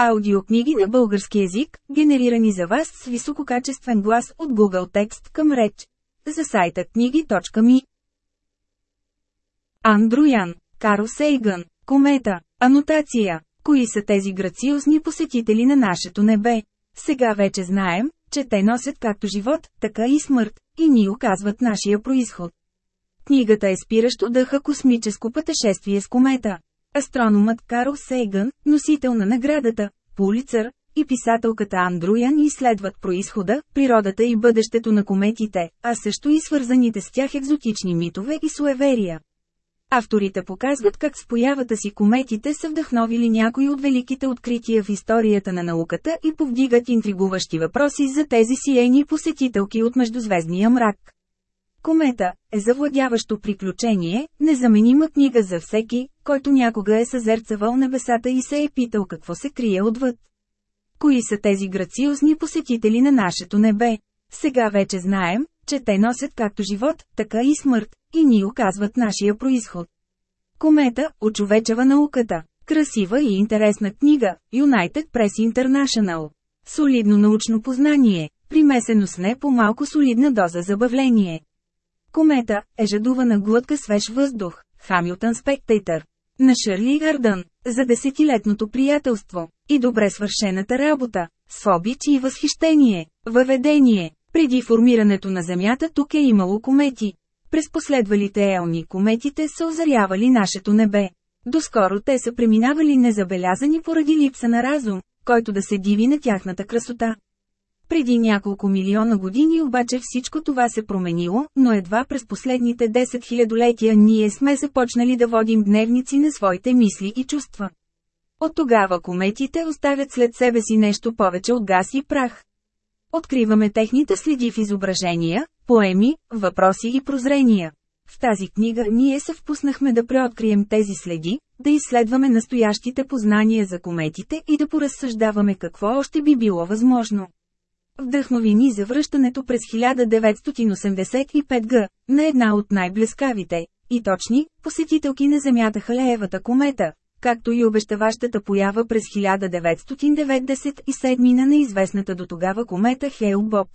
Аудиокниги на български език, генерирани за вас с висококачествен глас от Google Текст към реч. За сайта книги.ми Андруян, Карл Сейгън, Комета, Анотация. Кои са тези грациозни посетители на нашето небе? Сега вече знаем, че те носят както живот, така и смърт, и ни оказват нашия происход. Книгата е спиращо дъха космическо пътешествие с комета. Астрономът Карл Сейгън, носител на наградата, Пулицър, и писателката Андруян изследват происхода, природата и бъдещето на кометите, а също и свързаните с тях екзотични митове и суеверия. Авторите показват как с появата си кометите са вдъхновили някои от великите открития в историята на науката и повдигат интригуващи въпроси за тези сиени посетителки от междузвездния мрак. Комета е завладяващо приключение, незаменима книга за всеки, който някога е съзерцавал небесата и се е питал какво се крие отвъд. Кои са тези грациозни посетители на нашето небе? Сега вече знаем, че те носят както живот, така и смърт, и ни оказват нашия происход. Комета – очовечава науката. Красива и интересна книга, United Press International. Солидно научно познание, примесено с не по-малко солидна доза забавление. Комета е жадувана глътка свеж въздух. Хамилтън Спектейтър. На Шърли Гардън. За десетилетното приятелство. И добре свършената работа. С обич и възхищение. Въведение. Преди формирането на Земята тук е имало комети. През последвалите елни кометите са озарявали нашето небе. Доскоро те са преминавали незабелязани поради липса на разум, който да се диви на тяхната красота. Преди няколко милиона години обаче всичко това се променило, но едва през последните 10 хилядолетия ние сме започнали да водим дневници на своите мисли и чувства. От тогава кометите оставят след себе си нещо повече от газ и прах. Откриваме техните следи в изображения, поеми, въпроси и прозрения. В тази книга ние се впуснахме да преоткрием тези следи, да изследваме настоящите познания за кометите и да поразсъждаваме какво още би било възможно. Вдъхнови ни за връщането през 1985 г. на една от най-блескавите и точни посетителки на Земята Халеевата комета, както и обещаващата поява през 1997 на неизвестната до тогава комета Хейл Боб.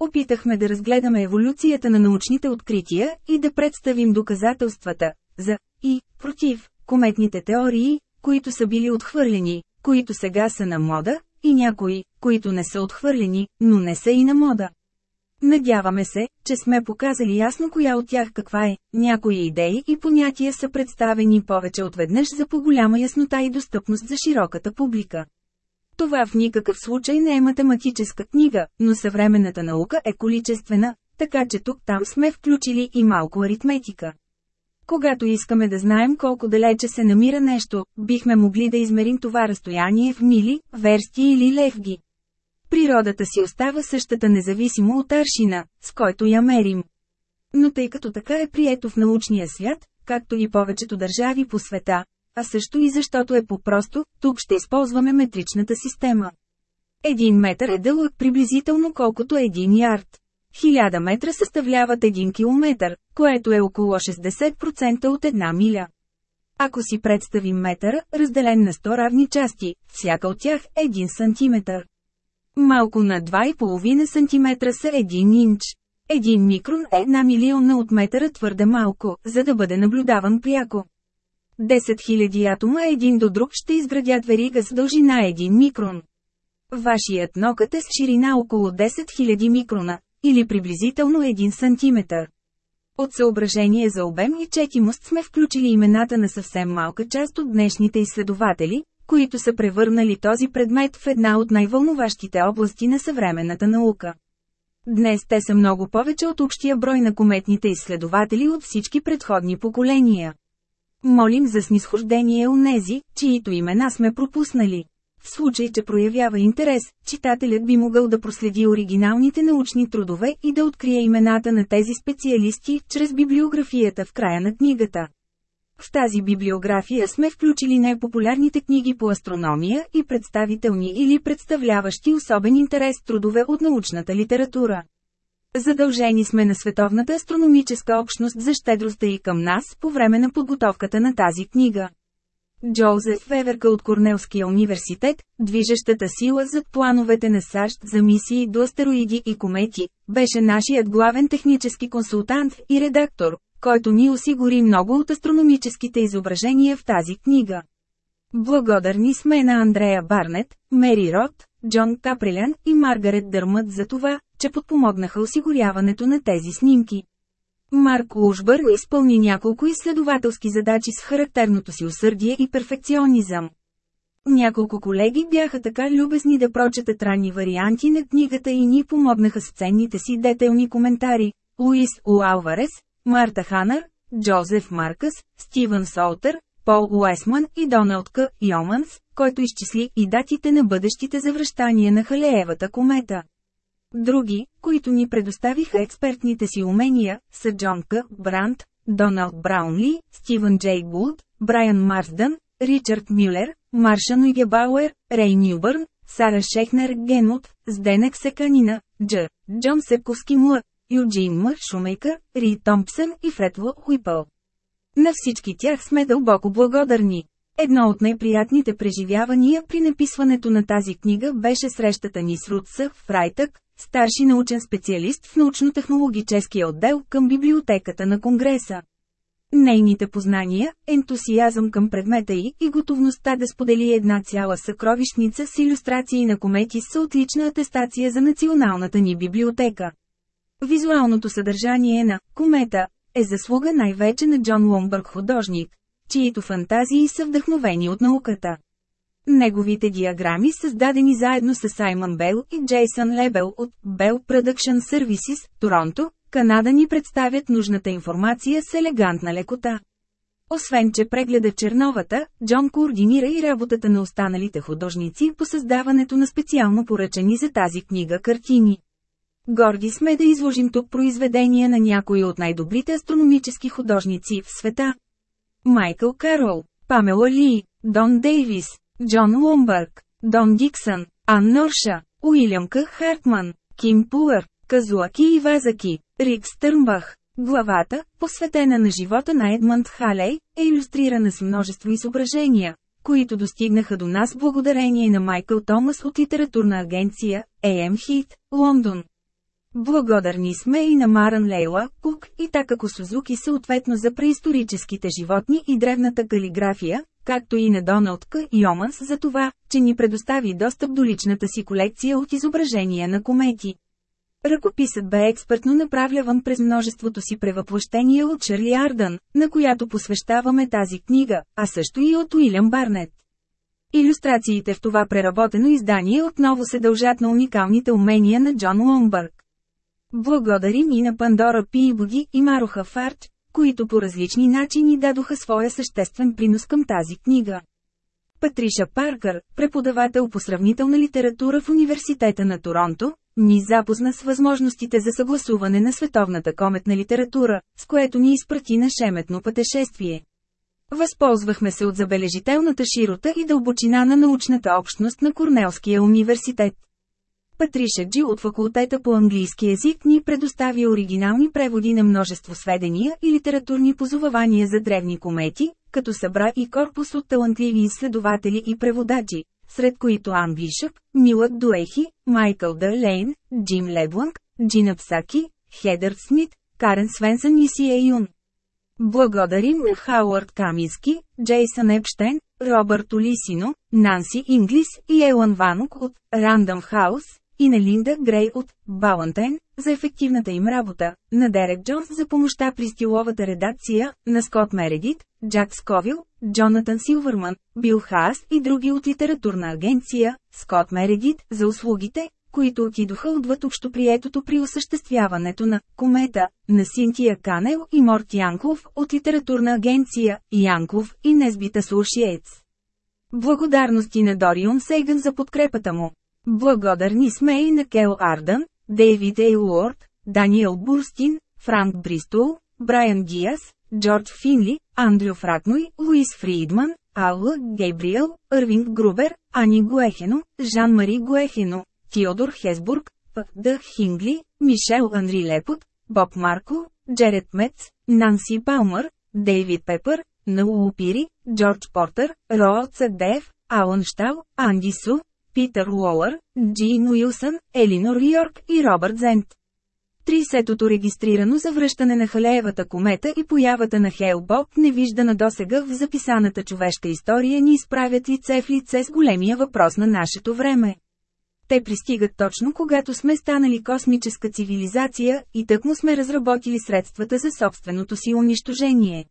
Опитахме да разгледаме еволюцията на научните открития и да представим доказателствата за и против кометните теории, които са били отхвърлени, които сега са на мода, и някои, които не са отхвърлени, но не са и на мода. Надяваме се, че сме показали ясно коя от тях каква е. Някои идеи и понятия са представени повече от веднъж за по-голяма яснота и достъпност за широката публика. Това в никакъв случай не е математическа книга, но съвременната наука е количествена, така че тук-там сме включили и малко аритметика. Когато искаме да знаем колко далече се намира нещо, бихме могли да измерим това разстояние в мили, версти или левги. Природата си остава същата независимо от аршина, с който я мерим. Но тъй като така е прието в научния свят, както и повечето държави по света, а също и защото е по-просто, тук ще използваме метричната система. Един метър е дълъг приблизително колкото един ярд. Хиляда метра съставляват 1 километър, което е около 60% от една миля. Ако си представим метъра, разделен на 100 равни части, всяка от тях е 1 сантиметър. Малко на 2,5 см са 1 инч. Един микрон е една милиона от метъра твърде малко, за да бъде наблюдаван пряко. 10 000 атома един до друг ще изградят верига с дължина 1 микрон. Вашият нокът е с ширина около 10 000 микрона, или приблизително 1 см. От съображение за обем и четимост сме включили имената на съвсем малка част от днешните изследователи, които са превърнали този предмет в една от най-вълнуващите области на съвременната наука. Днес те са много повече от общия брой на кометните изследователи от всички предходни поколения. Молим за снисхождение у нези, чието имена сме пропуснали. В случай, че проявява интерес, читателят би могъл да проследи оригиналните научни трудове и да открие имената на тези специалисти, чрез библиографията в края на книгата. В тази библиография сме включили най-популярните книги по астрономия и представителни или представляващи особен интерес трудове от научната литература. Задължени сме на Световната астрономическа общност за щедростта и към нас по време на подготовката на тази книга. Джозеф Веверка от Корнелския университет, движещата сила зад плановете на САЩ за мисии до астероиди и комети, беше нашият главен технически консултант и редактор, който ни осигури много от астрономическите изображения в тази книга. Благодарни сме на Андрея Барнет, Мери Рот, Джон Капрелян и Маргарет Дърмът за това, че подпомогнаха осигуряването на тези снимки. Марк Ушбър изпълни няколко изследователски задачи с характерното си усърдие и перфекционизъм. Няколко колеги бяха така любезни да прочетат ранни варианти на книгата и ни помогнаха с ценните си детелни коментари. Луис У. Алварес, Марта Ханър, Джозеф Маркъс, Стивън Солтер, Пол Уесман и Доналд К. Йоманс, който изчисли и датите на бъдещите завръщания на Халеевата комета. Други, които ни предоставиха експертните си умения, са Джон К. Бранд, Доналд Браунли, Стивън Джей Гулд, Брайан Марсдън, Ричард Мюлер, Марша Нуйгебауер, Рей Нюбърн, Сара Шехнер Генот, Зденек Секанина, Дж. Джон Сепковски Мл, Юджин М. Шумейкър, Ри Томпсън и Фретло Хуипъл. На всички тях сме дълбоко благодарни. Едно от най-приятните преживявания при написването на тази книга беше срещата ни с Рутса Фрайтък, старши научен специалист в научно-технологическия отдел към библиотеката на Конгреса. Нейните познания, ентусиазъм към предмета й и готовността да сподели една цяла съкровищница с иллюстрации на комети са отлична атестация за националната ни библиотека. Визуалното съдържание на «Комета» е заслуга най-вече на Джон Ломбърг художник, чието фантазии са вдъхновени от науката. Неговите диаграми създадени заедно с Саймън Бел и Джейсън Лебел от Bell Production Services, Торонто, Канада ни представят нужната информация с елегантна лекота. Освен че прегледа черновата, Джон координира и работата на останалите художници по създаването на специално поръчани за тази книга картини. Горди сме да изложим тук произведения на някои от най-добрите астрономически художници в света. Майкъл Карол, Памела Ли, Дон Дейвис, Джон Ломбърг, Дон Диксън, Ан Норша, Уилям К. Хартман, Ким Пуър, Казуаки Вазаки, Рик Стърнбах. Главата, посветена на живота на Едмънд Халей, е иллюстрирана с множество изображения, които достигнаха до нас благодарение на Майкъл Томас от литературна агенция AM Hit, Лондон. Благодарни сме и на Маран Лейла, Кук и Такако Сузуки съответно за преисторическите животни и древната калиграфия, както и на Доналд К. Йоманс за това, че ни предостави достъп до личната си колекция от изображения на комети. Ръкописът бе експертно направляван през множеството си превъплъщения от Шарли Ардън, на която посвещаваме тази книга, а също и от Уилям Барнет. Иллюстрациите в това преработено издание отново се дължат на уникалните умения на Джон Ломбърг. Благодарим и на Пандора Пиибоги и Маруха Фарч, които по различни начини дадоха своя съществен принос към тази книга. Патриша Паркър, преподавател по сравнителна литература в Университета на Торонто, ни запозна с възможностите за съгласуване на световната кометна литература, с което ни изпрати на шеметно пътешествие. Възползвахме се от забележителната широта и дълбочина на научната общност на Корнелския университет. Патриша Джи от факултета по английски език ни предостави оригинални преводи на множество сведения и литературни позовавания за древни комети, като събра и корпус от талантливи изследователи и преводачи, сред които Ан Бишъп, Милът Дуехи, Майкъл Д. Джим Лебланк, Джина Псаки, Хедър Смит, Карен Свенсън и Сия Юн. Благодарим на Хауърд Камински, Джейсън Епштейн, Робърт Олисино, Нанси Инглис и Елън Ванок от Random House, и на Линда Грей от Балантен за ефективната им работа, на Дерек Джонс за помощта при стиловата редакция, на Скот Мередит, Джак Сковил, Джонатан Силвърман, Бил Хаас и други от литературна агенция, Скот Мередит, за услугите, които отидоха отвъд общоприетото при осъществяването на «Комета» на Синтия Канел и Морт Янков от литературна агенция Янков и Незбита Сушиец. Благодарности на Дорион Сейган за подкрепата му. Благодарни сме и на Кел Ардън, Дейвид Ейлуорд, Даниел Бурстин, Франк Бристол, Брайан Диас, Джордж Финли, Андрю Фракной, Луис Фридман, Алла Гейбриел, Ирвинг Грубер, Ани Гуехено, Жан-Мари Гуехено, Теодор Хесбург, П. Д. Хингли, Мишел Анри Лепот, Боб Марко, Джерет Мец, Нанси Палмър, Дейвид Пепър, на Уупири, Джордж Портър, Роуд Сагдеев, Алън Штал, Анди Су, Питър Уолър, Джин Уилсън, Елинор Йорк и Робърт Зент. Трисетото регистрирано за връщане на Халеевата комета и появата на Хейл Боб, невиждана досега в записаната човешка история ни изправят лице в лице с големия въпрос на нашето време. Те пристигат точно когато сме станали космическа цивилизация и тъкмо сме разработили средствата за собственото си унищожение.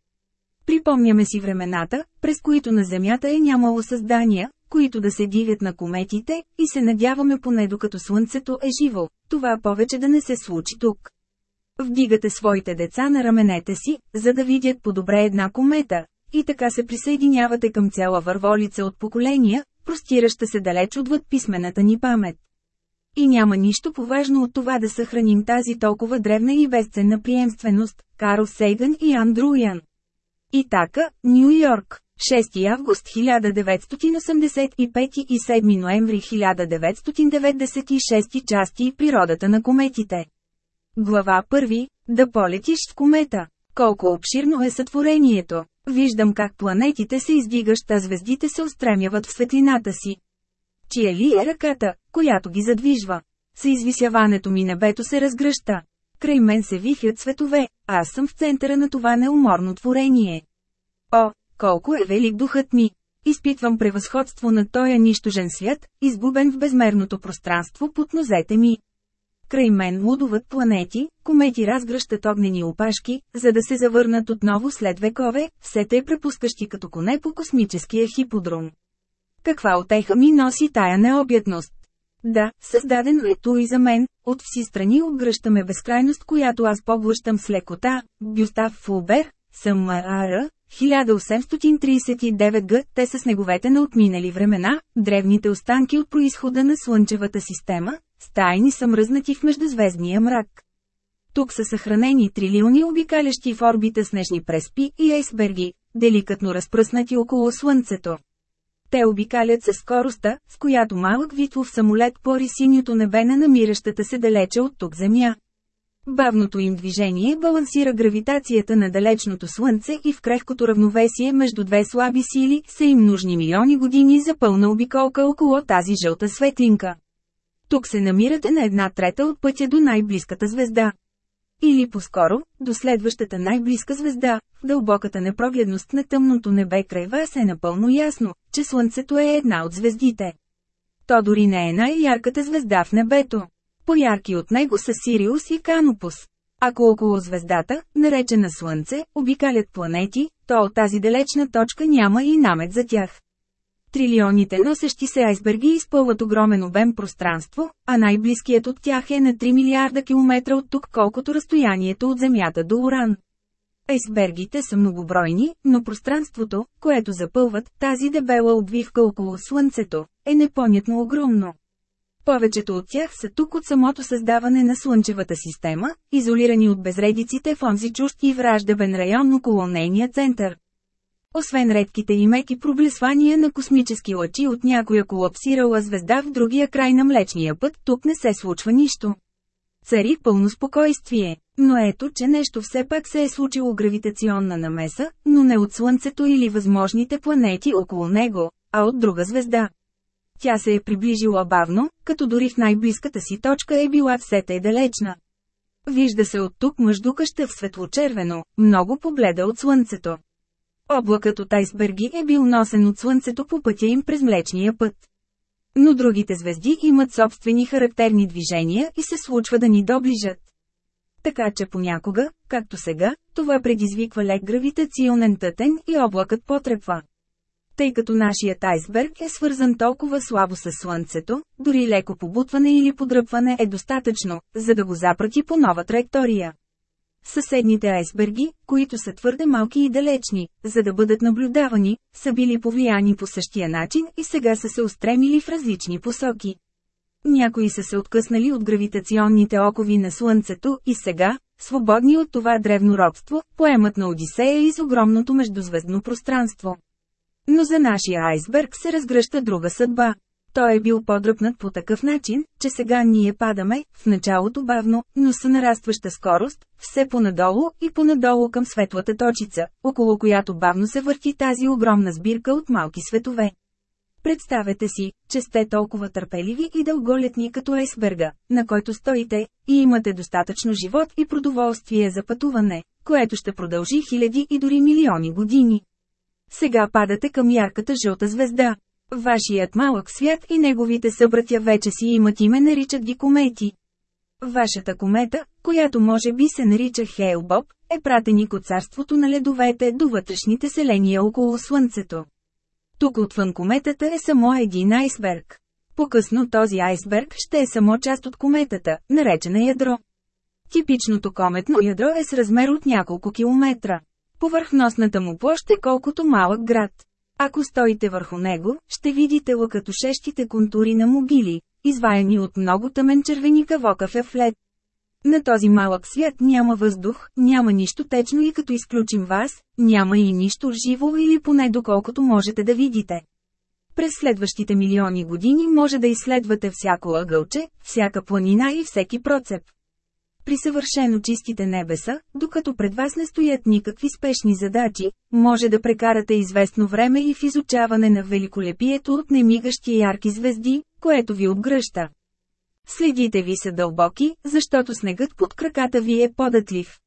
Припомняме си времената, през които на Земята е нямало създания, които да се дивят на кометите, и се надяваме поне докато Слънцето е живо, това повече да не се случи тук. Вдигате своите деца на раменете си, за да видят по-добре една комета, и така се присъединявате към цяла върволица от поколения, простираща се далеч отвъд писмената ни памет. И няма нищо поважно от това да съхраним тази толкова древна и безценна приемственост, Карл Сейган и Андру Ян. И така, Нью Йорк, 6 август 1985 и 7 ноември 1996 части и природата на кометите. Глава 1. Да полетиш с комета. Колко обширно е сътворението. Виждам как планетите се издигащ, а звездите се устремяват в светлината си. Чия ли е ръката, която ги задвижва? С извисяването ми небето се разгръща. Край мен се вихят светове, аз съм в центъра на това неуморно творение. О, колко е велик духът ми! Изпитвам превъзходство на този нищожен свят, изгубен в безмерното пространство под нозете ми. Край мен лудуват планети, комети разгръщат огнени опашки, за да се завърнат отново след векове, все те препускащи като коне по космическия хиподром. Каква отеха ми носи тая необятност? Да, създадено е и за мен, от вси страни обгръщаме безкрайност, която аз поглъщам с лекота, Гюстав Фулбер, съм МАР, 1839 г. Те са снеговете на отминали времена, древните останки от происхода на Слънчевата система, стайни са мръзнати в междузвездния мрак. Тук са съхранени трилиони обикалящи в орбита снежни преспи и айсберги, деликатно разпръснати около Слънцето. Те обикалят със скоростта, с която малък витлов самолет пори синьото небе на намиращата се далече от тук Земя. Бавното им движение балансира гравитацията на далечното Слънце и в крехкото равновесие между две слаби сили са им нужни милиони години за пълна обиколка около тази жълта светлинка. Тук се намирате на една трета от пътя до най-близката звезда. Или по-скоро, до следващата най-близка звезда, в дълбоката непрогледност на тъмното небе край вас е напълно ясно, че Слънцето е една от звездите. То дори не е най-ярката звезда в небето. По-ярки от него са Сириус и Канопус. Ако около звездата, наречена Слънце, обикалят планети, то от тази далечна точка няма и намет за тях. Трилионите носещи се айсберги изпълват огромен обем пространство, а най-близкият от тях е на 3 милиарда километра от тук колкото разстоянието от Земята до Уран. Айсбергите са многобройни, но пространството, което запълват, тази дебела обвивка около Слънцето, е непонятно огромно. Повечето от тях са тук от самото създаване на Слънчевата система, изолирани от безредиците в онзи чужд и враждебен район около нейния център. Освен редките и меки проблесвания на космически лъчи от някоя колапсирала звезда в другия край на Млечния път, тук не се случва нищо. Цари пълно спокойствие. Но ето, че нещо все пак се е случило гравитационна намеса, но не от Слънцето или възможните планети около него, а от друга звезда. Тя се е приближила бавно, като дори в най-близката си точка е била все тъй далечна. Вижда се от тук мъждукаща в светлочервено, много погледа от слънцето. Облакът от айсберги е бил носен от слънцето по пътя им през Млечния път. Но другите звезди имат собствени характерни движения и се случва да ни доближат. Така че понякога, както сега, това предизвиква лек гравитационен тътен и облакът потрепва. Тъй като нашият айсберг е свързан толкова слабо с Слънцето, дори леко побутване или подръпване е достатъчно, за да го запрати по нова траектория. Съседните айсберги, които са твърде малки и далечни, за да бъдат наблюдавани, са били повлияни по същия начин и сега са се устремили в различни посоки. Някои са се откъснали от гравитационните окови на Слънцето и сега, свободни от това древно робство, поемат на Одисея из огромното междузвездно пространство. Но за нашия айсберг се разгръща друга съдба. Той е бил подръпнат по такъв начин, че сега ние падаме, в началото бавно, но с нарастваща скорост, все понадолу и понадолу към светлата точица, около която бавно се върти тази огромна сбирка от малки светове. Представете си, че сте толкова търпеливи и дълголетни като айсберга, на който стоите, и имате достатъчно живот и продоволствие за пътуване, което ще продължи хиляди и дори милиони години. Сега падате към ярката жълта звезда. Вашият малък свят и неговите събратя вече си имат име наричат ги комети. Вашата комета, която може би се нарича Хейлбоб, е пратеник от царството на ледовете до вътрешните селения около Слънцето. Тук отвън кометата е само един айсберг. По-късно този айсберг ще е само част от кометата, наречена ядро. Типичното кометно ядро е с размер от няколко километра. Повърхностната му площ е колкото малък град. Ако стоите върху него, ще видите лъкатошещите контури на могили, изваяни от много тъмен червеникаво ефлет. На този малък свят няма въздух, няма нищо течно и като изключим вас, няма и нищо живо или поне доколкото можете да видите. През следващите милиони години може да изследвате всяко ъгълче, всяка планина и всеки процеп. При съвършено чистите небеса, докато пред вас не стоят никакви спешни задачи, може да прекарате известно време и в изучаване на великолепието от немигащи ярки звезди, което ви обгръща. Следите ви са дълбоки, защото снегът под краката ви е податлив.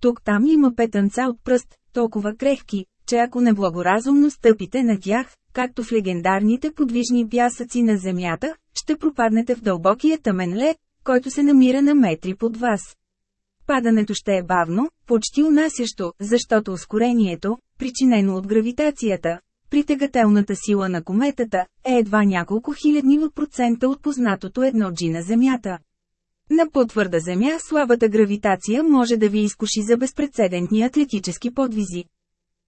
Тук-там има петънца от пръст, толкова крехки, че ако неблагоразумно стъпите на тях, както в легендарните подвижни пясъци на земята, ще пропаднете в дълбокия тъмен лед, който се намира на метри под вас. Падането ще е бавно, почти унасящо, защото ускорението, причинено от гравитацията, притегателната сила на кометата, е едва няколко хилядни от процента от познатото едно G на Земята. На по-твърда Земя слабата гравитация може да ви изкуши за безпредседентни атлетически подвизи.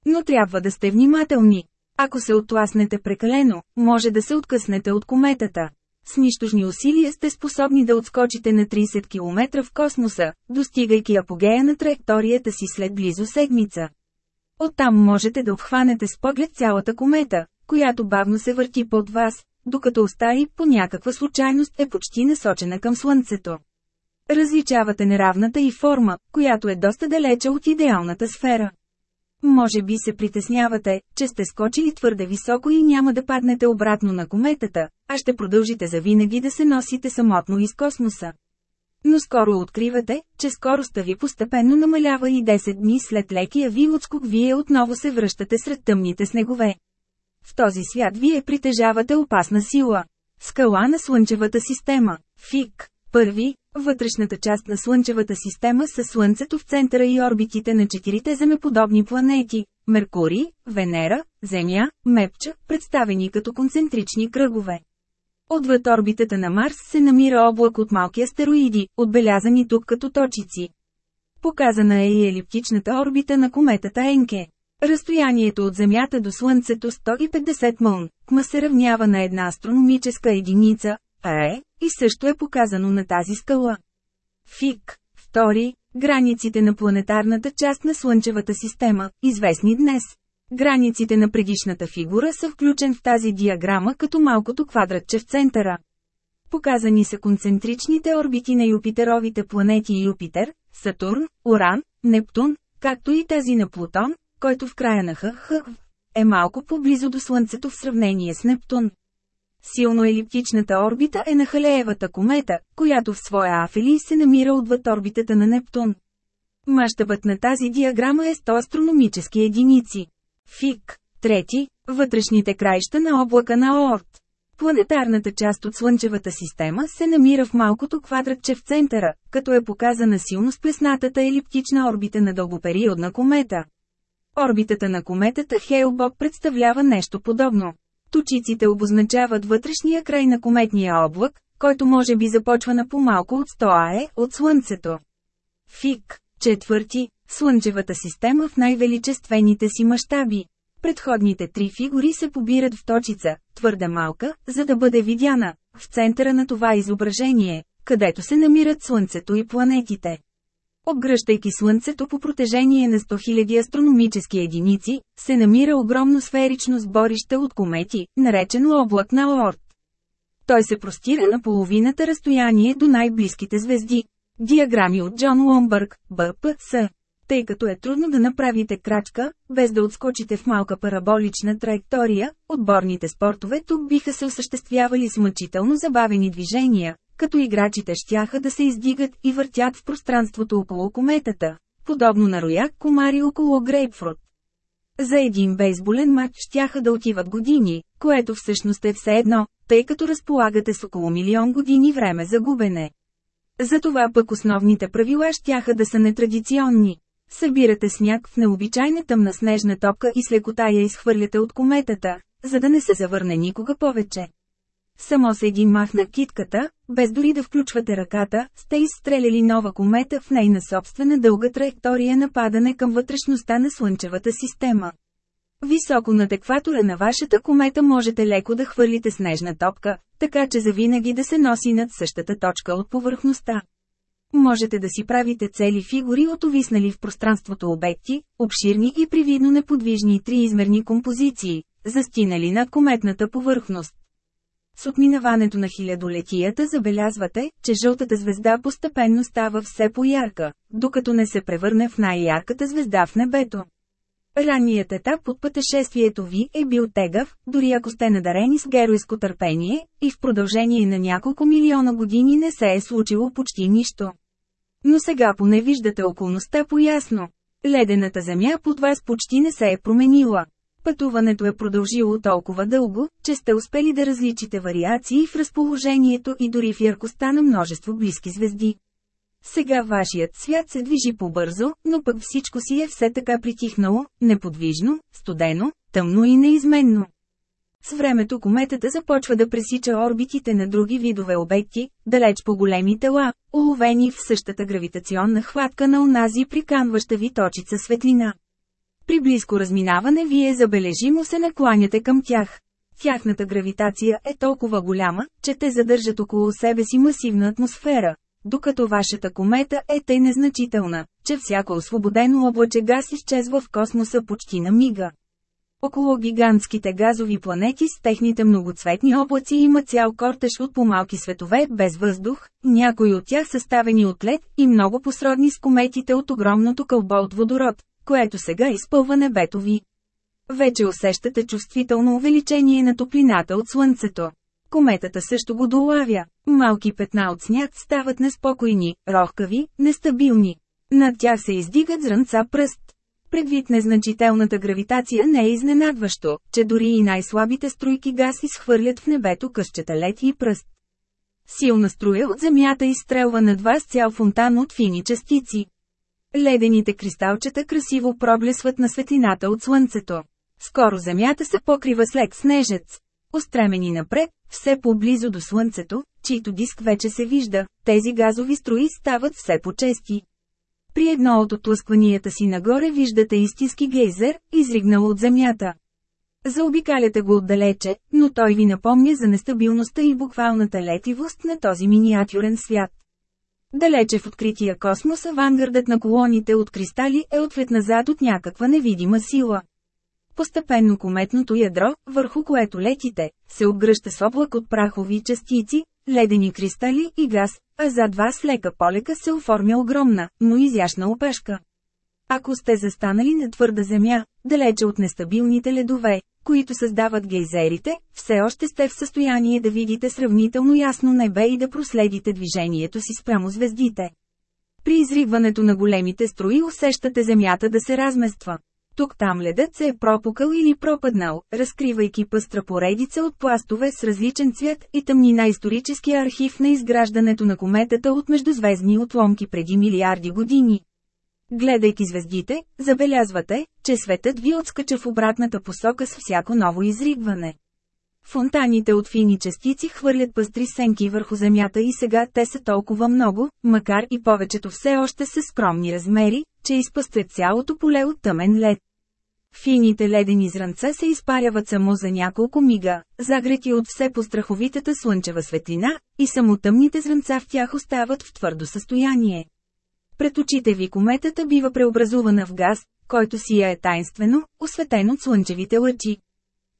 Но трябва да сте внимателни. Ако се отласнете прекалено, може да се откъснете от кометата. С нищожни усилия сте способни да отскочите на 30 км в космоса, достигайки апогея на траекторията си след близо седмица. Оттам можете да обхванете с поглед цялата комета, която бавно се върти под вас, докато остави по някаква случайност е почти насочена към Слънцето. Различавате неравната и форма, която е доста далече от идеалната сфера. Може би се притеснявате, че сте скочили твърде високо и няма да паднете обратно на кометата, а ще продължите завинаги да се носите самотно из космоса. Но скоро откривате, че скоростта ви постепенно намалява и 10 дни след лекия ви отскок вие отново се връщате сред тъмните снегове. В този свят вие притежавате опасна сила. Скала на Слънчевата система. ФИК. Първи, вътрешната част на Слънчевата система са Слънцето в центъра и орбитите на четирите земеподобни планети – Меркурий, Венера, Земя, Мепча, представени като концентрични кръгове. Отвъд орбитата на Марс се намира облак от малки астероиди, отбелязани тук като точици. Показана е и елиптичната орбита на кометата Енке. Разстоянието от Земята до Слънцето 150 мълн, кма се равнява на една астрономическа единица, а е, и също е показано на тази скала. ФИК. Втори, границите на планетарната част на Слънчевата система, известни днес. Границите на предишната фигура са включен в тази диаграма като малкото квадратче в центъра. Показани са концентричните орбити на Юпитеровите планети Юпитер, Сатурн, Уран, Нептун, както и тази на Плутон, който в края на ХХ е малко по-близо до Слънцето в сравнение с Нептун. Силно елиптичната орбита е на Халеевата комета, която в своя афели се намира отвъд орбитата на Нептун. Мащабът на тази диаграма е 100 астрономически единици. ФИК. Трети – вътрешните краища на облака на Оорт. Планетарната част от Слънчевата система се намира в малкото квадратче в центъра, като е показана силно сплеснатата елиптична орбита на дългопериодна комета. Орбитата на кометата Хейлбок представлява нещо подобно. Точиците обозначават вътрешния край на кометния облак, който може би започва на по-малко от 100 АЕ от Слънцето. ФИК. Четвърти. Слънчевата система в най-величествените си мащаби. Предходните три фигури се побират в точица, твърде малка, за да бъде видяна, в центъра на това изображение, където се намират Слънцето и планетите. Обгръщайки Слънцето по протежение на 100 000 астрономически единици, се намира огромно сферично сборище от комети, наречено облак на Оорт. Той се простира на половината разстояние до най-близките звезди. Диаграми от Джон Ломбърг, БПС. Тъй като е трудно да направите крачка, без да отскочите в малка параболична траектория, отборните спортове тук биха се осъществявали с мъчително забавени движения, като играчите щяха да се издигат и въртят в пространството около кометата, подобно на рояк комари около грейпфрут. За един бейсболен матч щяха да отиват години, което всъщност е все едно, тъй като разполагате с около милион години време за губене. Затова пък основните правила щяха да са нетрадиционни. Събирате сняг в необичайна тъмна снежна топка и с лекота я изхвърляте от кометата, за да не се завърне никога повече. Само с един мах на китката, без дори да включвате ръката, сте изстреляли нова комета в нейна собствена дълга траектория на падане към вътрешността на Слънчевата система. Високо над екватора на вашата комета можете леко да хвърлите снежна топка, така че завинаги да се носи над същата точка от повърхността. Можете да си правите цели фигури от увиснали в пространството обекти, обширни и привидно неподвижни триизмерни композиции, застинали над кометната повърхност. С отминаването на хилядолетията забелязвате, че жълтата звезда постепенно става все по-ярка, докато не се превърне в най-ярката звезда в небето. Ранният етап от пътешествието ви е бил тегав, дори ако сте надарени с геройско търпение, и в продължение на няколко милиона години не се е случило почти нищо. Но сега поне виждате околността по-ясно. Ледената земя под вас почти не се е променила. Пътуването е продължило толкова дълго, че сте успели да различите вариации в разположението и дори в яркостта на множество близки звезди. Сега вашият свят се движи по-бързо, но пък всичко си е все така притихнало, неподвижно, студено, тъмно и неизменно. С времето кометата започва да пресича орбитите на други видове обекти, далеч по големи тела, уловени в същата гравитационна хватка на онази приканваща ви точица светлина. При близко разминаване вие забележимо се накланяте към тях. Тяхната гравитация е толкова голяма, че те задържат около себе си масивна атмосфера, докато вашата комета е тъй незначителна, че всяко освободено облаче газ изчезва в космоса почти на мига. Около гигантските газови планети с техните многоцветни облаци има цял кортеж от помалки светове без въздух, някои от тях съставени от лед и много посродни с кометите от огромното кълбо от водород, което сега изпълва небето ви. Вече усещате чувствително увеличение на топлината от Слънцето. Кометата също го долавя. Малки петна от сняг стават неспокойни, рохкави, нестабилни. Над тях се издигат зранца пръст. Предвид незначителната гравитация не е изненадващо, че дори и най-слабите струйки газ изхвърлят в небето къщета лед и пръст. Силна струя от земята изстрелва над вас цял фонтан от фини частици. Ледените кристалчета красиво проблесват на светлината от слънцето. Скоро земята се покрива с лек снежец. Остремени напред, все по-близо до слънцето, чийто диск вече се вижда, тези газови строи стават все по-чести. При едно от отлъскванията си нагоре виждате истински гейзер, изригнал от земята. Заобикаляте го отдалече, но той ви напомня за нестабилността и буквалната летивост на този миниатюрен свят. Далече в открития космос авангардът на колоните от кристали е ответ назад от някаква невидима сила. Постепенно кометното ядро, върху което летите, се обгръща с облак от прахови частици, ледени кристали и газ, а зад вас лека полека се оформя огромна, но изящна опешка. Ако сте застанали на твърда земя, далече от нестабилните ледове, които създават гейзерите, все още сте в състояние да видите сравнително ясно небе и да проследите движението си спрямо звездите. При изригването на големите строи усещате земята да се размества. Тук-там ледът се е пропукал или пропаднал, разкривайки пъстра поредица от пластове с различен цвят и тъмнина историческия архив на изграждането на кометата от междузвездни отломки преди милиарди години. Гледайки звездите, забелязвате, че светът ви отскача в обратната посока с всяко ново изригване. Фонтаните от фини частици хвърлят пъстри сенки върху Земята и сега те са толкова много, макар и повечето все още са скромни размери, че изпъстват цялото поле от тъмен лед. Фините ледени зранца се изпаряват само за няколко мига, загрети от все постраховитата слънчева светлина, и само тъмните зранца в тях остават в твърдо състояние. Пред очите ви кометата бива преобразувана в газ, който е тайнствено, осветен от слънчевите лъчи.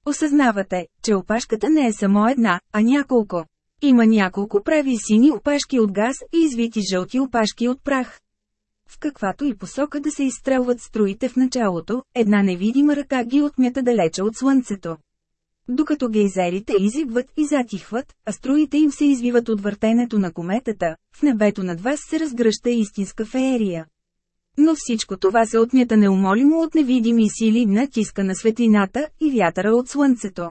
Осъзнавате, че опашката не е само една, а няколко. Има няколко прави сини опашки от газ и извити жълти опашки от прах. В каквато и посока да се изстрелват струите в началото, една невидима ръка ги отмята далече от слънцето. Докато гейзерите изигват и затихват, а струите им се извиват от въртенето на кометата, в небето над вас се разгръща истинска феерия. Но всичко това се отмята неумолимо от невидими сили натиска на светлината и вятъра от слънцето.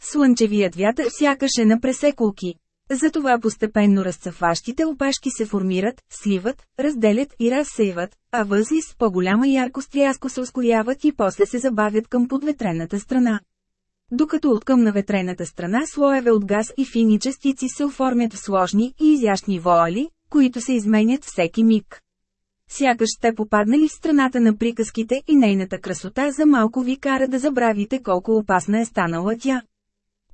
Слънчевият вятър сякаш е на пресеколки. Затова постепенно разцъфващите опашки се формират, сливат, разделят и разсейват, а възли с по-голяма яркост рязко се ускоряват и после се забавят към подветрената страна. Докато от към на ветрената страна слоеве от газ и фини частици се оформят в сложни и изящни воали, които се изменят всеки миг. Сякаш сте попаднали в страната на приказките и нейната красота за малко ви кара да забравите колко опасна е станала тя.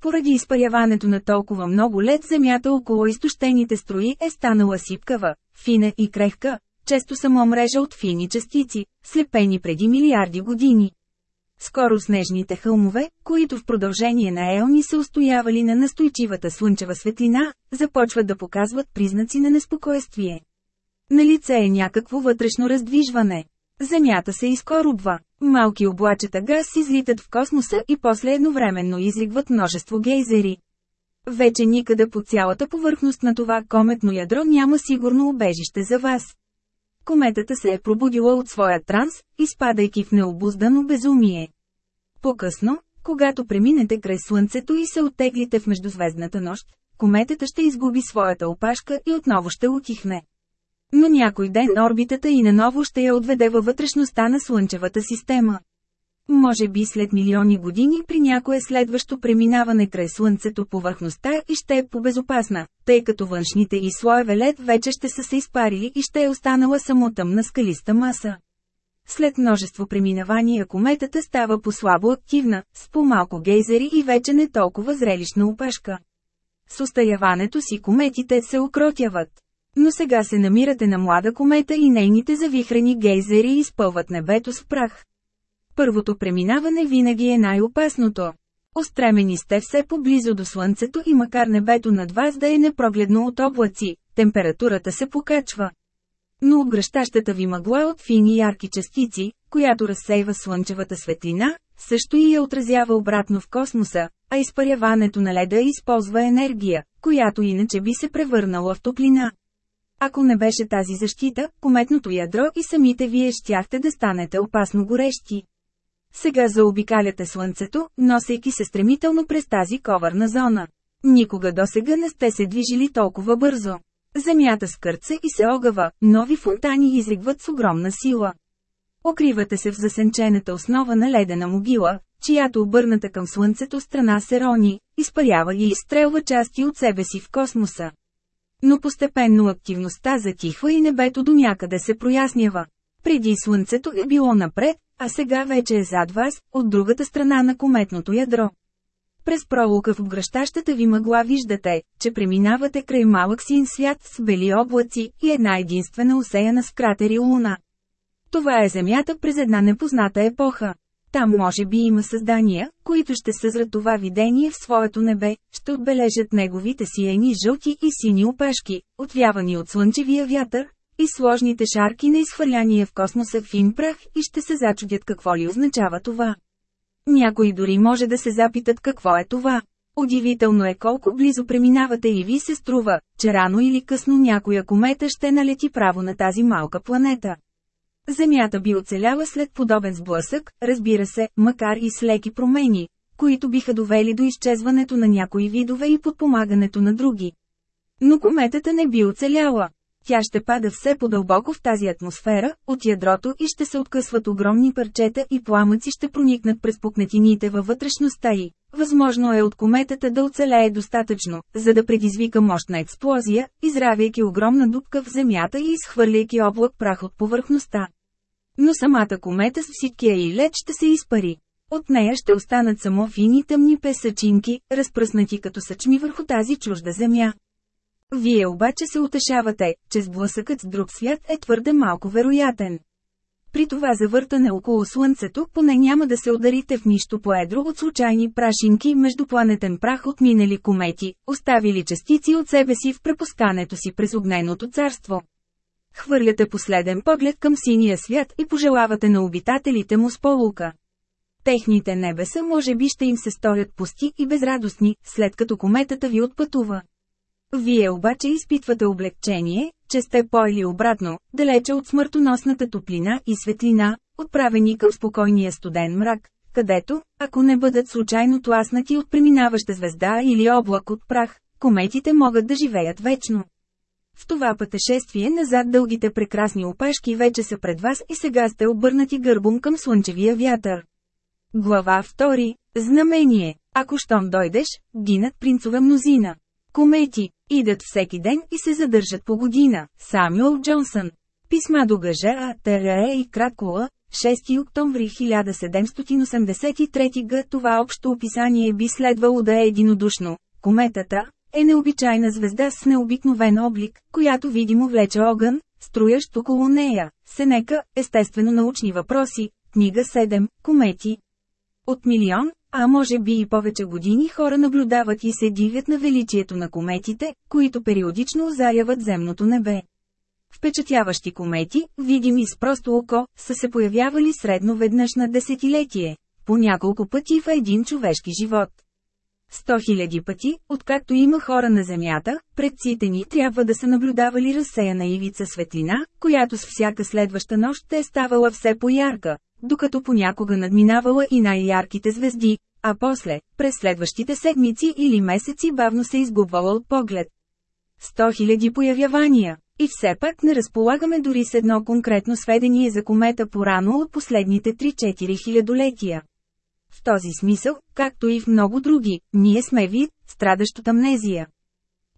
Поради изпаряването на толкова много лед земята около изтощените строи е станала сипкава, фина и крехка, често само мрежа от фини частици, слепени преди милиарди години. Скоро снежните хълмове, които в продължение на еони са устоявали на настойчивата слънчева светлина, започват да показват признаци на неспокойствие. На лице е някакво вътрешно раздвижване. Земята се изкорубва. Малки облачета газ излитат в космоса и после едновременно изригват множество гейзери. Вече никъде по цялата повърхност на това кометно ядро няма сигурно убежище за вас. Кометата се е пробудила от своя транс, изпадайки в необуздано безумие. По-късно, когато преминете край Слънцето и се оттеглите в междузвездната нощ, кометата ще изгуби своята опашка и отново ще утихне. Но някой ден орбитата и наново ще я отведе във вътрешността на Слънчевата система. Може би след милиони години при някое следващо преминаване край Слънцето повърхността и ще е побезопасна, тъй като външните и слоеве лед вече ще са се изпарили и ще е останала само тъмна скалиста маса. След множество преминавания кометата става по-слабо активна, с по-малко гейзери и вече не толкова зрелищна опашка. С устаяването си кометите се окротяват. Но сега се намирате на млада комета и нейните завихрени гейзери изпълват небето с прах. Първото преминаване винаги е най-опасното. Остремени сте все поблизо до Слънцето и макар небето над вас да е непрогледно от облаци, температурата се покачва. Но обгръщащата ви мъгла от фини ярки частици, която разсейва слънчевата светлина, също и я отразява обратно в космоса, а изпаряването на леда използва енергия, която иначе би се превърнала в топлина. Ако не беше тази защита, кометното ядро и самите вие щяхте да станете опасно горещи. Сега заобикаляте Слънцето, носейки се стремително през тази коварна зона. Никога досега не сте се движили толкова бързо. Земята скърца и се огъва, нови фонтани изригват с огромна сила. Окривате се в засенчената основа на ледена могила, чиято обърната към Слънцето страна се рони, изпарява и изстрелва части от себе си в космоса. Но постепенно активността затихва и небето до някъде се прояснява. Преди Слънцето е било напред, а сега вече е зад вас, от другата страна на кометното ядро. През пролука в обгръщащата ви мъгла виждате, че преминавате край малък син свят с бели облаци и една единствена усеяна с кратери луна. Това е Земята през една непозната епоха. Там може би има създания, които ще съзрат това видение в своето небе, ще отбележат неговите сиени жълти и сини опашки, отвявани от слънчевия вятър, и сложните шарки на изхвърляния в космоса фин прах и ще се зачудят какво ли означава това. Някои дори може да се запитат какво е това. Удивително е колко близо преминавате и ви се струва, че рано или късно някоя комета ще налети право на тази малка планета. Земята би оцеляла след подобен сблъсък, разбира се, макар и с леки промени, които биха довели до изчезването на някои видове и подпомагането на други. Но кометата не би оцеляла. Тя ще пада все по-дълбоко в тази атмосфера, от ядрото и ще се откъсват огромни парчета и пламъци ще проникнат през пукнатините във вътрешността й. Възможно е от кометата да оцелее достатъчно, за да предизвика мощна експлозия, изравяйки огромна дупка в земята и изхвърляйки облак прах от повърхността. Но самата комета с всичкия и лед ще се изпари. От нея ще останат само фини тъмни песъчинки, разпръснати като съчми върху тази чужда земя. Вие обаче се утешавате, че сблъсъкът с друг свят е твърде малко вероятен. При това завъртане около Слънцето поне няма да се ударите в нищо поедро от случайни прашинки между планетен прах от минали комети, оставили частици от себе си в препускането си през огненото царство. Хвърляте последен поглед към синия свят и пожелавате на обитателите му сполука. Техните небеса може би ще им се сторят пусти и безрадостни, след като кометата ви отпътува. Вие обаче изпитвате облегчение, че сте по или обратно, далече от смъртоносната топлина и светлина, отправени към спокойния студен мрак, където, ако не бъдат случайно тласнати от преминаваща звезда или облак от прах, кометите могат да живеят вечно. В това пътешествие назад дългите прекрасни опашки вече са пред вас и сега сте обърнати гърбом към слънчевия вятър. Глава 2. Знамение. Ако щом дойдеш, гинат принцове мнозина. Комети. Идат всеки ден и се задържат по година. Самюел Джонсън. Писма до гъжа А. ТРЕ и Краткола, 6 октомври 1783 г. Това общо описание би следвало да е единодушно. Кометата е необичайна звезда с необикновен облик, която видимо влече огън, струящ около нея. Сенека, естествено научни въпроси, книга 7, комети. От милион, а може би и повече години хора наблюдават и се дивят на величието на кометите, които периодично озаряват земното небе. Впечатляващи комети, видими с просто око, са се появявали средно веднъж на десетилетие, по няколко пъти в един човешки живот. Сто хиляди пъти, откакто има хора на Земята, предците ни трябва да са наблюдавали разсеяна ивица светлина, която с всяка следваща нощ е ставала все по-ярка, докато понякога надминавала и най-ярките звезди, а после, през следващите седмици или месеци бавно се изгубвала от поглед. Сто хиляди появявания. И все пак не разполагаме дори с едно конкретно сведение за комета порано от последните 3-4 хилядолетия. В този смисъл, както и в много други, ние сме вид, страдащ от амнезия.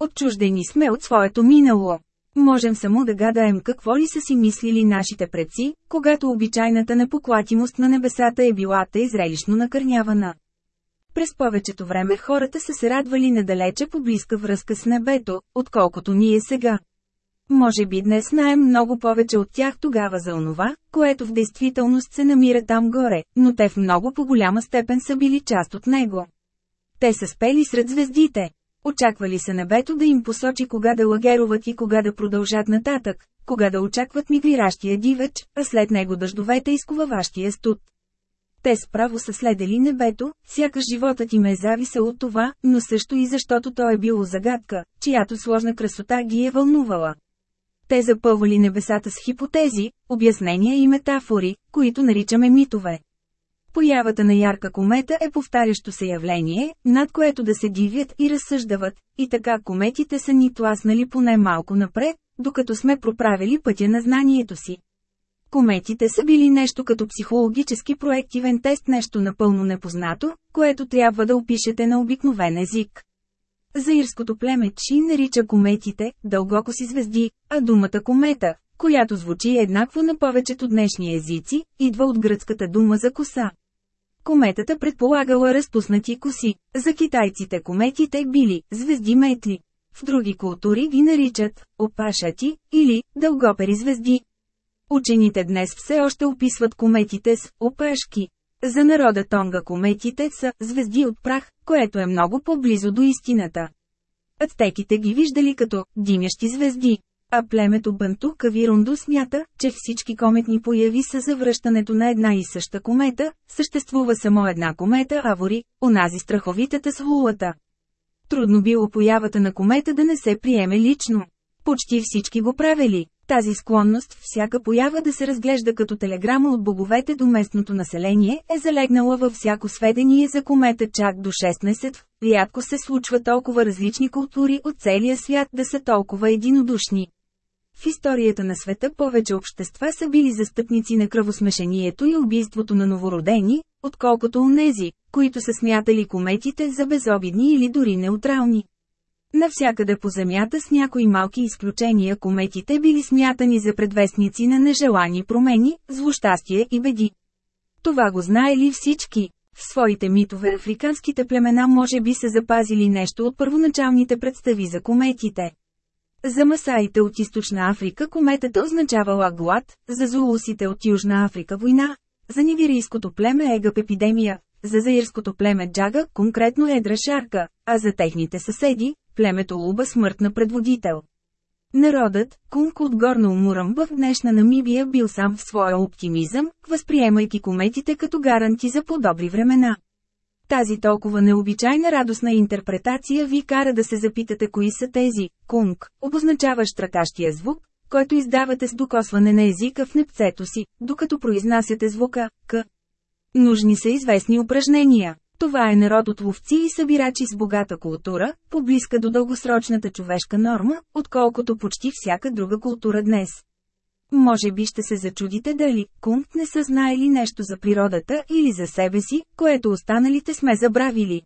Отчуждени сме от своето минало. Можем само да гадаем какво ли са си мислили нашите предци, когато обичайната непоклатимост на небесата е била тъй зрелищно накърнявана. През повечето време хората са се радвали недалече по близка връзка с небето, отколкото ние сега. Може би днес знаем много повече от тях тогава за онова, което в действителност се намира там горе, но те в много по-голяма степен са били част от него. Те са спели сред звездите. Очаквали се небето да им посочи кога да лагеруват и кога да продължат нататък, кога да очакват мигриращия дивеч, а след него дъждовете изкуваващия студ. Те справо са следели небето, сякаш животът им е зависел от това, но също и защото то е било загадка, чиято сложна красота ги е вълнувала. Те запълвали небесата с хипотези, обяснения и метафори, които наричаме митове. Появата на ярка комета е повтарящо се явление, над което да се дивят и разсъждават, и така кометите са ни тласнали поне малко напред, докато сме проправили пътя на знанието си. Кометите са били нещо като психологически проективен тест, нещо напълно непознато, което трябва да опишете на обикновен език. Заирското племе Чи нарича кометите дългокоси звезди, а думата комета, която звучи еднакво на повечето днешни езици, идва от гръцката дума за коса. Кометата предполагала разпуснати коси. За китайците кометите били звезди метли. В други култури ги наричат опашати или дългопери звезди. Учените днес все още описват кометите с опашки. За народа Тонга кометите са звезди от прах, което е много по-близо до истината. Ацтеките ги виждали като димящи звезди. А племето Банту Кавирунду смята, че всички кометни появи са завръщането на една и съща комета, съществува само една комета Авори, онази страховитата с лулата. Трудно било появата на комета да не се приеме лично. Почти всички го правили. Тази склонност, всяка поява да се разглежда като телеграма от боговете до местното население, е залегнала във всяко сведение за комета чак до 16. Рядко се случва толкова различни култури от целия свят да са толкова единодушни. В историята на света повече общества са били застъпници на кръвосмешението и убийството на новородени, отколкото онези, които са смятали кометите за безобидни или дори неутрални. Навсякъде по Земята с някои малки изключения кометите били смятани за предвестници на нежелани промени, злощастие и беди. Това го знаели всички. В своите митове африканските племена може би са запазили нещо от първоначалните представи за кометите. За масаите от Източна Африка кометата означавала глад, за зулусите от Южна Африка война, за нигерийското племе егъп епидемия, за заирското племе Джага конкретно едра шарка, а за техните съседи, племето Луба смъртна предводител. Народът, Кунг от Горна Умурамба в днешна Намибия бил сам в своя оптимизъм, възприемайки кометите като гаранти за по-добри времена. Тази толкова необичайна радостна интерпретация ви кара да се запитате кои са тези, кунг, обозначаващ ръкащия звук, който издавате с докосване на езика в непцето си, докато произнасяте звука «к». Нужни са известни упражнения. Това е народ от ловци и събирачи с богата култура, поблизка до дългосрочната човешка норма, отколкото почти всяка друга култура днес. Може би ще се зачудите дали Кунт не са знаели нещо за природата или за себе си, което останалите сме забравили.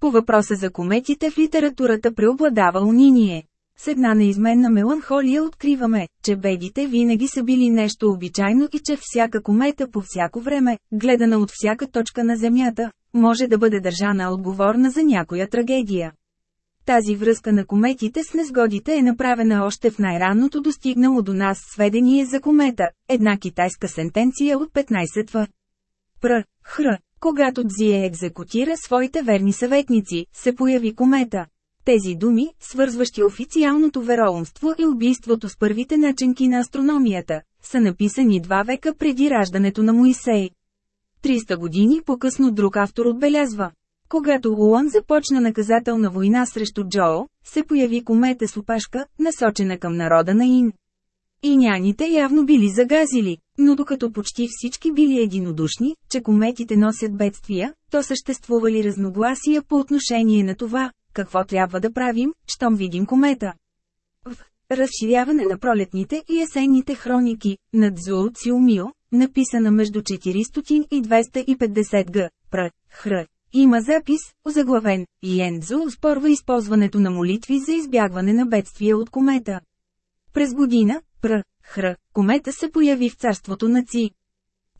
По въпроса за кометите в литературата преобладава униние. С една неизменна меланхолия откриваме, че бедите винаги са били нещо обичайно и че всяка комета по всяко време, гледана от всяка точка на Земята, може да бъде държана отговорна за някоя трагедия. Тази връзка на кометите с незгодите е направена още в най-ранното достигнало до нас сведение за комета, една китайска сентенция от 15 в. Пр. Хр. Когато Дзие екзекутира своите верни съветници, се появи комета. Тези думи, свързващи официалното вероумство и убийството с първите начинки на астрономията, са написани два века преди раждането на Моисей. 300 години по-късно друг автор отбелязва. Когато Луан започна наказателна война срещу Джоо, се появи комета с опашка, насочена към народа на Ин. И няните явно били загазили, но докато почти всички били единодушни, че кометите носят бедствия, то съществували разногласия по отношение на това, какво трябва да правим, щом видим комета. В разширяване на пролетните и есенните хроники, на Цзуо написана между 400 и 250 г. Пр. Хр. Има запис, озаглавен, Йензо успорва използването на молитви за избягване на бедствия от комета. През година, Пр. Хр. комета се появи в царството на Ци.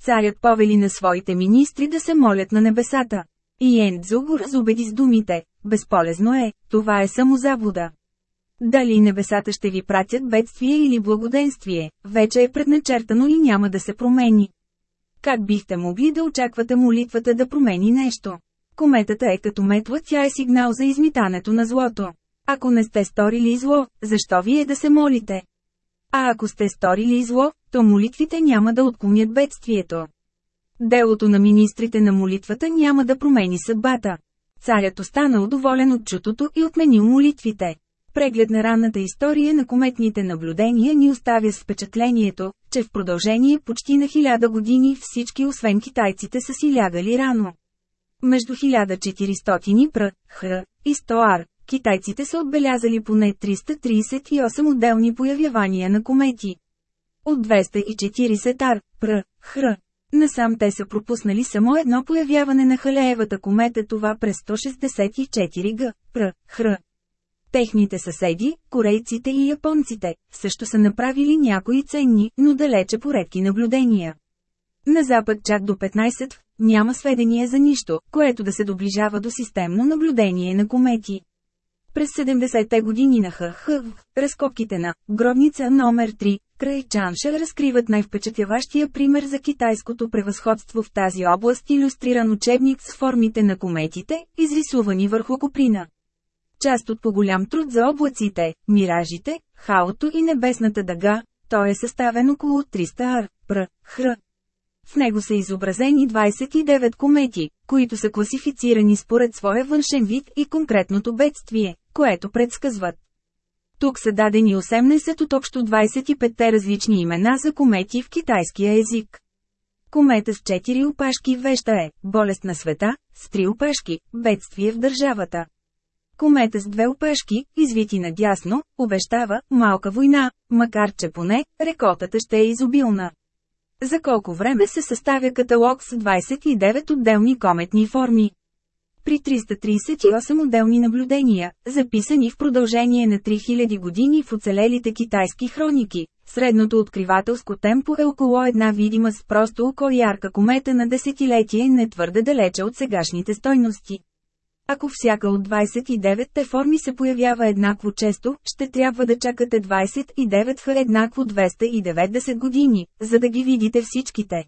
Царят повели на своите министри да се молят на небесата. Йензо го разобеди с думите, безполезно е, това е само заблуда. Дали небесата ще ви пратят бедствие или благоденствие, вече е предначертано и няма да се промени. Как бихте могли да очаквате молитвата да промени нещо? Кометата е като метла, тя е сигнал за измитането на злото. Ако не сте сторили зло, защо вие да се молите? А ако сте сторили зло, то молитвите няма да отклонят бедствието. Делото на министрите на молитвата няма да промени съдбата. Царят остана доволен от чутото и отменил молитвите. Преглед на ранната история на кометните наблюдения ни оставя с впечатлението, че в продължение почти на хиляда години всички освен китайците са си лягали рано. Между 1400 пр. Х. и 100 ар. Китайците са отбелязали поне 338 отделни появявания на комети. От 240 ар. Пр. Х. Насам те са пропуснали само едно появяване на Халеевата комета това през 164 г. Пр. Х. Техните съседи, корейците и японците, също са направили някои ценни, но далече поредки наблюдения. На запад чак до 15 няма сведения за нищо, което да се доближава до системно наблюдение на комети. През 70-те години на ХХ, разкопките на гробница номер 3, край Чанша разкриват най-впечатляващия пример за китайското превъзходство в тази област иллюстриран учебник с формите на кометите, изрисувани върху коприна. Част от по-голям труд за облаците, миражите, хаото и небесната дъга, той е съставен около 300 ар, пр, хр. В него са изобразени 29 комети, които са класифицирани според своя външен вид и конкретното бедствие, което предсказват. Тук са дадени 18 от общо 25 различни имена за комети в китайския език. Комета с 4 опашки веща е болест на света, с 3 опашки бедствие в държавата. Комета с две опашки, извити надясно, обещава малка война, макар че поне реколтата ще е изобилна. За колко време се съставя каталог с 29 отделни кометни форми? При 338 отделни наблюдения, записани в продължение на 3000 години в оцелелите китайски хроники, средното откривателско темпо е около една видима с просто око ярка комета на десетилетие не твърде далече от сегашните стойности. Ако всяка от 29-те форми се появява еднакво често, ще трябва да чакате 29 х еднакво 290 години, за да ги видите всичките.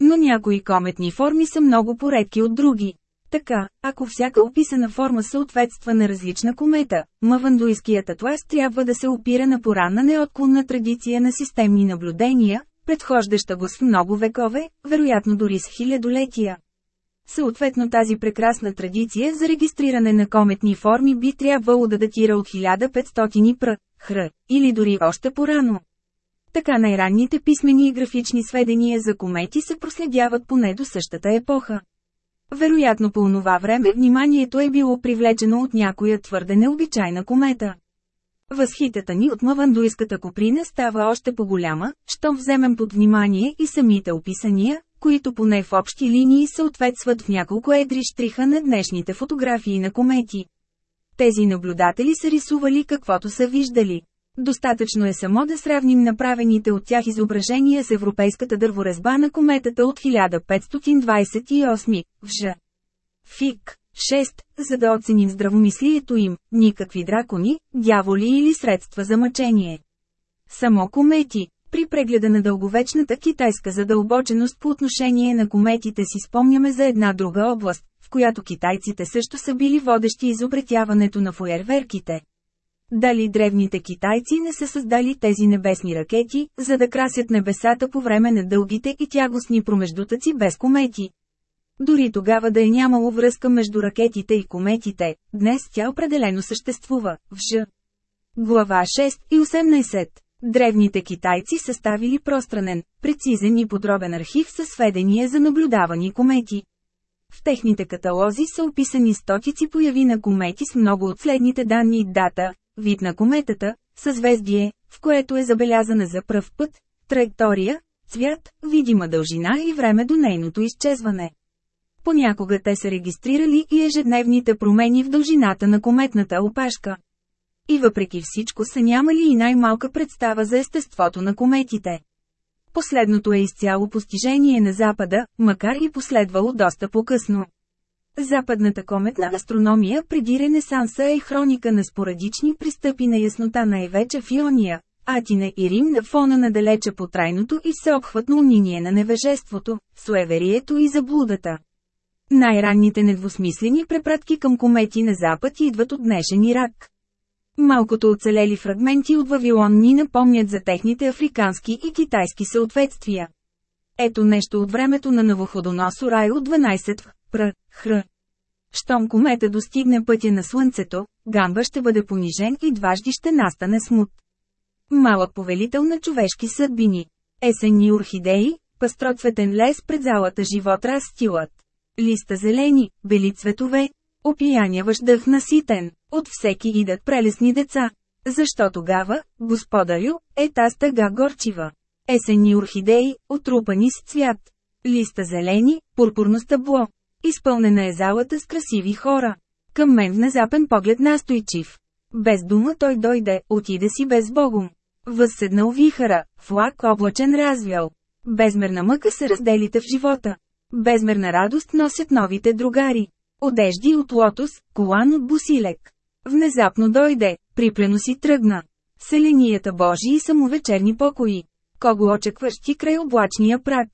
Но някои кометни форми са много поредки от други. Така, ако всяка описана форма съответства на различна комета, мавандуйският атлас трябва да се опира на поранна неотклонна традиция на системни наблюдения, предхождаща го с много векове, вероятно дори с хилядолетия. Съответно тази прекрасна традиция за регистриране на кометни форми би трябвало да датира от 1500 пр. хр. или дори още по-рано. Така най-ранните писмени и графични сведения за комети се проследяват поне до същата епоха. Вероятно по онова време вниманието е било привлечено от някоя твърде необичайна комета. Възхитата ни от Мавандуйската коприна става още по-голяма, щом вземем под внимание и самите описания, които поне в общи линии съответстват в няколко едри штриха на днешните фотографии на комети. Тези наблюдатели са рисували каквото са виждали. Достатъчно е само да сравним направените от тях изображения с европейската дърворезба на кометата от 1528 в Ж. Фик. 6. За да оценим здравомислието им, никакви дракони, дяволи или средства за мъчение. Само комети. При прегледа на дълговечната китайска задълбоченост по отношение на кометите си спомняме за една друга област, в която китайците също са били водещи изобретяването на фуерверките. Дали древните китайци не са създали тези небесни ракети, за да красят небесата по време на дългите и тягостни промеждутъци без комети? Дори тогава да е нямало връзка между ракетите и кометите, днес тя определено съществува, в Ж. Глава 6 и 18 Древните китайци съставили пространен, прецизен и подробен архив със сведения за наблюдавани комети. В техните каталози са описани стотици появи на комети с много от следните данни дата, вид на кометата, съзвездие, в което е забелязана за пръв път, траектория, цвят, видима дължина и време до нейното изчезване. Понякога те са регистрирали и ежедневните промени в дължината на кометната опашка. И въпреки всичко са нямали и най-малка представа за естеството на кометите. Последното е изцяло постижение на Запада, макар и последвало доста по-късно. Западната кометна астрономия преди Ренесанса е хроника на спорадични пристъпи на яснота най-вече в Иония, Атина и Рим на фона на далече по трайното и всеобхватно униние на невежеството, суеверието и заблудата. Най-ранните недвусмислени препратки към комети на Запад идват от днешен Ирак. Малкото оцелели фрагменти от Вавилон ни напомнят за техните африкански и китайски съответствия. Ето нещо от времето на Навуходоносор Рай от 12 в Пр. Хр. Щом комета достигне пътя на Слънцето, Гамба ще бъде понижен и дважди ще настане смут. Малък повелител на човешки съдбини. Есенни орхидеи, пастроцветен лес пред залата живот разстилат. Листа зелени, бели цветове, опияняващ дъх наситен, от всеки идат прелесни деца. Защо тогава, господарю, е таз тъга горчива? Есенни орхидеи, отрупани с цвят. Листа зелени, пурпурно стъбло. Изпълнена е залата с красиви хора. Към мен внезапен поглед настойчив. Без дума той дойде, отиде си без богом. Възседнал вихара, флаг облачен развял. Безмерна мъка се разделите в живота. Безмерна радост носят новите другари. Одежди от лотос, колан от бусилек. Внезапно дойде, приплено си тръгна. Селенията Божии само вечерни покои. Кого очакваш ти край облачния прак?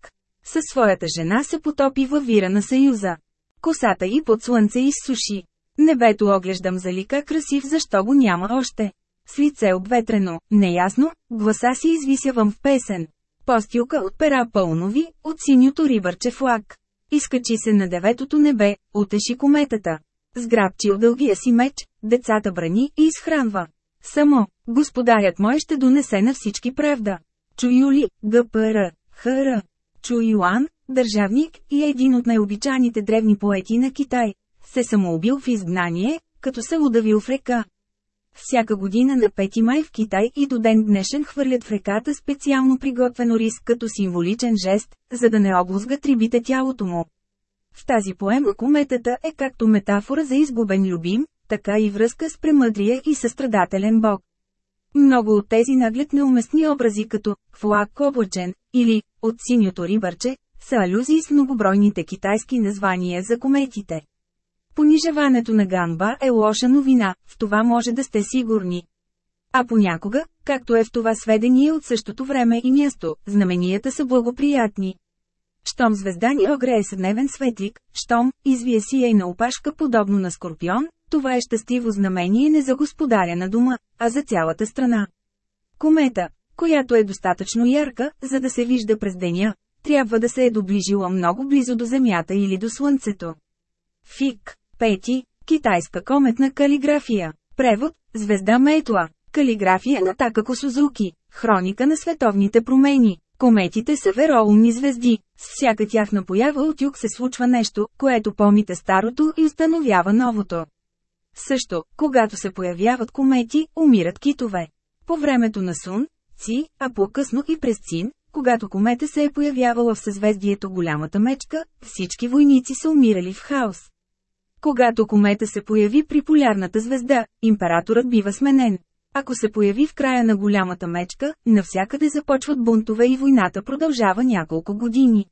Със своята жена се потопи във вира на съюза. Косата й под слънце изсуши. Небето оглеждам залика красив защо го няма още. С лице обветрено, неясно, гласа си извисявам в песен. Постилка от пера пълнови, от синьото рибърче флаг. Изкачи се на деветото небе, утеши кометата. Сграбчил дългия си меч, децата брани и изхранва. Само, господарят мой ще донесе на всички правда. Чуюли, ГПР, ХР. Чуюан, държавник и един от най-обичаните древни поети на Китай, се самоубил в изгнание, като се удавил в река. Всяка година на 5 май в Китай и до ден днешен хвърлят в реката специално приготвено риск като символичен жест, за да не облузгат рибите тялото му. В тази поема кометата е както метафора за изгубен любим, така и връзка с премъдрия и състрадателен бог. Много от тези наглед неуместни образи като «флаг облачен» или «от синьото рибърче» са алюзии с многобройните китайски названия за кометите. Понижаването на ганба е лоша новина, в това може да сте сигурни. А понякога, както е в това сведение от същото време и място, знаменията са благоприятни. Щом звезда ни огрее съдневен светлик, щом извие на опашка подобно на скорпион, това е щастиво знамение не за господаря на дома, а за цялата страна. Комета, която е достатъчно ярка, за да се вижда през деня, трябва да се е доближила много близо до Земята или до Слънцето. Фик, пети, китайска кометна калиграфия. Превод, звезда Метла. Калиграфия на Такако Сузуки. Хроника на световните промени. Кометите са вероумни звезди. С всяка тяхна поява от юг се случва нещо, което помите старото и установява новото. Също, когато се появяват комети, умират китове. По времето на Сун, Ци, а по-късно и през Цин, когато комета се е появявала в съзвездието Голямата мечка, всички войници са умирали в хаос. Когато комета се появи при полярната звезда, императорът бива сменен. Ако се появи в края на голямата мечка, навсякъде започват бунтове и войната продължава няколко години.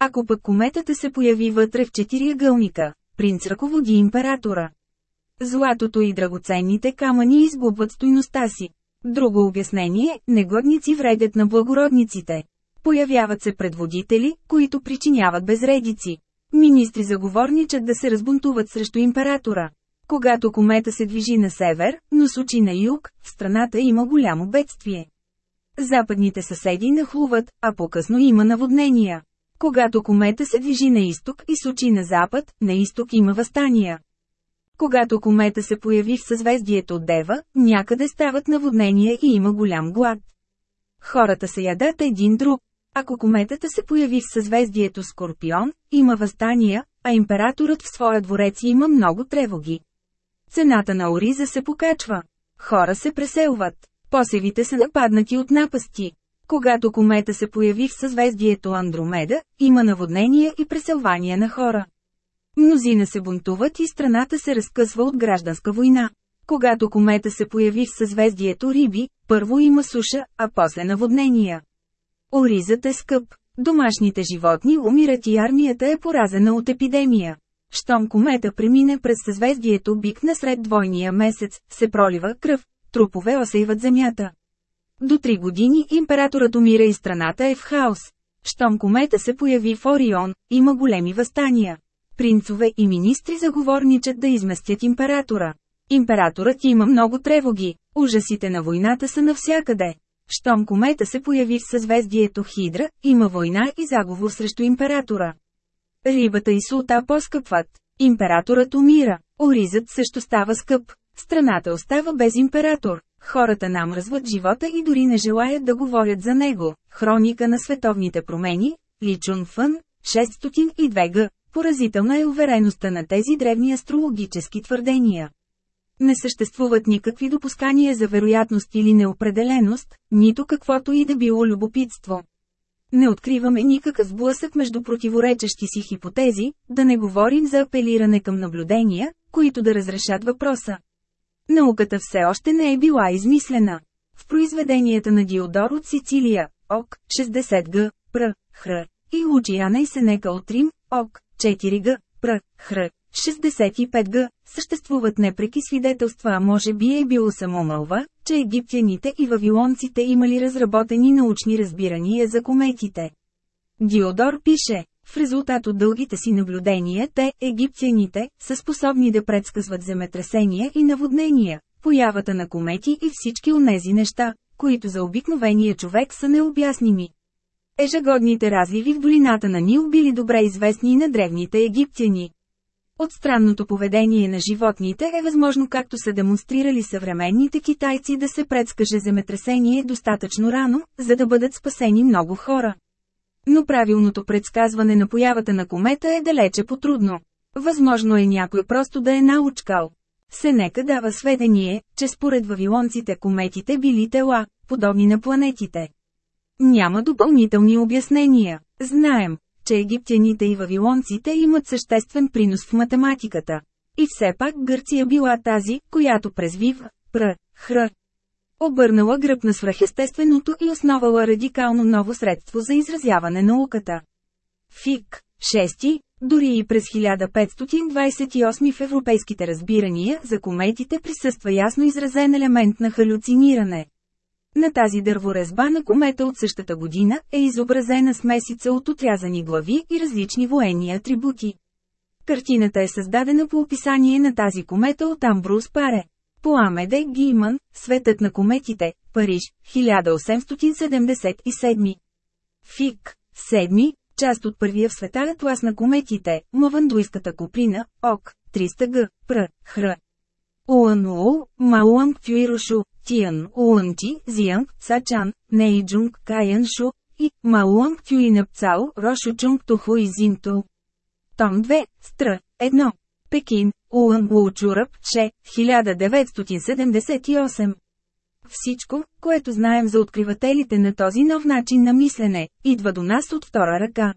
Ако пък кометата се появи вътре в четириъгълника, принц ръководи императора. Златото и драгоценните камъни изгубват стойността си. Друго обяснение – негодници вредят на благородниците. Появяват се предводители, които причиняват безредици. Министри заговорничат да се разбунтуват срещу императора. Когато комета се движи на север, но сочи на юг, в страната има голямо бедствие. Западните съседи нахлуват, а по-късно има наводнения. Когато комета се движи на изток и сочи на запад, на изток има възстания. Когато комета се появи в съзвездието Дева, някъде стават наводнения и има голям глад. Хората се ядат един друг. Ако кометата се появи в съзвездието Скорпион, има възстания, а императорът в своя дворец има много тревоги. Цената на ориза се покачва. Хора се преселват. Посевите са нападнати от напасти. Когато комета се появи в съзвездието Андромеда, има наводнения и преселвания на хора. Мнозина се бунтуват и страната се разкъсва от гражданска война. Когато комета се появи в съзвездието Риби, първо има суша, а после наводнения. Оризът е скъп. Домашните животни умират и армията е поразена от епидемия. Щом комета премине през съзвездието Бик насред двойния месец, се пролива кръв, трупове осейват земята. До три години императорът умира и страната е в хаос. Щом комета се появи в Орион, има големи възстания. Принцове и министри заговорничат да изместят императора. Императорът има много тревоги, ужасите на войната са навсякъде. Щом комета се появи в съзвездието Хидра, има война и заговор срещу императора. Рибата и султа поскъпват. Императорът умира. Оризът също става скъп. Страната остава без император. Хората намръзват живота и дори не желаят да говорят за него. Хроника на световните промени, Личун Фън, 602 г. Поразителна е увереността на тези древни астрологически твърдения. Не съществуват никакви допускания за вероятност или неопределеност, нито каквото и да било любопитство. Не откриваме никакъв сблъсък между противоречащи си хипотези, да не говорим за апелиране към наблюдения, които да разрешат въпроса. Науката все още не е била измислена. В произведенията на Диодор от Сицилия, ОК, 60 г, Пр, Хр, и Лучияна и Сенека от Рим, ОК, 4 г, Пр, Хр, 65 г. Съществуват непреки свидетелства, може би е било самомълва, че египтяните и вавилонците имали разработени научни разбирания за кометите. Диодор пише, в резултат от дългите си наблюдения те, египтяните, са способни да предсказват земетресения и наводнения, появата на комети и всички онези неща, които за обикновения човек са необясними. Ежегодните разливи в долината на Нил били добре известни и на древните египтяни. От странното поведение на животните е възможно както са демонстрирали съвременните китайци да се предскаже земетресение достатъчно рано, за да бъдат спасени много хора. Но правилното предсказване на появата на комета е далече по-трудно. Възможно е някой просто да е научкал. Сенека дава сведение, че според вавилонците кометите били тела, подобни на планетите. Няма допълнителни обяснения. Знаем, че египтяните и вавилонците имат съществен принос в математиката. И все пак Гърция била тази, която през Вив, Пр, Хр. Обърнала гръб на свръхестественото и основала радикално ново средство за изразяване науката. ФИК, 6, Дори и през 1528 в европейските разбирания за кометите присъства ясно изразен елемент на халюциниране. На тази дърворезба на комета от същата година е изобразена смесица от отрязани глави и различни военни атрибути. Картината е създадена по описание на тази комета от Амбрус Паре. По Амеде Гиман, Светът на кометите, Париж, 1877. Фик, 7, част от първия в света атлас на кометите, Мавандуйската куприна, ОК, 300 г, Пр, Хр. Уануу, Мауанг Фюирошу, Тиан, Уанчи, Зианг, Сачан, Нейджунг, Каяншу, и Мауанг Фюинапцао, Рошучунг Туху и Зинто. Том 2, Стр. 1. Пекин, Улан Лучуръп, Ше, 1978. Всичко, което знаем за откривателите на този нов начин на мислене, идва до нас от втора ръка.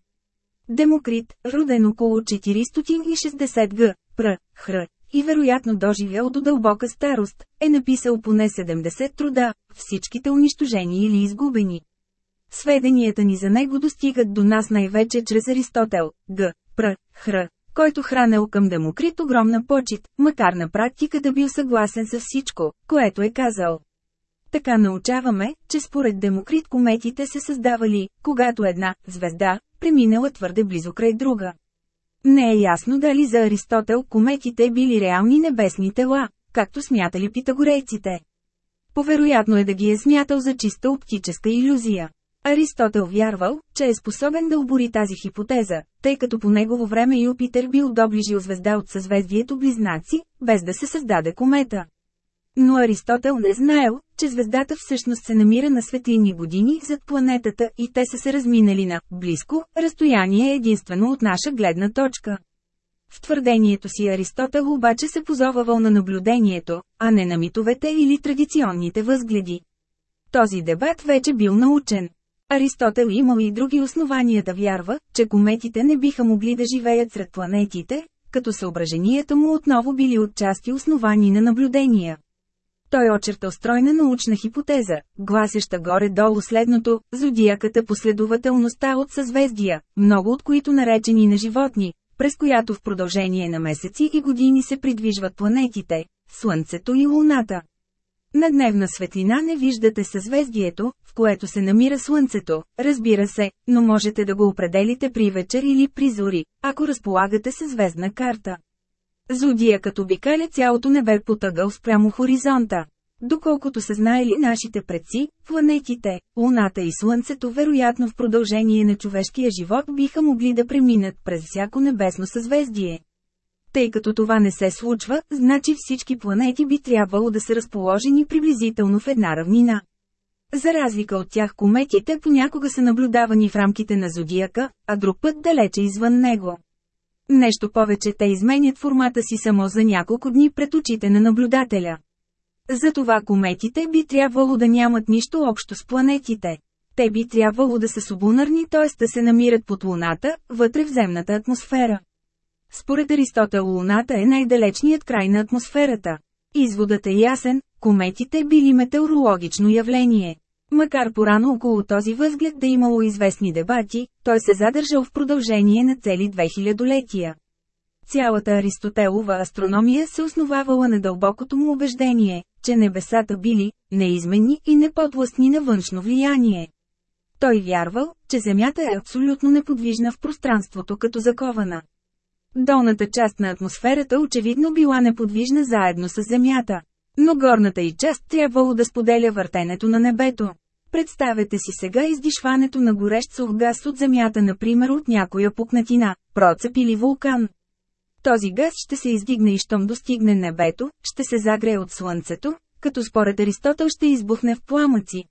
Демокрит, роден около 460 г. Пр. Хр. И вероятно доживял до дълбока старост, е написал поне 70 труда, всичките унищожени или изгубени. Сведенията ни за него достигат до нас най-вече чрез Аристотел, Г. Пр. Хр който хранел към Демокрит огромна почет, макар на практика да бил съгласен с всичко, което е казал. Така научаваме, че според Демокрит кометите се създавали, когато една звезда преминала твърде близо край друга. Не е ясно дали за Аристотел кометите били реални небесни тела, както смятали питагорейците. Повероятно е да ги е смятал за чиста оптическа иллюзия. Аристотел вярвал, че е способен да обори тази хипотеза, тъй като по негово време Юпитер бил доближил звезда от съзвездието Близнаци, без да се създаде комета. Но Аристотел не знаел, че звездата всъщност се намира на светлини години зад планетата и те са се разминали на близко разстояние единствено от наша гледна точка. В твърдението си Аристотел обаче се позовавал на наблюдението, а не на митовете или традиционните възгледи. Този дебат вече бил научен. Аристотел имал и други основания да вярва, че кометите не биха могли да живеят сред планетите, като съображенията му отново били отчасти основани на наблюдения. Той очертал стройна научна хипотеза, гласеща горе-долу следното – зодиаката последователността от съзвездия, много от които наречени на животни, през която в продължение на месеци и години се придвижват планетите, Слънцето и Луната. На дневна светлина не виждате съзвездието, в което се намира Слънцето, разбира се, но можете да го определите при вечер или при зори, ако разполагате със звездна карта. Зодия като обикаля цялото небе потъгъл спрямо хоризонта. Доколкото са знаели нашите предци, планетите, Луната и Слънцето вероятно в продължение на човешкия живот биха могли да преминат през всяко небесно съзвездие. Тъй като това не се случва, значи всички планети би трябвало да са разположени приблизително в една равнина. За разлика от тях кометите понякога са наблюдавани в рамките на зодиака, а друг път далече извън него. Нещо повече те изменят формата си само за няколко дни пред очите на наблюдателя. Затова кометите би трябвало да нямат нищо общо с планетите. Те би трябвало да са субунарни, т.е. да се намират под Луната, вътре в земната атмосфера. Според Аристотел Луната е най-далечният край на атмосферата. Изводът е ясен, кометите били метеорологично явление. Макар порано около този възглед да имало известни дебати, той се задържал в продължение на цели 2000-летия. Цялата Аристотелова астрономия се основавала на дълбокото му убеждение, че небесата били неизменни и неподвластни на външно влияние. Той вярвал, че Земята е абсолютно неподвижна в пространството като закована. Долната част на атмосферата очевидно била неподвижна заедно с Земята. Но горната и част трябвало да споделя въртенето на небето. Представете си сега издишването на горещ сух газ от Земята например от някоя пукнатина, процеп или вулкан. Този газ ще се издигне и щом достигне небето, ще се загрее от Слънцето, като според Аристотел ще избухне в пламъци.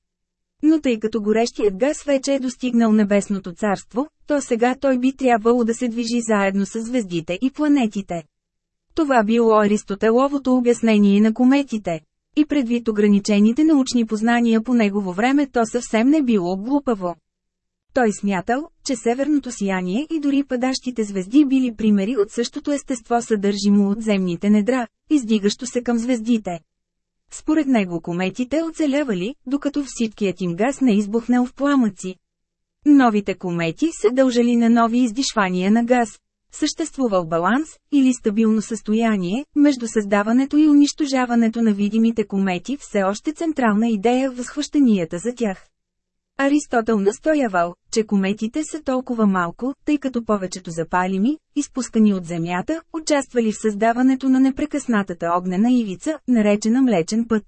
Но тъй като горещият газ вече е достигнал небесното царство, то сега той би трябвало да се движи заедно с звездите и планетите. Това било Аристотеловото обяснение на кометите. И предвид ограничените научни познания по негово време то съвсем не било глупаво. Той смятал, че северното сияние и дори падащите звезди били примери от същото естество съдържимо от земните недра, издигащо се към звездите. Според него кометите оцелявали, докато всичкият им газ не избухнал в пламъци. Новите комети се дължали на нови издишвания на газ. Съществувал баланс, или стабилно състояние, между създаването и унищожаването на видимите комети все още централна идея в възхващанията за тях. Аристотел настоявал, че кометите са толкова малко, тъй като повечето запалими, изпускани от Земята, участвали в създаването на непрекъснатата огнена ивица, наречена Млечен път.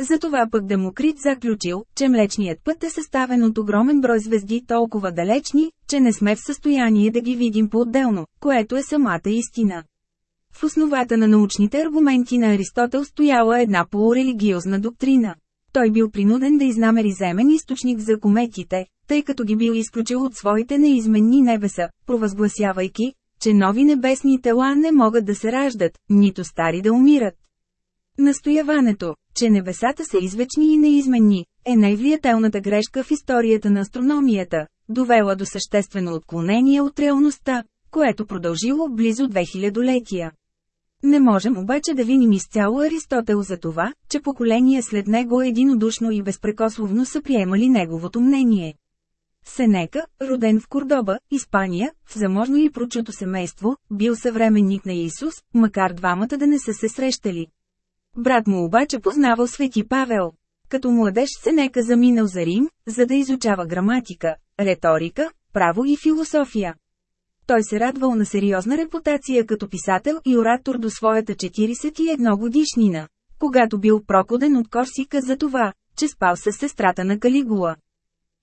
Затова пък Демокрит заключил, че Млечният път е съставен от огромен брой звезди толкова далечни, че не сме в състояние да ги видим по-отделно, което е самата истина. В основата на научните аргументи на Аристотел стояла една полурелигиозна доктрина. Той бил принуден да изнамери земен източник за кометите, тъй като ги бил изключил от своите неизменни небеса, провъзгласявайки, че нови небесни тела не могат да се раждат, нито стари да умират. Настояването, че небесата са извечни и неизменни, е най-влиятелната грешка в историята на астрономията, довела до съществено отклонение от реалността, което продължило близо 2000 летия. Не можем обаче да виним изцяло Аристотел за това, че поколения след него единодушно и безпрекословно са приемали неговото мнение. Сенека, роден в Кордоба, Испания, в заможно и прочуто семейство, бил съвременник на Исус, макар двамата да не са се срещали. Брат му обаче познавал Свети Павел. Като младеж Сенека заминал за Рим, за да изучава граматика, риторика, право и философия. Той се радвал на сериозна репутация като писател и оратор до своята 41 годишнина, когато бил прокуден от Корсика за това, че спал с сестрата на Калигула.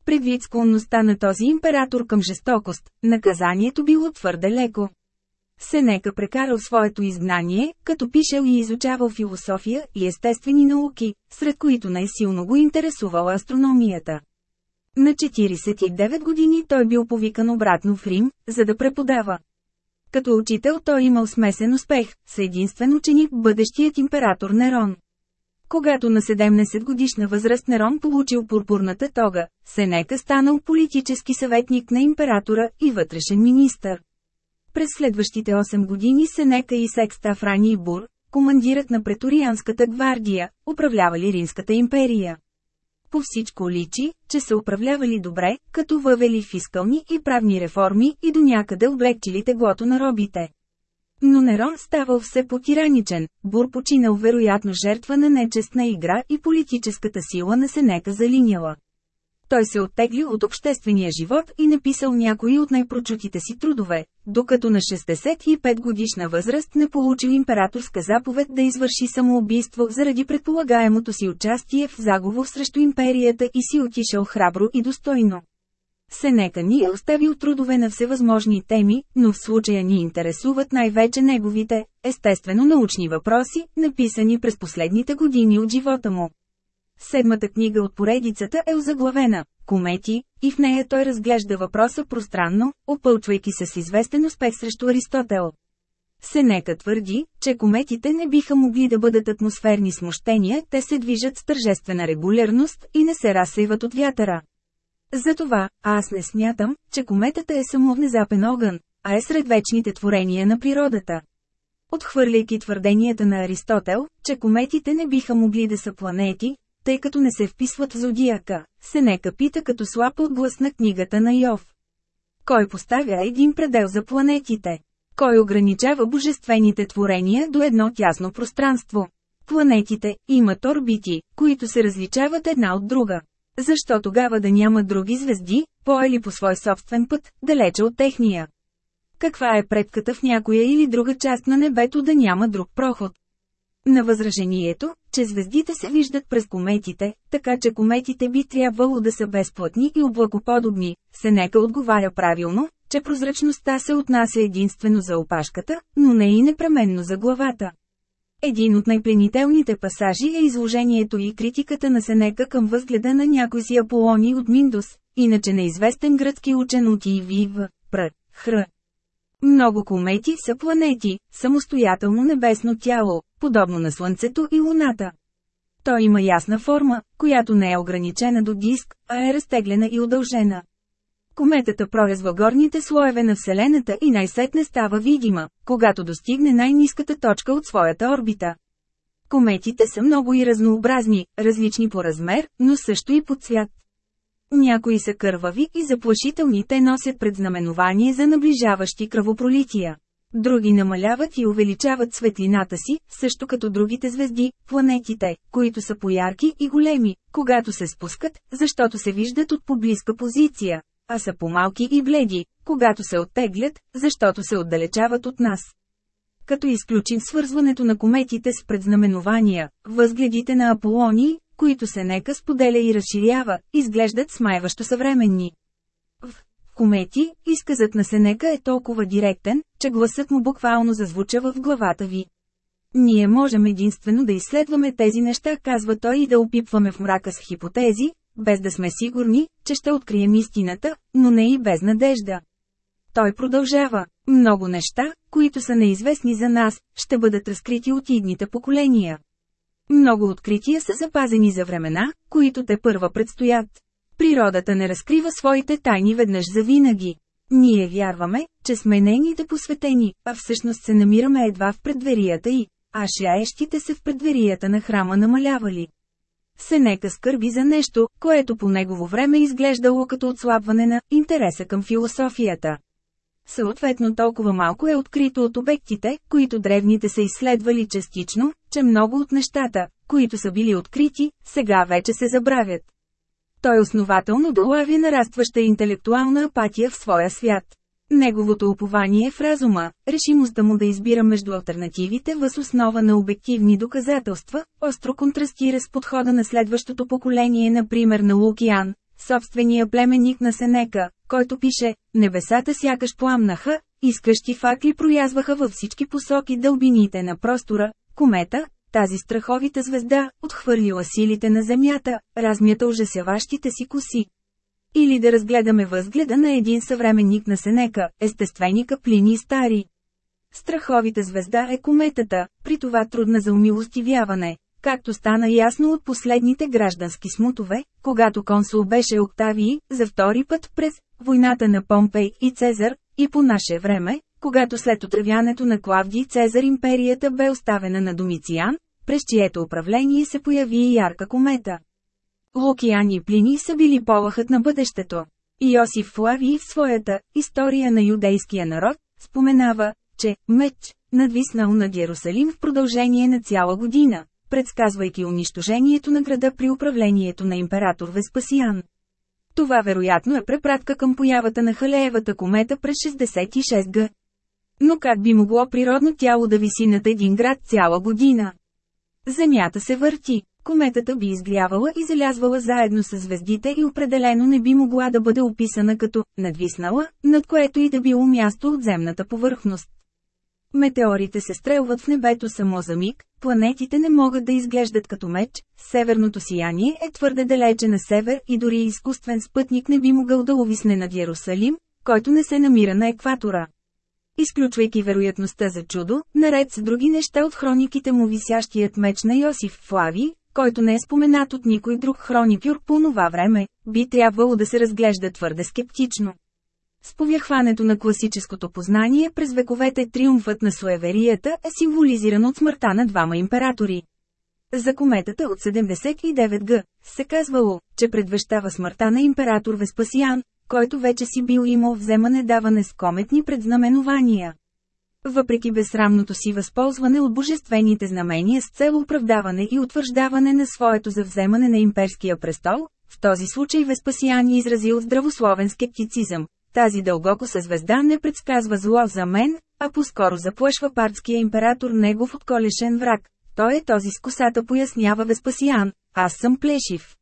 Предвид склонността на този император към жестокост, наказанието било твърде леко. Сенека прекарал своето изгнание, като пишел и изучавал философия и естествени науки, сред които най-силно го интересувала астрономията. На 49 години той бил повикан обратно в Рим, за да преподава. Като учител той имал смесен успех, с единствен ученик бъдещият император Нерон. Когато на 17 годишна възраст Нерон получил пурпурната тога, Сенека станал политически съветник на императора и вътрешен министър. През следващите 8 години Сенека и Секста Франи и Бур, командирът на преторианската гвардия, управлявали Римската империя. По всичко личи, че са управлявали добре, като въвели фискални и правни реформи и до някъде облегчили теглото на робите. Но Нерон ставал все по-тираничен, Бур починал вероятно жертва на нечестна игра и политическата сила на Сенека залиняла. Той се оттегли от обществения живот и написал някои от най-прочутите си трудове, докато на 65 годишна възраст не получил императорска заповед да извърши самоубийство заради предполагаемото си участие в заговор срещу империята и си отишъл храбро и достойно. Сенека ни е оставил трудове на всевъзможни теми, но в случая ни интересуват най-вече неговите, естествено научни въпроси, написани през последните години от живота му. Седмата книга от поредицата е озаглавена «Комети» и в нея той разглежда въпроса пространно, опълчвайки се с известен успех срещу Аристотел. Сенека твърди, че кометите не биха могли да бъдат атмосферни смущения, те се движат с тържествена регулярност и не се разсейват от вятъра. Затова, аз не смятам, че кометата е само внезапен огън, а е сред вечните творения на природата. Отхвърляйки твърденията на Аристотел, че кометите не биха могли да са планети, тъй като не се вписват в зодиака, Сенека пита като слаб отглас на книгата на Йов. Кой поставя един предел за планетите? Кой ограничава божествените творения до едно тясно пространство? Планетите имат орбити, които се различават една от друга. Защо тогава да няма други звезди, поели по свой собствен път, далече от техния? Каква е предката в някоя или друга част на небето да няма друг проход? На възражението, че звездите се виждат през кометите, така че кометите би трябвало да са безплътни и облакоподобни, се нека отговаря правилно, че прозрачността се отнася единствено за опашката, но не и непременно за главата. Един от най-пленителните пасажи е изложението и критиката на Сенека към възгледа на някой си Аполони от Миндус, иначе неизвестен гръцки учен от Ивив, Пр. Хр. Много комети са планети, самостоятелно небесно тяло, подобно на Слънцето и Луната. Той има ясна форма, която не е ограничена до диск, а е разтеглена и удължена. Кометата прорезва горните слоеве на Вселената и най-сетне става видима, когато достигне най-низката точка от своята орбита. Кометите са много и разнообразни, различни по размер, но също и по цвят. Някои са кървави и заплашителни те носят предзнаменование за наближаващи кръвопролития. Други намаляват и увеличават светлината си, също като другите звезди, планетите, които са поярки и големи, когато се спускат, защото се виждат от поблизка позиция, а са по-малки и бледи, когато се оттеглят, защото се отдалечават от нас. Като изключим свързването на кометите с предзнаменования, възгледите на Аполони, които се нека споделя и разширява, изглеждат смайващо съвременни. Комети, изказът на Сенека е толкова директен, че гласът му буквално зазвучава в главата ви. Ние можем единствено да изследваме тези неща, казва той и да опипваме в мрака с хипотези, без да сме сигурни, че ще открием истината, но не и без надежда. Той продължава. Много неща, които са неизвестни за нас, ще бъдат разкрити от идните поколения. Много открития са запазени за времена, които те първа предстоят. Природата не разкрива своите тайни веднъж за винаги. Ние вярваме, че сме нейните посветени, а всъщност се намираме едва в предверията й, а шляещите се в предверията на храма намалявали. Сенека скърби за нещо, което по негово време изглеждало като отслабване на интереса към философията. Съответно толкова малко е открито от обектите, които древните са изследвали частично, че много от нещата, които са били открити, сега вече се забравят. Той основателно долави нарастваща интелектуална апатия в своя свят. Неговото упование в разума, решимостта му да избира между альтернативите въз основа на обективни доказателства, остро контрастира с подхода на следващото поколение например на Лукиан, собствения племенник на Сенека, който пише, небесата сякаш пламнаха, изкъщи факли проязваха във всички посоки дълбините на простора, комета, тази страховита звезда, отхвърлила силите на Земята, размята ужасяващите си коси. Или да разгледаме възгледа на един съвременник на Сенека, естественика Плини Стари. Страховита звезда е кометата, при това трудна за умилостивяване, както стана ясно от последните граждански смутове, когато консул беше Октавии, за втори път през войната на Помпей и Цезар, и по наше време, когато след отравянето на Клавдий Цезар империята бе оставена на Домициан, през чието управление се появи и ярка комета. Лукиан и Плини са били полахът на бъдещето. Йосиф Флавий в своята «История на юдейския народ» споменава, че «меч» надвиснал над Иерусалим в продължение на цяла година, предсказвайки унищожението на града при управлението на император Веспасиан. Това вероятно е препратка към появата на Халеевата комета през 66 г. Но как би могло природно тяло да виси над един град цяла година? Земята се върти, кометата би изгрявала и залязвала заедно с звездите и определено не би могла да бъде описана като «надвиснала», над което и да било място от земната повърхност. Метеорите се стрелват в небето само за миг, планетите не могат да изглеждат като меч, северното сияние е твърде далече на север и дори изкуствен спътник не би могъл да увисне над Иерусалим, който не се намира на екватора. Изключвайки вероятността за чудо, наред с други неща от хрониките му висящият меч на Йосиф Флави, който не е споменат от никой друг хроникюр по това време, би трябвало да се разглежда твърде скептично. С повяхването на класическото познание през вековете триумфът на суеверията е символизиран от смъртта на двама императори. За кометата от 79 г. се казвало, че предвещава смъртта на император Веспасиан, който вече си бил имал вземане даване с кометни предзнаменования. Въпреки безсрамното си възползване от божествените знамения с цел оправдаване и утвърждаване на своето завземане на имперския престол, в този случай Веспасиан изразил здравословен скептицизъм, тази дълбоко звезда не предсказва зло за мен, а по-скоро заплашва партския император негов отколешен враг. Той е този с косата пояснява Веспасиан, аз съм плешив.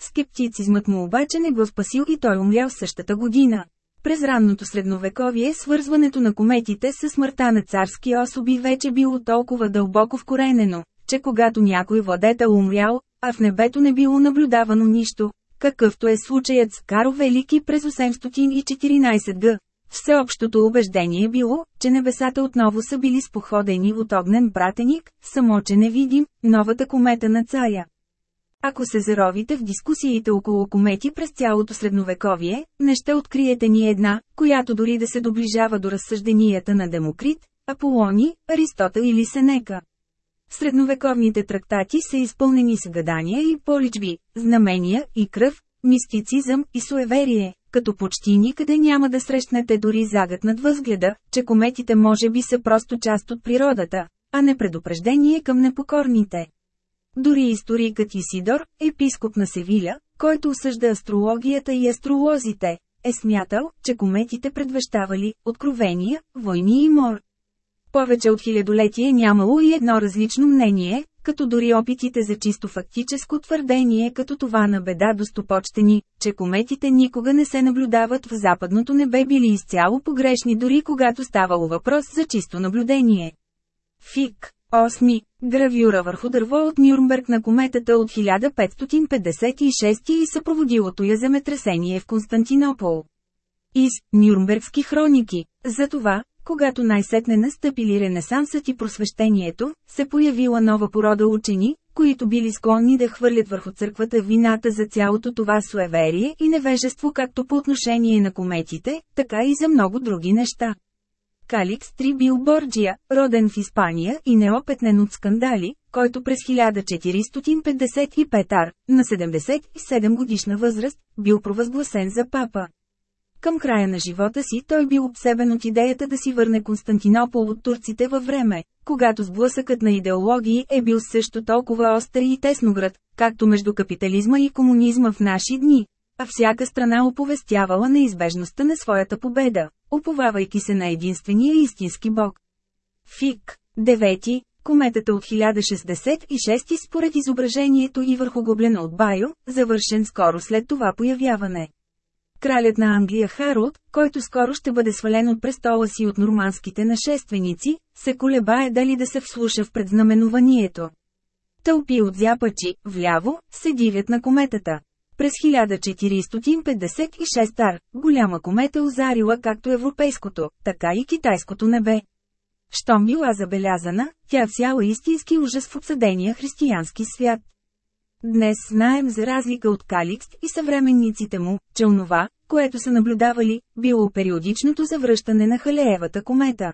Скептицизмът му обаче не го спасил и той умрял същата година. През ранното средновековие свързването на кометите с смъртта на царски особи вече било толкова дълбоко вкоренено, че когато някой владетел умрял, а в небето не било наблюдавано нищо, какъвто е случаят с Каро Велики през 814 г. Всеобщото убеждение било, че небесата отново са били споходени от огнен пратеник, само че не видим, новата комета на цая. Ако се заровите в дискусиите около комети през цялото средновековие, не ще откриете ни една, която дори да се доближава до разсъжденията на Демокрит, Аполони, Аристотел или Сенека. Средновековните трактати са изпълнени с гадания и поличби, знамения и кръв, мистицизъм и суеверие, като почти никъде няма да срещнете дори загатнат възгледа, че кометите може би са просто част от природата, а не предупреждение към непокорните. Дори историкът Исидор, епископ на Севиля, който осъжда астрологията и астролозите, е смятал, че кометите предвещавали откровения, войни и мор. Повече от хилядолетие е нямало и едно различно мнение, като дори опитите за чисто фактическо твърдение като това на беда достопочтени, че кометите никога не се наблюдават в западното небе били изцяло погрешни дори когато ставало въпрос за чисто наблюдение. Фик. 8. Гравюра върху дърво от Нюрнберг на кометата от 1556 и съпроводилото я земетресение в Константинопол. Из Нюрнбергски хроники. Затова, когато най-сетне настъпили Ренесансът и просвещението, се появила нова порода учени, които били склонни да хвърлят върху църквата вината за цялото това суеверие и невежество както по отношение на кометите, така и за много други неща. Каликс Трибил Борджия, роден в Испания и неопетнен от скандали, който през 1455 ар, на 77 годишна възраст, бил провъзгласен за папа. Към края на живота си той бил обсебен от идеята да си върне Константинопол от турците във време, когато сблъсъкът на идеологии е бил също толкова остър и тесноград, както между капитализма и комунизма в наши дни, а всяка страна оповестявала неизбежността на своята победа, уповавайки се на единствения истински бог. Фик. 9. Кометата от 1066 според изображението и върху гоблена от Байо, завършен скоро след това появяване. Кралят на Англия Харлд, който скоро ще бъде свален от престола си от норманските нашественици, се колебае дали да се вслуша в предзнаменованието. Тълпи от зяпачи, вляво, се дивят на кометата. През 1456 ар, голяма комета озарила както европейското, така и китайското небе. Щом била забелязана, тя всяла истински ужас в обсъдения християнски свят. Днес знаем за разлика от Каликст и съвременниците му, че онова, което са наблюдавали, било периодичното завръщане на Халеевата комета.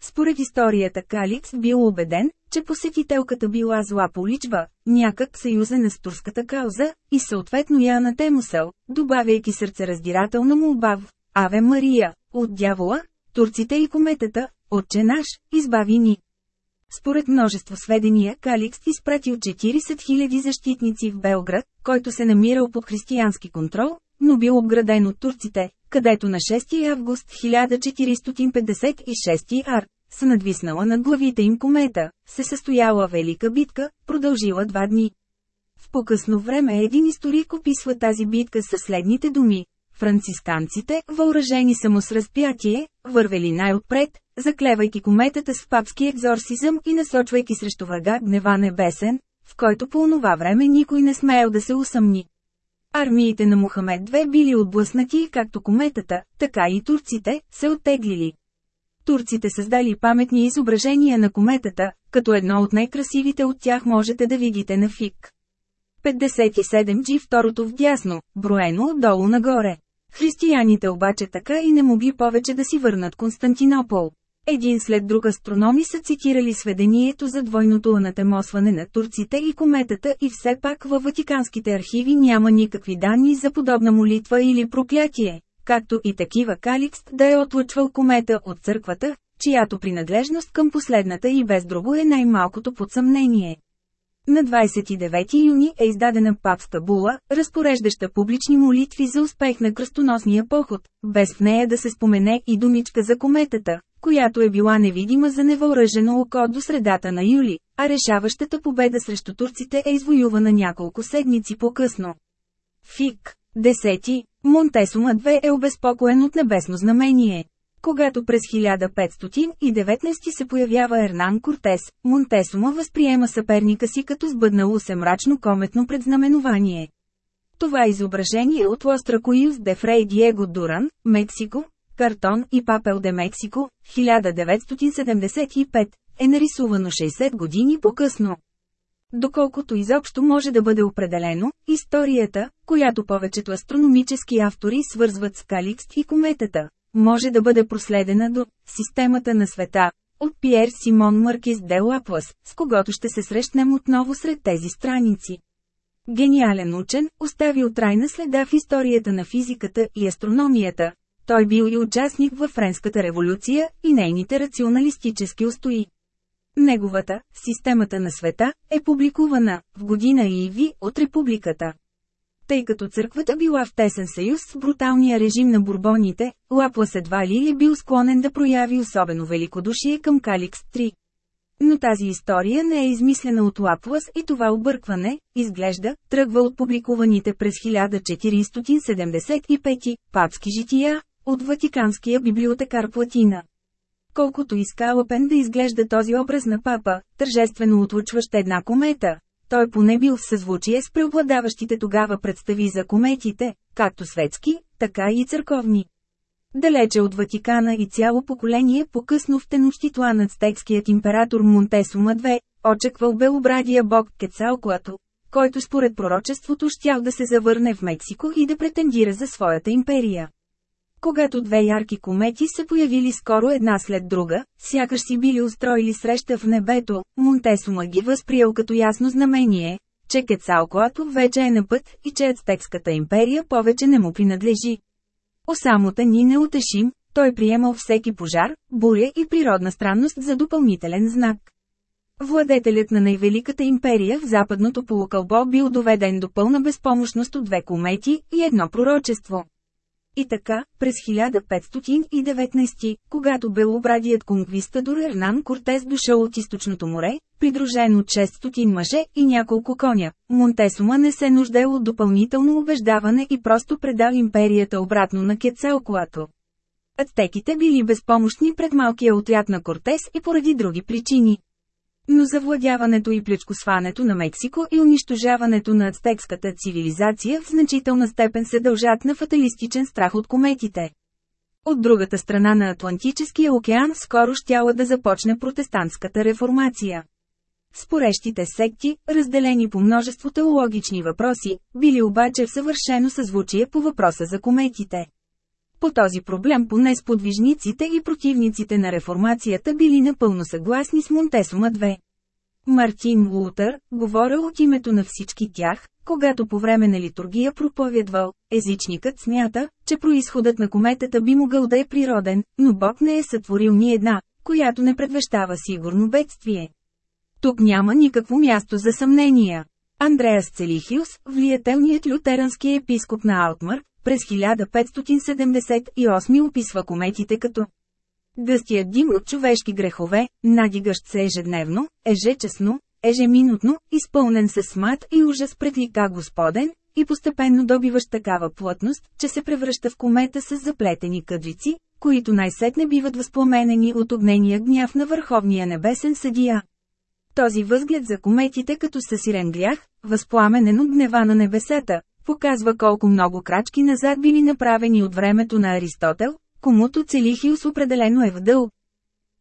Според историята Каликс бил убеден, че посетителката била зла поличба, някак съюзена с турската кауза, и съответно я анатемусъл, добавяйки сърцераздирателна молба в Аве Мария, от дявола, турците и кометата, отче наш, избави ни. Според множество сведения Каликст изпратил 40 000 защитници в Белград, който се намирал под християнски контрол, но бил обграден от турците, където на 6 август 1456 ар, са надвиснала над главите им комета, се състояла велика битка, продължила два дни. В по-късно време един историк описва тази битка със следните думи. Францисканците, въоръжени само с разпятие, вървели най-отпред, заклевайки кометата с папски екзорсизъм и насочвайки срещу врага гнева небесен, в който по онова време никой не смеял да се усъмни. Армиите на Мухамед II били отблъснати както кометата, така и турците, се оттеглили. Турците създали паметни изображения на кометата, като едно от най-красивите от тях можете да видите на ФИК. 57 G второто вдясно, броено отдолу нагоре. Християните обаче така и не могли повече да си върнат Константинопол. Един след друг астрономи са цитирали сведението за двойното анатемосване на турците и кометата и все пак във ватиканските архиви няма никакви данни за подобна молитва или проклятие, както и такива Каликст да е отлъчвал комета от църквата, чиято принадлежност към последната и без друго е най-малкото под съмнение. На 29 юни е издадена папска була, разпореждаща публични молитви за успех на кръстоносния поход, без в нея да се спомене и думичка за кометата, която е била невидима за невъоръжено око до средата на юли, а решаващата победа срещу турците е извоювана няколко седмици по-късно. Фик. 10. Монтесума 2 е обезпокоен от небесно знамение. Когато през 1519 се появява Ернан Кортес, Монтесума възприема съперника си като сбъднало се мрачно кометно предзнаменование. Това изображение от Лостракоюс де Фрей Диего Дуран, Мексико, Картон и Папел де Мексико, 1975, е нарисувано 60 години по-късно. Доколкото изобщо може да бъде определено, историята, която повечето астрономически автори свързват с Каликст и кометата, може да бъде проследена до «Системата на света» от Пьер Симон Маркиз де Лаплас, с когото ще се срещнем отново сред тези страници. Гениален учен, оставил трайна следа в историята на физиката и астрономията. Той бил и участник във Френската революция и нейните рационалистически устои. Неговата «Системата на света» е публикувана в година Иви от Републиката. Тъй като църквата била в тесен съюз с бруталния режим на бурбоните, Лаплас едва ли е бил склонен да прояви особено великодушие към Каликс 3. Но тази история не е измислена от Лаплас и това объркване, изглежда, тръгва от публикуваните през 1475 папски жития, от Ватиканския библиотекар Платина. Колкото и скалъпен да изглежда този образ на папа, тържествено отлучващ една комета, той поне бил в съзвучие с преобладаващите тогава представи за кометите, както светски, така и църковни. Далече от Ватикана и цяло поколение по-късно в Тенощитлан ацтекският император Монтесума II, очаквал белобрадия бог Кецалкуато, който според пророчеството щял да се завърне в Мексико и да претендира за своята империя. Когато две ярки комети се появили скоро една след друга, сякаш си били устроили среща в небето, Монтесума ги възприел като ясно знамение, че Кецалкоато вече е на път и че Ацтекската империя повече не му принадлежи. Осамота ни неутешим, той приемал всеки пожар, буря и природна странност за допълнителен знак. Владетелят на най-великата империя в западното полукълбо бил доведен до пълна безпомощност от две комети и едно пророчество. И така, през 1519, когато белобрадият конквистадор Ернан Кортес дошъл от източното море, придружен от 600 мъже и няколко коня, Монтесума не се нуждел от допълнително убеждаване и просто предал империята обратно на Кецалкуато. Ацтеките били безпомощни пред малкия отряд на Кортес и поради други причини. Но завладяването и плечкосването на Мексико и унищожаването на ацтекската цивилизация в значителна степен се дължат на фаталистичен страх от кометите. От другата страна на Атлантическия океан скоро щяла да започне протестантската реформация. Спорещите секти, разделени по множество теологични въпроси, били обаче в съвършено съзвучие по въпроса за кометите. По този проблем поне сподвижниците и противниците на реформацията били напълно съгласни с Монтесума 2. Мартин Лутър, говорил от името на всички тях, когато по време на литургия проповядвал, езичникът смята, че происходът на кометата би могъл да е природен, но Бог не е сътворил ни една, която не предвещава сигурно бедствие. Тук няма никакво място за съмнения. Андреас Целихиус, влиятелният лютерански епископ на Алтмар, през 1578 описва кометите като Гъстият дим от човешки грехове, надигащ се ежедневно, ежечесно, ежеминутно, изпълнен с смат и ужас пред лика Господен, и постепенно добиващ такава плътност, че се превръща в комета с заплетени къдвици, които най-сетне биват възпламенени от огнения гняв на Върховния небесен съдия. Този възглед за кометите като съсирен грях, възпламенен от гнева на небесата, показва колко много крачки назад били направени от времето на Аристотел, комуто Целихиус определено е вдъл.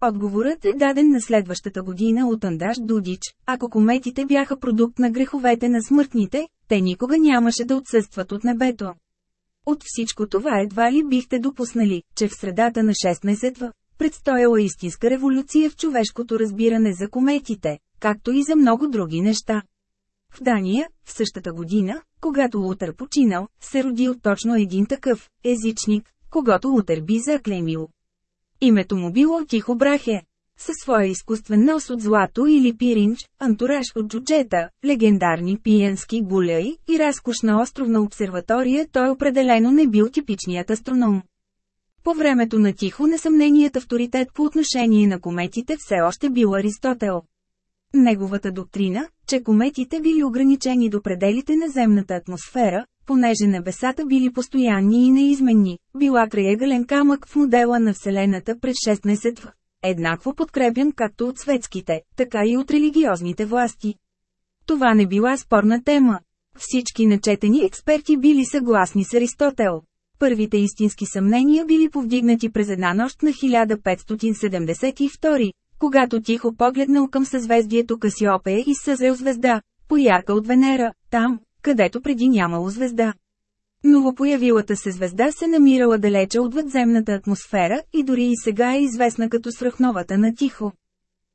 Отговорът е даден на следващата година от Андаш Дудич. Ако кометите бяха продукт на греховете на смъртните, те никога нямаше да отсъстват от небето. От всичко това едва ли бихте допуснали, че в средата на 16 в предстояла истинска революция в човешкото разбиране за кометите, както и за много други неща. В Дания, в същата година, когато Лутър починал, се родил точно един такъв езичник, когато Лутър би заклемил. Името му било Тихо Брахе. Със своя изкуствен нос от злато или пиринч, антураж от джуджета, легендарни пиенски гуляи и разкошна островна обсерватория той определено не бил типичният астроном. По времето на Тихо несъмненият авторитет по отношение на кометите все още бил Аристотел. Неговата доктрина, че кометите били ограничени до пределите на земната атмосфера, понеже небесата били постоянни и неизменни, била краягален камък в модела на Вселената през 16 в еднакво подкрепен както от светските, така и от религиозните власти. Това не била спорна тема. Всички начетени експерти били съгласни с Аристотел. Първите истински съмнения били повдигнати през една нощ на 1572, когато тихо погледнал към съзвездието Касиопея и съзрел звезда, поярка от Венера, там, където преди нямало звезда. Новопоявилата се звезда се намирала далече от въдземната атмосфера и дори и сега е известна като свръхновата на Тихо.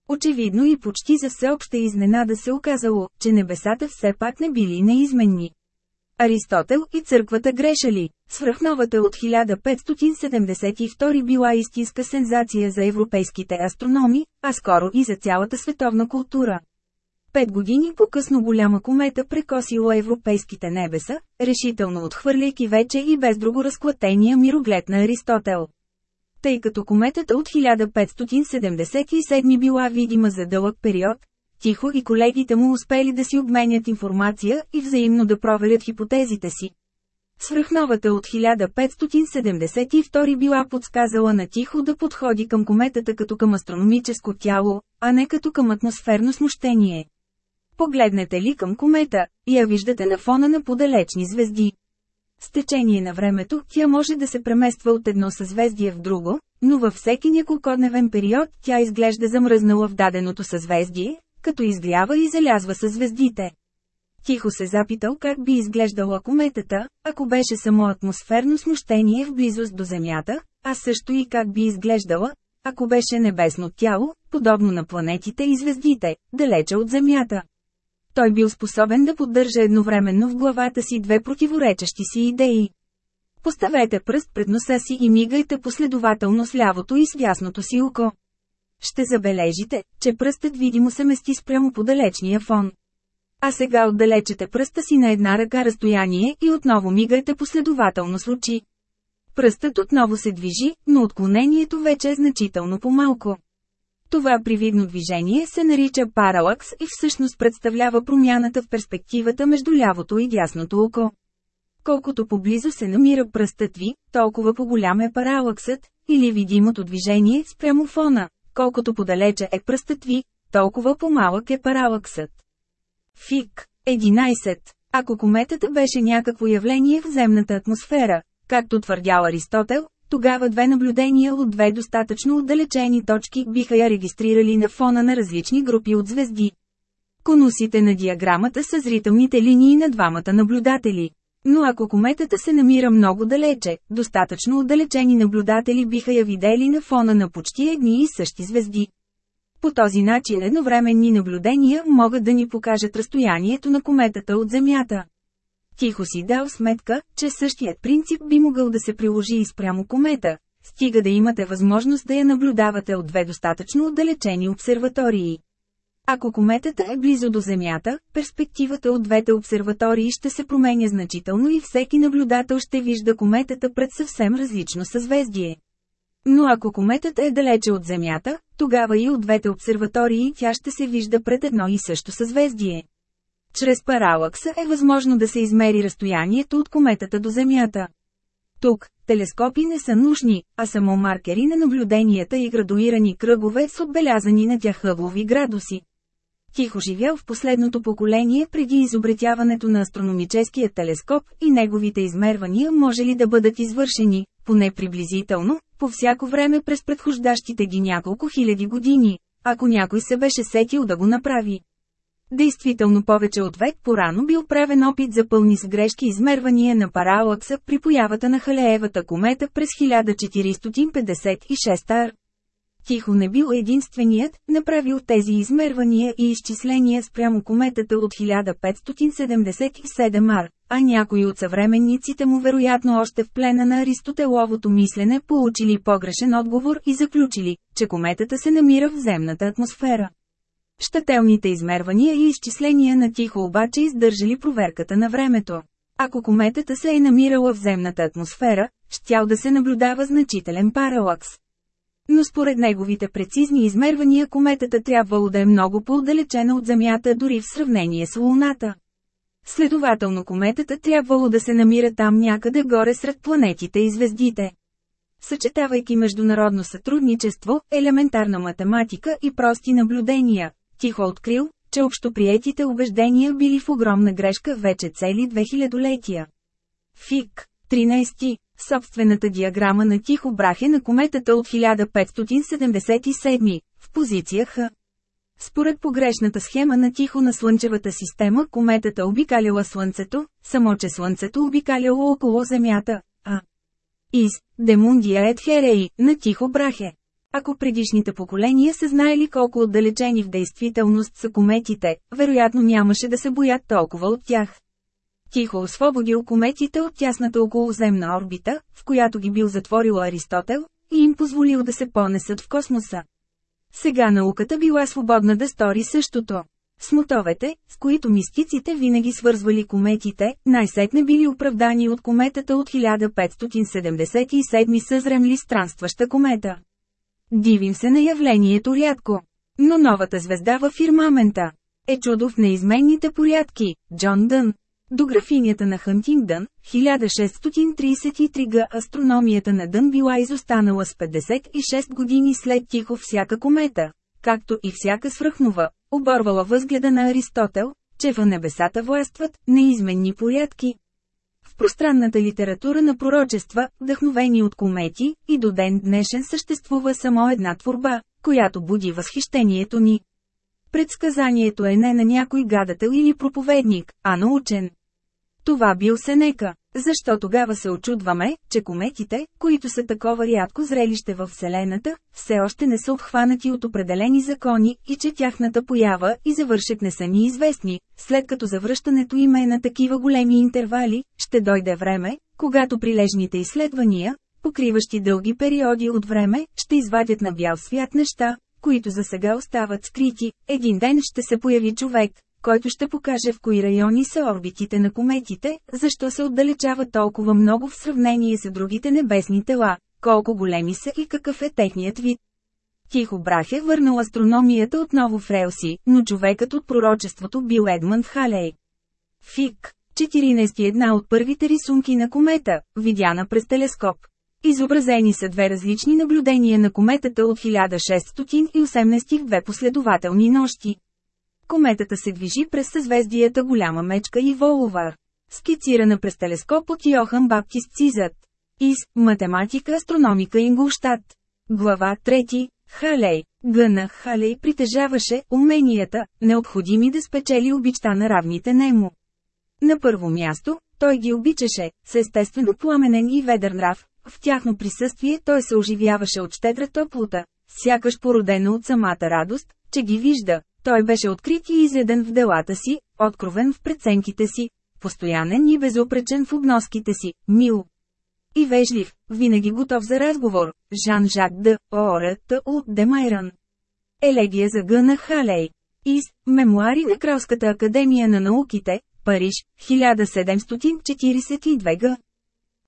Очевидно и почти за всеобща изненада се оказало, че небесата все пак не били неизменни. Аристотел и църквата грешали. Свръхновата от 1572 била истинска сензация за европейските астрономи, а скоро и за цялата световна култура. Пет години по-късно голяма комета прекосила европейските небеса, решително отхвърляйки вече и без друго разклатения мироглед на Аристотел. Тъй като кометата от 1577 била видима за дълъг период, Тихо и колегите му успели да си обменят информация и взаимно да проверят хипотезите си. Свръхновата от 1572 била подсказала на Тихо да подходи към кометата като към астрономическо тяло, а не като към атмосферно смущение. Погледнете ли към комета, я виждате на фона на подалечни звезди. С течение на времето, тя може да се премества от едно съзвездие в друго, но във всеки няколкодневен период тя изглежда замръзнала в даденото съзвездие, като изгрява и залязва със звездите. Тихо се запитал как би изглеждала кометата, ако беше само атмосферно смущение в близост до Земята, а също и как би изглеждала, ако беше небесно тяло, подобно на планетите и звездите, далече от Земята. Той бил способен да поддържа едновременно в главата си две противоречащи си идеи. Поставете пръст пред носа си и мигайте последователно с лявото и с дясното си око. Ще забележите, че пръстът видимо се мести спрямо по далечния фон. А сега отдалечете пръста си на една ръка разстояние и отново мигайте последователно с очи. Пръстът отново се движи, но отклонението вече е значително по-малко. Това привидно движение се нарича паралакс и всъщност представлява промяната в перспективата между лявото и дясното око. Колкото поблизо се намира пръстът ви, толкова по-голям е паралаксът, или видимото движение спрямо фона. Колкото подалече е пръстът ви, толкова по-малък е паралаксът. Фик. 11. Ако кометата беше някакво явление в земната атмосфера, както твърдял Аристотел, тогава две наблюдения от две достатъчно отдалечени точки биха я регистрирали на фона на различни групи от звезди. Конусите на диаграмата са зрителните линии на двамата наблюдатели. Но ако кометата се намира много далече, достатъчно отдалечени наблюдатели биха я видели на фона на почти едни и същи звезди. По този начин едновременни наблюдения могат да ни покажат разстоянието на кометата от Земята. Тихо си дал сметка, че същият принцип би могъл да се приложи и спрямо комета, стига да имате възможност да я наблюдавате от две достатъчно отдалечени обсерватории. Ако кометата е близо до Земята, перспективата от двете обсерватории ще се променя значително и всеки наблюдател ще вижда кометата пред съвсем различно съзвездие. Но ако кометата е далече от Земята, тогава и от двете обсерватории тя ще се вижда пред едно и също съзвездие. Чрез паралакса е възможно да се измери разстоянието от кометата до Земята. Тук, телескопи не са нужни, а само маркери на наблюденията и градуирани кръгове с отбелязани на тях хъблови градуси. Тихо живял в последното поколение преди изобретяването на астрономическия телескоп и неговите измервания може ли да бъдат извършени, поне приблизително, по всяко време през предхождащите ги няколко хиляди години, ако някой се беше сетил да го направи. Действително повече от век порано бил правен опит за пълни с грешки измервания на паралакса при появата на Халеевата комета през 1456 ар. Тихо не бил единственият, направил тези измервания и изчисления спрямо кометата от 1577 ар, а някои от съвременниците му вероятно още в плена на Аристотеловото мислене получили погрешен отговор и заключили, че кометата се намира в земната атмосфера. Щателните измервания и изчисления на тихо обаче издържали проверката на времето. Ако кометата се е намирала в земната атмосфера, щял да се наблюдава значителен паралакс. Но според неговите прецизни измервания кометата трябвало да е много по-отдалечена от Земята дори в сравнение с Луната. Следователно кометата трябвало да се намира там някъде горе сред планетите и звездите. Съчетавайки международно сътрудничество, елементарна математика и прости наблюдения, тихо открил, че общоприетите убеждения били в огромна грешка вече цели 2000-летия. ФИК 13. Собствената диаграма на Тихо Брахе на кометата от 1577, в позиция Х. Според погрешната схема на Тихо на Слънчевата система кометата обикаляла Слънцето, само че Слънцето обикаляло около Земята, а Из, Демундия ет Херей, на Тихо Брахе. Ако предишните поколения са знаели колко отдалечени в действителност са кометите, вероятно нямаше да се боят толкова от тях. Тихо освободил кометите от тясната околоземна орбита, в която ги бил затворил Аристотел, и им позволил да се понесат в космоса. Сега науката била свободна да стори същото. Смотовете, с които мистиците винаги свързвали кометите, най-сетне били оправдани от кометата от 1577 съзремли странстваща комета. Дивим се на явлението рядко. Но новата звезда във фирмамента е чудо в неизменните порядки, Джон Дън. До графинята на Хантингдън, 1633 г. астрономията на Дън била изостанала с 56 години след тихо всяка комета, както и всяка свръхнова, оборвала възгледа на Аристотел, че в небесата властват неизменни порядки. В пространната литература на пророчества, вдъхновени от комети, и до ден днешен съществува само една творба, която буди възхищението ни. Предсказанието е не на някой гадател или проповедник, а на учен. Това бил Сенека. Защо тогава се очудваме, че кометите, които са такова рядко зрелище във Вселената, все още не са обхванати от определени закони и че тяхната поява и завършек не са ни известни, след като завръщането им е на такива големи интервали, ще дойде време, когато прилежните изследвания, покриващи дълги периоди от време, ще извадят на бял свят неща, които за сега остават скрити. Един ден ще се появи човек, който ще покаже в кои райони са орбитите на кометите, защо се отдалечават толкова много в сравнение с другите небесни тела, колко големи са и какъв е техният вид. Тихо брахе върнал астрономията отново в релси, но човекът от пророчеството бил Едмънд Халей. Фик, 14 една от първите рисунки на комета, видяна през телескоп. Изобразени са две различни наблюдения на кометата от 1618 две последователни нощи. Кометата се движи през съзвездията Голяма мечка и Воловар. Скицирана през телескоп от Йохан Баптист Цизът. Из Математика, астрономика Ингулштадт. Глава 3. Халей. Гъна Халей притежаваше уменията, необходими да спечели обичта на равните нему. На първо място, той ги обичаше, с естествено пламенен и ведър нрав, в тяхно присъствие той се оживяваше от щедра топлота, сякаш породена от самата радост, че ги вижда, той беше открит и изреден в делата си, откровен в преценките си, постоянен и безопречен в обноските си, мил. И вежлив, винаги готов за разговор, Жан-Жак Д. Оорът от Демайран. Елегия за Гъна Халей. Из Мемуари на Кралската академия на науките, Париж, 1742 г.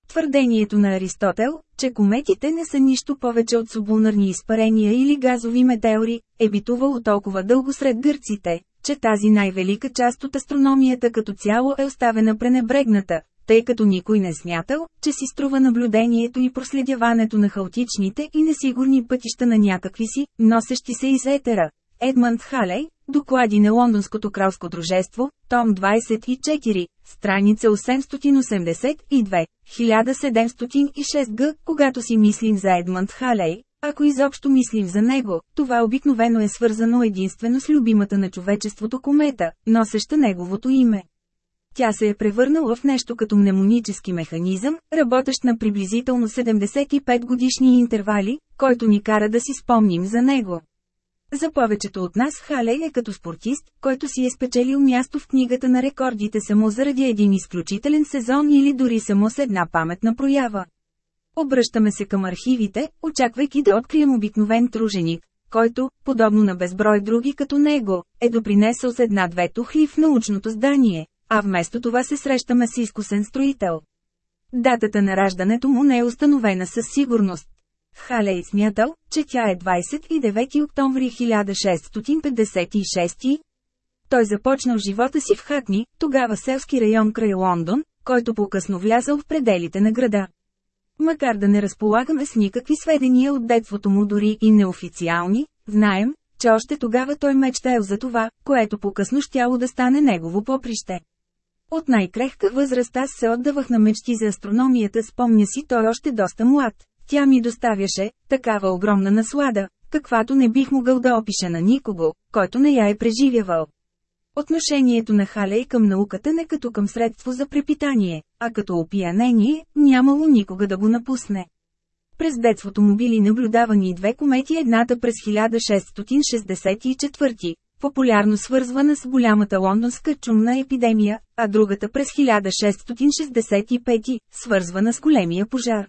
Твърдението на Аристотел, че кометите не са нищо повече от сублунарни изпарения или газови метеори, е битувало толкова дълго сред гърците, че тази най-велика част от астрономията като цяло е оставена пренебрегната, тъй като никой не смятал, че си струва наблюдението и проследяването на хаотичните и несигурни пътища на някакви си, носещи се из етера. Едмънд Халей, Доклади на Лондонското кралско дружество, том 24, страница 882, 1706 г. Когато си мислим за Едмънд Халей, ако изобщо мислим за него, това обикновено е свързано единствено с любимата на човечеството комета, носеща неговото име. Тя се е превърнала в нещо като мнемонически механизъм, работещ на приблизително 75 годишни интервали, който ни кара да си спомним за него. За повечето от нас Халей е като спортист, който си е спечелил място в книгата на рекордите само заради един изключителен сезон или дори само с една паметна проява. Обръщаме се към архивите, очаквайки да открием обикновен труженик, който, подобно на безброй други като него, е допринесъл с една-две тухли в научното здание, а вместо това се срещаме с изкусен строител. Датата на раждането му не е установена със сигурност. Халей смятал, че тя е 29 октомври 1656. Той започнал живота си в Хакни, тогава селски район край Лондон, който по-късно влязал в пределите на града. Макар да не разполагаме с никакви сведения от детството му дори и неофициални, знаем, че още тогава той мечтаел за това, което по-късно щяло да стане негово поприще. От най-крехка възраст аз се отдавах на мечти за астрономията, спомня си той още доста млад. Тя ми доставяше такава огромна наслада, каквато не бих могъл да опиша на никого, който не я е преживявал. Отношението на Халей към науката не като към средство за препитание, а като опиянение, нямало никога да го напусне. През детството му били наблюдавани две комети едната през 1664, популярно свързвана с голямата лондонска чумна епидемия, а другата през 1665, свързвана с големия пожар.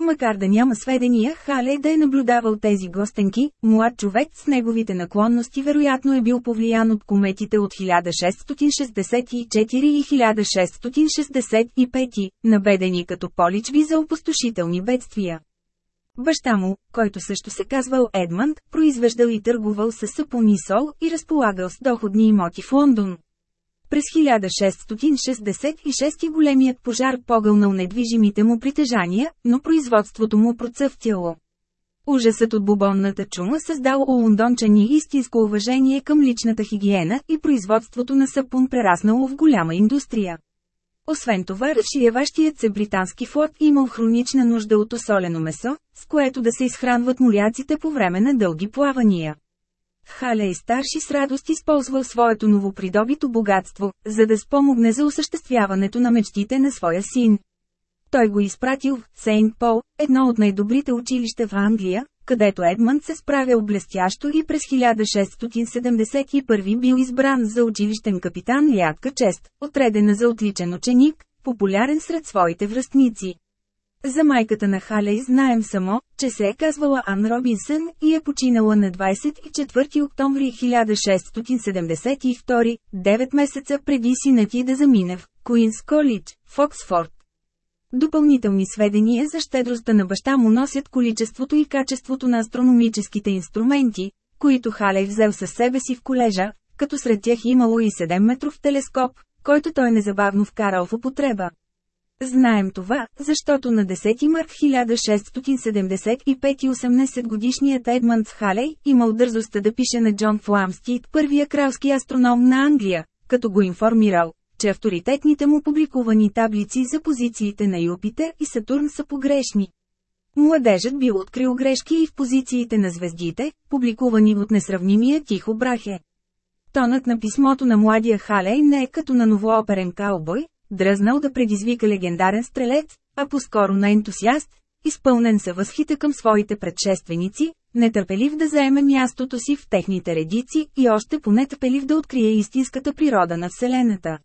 Макар да няма сведения Халей да е наблюдавал тези гостенки, млад човек с неговите наклонности вероятно е бил повлиян от кометите от 1664 и 1665, набедени като поличби за опустошителни бедствия. Баща му, който също се казвал Едмънд, произвеждал и търгувал с сапун сол и разполагал с доходни имоти в Лондон. През 1666 големият пожар погълнал недвижимите му притежания, но производството му процъфтяло. Ужасът от бубонната чума създал у лондончани истинско уважение към личната хигиена и производството на сапун прераснало в голяма индустрия. Освен това, разшиеващият се британски флот имал хронична нужда от осолено месо, с което да се изхранват моряците по време на дълги плавания. Халей старши с радост използвал своето новопридобито богатство, за да спомогне за осъществяването на мечтите на своя син. Той го изпратил в Сейнт Пол, едно от най-добрите училища в Англия, където Едмънд се справял блестящо и през 1671 бил избран за училищен капитан рядка чест, отредена за отличен ученик, популярен сред своите връстници. За майката на Халей знаем само, че се е казвала Ан Робинсън и е починала на 24 октомври 1672, 9 месеца преди синът ти да замине в Куинс Колидж, в Оксфорд. Допълнителни сведения за щедростта на баща му носят количеството и качеството на астрономическите инструменти, които Халей взел със себе си в колежа, като сред тях имало и 7-метров телескоп, който той незабавно вкарал в употреба. Знаем това, защото на 10 март 1675 18-годишният Едмънд Халей имал дързостта да пише на Джон Фламстит, първия кралски астроном на Англия, като го информирал, че авторитетните му публикувани таблици за позициите на Юпитер и Сатурн са погрешни. Младежът бил открил грешки и в позициите на звездите, публикувани от несравнимия Тихо Брахе. Тонът на писмото на младия Халей не е като на новооперен каубой, дръзнал да предизвика легендарен стрелец, а по-скоро на ентусиаст, изпълнен със възхита към своите предшественици, нетърпелив да заеме мястото си в техните редици и още понетърпелив да открие истинската природа на Вселената.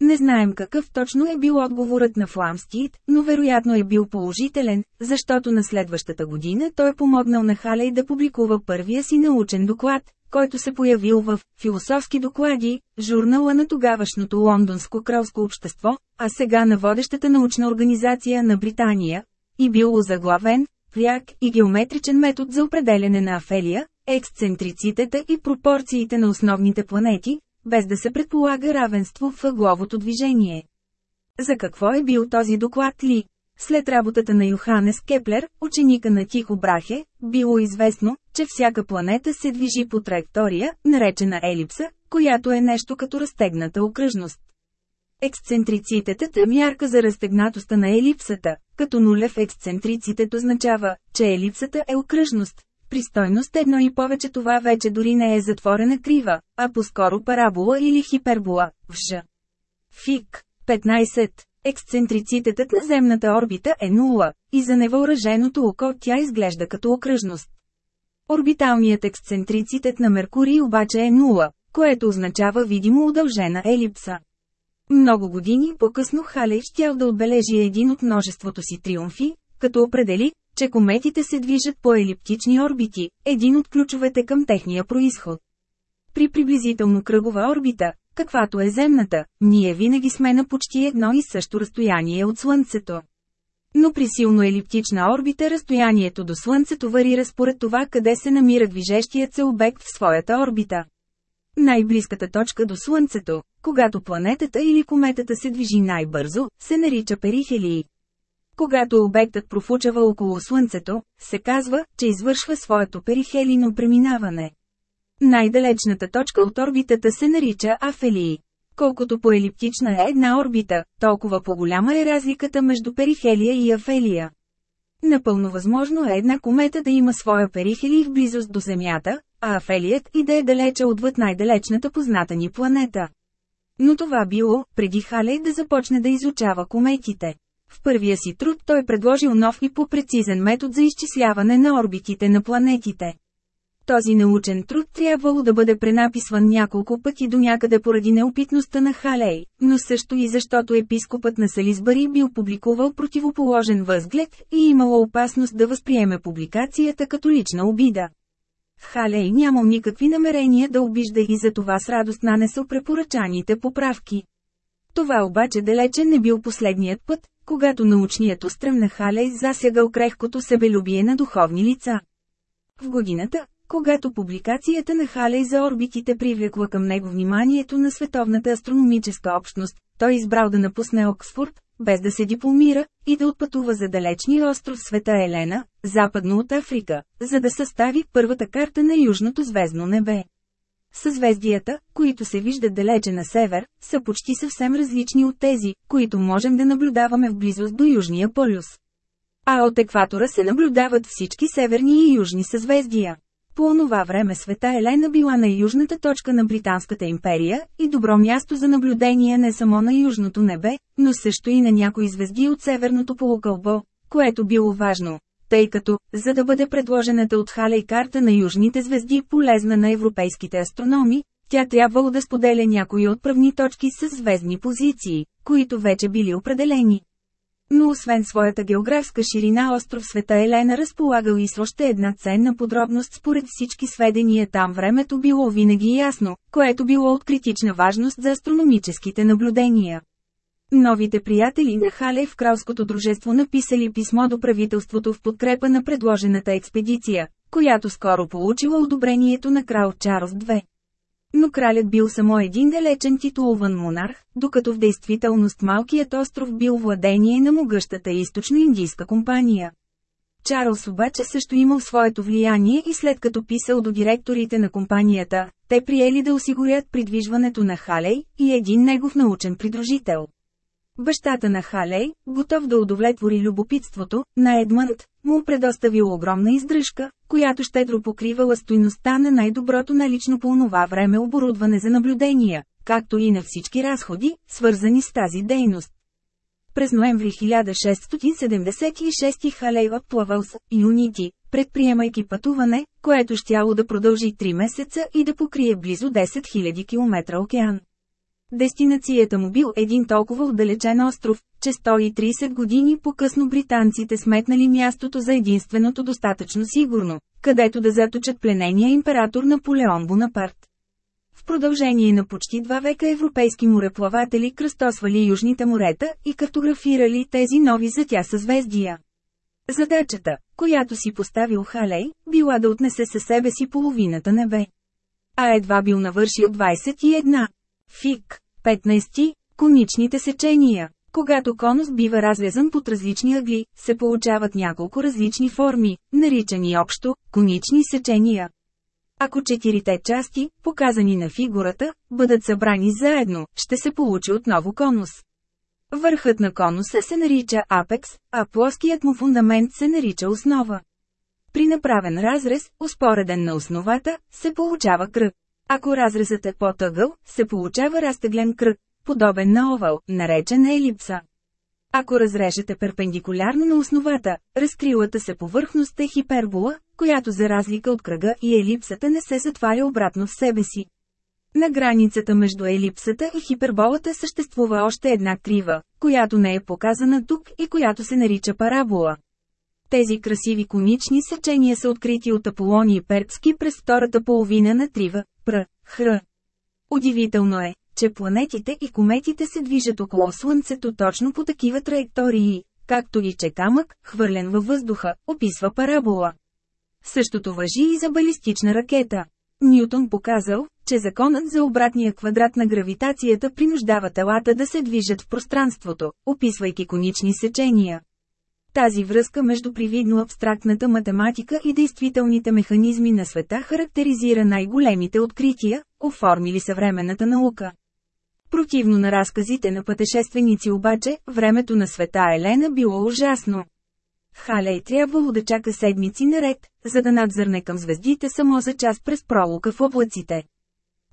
Не знаем какъв точно е бил отговорът на Фламстит, но вероятно е бил положителен, защото на следващата година той е помогнал на Халей да публикува първия си научен доклад, който се появил в «Философски доклади», журнала на тогавашното лондонско кралско общество, а сега на водещата научна организация на Британия, и бил озаглавен «Пряк и геометричен метод за определене на афелия, ексцентрицитета и пропорциите на основните планети, без да се предполага равенство в ъгловото движение. За какво е бил този доклад ли? След работата на Йоханес Кеплер, ученика на Тихо Брахе, било известно, че всяка планета се движи по траектория, наречена елипса, която е нещо като разтегната окръжност. Ексцентрицитетът е мярка за разтегнатостта на елипсата, като нулев ексцентрицитет означава, че елипсата е окръжност. При стойност едно и повече това вече дори не е затворена крива, а по-скоро парабола или хипербола, в Ж. Фик. 15. Ексцентрицитетът на земната орбита е 0, и за невъоръженото око тя изглежда като окръжност. Орбиталният ексцентрицитет на Меркурий обаче е 0, което означава видимо удължена елипса. Много години по-късно Халей щял да отбележи един от множеството си триумфи, като определи, че кометите се движат по елиптични орбити, един от ключовете към техния происход. При приблизително кръгова орбита, каквато е земната, ние винаги сме на почти едно и също разстояние от Слънцето. Но при силно елиптична орбита разстоянието до Слънцето варира според това къде се намира движещият се обект в своята орбита. Най-близката точка до Слънцето, когато планетата или кометата се движи най-бързо, се нарича перихелии. Когато обектът профучава около Слънцето, се казва, че извършва своето перихелийно преминаване. Най-далечната точка от орбитата се нарича афелии. Колкото по-елиптична е една орбита, толкова по-голяма е разликата между перихелия и афелия. Напълно възможно е една комета да има своя перихелий в близост до Земята, а афелият и да е далече отвъд най-далечната позната ни планета. Но това било, преди Халей да започне да изучава кометите. В първия си труд той предложил нов и по-прецизен метод за изчисляване на орбитите на планетите. Този научен труд трябвало да бъде пренаписван няколко пъти до някъде поради неопитността на Халей, но също и защото епископът на Сализбари бил публикувал противоположен възглед и имало опасност да възприеме публикацията като лична обида. Халей нямал никакви намерения да обижда и за това с радост нанесъл препоръчаните поправки. Това обаче далече не бил последният път, когато научният устрем на Халей засягал крехкото себелюбие на духовни лица. В годината, когато публикацията на Халей за орбитите привлекла към него вниманието на световната астрономическа общност, той избрал да напусне Оксфорд, без да се дипломира, и да отпътува за далечния остров Света Елена, западно от Африка, за да състави първата карта на южното звездно небе. Съзвездията, които се виждат далече на север, са почти съвсем различни от тези, които можем да наблюдаваме в близост до Южния полюс. А от екватора се наблюдават всички северни и южни съзвездия. По онова време света Елена била на южната точка на Британската империя и добро място за наблюдение не само на южното небе, но също и на някои звезди от северното полукълбо, което било важно, тъй като, за да бъде предложената от Халей карта на южните звезди полезна на европейските астрономи, тя трябвало да споделя някои отправни точки с звездни позиции, които вече били определени. Но освен своята географска ширина остров Света Елена разполагал и с още една ценна подробност според всички сведения там времето било винаги ясно, което било от критична важност за астрономическите наблюдения. Новите приятели на Хале в Кралското дружество написали писмо до правителството в подкрепа на предложената експедиция, която скоро получила одобрението на крал Чарлз II. Но кралят бил само един далечен титулован монарх, докато в действителност малкият остров бил владение на могъщата източно-индийска компания. Чарлз обаче също имал своето влияние и след като писал до директорите на компанията, те приели да осигурят придвижването на Халей и един негов научен придружител. Бащата на Халей, готов да удовлетвори любопитството, на Едмънд, му предоставил огромна издръжка, която щедро покривала стойността на най-доброто налично по онова време оборудване за наблюдения, както и на всички разходи, свързани с тази дейност. През ноември 1676 Халей отплавал с Юнити, предприемайки пътуване, което щяло да продължи 3 месеца и да покрие близо 10 000 км океан. Дестинацията му бил един толкова отдалечен остров, че 130 години по-късно британците сметнали мястото за единственото достатъчно сигурно, където да заточат пленения император Наполеон Бонапарт. В продължение на почти два века европейски мореплаватели кръстосвали южните морета и картографирали тези нови за тя съзвездия. Задачата, която си поставил Халей, била да отнесе със себе си половината небе. А едва бил навършил 21. Фик. 15. Коничните сечения. Когато конус бива разрезан под различни ъгли, се получават няколко различни форми, наричани общо конични сечения. Ако четирите части, показани на фигурата, бъдат събрани заедно, ще се получи отново конус. Върхът на конуса се нарича апекс, а плоският му фундамент се нарича основа. При направен разрез, успореден на основата, се получава кръг. Ако разрезът е по-тъгъл, се получава разтеглен кръг, подобен на овал, наречен елипса. Ако разрежете перпендикулярно на основата, разкрилата се повърхност е хипербола, която за разлика от кръга и елипсата не се затваря обратно в себе си. На границата между елипсата и хиперболата съществува още една крива, която не е показана тук и която се нарича парабола. Тези красиви конични сечения са открити от Аполоний Перцки през втората половина на трива, пр. хр. Удивително е, че планетите и кометите се движат около Слънцето точно по такива траектории, както и че камък, хвърлен във въздуха, описва парабола. Същото въжи и за балистична ракета. Ньютон показал, че законът за обратния квадрат на гравитацията принуждава телата да се движат в пространството, описвайки конични сечения. Тази връзка между привидно абстрактната математика и действителните механизми на света характеризира най-големите открития, оформили съвременната наука. Противно на разказите на пътешественици обаче, времето на света Елена било ужасно. Халей трябвало да чака седмици наред, за да надзърне към звездите само за час през пролука в облаците.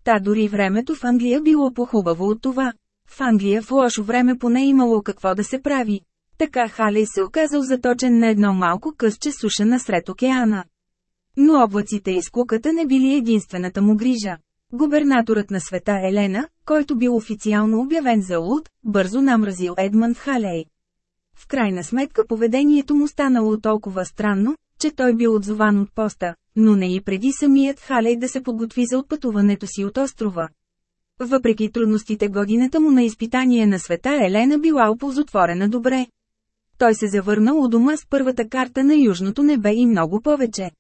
Та дори времето в Англия било по-хубаво от това. В Англия в лошо време поне имало какво да се прави. Така Халей се оказал заточен на едно малко късче суша насред океана. Но облаците и скуката не били единствената му грижа. Губернаторът на света Елена, който бил официално обявен за луд, бързо намразил Едмънд Халей. В крайна сметка поведението му станало толкова странно, че той бил отзован от поста, но не и преди самият Халей да се подготви за отпътуването си от острова. Въпреки трудностите годината му на изпитание на света Елена била оползотворена добре. Той се завърнал у дома с първата карта на южното небе и много повече.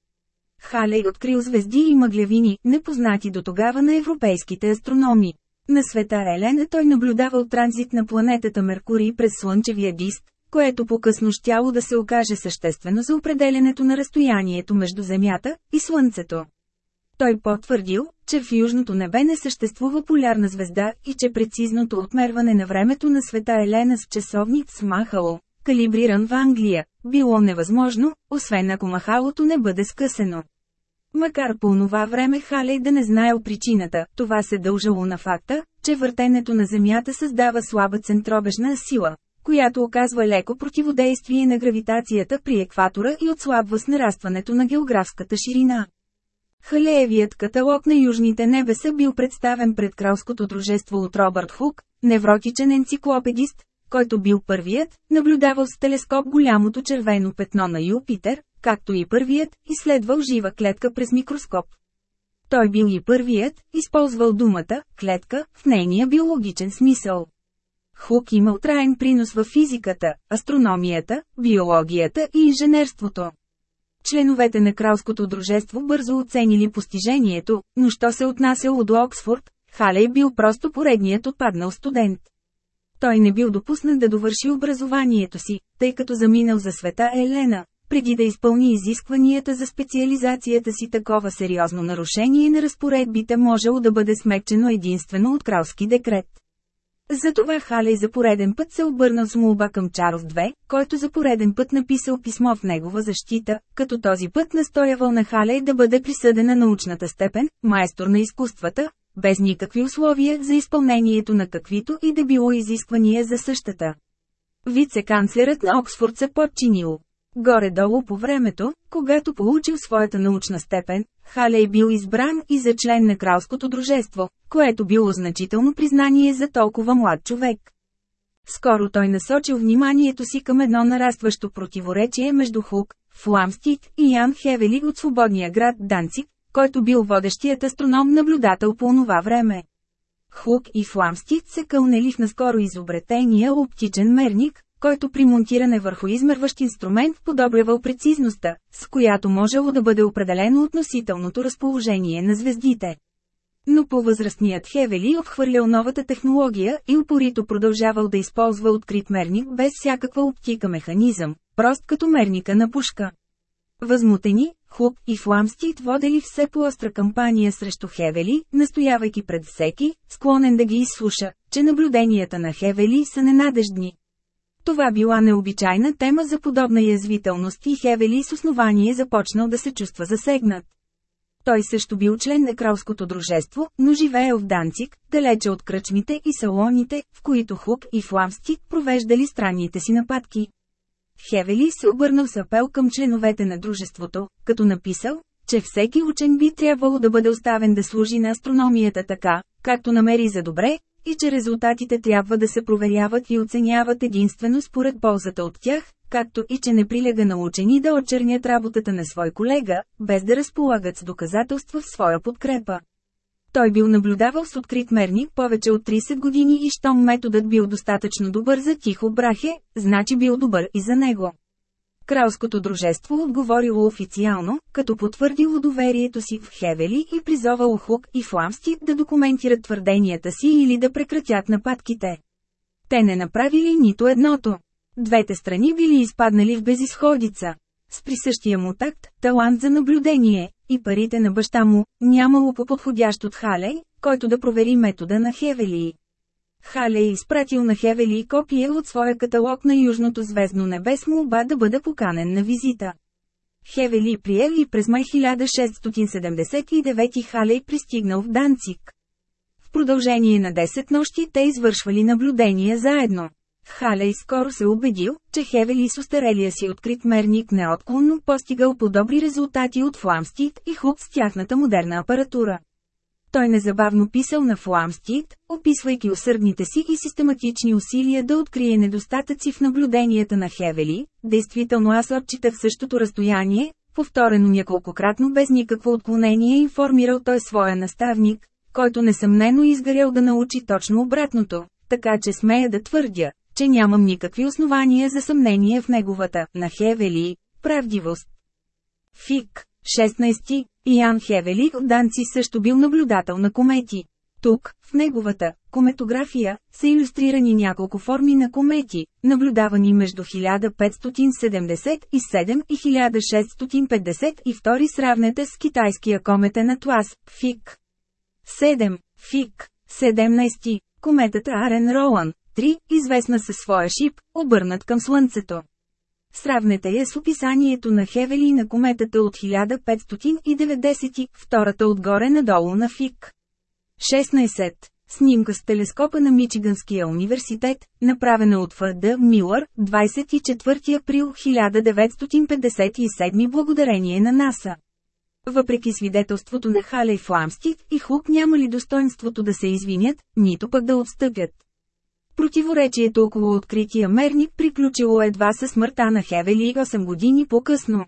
Халей открил звезди и мъглявини, непознати до тогава на европейските астрономи. На света Елена той наблюдавал транзит на планетата Меркурий през Слънчевия диск, което по-късно щяло да се окаже съществено за определенето на разстоянието между Земята и Слънцето. Той потвърдил, че в южното небе не съществува полярна звезда и че прецизното отмерване на времето на света Елена с часовник с махало, калибриран в Англия, било невъзможно, освен ако махалото не бъде скъсено. Макар по това време Халей да не знаел причината, това се дължало на факта, че въртенето на Земята създава слаба центробежна сила, която оказва леко противодействие на гравитацията при екватора и отслабва с нарастването на географската ширина. Халеевият каталог на южните небеса бил представен пред кралското дружество от Робърт Хук, невротичен енциклопедист, който бил първият, наблюдавал с телескоп голямото червено петно на Юпитер, както и първият, изследвал жива клетка през микроскоп. Той бил и първият, използвал думата «клетка» в нейния биологичен смисъл. Хук имал траен принос в физиката, астрономията, биологията и инженерството. Членовете на кралското дружество бързо оценили постижението, но що се отнасяло до Оксфорд, Халей бил просто поредният отпаднал студент. Той не бил допуснат да довърши образованието си, тъй като заминал за света Елена, преди да изпълни изискванията за специализацията си такова сериозно нарушение на разпоредбите можело да бъде смекчено единствено от кралски декрет. Затова Халей за пореден път се обърнал с молба към Чарлз II, който за пореден път написал писмо в негова защита, като този път настоявал на Халей да бъде присъдена научната степен, майстор на изкуствата, без никакви условия за изпълнението на каквито и да било изисквания за същата. Вице-канцлерът на Оксфорд се подчинил. Горе-долу по времето, когато получил своята научна степен, Халей бил избран и за член на кралското дружество, което било значително признание за толкова млад човек. Скоро той насочил вниманието си към едно нарастващо противоречие между Хук, Фламстит и Ян Хевели от свободния град Данцик, който бил водещият астроном-наблюдател по онова време. Хук и Фламстит се кълнели в наскоро изобретения оптичен мерник, който при монтиране върху измерващ инструмент подобрявал прецизността, с която можело да бъде определено относителното разположение на звездите. Но по-възрастният Хевели отхвърлял новата технология и упорито продължавал да използва открит мерник без всякаква оптика механизъм, прост като мерника на пушка. Възмутени, Хук и Фламстит водели все по-остра кампания срещу Хевели, настоявайки пред всеки, склонен да ги изслуша, че наблюденията на Хевели са ненадеждни. Това била необичайна тема за подобна язвителност и Хевели с основание започнал да се чувства засегнат. Той също бил член на кралското дружество, но живеел в Данцик, далече от кръчмите и салоните, в които Хук и Фламстик провеждали странните си нападки. Хевели се обърнал с апел към членовете на дружеството, като написал, че всеки учен би трябвало да бъде оставен да служи на астрономията така, както намери за добре, и че резултатите трябва да се проверяват и оценяват единствено според ползата от тях, както и че не прилега на учени да очернят работата на свой колега, без да разполагат с доказателства в своя подкрепа. Той бил наблюдавал с открит мерник повече от 30 години и щом методът бил достатъчно добър за тихо брахе, значи бил добър и за него. Кралското дружество отговорило официално, като потвърдило доверието си в Хевели и призовало Хук и Фламсти да документират твърденията си или да прекратят нападките. Те не направили нито едното. Двете страни били изпаднали в безисходица. С присъщия му такт, талант за наблюдение, и парите на баща му, нямало по-подходящ от Халей, който да провери метода на Хевелии. Хале е изпратил на Хевели копие от своя каталог на Южното звездно небе с молба да бъде поканен на визита. Хевели приел и през май 1679 Халей пристигнал в Данцик. В продължение на 10 нощи те извършвали наблюдения заедно. Халей скоро се убедил, че Хевели с устарелия си открит мерник неотклонно постигал по-добри резултати от Фламстит и Хук с тяхната модерна апаратура. Той незабавно писал на Фламстит, описвайки усърдните си и систематични усилия да открие недостатъци в наблюденията на Хевели, действително аз отчитах същото разстояние, повторено няколкократно без никакво отклонение информирал той своя наставник, който несъмнено изгарял да научи точно обратното, така че смея да твърдя, че нямам никакви основания за съмнение в неговата, на Хевели, правдивост. Фик, 16. Ян Хевели от Данци също бил наблюдател на комети. Тук, в неговата кометография, са иллюстрирани няколко форми на комети, наблюдавани между 1577 и 1652 сравнете с китайския кометен атлас, ФИК. 7. ФИК. 17. Кометата Арен Роуан, 3, известна със своя шип, обърнат към Слънцето. Сравнете я с описанието на Хевели на кометата от 1590, втората отгоре надолу на ФИК. 16. Снимка с телескопа на Мичиганския университет, направена от Ф.Д. Милър, 24 април 1957 благодарение на НАСА. Въпреки свидетелството на Халей Фламстит и Хук нямали достоинството да се извинят, нито пък да отстъпят. Противоречието около открития мерник приключило едва със смъртта на Хевели 8 години по-късно.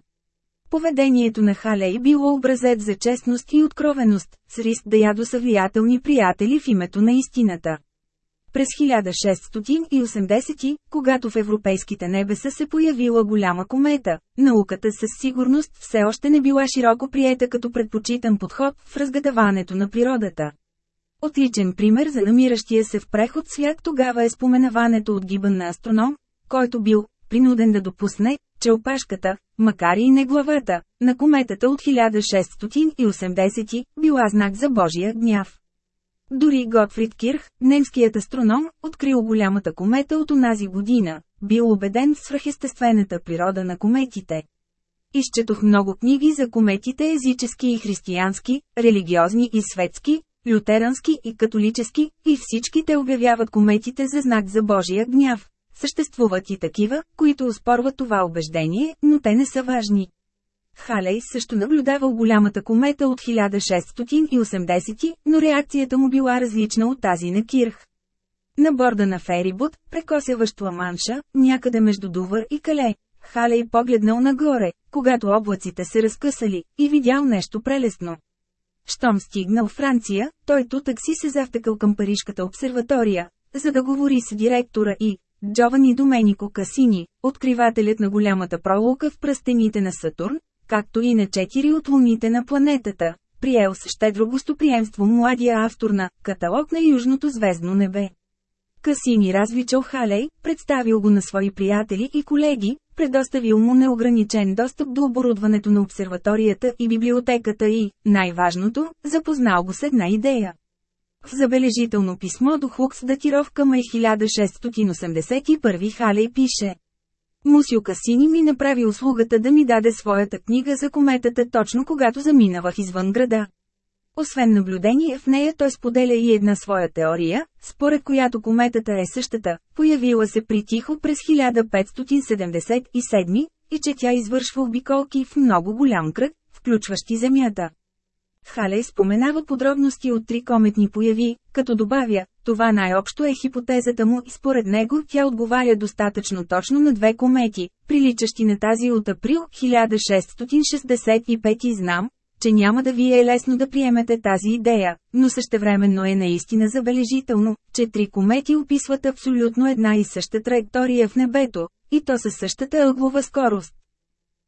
Поведението на Халей било образец за честност и откровеност, с риск да ядоса влиятелни приятели в името на истината. През 1680, когато в европейските небеса се появила голяма комета, науката със сигурност все още не била широко приета като предпочитан подход в разгадаването на природата. Отличен пример за намиращия се в преход свят тогава е споменаването от гибан на астроном, който бил принуден да допусне, че опашката, макар и не главата, на кометата от 1680 била знак за Божия гняв. Дори Готфрид Кирх, немският астроном, открил голямата комета от онази година, бил убеден в свръхестествената природа на кометите. Изчетох много книги за кометите езически и християнски, религиозни и светски, лютерански и католически, и всички те обявяват кометите за знак за Божия гняв. Съществуват и такива, които успорват това убеждение, но те не са важни. Халей също наблюдавал голямата комета от 1680, но реакцията му била различна от тази на Кирх. На борда на Ферибут, прекосяващ Ламанша, някъде между Дувър и Кале, Халей погледнал нагоре, когато облаците се разкъсали, и видял нещо прелесно. Щом стигнал Франция, той тутък си се завтекал към Парижката обсерватория, за да говори с директора и Джовани Доменико Касини, откривателят на голямата пролука в пръстените на Сатурн, както и на четири от луните на планетата, приел с щедро гостоприемство младия автор на «Каталог на Южното звездно небе». Касини развичал Халей, представил го на свои приятели и колеги, предоставил му неограничен достъп до оборудването на обсерваторията и библиотеката и, най-важното, запознал го с една идея. В забележително писмо до Хукс датировка май 1681 Халей пише Мусио Касини ми направи услугата да ми даде своята книга за кометата точно когато заминавах извън града. Освен наблюдение в нея той споделя и една своя теория, според която кометата е същата, появила се притихо през 1577 и че тя извършва обиколки в много голям кръг, включващи Земята. Халей споменава подробности от три кометни появи, като добавя, това най-общо е хипотезата му и според него тя отговаря достатъчно точно на две комети, приличащи на тази от април 1665 и знам, че няма да ви е лесно да приемете тази идея, но същевременно е наистина забележително, че три комети описват абсолютно една и съща траектория в небето, и то със същата ъглова скорост.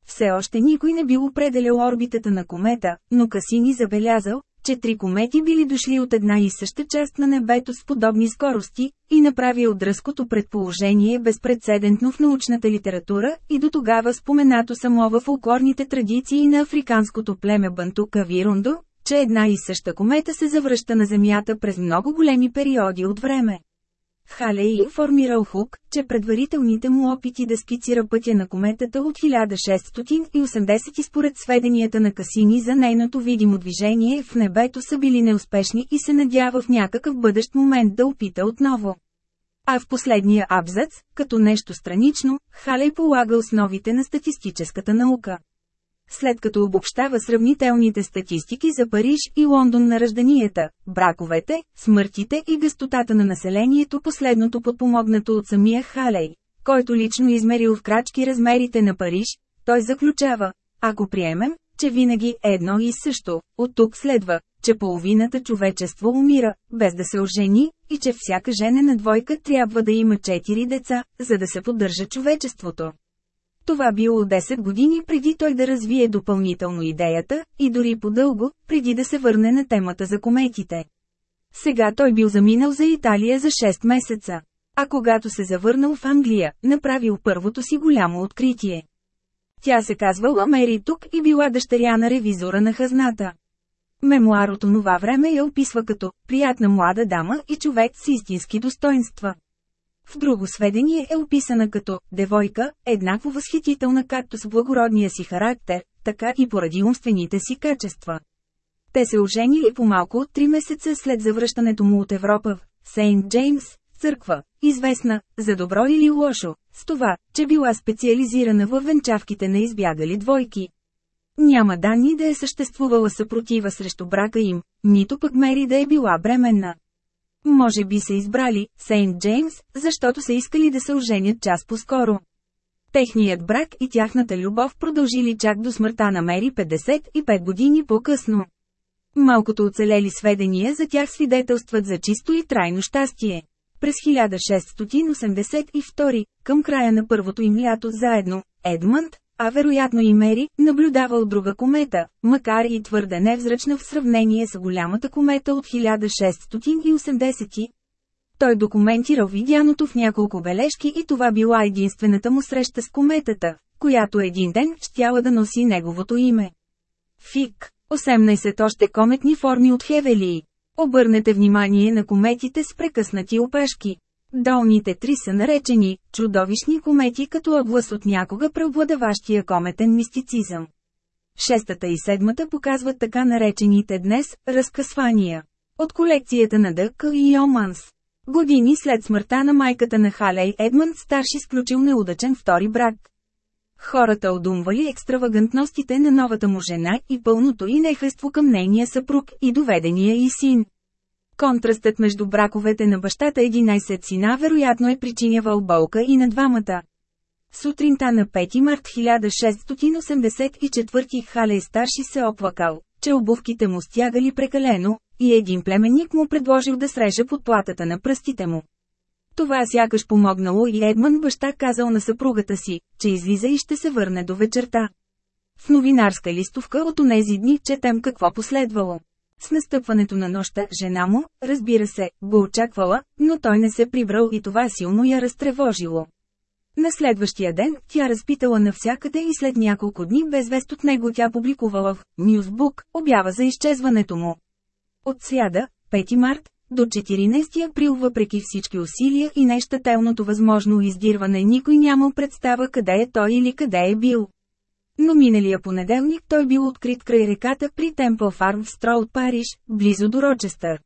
Все още никой не бил определял орбитата на комета, но Касини забелязал, че три комети били дошли от една и съща част на небето с подобни скорости, и направил дръското предположение безпредседентно в научната литература и до тогава споменато само в фолклорните традиции на африканското племе Банту Кавирундо, че една и съща комета се завръща на Земята през много големи периоди от време. Халей информирал Хук, че предварителните му опити да скицира пътя на кометата от 1680 и според сведенията на Касини за нейното видимо движение в небето са били неуспешни и се надява в някакъв бъдещ момент да опита отново. А в последния абзац, като нещо странично, Халей полага основите на статистическата наука. След като обобщава сравнителните статистики за Париж и Лондон на ражданията, браковете, смъртите и гъстотата на населението последното подпомогнато от самия Халей, който лично измерил в крачки размерите на Париж, той заключава, ако приемем, че винаги едно и също, от тук следва, че половината човечество умира, без да се ожени, и че всяка женена двойка трябва да има четири деца, за да се поддържа човечеството. Това било 10 години преди той да развие допълнително идеята, и дори по-дълго, преди да се върне на темата за кометите. Сега той бил заминал за Италия за 6 месеца. А когато се завърнал в Англия, направил първото си голямо откритие. Тя се казвала Мери тук и била дъщеря на ревизора на хазната. Мемуар от онова време я описва като «приятна млада дама и човек с истински достоинства». В друго сведение е описана като «девойка, еднакво възхитителна както с благородния си характер, така и поради умствените си качества». Те се оженили по малко от три месеца след завръщането му от Европа в Сейнт Джеймс, църква, известна, за добро или лошо, с това, че била специализирана в венчавките на избягали двойки. Няма данни да е съществувала съпротива срещу брака им, нито пък Мери да е била бременна. Може би се избрали Сейнт Джеймс, защото са искали да се оженят час по-скоро. Техният брак и тяхната любов продължили чак до смъртта на Мери 55 години по-късно. Малкото оцелели сведения за тях свидетелстват за чисто и трайно щастие. През 1682, към края на първото им лято заедно, Едмънд, а вероятно и Мери, наблюдавал друга комета, макар и твърде невзрачна в сравнение с голямата комета от 1680. Той документирал видяното в няколко бележки и това била единствената му среща с кометата, която един ден щяла да носи неговото име. Фик. 18 още кометни форми от Хевелии. Обърнете внимание на кометите с прекъснати опешки. Долните три са наречени чудовищни комети като област от някога преобладаващия кометен мистицизъм. Шестата и седмата показват така наречените днес разкъсвания. От колекцията на Дък и Йоманс. Години след смъртта на майката на Халей Едмънд старши сключил неудачен втори брак. Хората одумвали екстравагантностите на новата му жена и пълното и нехрество към нейния съпруг и доведения и син. Контрастът между браковете на бащата 11 сина вероятно е причинявал болка и на двамата. Сутринта на 5 март 1684 Халей старши се оплакал, че обувките му стягали прекалено, и един племенник му предложил да среже подплатата на пръстите му. Това сякаш помогнало и Едман баща казал на съпругата си, че излиза и ще се върне до вечерта. В новинарска листовка от онези дни четем какво последвало. С настъпването на нощта, жена му, разбира се, го очаквала, но той не се прибрал и това силно я разтревожило. На следващия ден, тя разпитала навсякъде и след няколко дни без вест от него тя публикувала в Нюзбук обява за изчезването му. От сряда, 5 март, до 14 април въпреки всички усилия и нещателното възможно издирване никой нямал представа къде е той или къде е бил. Но миналия понеделник той бил открит край реката при Темпъл Фарм в от Париж, близо до Рочестър.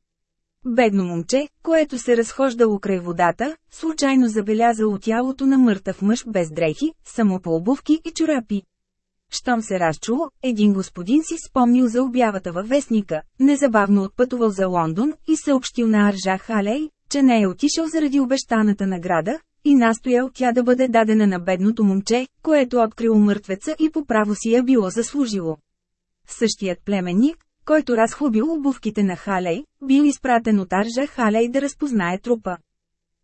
Бедно момче, което се разхождало край водата, случайно забелязало тялото на мъртъв мъж без дрехи, само по обувки и чорапи. Щом се разчуло, един господин си спомнил за обявата във вестника, незабавно отпътувал за Лондон и съобщил на Аржа Халей, че не е отишъл заради обещаната награда, и настоял тя да бъде дадена на бедното момче, което открило мъртвеца и по право си я било заслужило. Същият племенник, който разхлубил обувките на Халей, бил изпратен от Аржа Халей да разпознае трупа.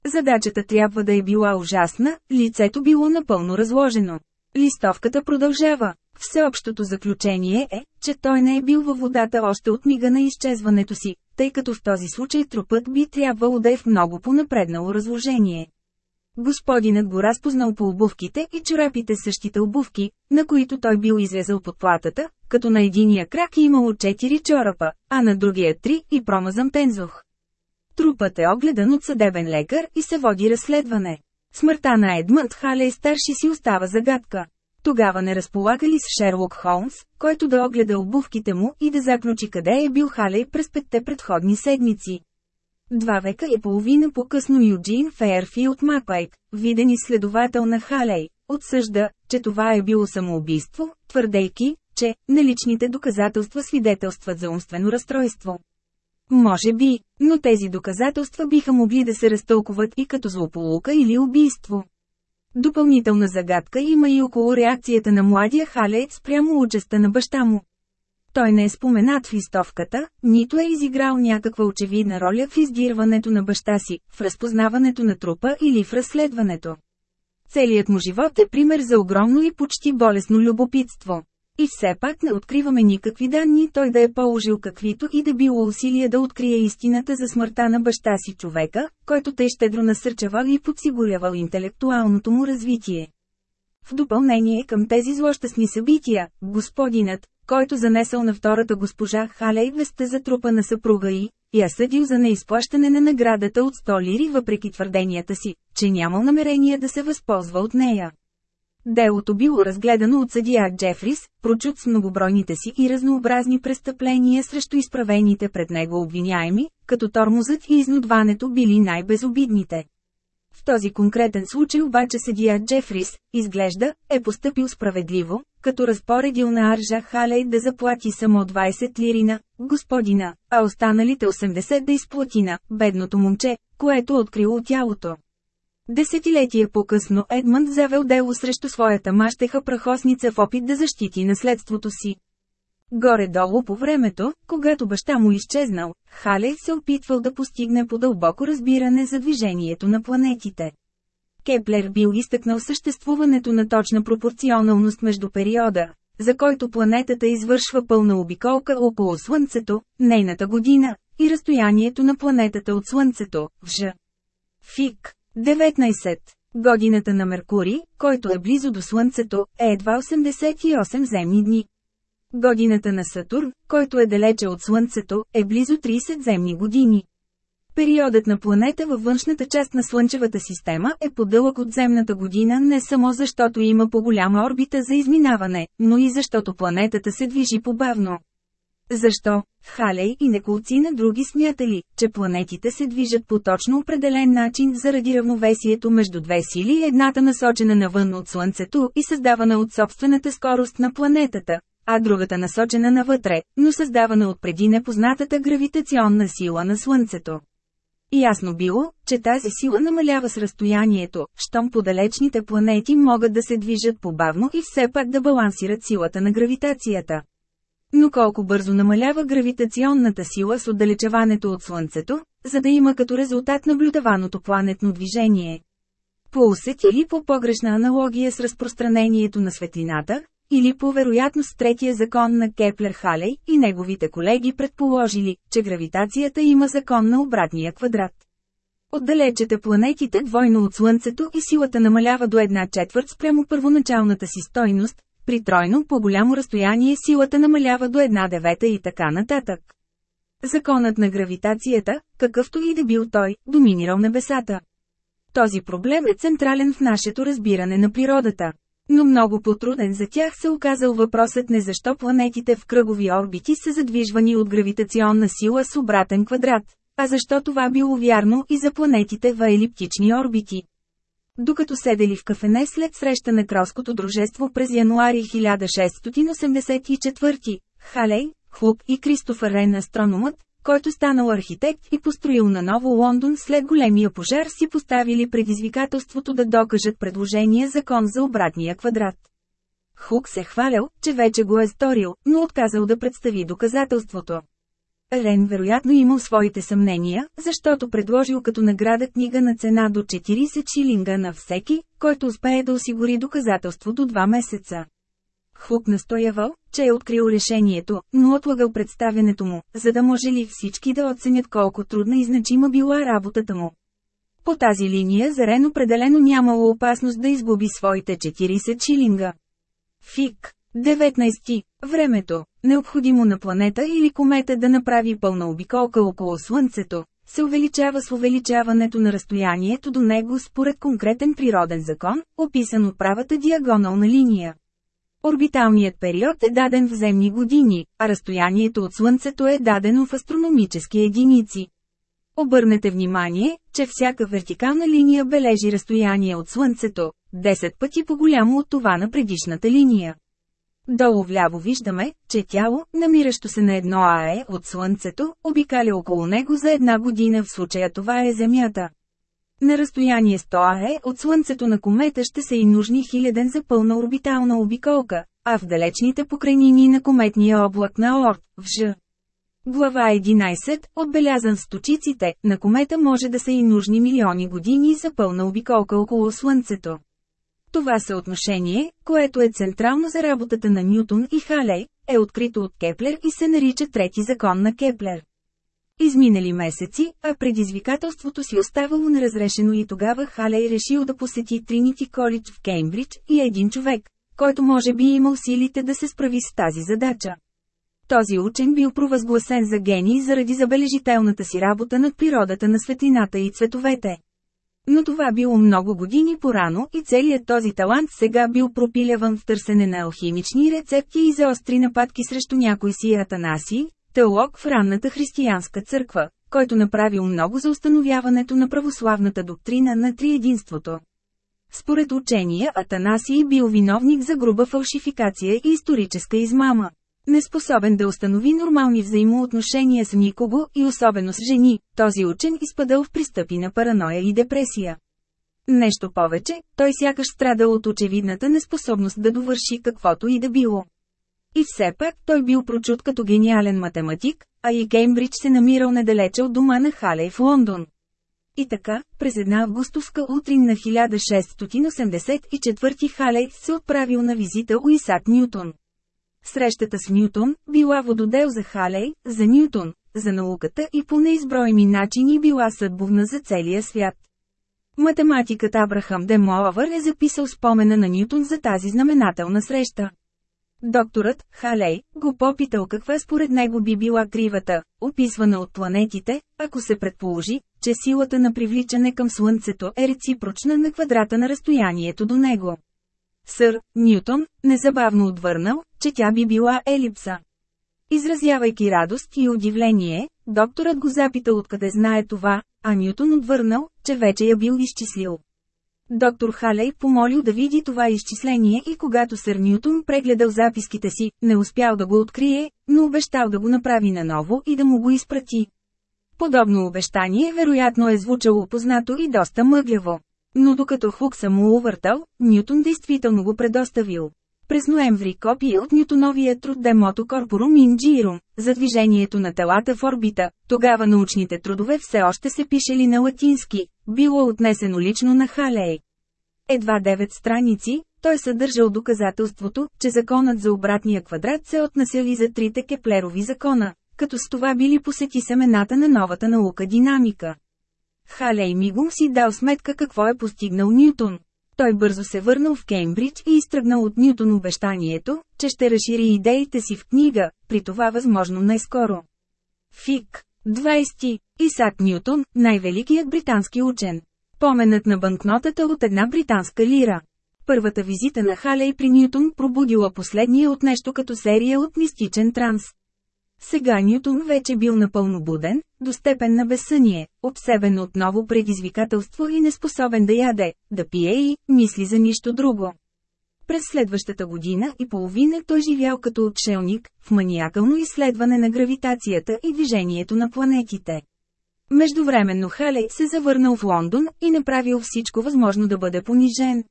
Задачата трябва да е била ужасна, лицето било напълно разложено. Листовката продължава. Всеобщото заключение е, че той не е бил във водата още от мига на изчезването си, тъй като в този случай трупът би трябвало да е в много понапреднало разложение. Господинът го разпознал по обувките и чорапите същите обувки, на които той бил изрезал подплатата, като на единия крак е имало четири чорапа, а на другия три и промазан тензух. Трупът е огледан от съдебен лекар и се води разследване. Смъртта на Едмънд Халей старши си остава загадка. Тогава не разполагали с Шерлок Холмс, който да огледа обувките му и да заключи къде е бил Халей през петте предходни седмици. Два века и половина по-късно Юджин Фейерфилд Макпайк, виден изследовател на Халей, отсъжда, че това е било самоубийство, твърдейки, че наличните доказателства свидетелстват за умствено разстройство. Може би, но тези доказателства биха могли да се разтълкуват и като злополука или убийство. Допълнителна загадка има и около реакцията на младия Халейт спрямо участа на баща му. Той не е споменат в листовката, нито е изиграл някаква очевидна роля в издирването на баща си, в разпознаването на трупа или в разследването. Целият му живот е пример за огромно и почти болесно любопитство. И все пак не откриваме никакви данни той да е положил каквито и да било усилия да открие истината за смъртта на баща си човека, който тъй щедро насърчавал и подсигурявал интелектуалното му развитие. В допълнение към тези злощастни събития, господинът, който занесъл на втората госпожа Халей веста за трупа на съпруга и, я съдил за неизплащане на наградата от 100 лири въпреки твърденията си, че нямал намерение да се възползва от нея. Делото било разгледано от съдия Джефрис, прочут с многобройните си и разнообразни престъпления срещу изправените пред него обвиняеми, като тормозът и изнудването били най-безобидните. В този конкретен случай обаче съдия Джефрис, изглежда, е поступил справедливо, като разпоредил на Аржа Халей да заплати само 20 лирина, господина, а останалите 80 да изплати на бедното момче, което открило тялото. Десетилетие по-късно Едмънд завел дело срещу своята мащеха прахосница в опит да защити наследството си. Горе-долу по времето, когато баща му изчезнал, Халей се опитвал да постигне по-дълбоко разбиране за движението на планетите. Кеплер бил изтъкнал съществуването на точна пропорционалност между периода, за който планетата извършва пълна обиколка около Слънцето, нейната година, и разстоянието на планетата от Слънцето, в Ж. Фик. 19. Годината на Меркурий, който е близо до Слънцето, е едва 88 земни дни. Годината на Сатурн, който е далече от Слънцето, е близо 30 земни години. Периодът на планета във външната част на Слънчевата система е по-дълъг от земната година не само защото има по-голяма орбита за изминаване, но и защото планетата се движи по-бавно. Защо? Халей и неколци на други смятали, че планетите се движат по точно определен начин заради равновесието между две сили едната насочена навън от Слънцето и създавана от собствената скорост на планетата, а другата насочена навътре, но създавана от преди непознатата гравитационна сила на Слънцето. Ясно било, че тази сила намалява с разстоянието, щом подалечните планети могат да се движат по-бавно и все пак да балансират силата на гравитацията. Но колко бързо намалява гравитационната сила с отдалечаването от Слънцето, за да има като резултат наблюдаваното планетно движение. По усет или по погрешна аналогия с разпространението на светлината, или по вероятност третия закон на Кеплер-Халей и неговите колеги предположили, че гравитацията има закон на обратния квадрат. Отдалечете планетите двойно от Слънцето и силата намалява до една четвърт спрямо първоначалната си стойност, при тройно по-голямо разстояние силата намалява до една девета и така нататък. Законът на гравитацията, какъвто и да бил той, доминирал небесата. Този проблем е централен в нашето разбиране на природата. Но много по-труден за тях се оказал въпросът не защо планетите в кръгови орбити са задвижвани от гравитационна сила с обратен квадрат, а защо това било вярно и за планетите в елиптични орбити. Докато седели в кафене след среща на Кралското дружество през януари 1684, Халей, Хлуп и Кристофър Рен астрономът, който станал архитект и построил на ново Лондон след големия пожар си поставили предизвикателството да докажат предложения закон за обратния квадрат. Хук се хвалял, че вече го е сторил, но отказал да представи доказателството. Рен вероятно имал своите съмнения, защото предложил като награда книга на цена до 40 шилинга на всеки, който успее да осигури доказателство до 2 месеца. Хук настоявал, че е открил решението, но отлагал представянето му, за да може ли всички да оценят колко трудна и значима била работата му. По тази линия Зарен определено нямало опасност да изгуби своите 40 шилинга. Фик. 19. Времето, необходимо на планета или комета да направи пълна обиколка около Слънцето, се увеличава с увеличаването на разстоянието до него според конкретен природен закон, описан от правата диагонална линия. Орбиталният период е даден в земни години, а разстоянието от Слънцето е дадено в астрономически единици. Обърнете внимание, че всяка вертикална линия бележи разстояние от Слънцето, 10 пъти по-голямо от това на предишната линия. Долу вляво виждаме, че тяло, намиращо се на едно АЕ от Слънцето, обикаля около него за една година в случая това е Земята. На разстояние 100 АЕ от Слънцето на комета ще са и нужни хиляден за пълна орбитална обиколка, а в далечните покрайнини на кометния облак на Орт, в Ж. Глава 11, отбелязан с точиците, на комета може да са и нужни милиони години за пълна обиколка около Слънцето. Това съотношение, което е централно за работата на Ньютон и Халей, е открито от Кеплер и се нарича трети закон на Кеплер. Изминали месеци, а предизвикателството си оставало неразрешено и тогава Халей решил да посети Тринити Колидж в Кеймбридж и един човек, който може би имал силите да се справи с тази задача. Този учен бил провъзгласен за гений заради забележителната си работа над природата на светлината и цветовете. Но това било много години порано и целият този талант сега бил пропиляван в търсене на алхимични рецепти и заостри нападки срещу някой си Атанаси, теолог в ранната християнска църква, който направил много за установяването на православната доктрина на триединството. Според учения Атанасий бил виновник за груба фалшификация и историческа измама. Неспособен да установи нормални взаимоотношения с никого и особено с жени, този учен изпадал в пристъпи на параноя и депресия. Нещо повече, той сякаш страдал от очевидната неспособност да довърши каквото и да било. И все пак той бил прочут като гениален математик, а и Кеймбридж се намирал недалече от дома на Халей в Лондон. И така, през една августовска утрин на 1684 Халей се отправил на визита у Исак Ньютон. Срещата с Ньютон била вододел за Халей, за Ньютон, за науката и по неизброими начини била съдбовна за целия свят. Математикът Абрахам де Моавър е записал спомена на Ньютон за тази знаменателна среща. Докторът, Халей, го попитал каква според него би била кривата, описвана от планетите, ако се предположи, че силата на привличане към Слънцето е реципрочна на квадрата на разстоянието до него. Сър, Ньютон, незабавно отвърнал, че тя би била елипса. Изразявайки радост и удивление, докторът го запитал откъде знае това, а Ньютон отвърнал, че вече я бил изчислил. Доктор Халей помолил да види това изчисление и когато сър Ньютон прегледал записките си, не успял да го открие, но обещал да го направи наново и да му го изпрати. Подобно обещание вероятно е звучало познато и доста мъгляво. Но докато Хук му увъртал, Ньютон действително го предоставил. През ноември копия от Ньютоновия труд Демото in Girum, за движението на телата в орбита, тогава научните трудове все още се пишели на латински, било отнесено лично на Халей. Едва 9 страници, той съдържал доказателството, че законът за обратния квадрат се отнасяли за трите кеплерови закона, като с това били посети семената на новата наука динамика. Халей мигом си дал сметка какво е постигнал Ньютон. Той бързо се върнал в Кеймбридж и изтръгнал от Ньютон обещанието, че ще разшири идеите си в книга, при това възможно най-скоро. Фик. 20. Исак Ньютон, най-великият британски учен. Поменът на банкнотата от една британска лира. Първата визита на Халей при Ньютон пробудила последния от нещо като серия от мистичен транс. Сега Ньютон вече бил напълно буден, до степен на безсъние, обсебен от ново предизвикателство и неспособен да яде, да пие и мисли за нищо друго. През следващата година и половина той живял като отшелник, в маниакално изследване на гравитацията и движението на планетите. Междувременно Халей се завърнал в Лондон и направил всичко възможно да бъде понижен.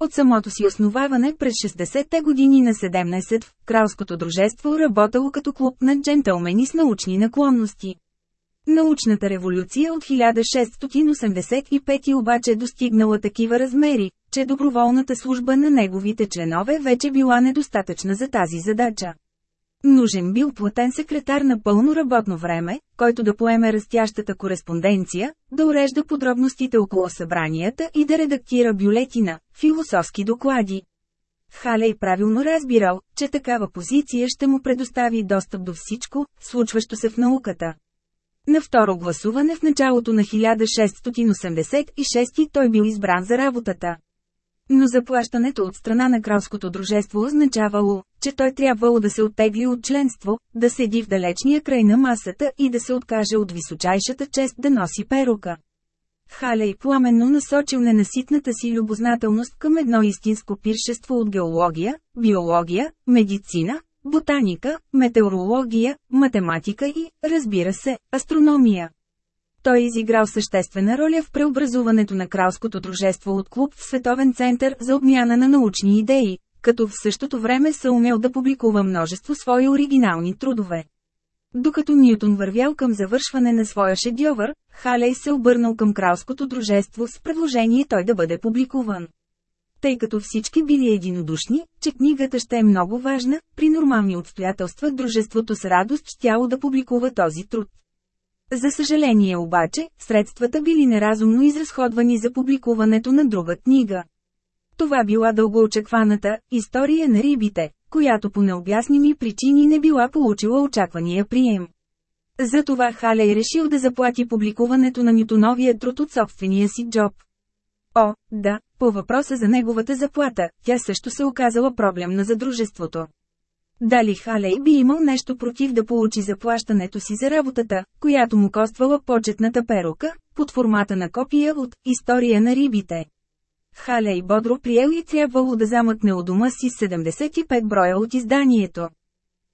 От самото си основаване през 60-те години на 17 в Кралското дружество работало като клуб на джентълмени с научни наклонности. Научната революция от 1685 обаче достигнала такива размери, че доброволната служба на неговите членове вече била недостатъчна за тази задача. Нужен бил платен секретар на пълно работно време, който да поеме растящата кореспонденция, да урежда подробностите около събранията и да редактира бюлетина, философски доклади. Халей правилно разбирал, че такава позиция ще му предостави достъп до всичко, случващо се в науката. На второ гласуване в началото на 1686 той бил избран за работата. Но заплащането от страна на кралското дружество означавало, че той трябвало да се оттегли от членство, да седи в далечния край на масата и да се откаже от височайшата чест да носи перука. Халей пламенно насочил ненаситната си любознателност към едно истинско пиршество от геология, биология, медицина, ботаника, метеорология, математика и, разбира се, астрономия. Той изиграл съществена роля в преобразуването на кралското дружество от клуб в световен център за обмяна на научни идеи, като в същото време се умел да публикува множество свои оригинални трудове. Докато Ньютон вървял към завършване на своя шедьовър, Халей се обърнал към кралското дружество с предложение той да бъде публикуван. Тъй като всички били единодушни, че книгата ще е много важна, при нормални обстоятелства дружеството с радост щяло да публикува този труд. За съжаление обаче, средствата били неразумно изразходвани за публикуването на друга книга. Това била дългоочекваната «История на рибите», която по необясними причини не била получила очаквания прием. Затова Халей решил да заплати публикуването на Нютоновия труд от собствения си джоб. О, да, по въпроса за неговата заплата, тя също се оказала проблемна за дружеството. Дали Халей би имал нещо против да получи заплащането си за работата, която му коствала почетната перука, под формата на копия от «История на рибите». Халей бодро приел и трябвало да замъкне у дома си 75 броя от изданието.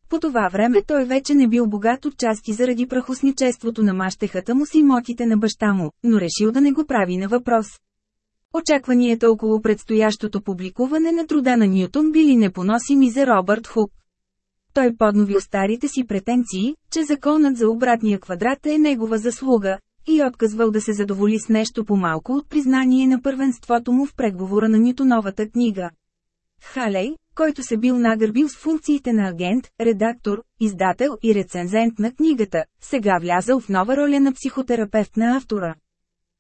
По това време той вече не бил богат от части заради прахосничеството на мащехата му с имотите на баща му, но решил да не го прави на въпрос. Очакванията около предстоящото публикуване на труда на Ньютон били непоносими за Робърт Хук. Той подновил старите си претенции, че законът за обратния квадрат е негова заслуга, и отказвал да се задоволи с нещо по-малко от признание на първенството му в преговора на Нютоновата книга. Халей, който се бил нагърбил с функциите на агент, редактор, издател и рецензент на книгата, сега влязал в нова роля на психотерапевт на автора.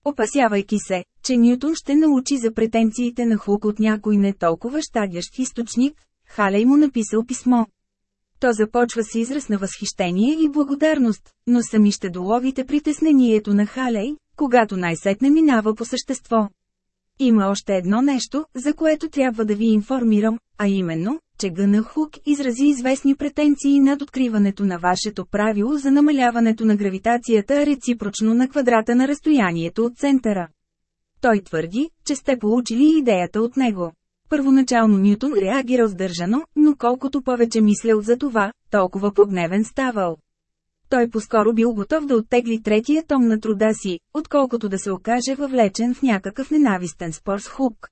Опасявайки се, че Нютон ще научи за претенциите на Хук от някой не толкова щадящ източник, Халей му написал писмо. То започва с израз на възхищение и благодарност, но сами ще доловите притеснението на Халей, когато най-сетне минава по същество. Има още едно нещо, за което трябва да ви информирам, а именно, че Гъна Хук изрази известни претенции над откриването на вашето правило за намаляването на гравитацията реципрочно на квадрата на разстоянието от центъра. Той твърди, че сте получили идеята от него. Първоначално Ньютон реагирал сдържано, но колкото повече мислял за това, толкова погневен ставал. Той поскоро бил готов да оттегли третия том на труда си, отколкото да се окаже въвлечен в някакъв ненавистен спор с Хук.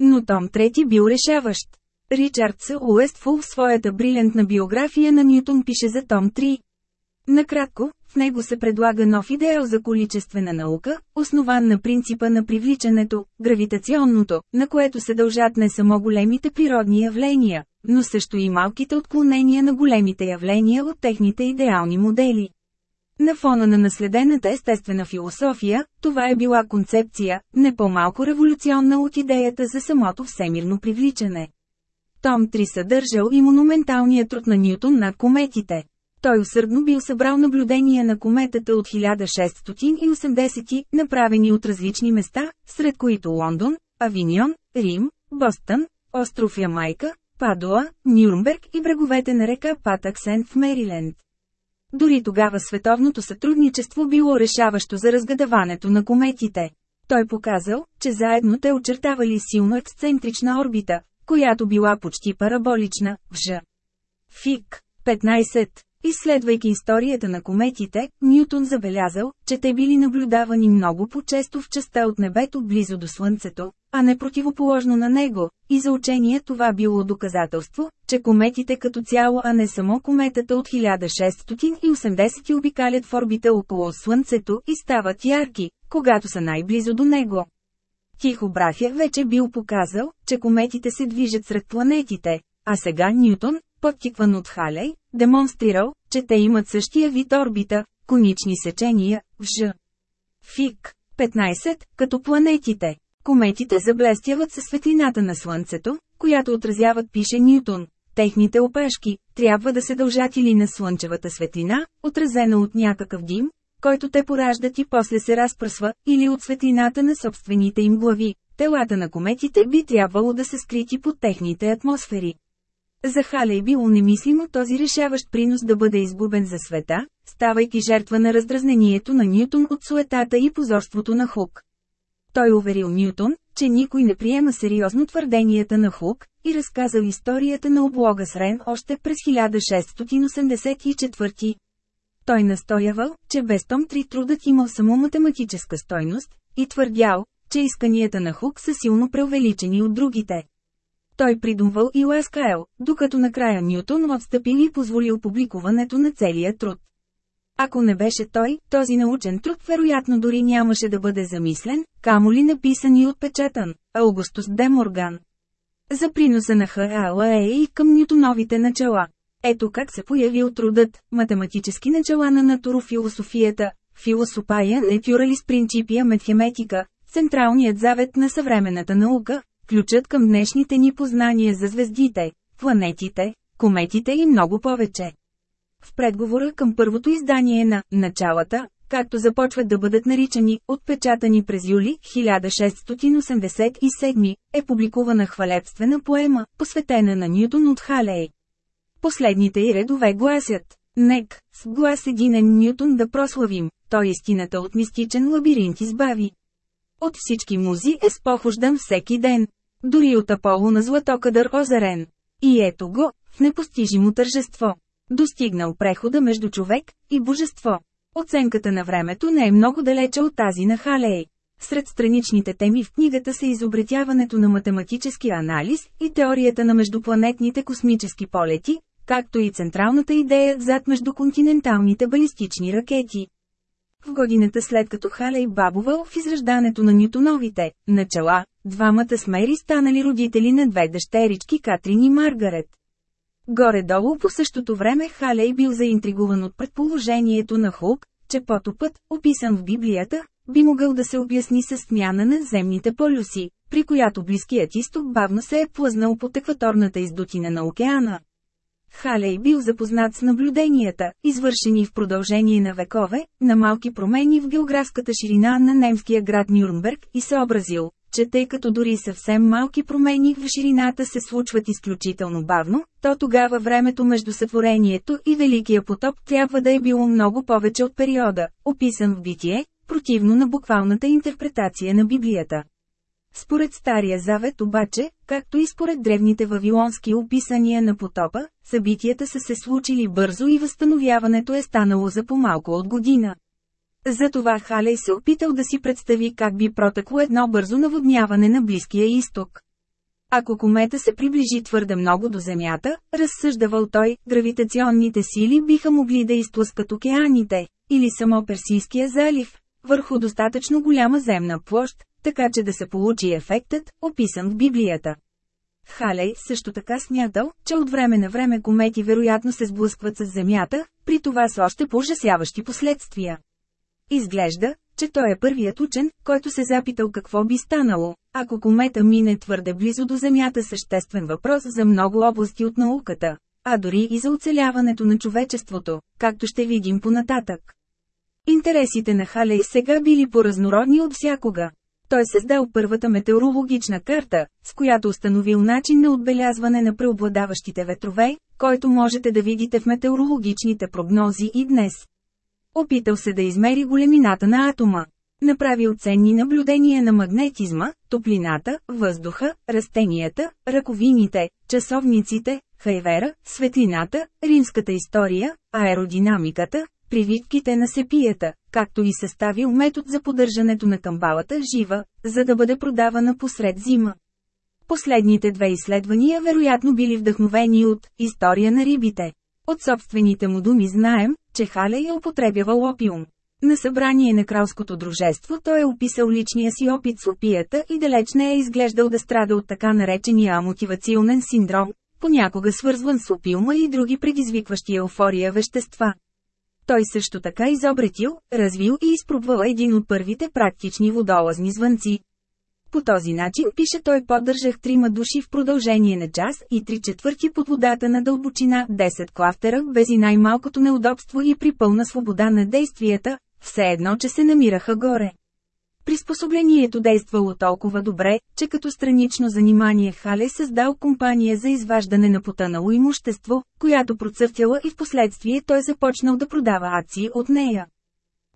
Но том трети бил решаващ. Ричард С. Уестфул в своята брилянтна биография на Ньютон пише за том 3. Накратко, в него се предлага нов идеал за количествена наука, основан на принципа на привличането, гравитационното, на което се дължат не само големите природни явления, но също и малките отклонения на големите явления от техните идеални модели. На фона на наследената естествена философия, това е била концепция, не по-малко революционна от идеята за самото всемирно привличане. Том 3 съдържал и монументалния труд на Ньютон над кометите. Той усърдно бил събрал наблюдения на кометата от 1680, направени от различни места, сред които Лондон, Авиньон, Рим, Бостън, остров Ямайка, Падуа, Нюрнберг и бреговете на река Патаксен в Мериленд. Дори тогава световното сътрудничество било решаващо за разгадаването на кометите. Той показал, че заедно те очертавали силно ексцентрична орбита, която била почти параболична, в Ж. Фик. 15. Изследвайки историята на кометите, Ньютон забелязал, че те били наблюдавани много по-често в частта от небето близо до Слънцето, а не противоположно на него, и за учение това било доказателство, че кометите като цяло, а не само кометата от 1680 обикалят в орбита около Слънцето и стават ярки, когато са най-близо до него. Тихо Брафия вече бил показал, че кометите се движат сред планетите, а сега Ньютон, подтикван от Халей, демонстрирал, че те имат същия вид орбита, конични сечения, в Ж. Фик. 15, като планетите. Кометите заблестяват със светлината на Слънцето, която отразяват пише Ньютон. Техните опешки трябва да се дължат или на слънчевата светлина, отразена от някакъв дим, който те пораждат и после се разпръсва, или от светлината на собствените им глави, телата на кометите би трябвало да са скрити под техните атмосфери. За Халей бил немислимо този решаващ принос да бъде изгубен за света, ставайки жертва на раздразнението на Ньютон от суетата и позорството на Хук. Той уверил Ньютон, че никой не приема сериозно твърденията на Хук, и разказал историята на облога с Рен още през 1684. Той настоявал, че без том три трудът имал само математическа стойност, и твърдял, че исканията на Хук са силно преувеличени от другите. Той придумвал и ласкаял, докато накрая Ньютон отстъпил и позволил публикуването на целия труд. Ако не беше той, този научен труд вероятно дори нямаше да бъде замислен, камо ли написан и отпечатан, Аугустус Де Морган. За приноса на ХАЛАЕ и към Ньютоновите начала. Ето как се появил трудът «Математически начала на натурофилософията», филосопая натюралис принципия медхеметика, централният завет на съвременната наука, ключът към днешните ни познания за звездите, планетите, кометите и много повече. В предговора към първото издание на «Началата», както започват да бъдат наричани, отпечатани през юли 1687, е публикувана хвалебствена поема, посветена на Ньютон от Халей. Последните и редове гласят Нек, с глас единен Ньютон да прославим, той истината от мистичен лабиринт избави. От всички музи е спохождан всеки ден. Дори от Аполо на златокадър озарен. И ето го, в непостижимо тържество. Достигнал прехода между човек и божество. Оценката на времето не е много далече от тази на Халей. Сред страничните теми в книгата са изобретяването на математически анализ и теорията на междупланетните космически полети, както и централната идея зад междуконтиненталните балистични ракети. В годината след като Халей бабувал в израждането на Ньютоновите начала, двамата смери станали родители на две дъщерички Катрин и Маргарет. Горе-долу по същото време Халей бил заинтригуван от предположението на Хук, че потопът, описан в Библията, би могъл да се обясни с смяна на земните полюси, при която Близкият изток бавно се е плъзнал под екваторната издутина на океана. Халей бил запознат с наблюденията, извършени в продължение на векове, на малки промени в географската ширина на немския град Нюрнберг и съобразил, че тъй като дори съвсем малки промени в ширината се случват изключително бавно, то тогава времето между сътворението и Великия потоп трябва да е било много повече от периода, описан в битие, противно на буквалната интерпретация на Библията. Според Стария Завет обаче, както и според древните вавилонски описания на потопа, събитията са се случили бързо и възстановяването е станало за по-малко от година. Затова Халей се опитал да си представи как би протекло едно бързо наводняване на Близкия изток. Ако комета се приближи твърде много до Земята, разсъждавал той, гравитационните сили биха могли да изтлъскат океаните, или само Персийския залив, върху достатъчно голяма земна площ, така че да се получи ефектът, описан в Библията. Халей също така смятал, че от време на време комети вероятно се сблъскват с Земята, при това с още по-ужасяващи последствия. Изглежда, че той е първият учен, който се запитал какво би станало, ако комета мине твърде близо до Земята съществен въпрос за много области от науката, а дори и за оцеляването на човечеството, както ще видим понататък. Интересите на Халей сега били по-разнородни от всякога. Той създал първата метеорологична карта, с която установил начин на отбелязване на преобладаващите ветрове, който можете да видите в метеорологичните прогнози и днес. Опитал се да измери големината на атома. Направил ценни наблюдения на магнетизма, топлината, въздуха, растенията, ръковините, часовниците, хайвера, светлината, римската история, аеродинамиката, прививките на сепията, както и съставил метод за поддържането на камбалата жива, за да бъде продавана посред зима. Последните две изследвания вероятно били вдъхновени от «История на рибите». От собствените му думи знаем, че Халей е употребявал опиум. На събрание на кралското дружество той е описал личния си опит с опията и далеч не е изглеждал да страда от така наречения амотивационен синдром, понякога свързван с опиума и други предизвикващи еуфория вещества. Той също така изобретил, развил и изпробвал един от първите практични водолазни звънци. По този начин, пише той поддържах трима души в продължение на час и три четвърти под водата на дълбочина 10 клафтера без и най-малкото неудобство и при пълна свобода на действията, все едно, че се намираха горе. Приспособлението действало толкова добре, че като странично занимание Хале създал компания за изваждане на потънало имущество, която процъфтяла и в последствие той започнал да продава акции от нея.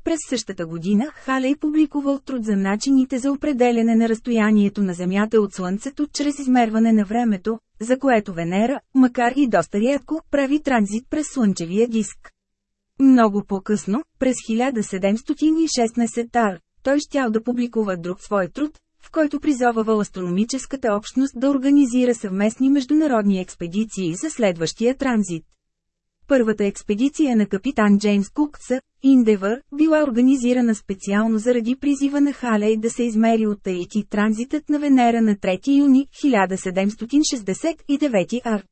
През същата година Халей публикувал труд за начините за определене на разстоянието на Земята от Слънцето чрез измерване на времето, за което Венера, макар и доста рядко, прави транзит през Слънчевия диск. Много по-късно, през 1716 тар, той щял да публикува друг свой труд, в който призовавал астрономическата общност да организира съвместни международни експедиции за следващия транзит. Първата експедиция на капитан Джеймс Кукса, Индевър, била организирана специално заради призива на Халей да се измери от Таити транзитът на Венера на 3 юни 1769 ар.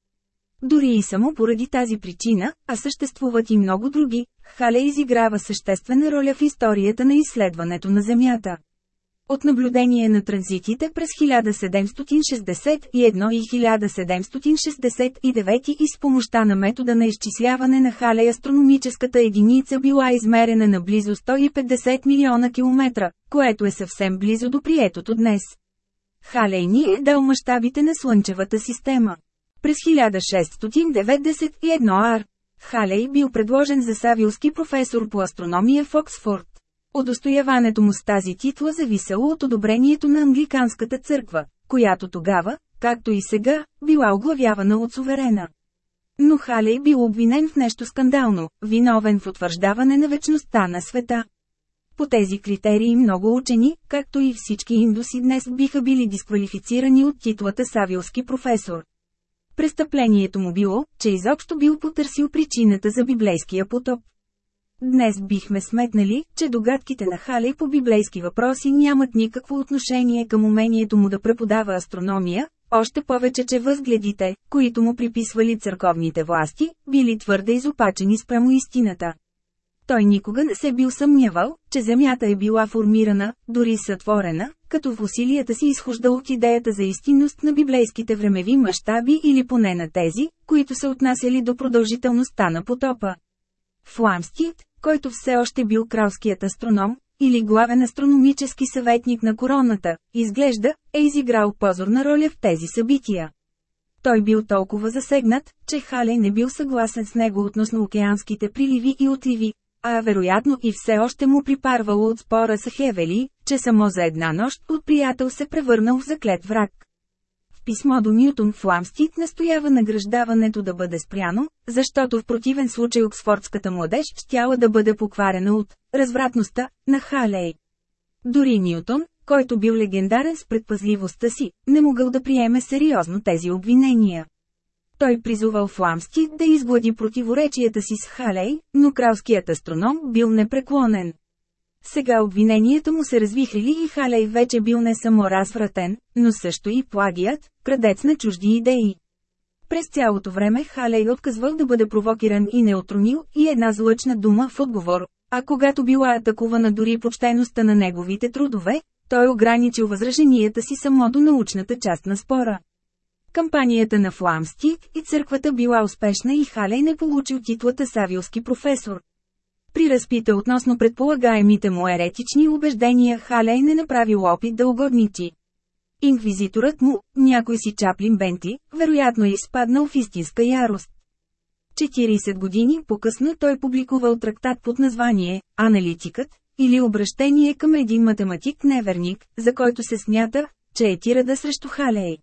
Дори и само поради тази причина, а съществуват и много други, Хале изиграва съществена роля в историята на изследването на Земята. От наблюдение на транзитите през 1761 и 1769 и с помощта на метода на изчисляване на Хале астрономическата единица била измерена на близо 150 милиона километра, което е съвсем близо до приетото днес. Халей ни е дал мащабите на Слънчевата система. През 1691 ар. Халей бил предложен за савилски професор по астрономия в Оксфорд. Удостояването му с тази титла зависело от одобрението на англиканската църква, която тогава, както и сега, била оглавявана от суверена. Но Халей бил обвинен в нещо скандално, виновен в утвърждаване на вечността на света. По тези критерии много учени, както и всички индуси днес биха били дисквалифицирани от титлата Савилски професор. Престъплението му било, че изобщо бил потърсил причината за библейския потоп. Днес бихме сметнали, че догадките на Халей по библейски въпроси нямат никакво отношение към умението му да преподава астрономия, още повече че възгледите, които му приписвали църковните власти, били твърде изопачени спрямо истината. Той никога не се бил съмнявал, че Земята е била формирана, дори сътворена, като в усилията си изхожда от идеята за истинност на библейските времеви мащаби или поне на тези, които се отнасяли до продължителността на потопа. Фламстит, който все още бил кралският астроном, или главен астрономически съветник на короната, изглежда, е изиграл позорна роля в тези събития. Той бил толкова засегнат, че Халей не бил съгласен с него относно океанските приливи и отливи, а вероятно и все още му припарвало от спора с Хевели, че само за една нощ от приятел се превърнал в заклет враг. В писмо до Ньютон Фламстит настоява награждаването да бъде спряно, защото в противен случай оксфордската младеж щяла да бъде покварена от развратността на Халей. Дори Ньютон, който бил легендарен с предпазливостта си, не могъл да приеме сериозно тези обвинения. Той призовал Фламсти да изглади противоречията си с Халей, но кралският астроном бил непреклонен. Сега обвиненията му се развихрили и Халей вече бил не само развратен, но също и плагият, крадец на чужди идеи. През цялото време Халей отказвал да бъде провокиран и не отронил и една злъчна дума в отговор, а когато била атакувана дори почтеността на неговите трудове, той ограничил възраженията си само до научната част на спора. Кампанията на Фламстик и църквата била успешна и Халей не получил титлата Савилски професор. При разпита относно предполагаемите му еретични убеждения Халей не направил опит да угодничи. Инквизиторът му, някой си Чаплин Бенти, вероятно е изпаднал в истинска ярост. 40 години по-късно той публикувал трактат под название «Аналитикът» или обращение към един математик-неверник, за който се смята, че е тирада срещу Халей.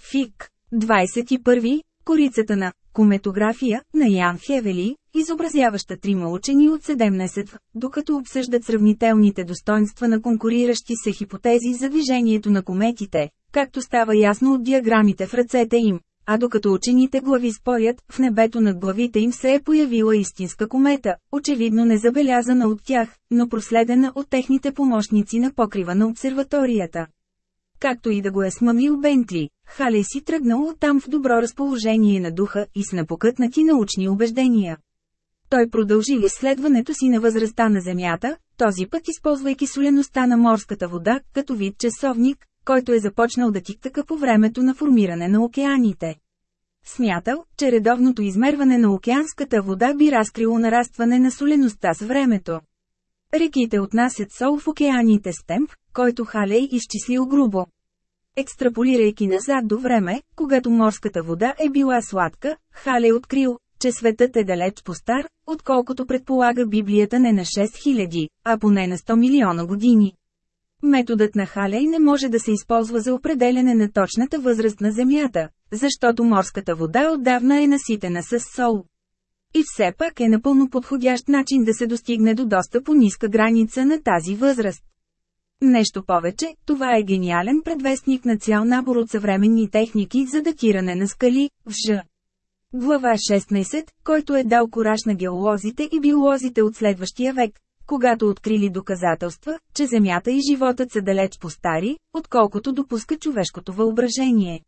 Фик. 21. Корицата на кометография на Ян Хевели, изобразяваща трима учени от 17, докато обсъждат сравнителните достоинства на конкуриращи се хипотези за движението на кометите, както става ясно от диаграмите в ръцете им. А докато учените глави спорят, в небето над главите им се е появила истинска комета, очевидно незабелязана от тях, но проследена от техните помощници на покрива на обсерваторията. Както и да го е смъмил Бентли, Хале си тръгнал оттам в добро разположение на духа и с напокътнати научни убеждения. Той продължи изследването си на възрастта на Земята, този път използвайки солеността на морската вода, като вид часовник, който е започнал да тиктака по времето на формиране на океаните. Смятал, че редовното измерване на океанската вода би разкрило нарастване на солеността с времето. Реките отнасят сол в океаните с темп, който Халей изчислил грубо. Екстраполирайки назад до време, когато морската вода е била сладка, Халей открил, че светът е далеч по-стар, отколкото предполага Библията не на 6000, а поне на 100 милиона години. Методът на Халей не може да се използва за определене на точната възраст на Земята, защото морската вода отдавна е наситена с сол. И все пак е напълно подходящ начин да се достигне до доста по-ниска граница на тази възраст. Нещо повече, това е гениален предвестник на цял набор от съвременни техники за датиране на скали, в Ж. Глава 16, който е дал кораж на геолозите и биолозите от следващия век, когато открили доказателства, че Земята и животът са далеч по-стари, отколкото допуска човешкото въображение.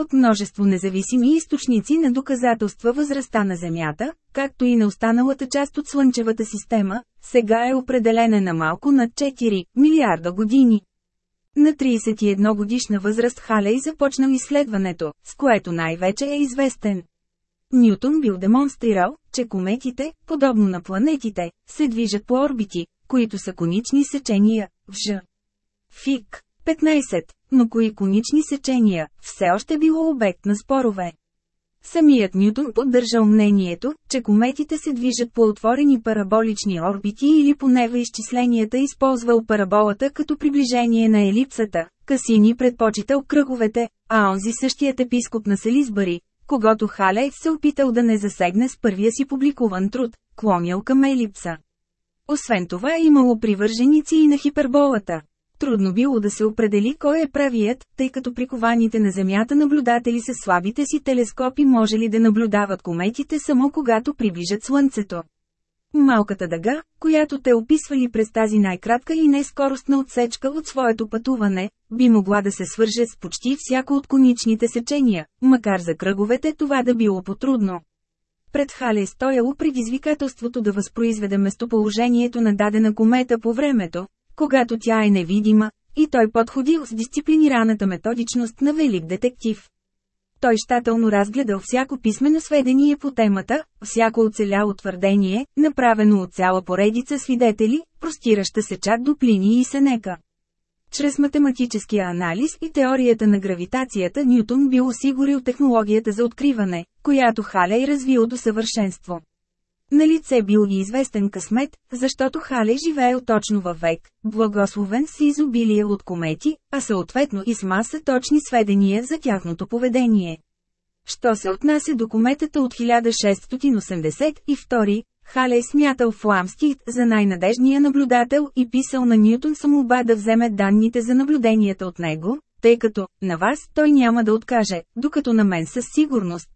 От множество независими източници на доказателства възрастта на Земята, както и на останалата част от Слънчевата система, сега е определена на малко над 4 милиарда години. На 31 годишна възраст Халей започнал изследването, с което най-вече е известен. Нютон бил демонстрирал, че кометите, подобно на планетите, се движат по орбити, които са конични сечения, в Ж. Фик. 15. Но кои конични сечения, все още било обект на спорове. Самият Нютон поддържал мнението, че кометите се движат по отворени параболични орбити или поне в изчисленията използвал параболата като приближение на елипсата. Касини предпочитал кръговете, а онзи същият епископ на Селизбари, когато Халей се опитал да не засегне с първия си публикуван труд, клонял към елипса. Освен това имало привърженици и на хиперболата. Трудно било да се определи кой е правият, тъй като прикованите на Земята наблюдатели с слабите си телескопи може ли да наблюдават кометите само когато приближат Слънцето. Малката дъга, която те описвали през тази най-кратка и нескоростна отсечка от своето пътуване, би могла да се свърже с почти всяко от коничните сечения, макар за кръговете това да било потрудно. Пред Хале стояло предизвикателството да възпроизведе местоположението на дадена комета по времето, когато тя е невидима, и той подходил с дисциплинираната методичност на велик детектив. Той щателно разгледал всяко писмено сведение по темата, всяко оцеляло твърдение, направено от цяла поредица свидетели, простираща се чак до Плини и Сенека. Чрез математическия анализ и теорията на гравитацията Нютон бил осигурил технологията за откриване, която Халей развил до съвършенство. На лице бил и известен късмет, защото Хале живеел точно във век, благословен с изобилие от комети, а съответно и с маса точни сведения за тяхното поведение. Що се отнася до кометата от 1682, Хале смятал Фламстит за най-надежния наблюдател и писал на Ньютон самоба да вземе данните за наблюденията от него, тъй като, на вас той няма да откаже, докато на мен със сигурност.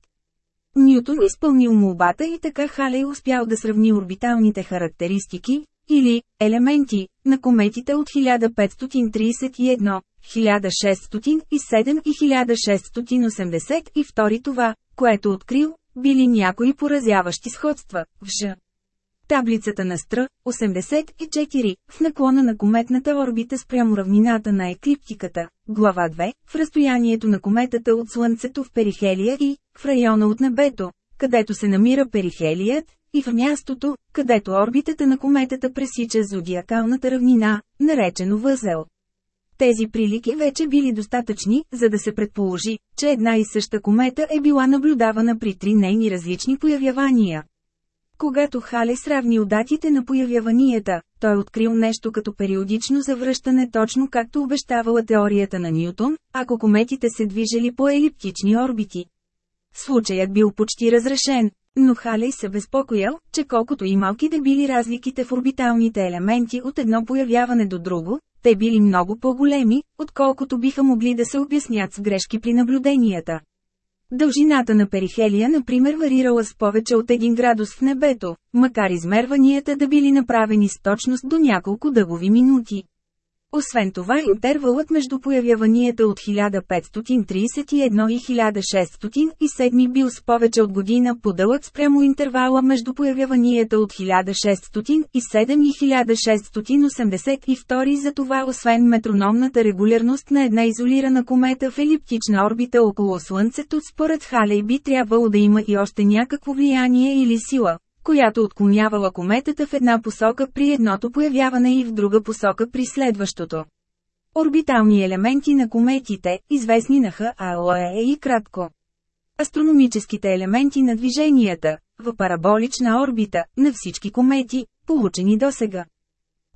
Ньютон изпълнил молбата и така Халей успял да сравни орбиталните характеристики, или елементи, на кометите от 1531, 1607 и 1682 това, което открил, били някои поразяващи сходства, в Ж. Таблицата на Стр. 84, в наклона на кометната орбита спрямо равнината на еклиптиката, глава 2, в разстоянието на кометата от Слънцето в перихелия и, в района от небето, където се намира перихелият, и в мястото, където орбитата на кометата пресича зодиакалната равнина, наречено възел. Тези прилики вече били достатъчни, за да се предположи, че една и съща комета е била наблюдавана при три нейни различни появявания. Когато Хале сравнил датите на появяванията, той открил нещо като периодично завръщане точно както обещавала теорията на Ньютон, ако кометите се движели по елиптични орбити. Случаят бил почти разрешен, но Халей се безпокоял, че колкото и малки да били разликите в орбиталните елементи от едно появяване до друго, те били много по-големи, отколкото биха могли да се обяснят с грешки при наблюденията. Дължината на перихелия например варирала с повече от 1 градус в небето, макар измерванията да били направени с точност до няколко дъгови минути. Освен това интервалът между появяванията от 1531 и 1607 бил с повече от година по-дълъг спрямо интервала между появяванията от 1607 и 1682 за това освен метрономната регулярност на една изолирана комета в елиптична орбита около Слънцето според Халей би трябвало да има и още някакво влияние или сила, която отклонявала кометата в една посока при едното появяване и в друга посока при следващото. Орбитални елементи на кометите, известни на ХАОЕ и кратко. Астрономическите елементи на движенията, в параболична орбита, на всички комети, получени досега.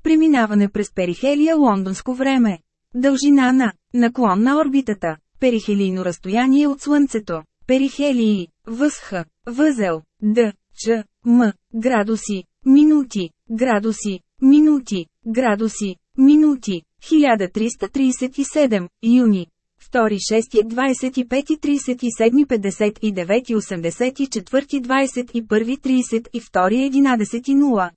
Преминаване през перихелия лондонско време. Дължина на наклон на орбитата. Перихелийно разстояние от Слънцето. Перихелии. Възх. Възел. Д. Ч. М. Градуси. Минути. Градуси. Минути. Градуси. Минути. 1337. Юни. 2, 6, 25, 37, 59, 84, 21, 32, 11, 0.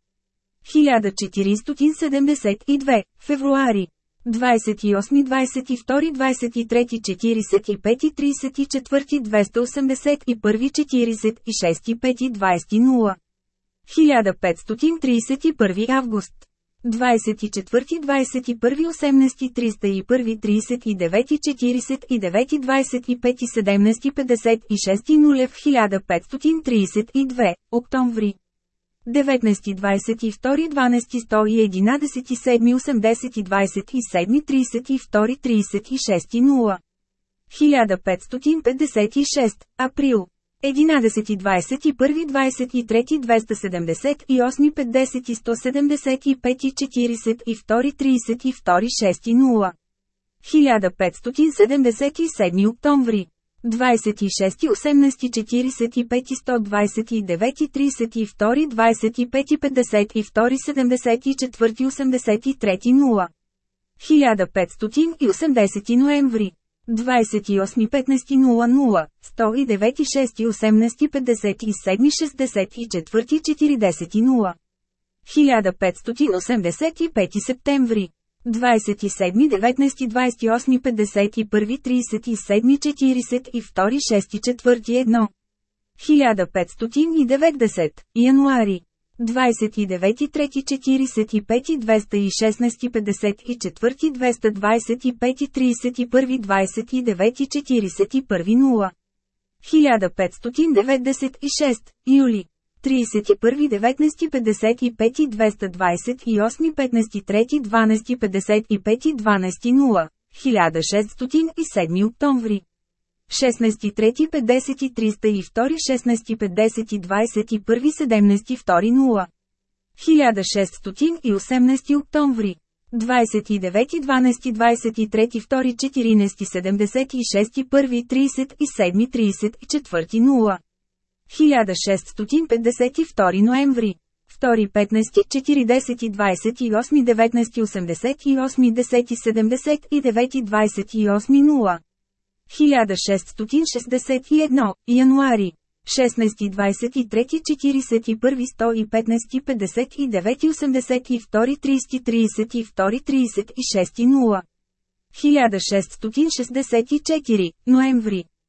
1472, февруари. 28, 22, 23, 45, 34, 281, 46, 5, 20, 0. 1531 август. 24, 21, 18, 301, 39, 49, 25, 17, 56, 0 в 1532, октомври. 19, 22, 12, 111, 7, 80, 27, 32, 36, 0. 1556, април. 11, 21, 23, 278, 50, 175, 42, 32, 6, 0. 1577 октомври. 26, 18, 45, 129, 32, 25, 52, 74, 83, 0. 1580 ноември. 28, 15, 00, 109, 6, 18, 57, 64, 40, 0. 1585 септември. 27, 19, 28, 51, 37, 42, 6, 4, 1. 1590, януари. 29, 3, 45, 216, 54, 225, 31, 29, 41, 0. 1596, юли. 31, 19, 55, 228, 15, 3, 12, 55, 12, 0, 1607 октомври. 16, 3, 50, 302, 16, 50, 21, 17, 2, 0. 1618 октомври. 29, 1652 ноември. 2 15 40 28 19 88 10 79 28 0. 1661 януари. 16 23 41 115 59 82 30 32 36 0. 1664 ноември.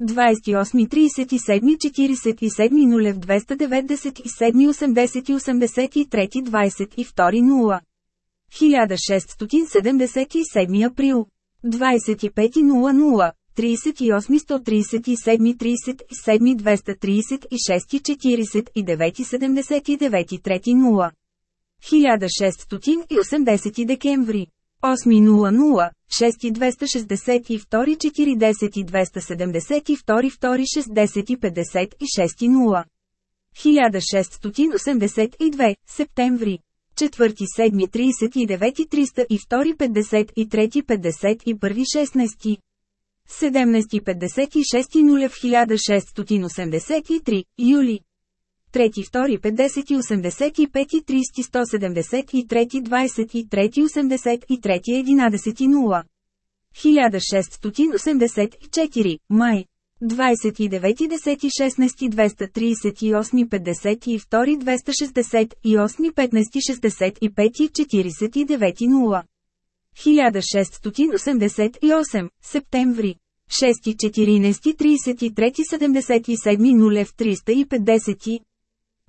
11, 52, 130, 41, 81, 14, 21, 18, 1. 1665 април. 14, 5, 16, 71, 54, 228, 2, 76, 5, 0. 1672, февруари. 28, 37, 47, 0 297, 80, 83, 22, 0. 1677 април. 25.00, 38 137 37 236 49 79 3 0. 1680 декември. 8.00, 6.262, 40 272, 2 60 56 0. 1682, септември. 4 7 39 302 53 51 16. 17 56 0 в 1683, юли. 3, 2, 50, 85, 30, 173, 23, 83, 11, 0. 1684, май. 29, 10, 16, 238, 52, 268, 15, 65, 49, 0. 1688, септември. 6, 14, 33, 77, 0 в 350.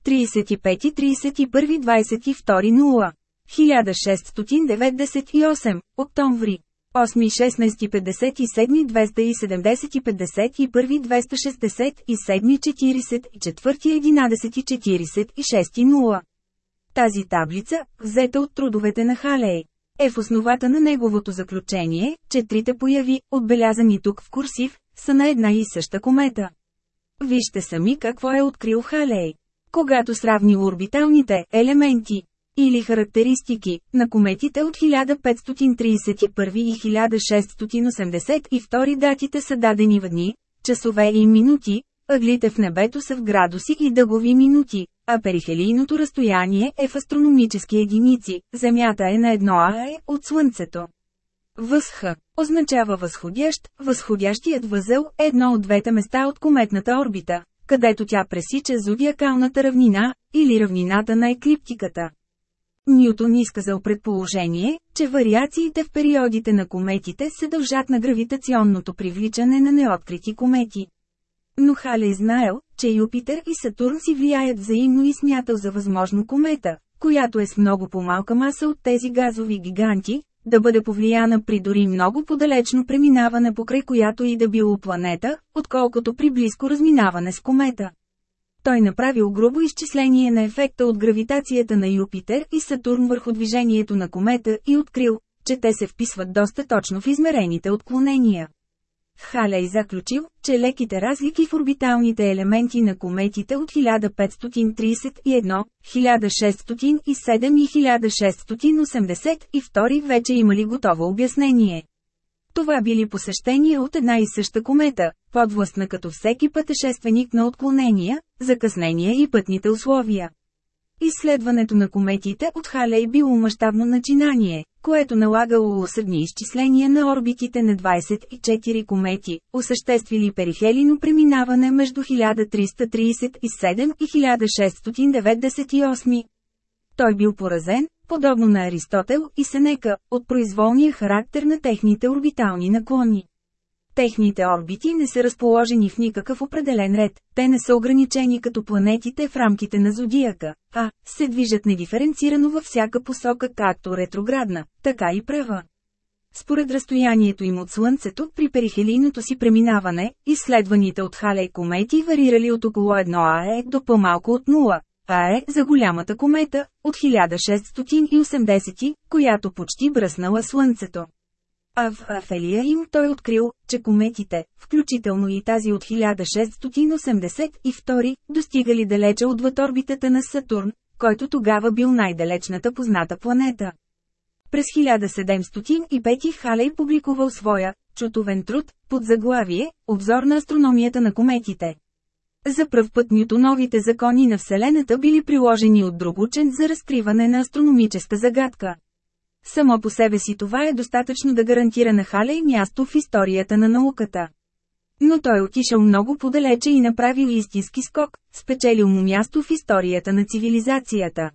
35, 31, 22, 0. 1698, октомври. 8, 16, 57, 270, 51, 267, 40, 4, 11, 46, 0. Тази таблица, взета от трудовете на Халей, е в основата на неговото заключение, че трите появи, отбелязани тук в курсив, са на една и съща комета. Вижте сами какво е открил Халей. Когато сравни орбиталните елементи или характеристики на кометите от 1531 и 1682 датите са дадени в дни, часове и минути, ъглите в небето са в градуси и дъгови минути, а перихелийното разстояние е в астрономически единици, Земята е на едно АЕ от Слънцето. Възх означава възходящ, възходящият възел е едно от двете места от кометната орбита, където тя пресича зодиакалната равнина, или равнината на еклиптиката. Нютон изказал предположение, че вариациите в периодите на кометите се дължат на гравитационното привличане на неоткрити комети. Но Халей знаел, че Юпитер и Сатурн си влияят взаимно и смятал за възможно комета, която е с много по-малка маса от тези газови гиганти, да бъде повлияна при дори много подалечно преминаване покрай която и да било планета, отколкото при близко разминаване с комета. Той направил грубо изчисление на ефекта от гравитацията на Юпитер и Сатурн върху движението на комета и открил, че те се вписват доста точно в измерените отклонения. Халей заключил, че леките разлики в орбиталните елементи на кометите от 1531, 1607 и 1682 вече имали готово обяснение. Това били посещения от една и съща комета, подвластна като всеки пътешественик на отклонения, закъснения и пътните условия. Изследването на кометите от Халей било мащабно начинание, което налагало усърдни изчисления на орбитите на 24 комети, осъществили перихелино преминаване между 1337 и 1698. Той бил поразен, подобно на Аристотел и Сенека, от произволния характер на техните орбитални наклони. Техните орбити не са разположени в никакъв определен ред, те не са ограничени като планетите в рамките на зодиака, а се движат недиференцирано във всяка посока както ретроградна, така и права. Според разстоянието им от Слънцето при перихелийното си преминаване, изследваните от Халей комети варирали от около 1 АЕ до по-малко от 0 АЕ за голямата комета, от 1680, която почти бръснала Слънцето. А в Афелия им той открил, че кометите, включително и тази от 1682, достигали далече отвъд орбитата на Сатурн, който тогава бил най-далечната позната планета. През 1705 Халей публикувал своя чутовен труд, под заглавие «Обзор на астрономията на кометите». За пръв път Нютоновите закони на Вселената били приложени от друг учен за разкриване на астрономическа загадка. Само по себе си това е достатъчно да гарантира на Халей място в историята на науката. Но той отишъл много подалече и направил истински скок, спечелил му място в историята на цивилизацията.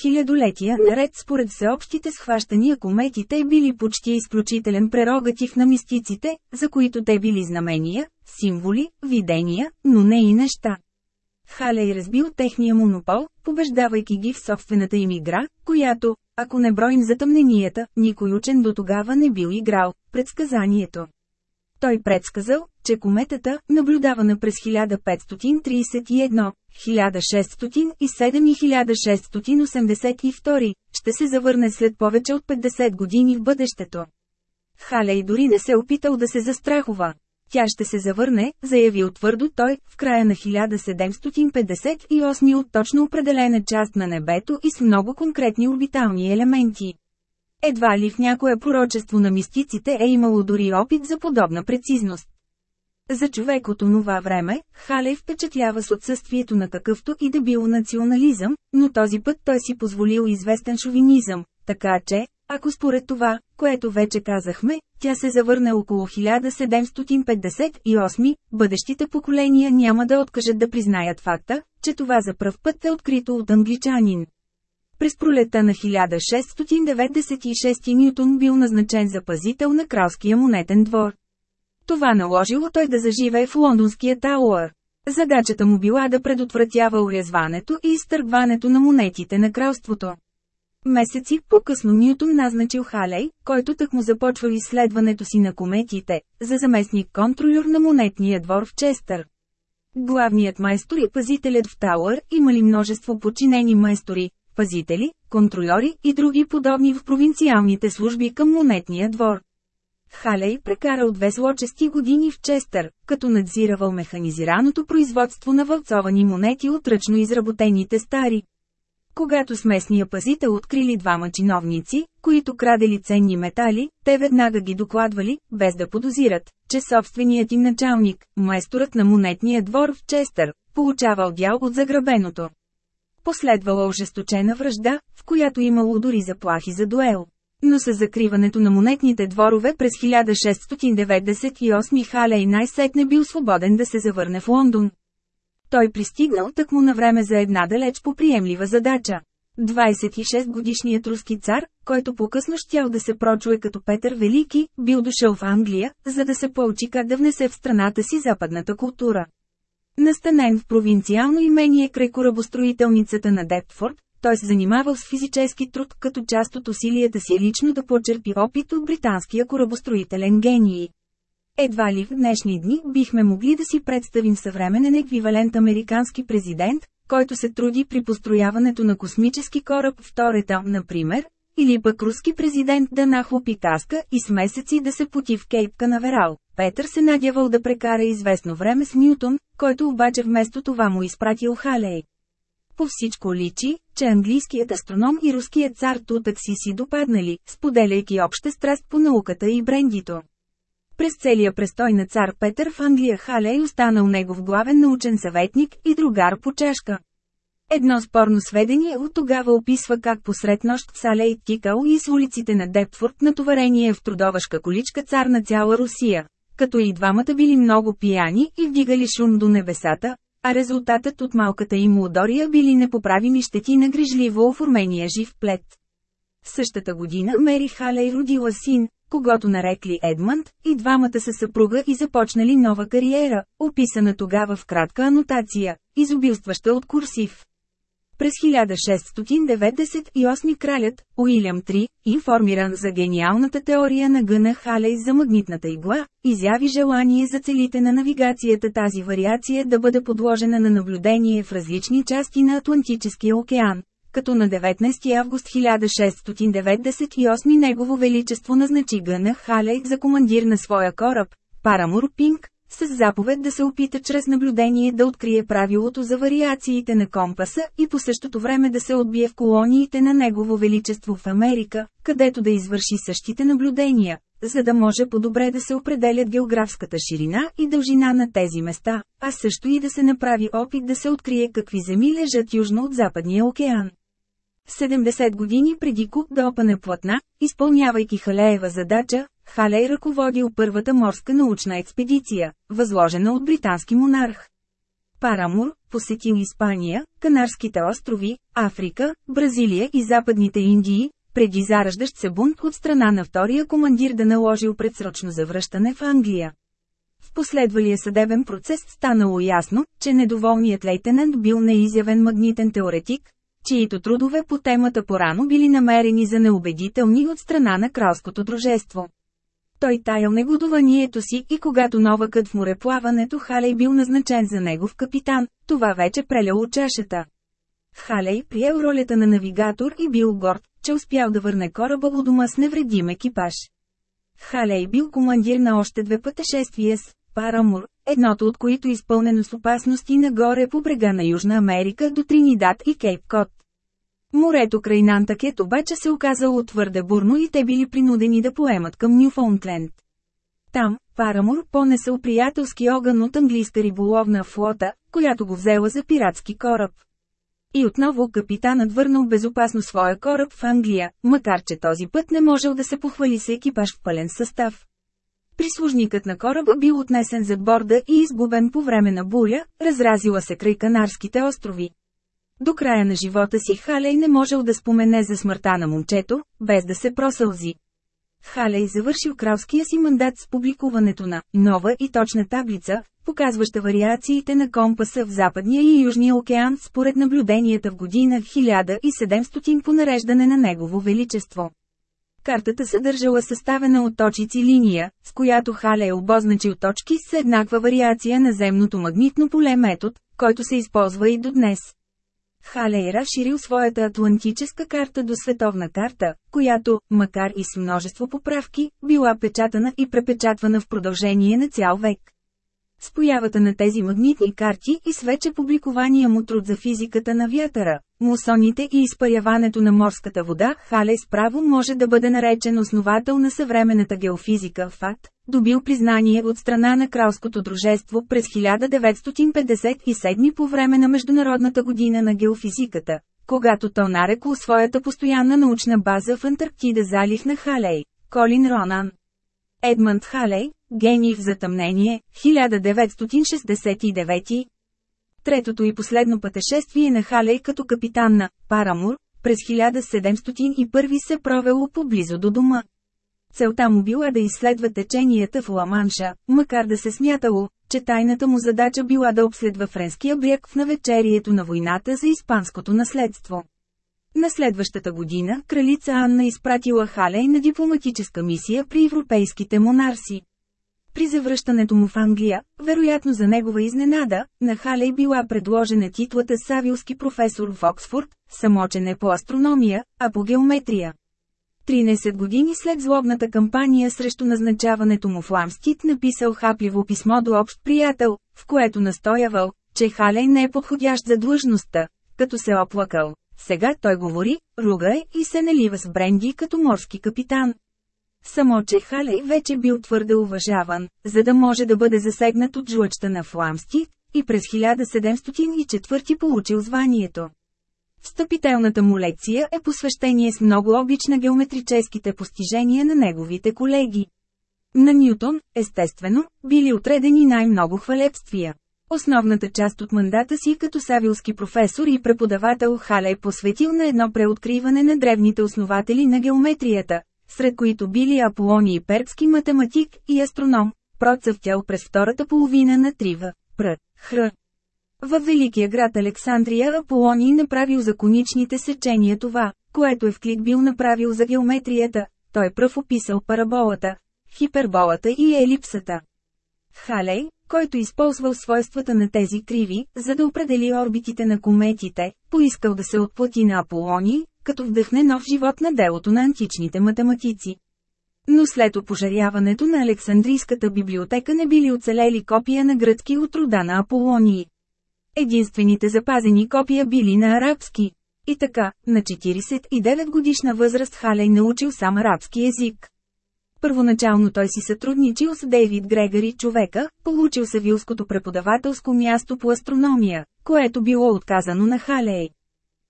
Хилядолетия наред според всеобщите схващания кометите били почти изключителен прерогатив на мистиците, за които те били знамения, символи, видения, но не и неща. Халей разбил техния монопол, побеждавайки ги в собствената им игра, която, ако не броим затъмненията, никой учен до тогава не бил играл, предсказанието. Той предсказал, че кометата, наблюдавана през 1531, 1607 и 1682, ще се завърне след повече от 50 години в бъдещето. Халей дори не се опитал да се застрахова. Тя ще се завърне, заявил твърдо той, в края на 1758 от точно определена част на небето и с много конкретни орбитални елементи. Едва ли в някое пророчество на мистиците е имало дори опит за подобна прецизност. За човек от онова време, Халей впечатлява с отсъствието на какъвто и да било национализъм, но този път той си позволил известен шовинизъм, така че, ако според това, което вече казахме, тя се завърне около 1758, бъдещите поколения няма да откажат да признаят факта, че това за пръв път е открито от англичанин. През пролета на 1696 Нютон бил назначен за пазител на кралския монетен двор. Това наложило той да заживее в лондонския Тауър. Задачата му била да предотвратява урязването и изтъргването на монетите на кралството. Месеци по-късно Нютон назначил Халей, който так му започва изследването си на кометите, за заместник-контролюр на монетния двор в Честър. Главният майстор и пазителят в Тауър имали множество подчинени майстори, пазители, контролери и други подобни в провинциалните служби към монетния двор. Халей прекарал две злочести години в Честър, като надзиравал механизираното производство на вълцовани монети от ръчно изработените стари. Когато с местния пазител открили двама чиновници, които крадели ценни метали, те веднага ги докладвали, без да подозират, че собственият им началник, майсторът на монетния двор в Честър, получавал дял от заграбеното. Последвала ожесточена връжда, в която имало дори заплахи за дуел. Но с закриването на монетните дворове през 1698 Халей най-сетне бил свободен да се завърне в Лондон. Той пристигнал тъкмо на време за една далеч поприемлива задача. 26-годишният руски цар, който по-късно щял да се прочуе като Петър Велики, бил дошъл в Англия, за да се поучи как да внесе в страната си западната култура. Настанен в провинциално имение край корабостроителницата на Депфорд, той се занимавал с физически труд като част от усилията си лично да почерпи опит от британския корабостроителен гений. Едва ли в днешни дни бихме могли да си представим съвременен еквивалент американски президент, който се труди при построяването на космически кораб в Торетал, например, или пък руски президент да нахлопи таска и с месеци да се поти в Кейп Канаверал. Петър се надявал да прекара известно време с Нютон, който обаче вместо това му изпратил Халей. По всичко личи, че английският астроном и руският цар тутък си си допаднали, споделяйки обща страст по науката и брендито. През целия престой на цар Петър в Англия Халей останал негов главен научен съветник и другар по чашка. Едно спорно сведение от тогава описва как посред нощ Салей тикал и с улиците на Депфорд натоварение в трудовашка количка цар на цяла Русия, като и двамата били много пияни и вдигали шум до небесата, а резултатът от малката им лудория били непоправими щети на грижливо оформения жив плет. Същата година Мери Халей родила син, когато нарекли Едмънд, и двамата са съпруга и започнали нова кариера, описана тогава в кратка анотация, изобилстваща от курсив. През 1698 кралят, Уилям III, информиран за гениалната теория на Гъна Халей за магнитната игла, изяви желание за целите на навигацията тази вариация да бъде подложена на наблюдение в различни части на Атлантическия океан, като на 19 август 1698 Негово Величество назначи Гъна Халей за командир на своя кораб, Парамур Пинг, с заповед да се опита чрез наблюдение да открие правилото за вариациите на компаса и по същото време да се отбие в колониите на Негово Величество в Америка, където да извърши същите наблюдения, за да може по-добре да се определят географската ширина и дължина на тези места, а също и да се направи опит да се открие какви земи лежат южно от Западния океан. 70 години преди Кук да опане платна, изпълнявайки Халеева задача, Халей ръководил първата морска научна експедиция, възложена от британски монарх. Парамур, посетил Испания, Канарските острови, Африка, Бразилия и Западните Индии, преди зараждащ се бунт от страна на втория командир да наложил предсрочно завръщане в Англия. В последвалия съдебен процес станало ясно, че недоволният лейтенант бил неизявен магнитен теоретик, чието трудове по темата порано били намерени за неубедителни от страна на кралското дружество. Той таял негодованието си и когато новакът в мореплаването Халей бил назначен за негов капитан, това вече преляло чашата. Халей приел ролята на навигатор и бил горд, че успял да върне кораба у дома с невредим екипаж. Халей бил командир на още две пътешествия с Парамур, едното от които изпълнено с опасности нагоре по брега на Южна Америка до Тринидад и Кейп Кот. Морето край Нантакет обаче се оказало твърде бурно и те били принудени да поемат към Нюфаундленд. Там, Парамур понесъл приятелски огън от английска риболовна флота, която го взела за пиратски кораб. И отново капитанът върнал безопасно своя кораб в Англия, макар че този път не можел да се похвали с екипаж в пълен състав. Прислужникът на кораба бил отнесен зад борда и изгубен по време на буря, разразила се край Канарските острови. До края на живота си Халей не можел да спомене за смъртта на момчето, без да се просълзи. Халей завършил кралския си мандат с публикуването на нова и точна таблица, показваща вариациите на компаса в Западния и Южния океан според наблюденията в година 1700 по нареждане на Негово Величество. Картата съдържала съставена от точици линия, с която Хале е обозначил точки с еднаква вариация на земното магнитно поле метод, който се използва и до днес. Хале е разширил своята атлантическа карта до световна карта, която, макар и с множество поправки, била печатана и препечатвана в продължение на цял век. С появата на тези магнитни карти и с вече публикования му труд за физиката на вятъра, мусоните и изпаряването на морската вода, Хале справо може да бъде наречен основател на съвременната геофизика факт, добил признание от страна на Кралското дружество през 1957 по време на Международната година на геофизиката, когато то нарекло своята постоянна научна база в Антарктида залив на Халей, Колин Ронан. Едмънд Халей, гений в затъмнение, 1969. Третото и последно пътешествие на Халей като капитан на Парамур, през 1701 се провело поблизо до дома. Целта му била да изследва теченията в Ламанша, макар да се смятало, че тайната му задача била да обследва френския бряг в навечерието на войната за испанското наследство. На следващата година, кралица Анна изпратила Халей на дипломатическа мисия при европейските монарси. При завръщането му в Англия, вероятно за негова изненада, на Халей била предложена титлата Савилски професор в Оксфорд, самочен е по астрономия, а по геометрия. 13 години след злобната кампания срещу назначаването му в Ламстит написал хапливо писмо до общ приятел, в което настоявал, че Халей не е подходящ за длъжността, като се оплакал. Сега той говори, руга е и се налива с бренди като морски капитан. Само че Халей вече бил твърде уважаван, за да може да бъде засегнат от жлъчта на Фламсти, и през 1704 получил званието. Встъпителната му лекция е посвещение с много обич на геометрическите постижения на неговите колеги. На Ньютон, естествено, били отредени най-много хвалебствия. Основната част от мандата си като савилски професор и преподавател Хале е посветил на едно преоткриване на древните основатели на геометрията, сред които били Аполони и перски математик и астроном, процъфтял през втората половина на Трива, Пр. Хр. Във великия град Александрия Аполоний направил за коничните сечения това, което е в клик бил направил за геометрията, той пръв описал параболата, хиперболата и елипсата. Халей, който използвал свойствата на тези криви, за да определи орбитите на кометите, поискал да се отплати на Аполони, като вдъхне нов живот на делото на античните математици. Но след опожаряването на Александрийската библиотека не били оцелели копия на гръцки от рода на Аполонии. Единствените запазени копия били на арабски. И така, на 49 годишна възраст Халей научил сам арабски език. Първоначално той си сътрудничил с Дейвид Грегори човека, получил Савилското преподавателско място по астрономия, което било отказано на Халей.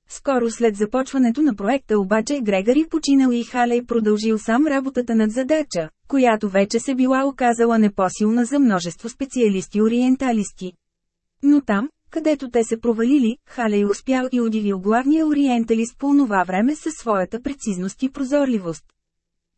Скоро след започването на проекта обаче Грегори починал и Халей продължил сам работата над задача, която вече се била оказала непосилна за множество специалисти-ориенталисти. Но там, където те се провалили, Халей успял и удивил главния ориенталист по онова време със своята прецизност и прозорливост.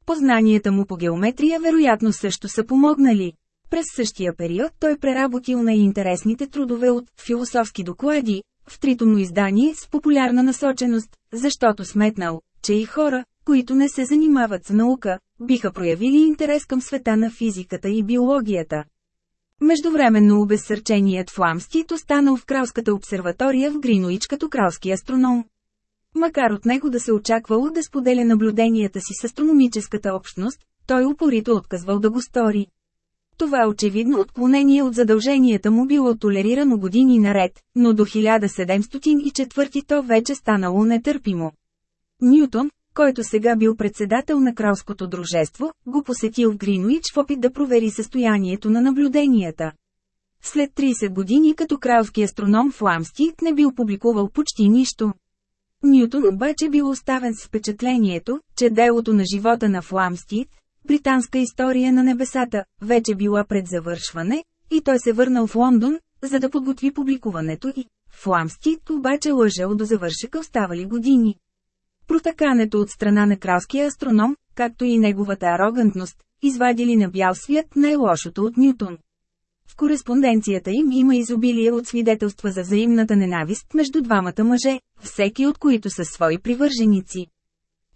Познанията му по геометрия вероятно също са помогнали. През същия период той преработил на интересните трудове от «Философски доклади», в тритомно издание с популярна насоченост, защото сметнал, че и хора, които не се занимават с наука, биха проявили интерес към света на физиката и биологията. Междувременно обезсърченият Фламстит останал в кралската обсерватория в Гринуич като кралски астроном. Макар от него да се очаквало да споделя наблюденията си с астрономическата общност, той упорито отказвал да го стори. Това очевидно отклонение от задълженията му било толерирано години наред, но до 1704 то вече станало нетърпимо. Ньютон, който сега бил председател на кралското дружество, го посетил в Гринуич в опит да провери състоянието на наблюденията. След 30 години като кралски астроном в Ламстит не бил публикувал почти нищо. Ньютон обаче бил оставен с впечатлението, че делото на живота на Фламстит, британска история на небесата, вече била пред завършване, и той се върнал в Лондон, за да подготви публикуването и Фламстит обаче лъжел до завършека оставали години. Протакането от страна на кралския астроном, както и неговата арогантност, извадили на бял свят най-лошото от Нютон. В кореспонденцията им има изобилие от свидетелства за взаимната ненавист между двамата мъже, всеки от които са свои привърженици.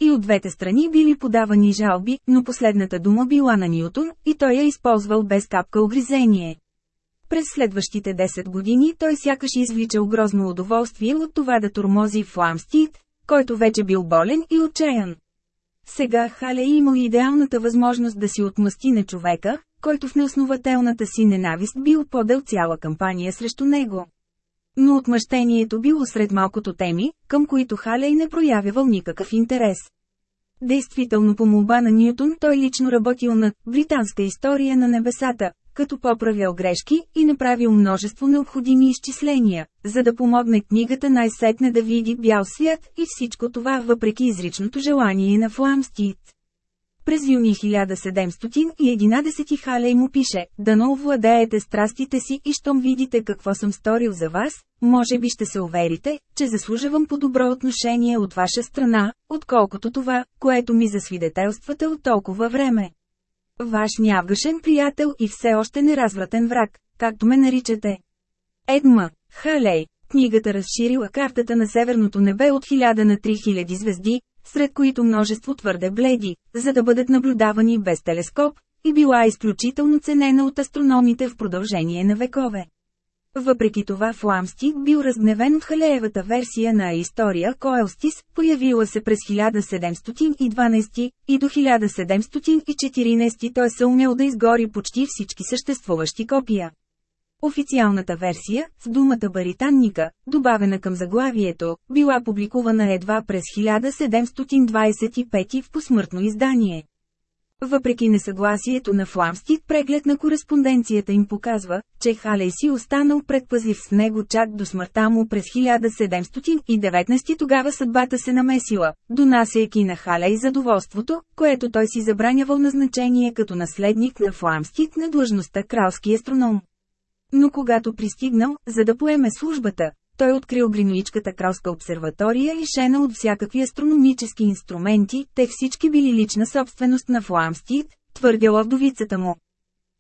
И от двете страни били подавани жалби, но последната дума била на Ньютон, и той я използвал без капка огризение. През следващите 10 години той сякаш извличал грозно удоволствие от това да турмози Фламстит, който вече бил болен и отчаян. Сега Хале имал идеалната възможност да си отмъсти на човека, който в неоснователната си ненавист бил подел цяла кампания срещу него. Но отмъщението било сред малкото теми, към които Халей не проявявал никакъв интерес. Действително по молба на Ньютон той лично работил над «Британска история на небесата», като поправял грешки и направил множество необходими изчисления, за да помогне книгата най-сетне да види бял свят и всичко това въпреки изричното желание на Фламстит. През юни 1711 Халей му пише, да не овладеете страстите си и щом видите какво съм сторил за вас, може би ще се уверите, че заслужавам по добро отношение от ваша страна, отколкото това, което ми засвидетелствате от толкова време. Ваш нявгашен приятел и все още неразвратен враг, както ме наричате. Едма, Халей, книгата разширила картата на северното небе от 1000 на 3000 звезди, сред които множество твърде бледи, за да бъдат наблюдавани без телескоп, и била изключително ценена от астрономите в продължение на векове. Въпреки това Фламсти бил разгневен от Халеевата версия на история Коелстис, появила се през 1712 и до 1714 той се умел да изгори почти всички съществуващи копия. Официалната версия, с думата баританника, добавена към заглавието, била публикувана едва през 1725 в посмъртно издание. Въпреки несъгласието на Фламстит преглед на кореспонденцията им показва, че Халей си останал предпазлив с него чак до смъртта му през 1719 тогава съдбата се намесила, донасяйки на Халей задоволството, което той си забранявал назначение като наследник на Фламстит на длъжността кралски астроном. Но когато пристигнал, за да поеме службата, той открил Гринуичката кралска обсерватория лишена от всякакви астрономически инструменти, те всички били лична собственост на Фламстит, твърдяла вдовицата му.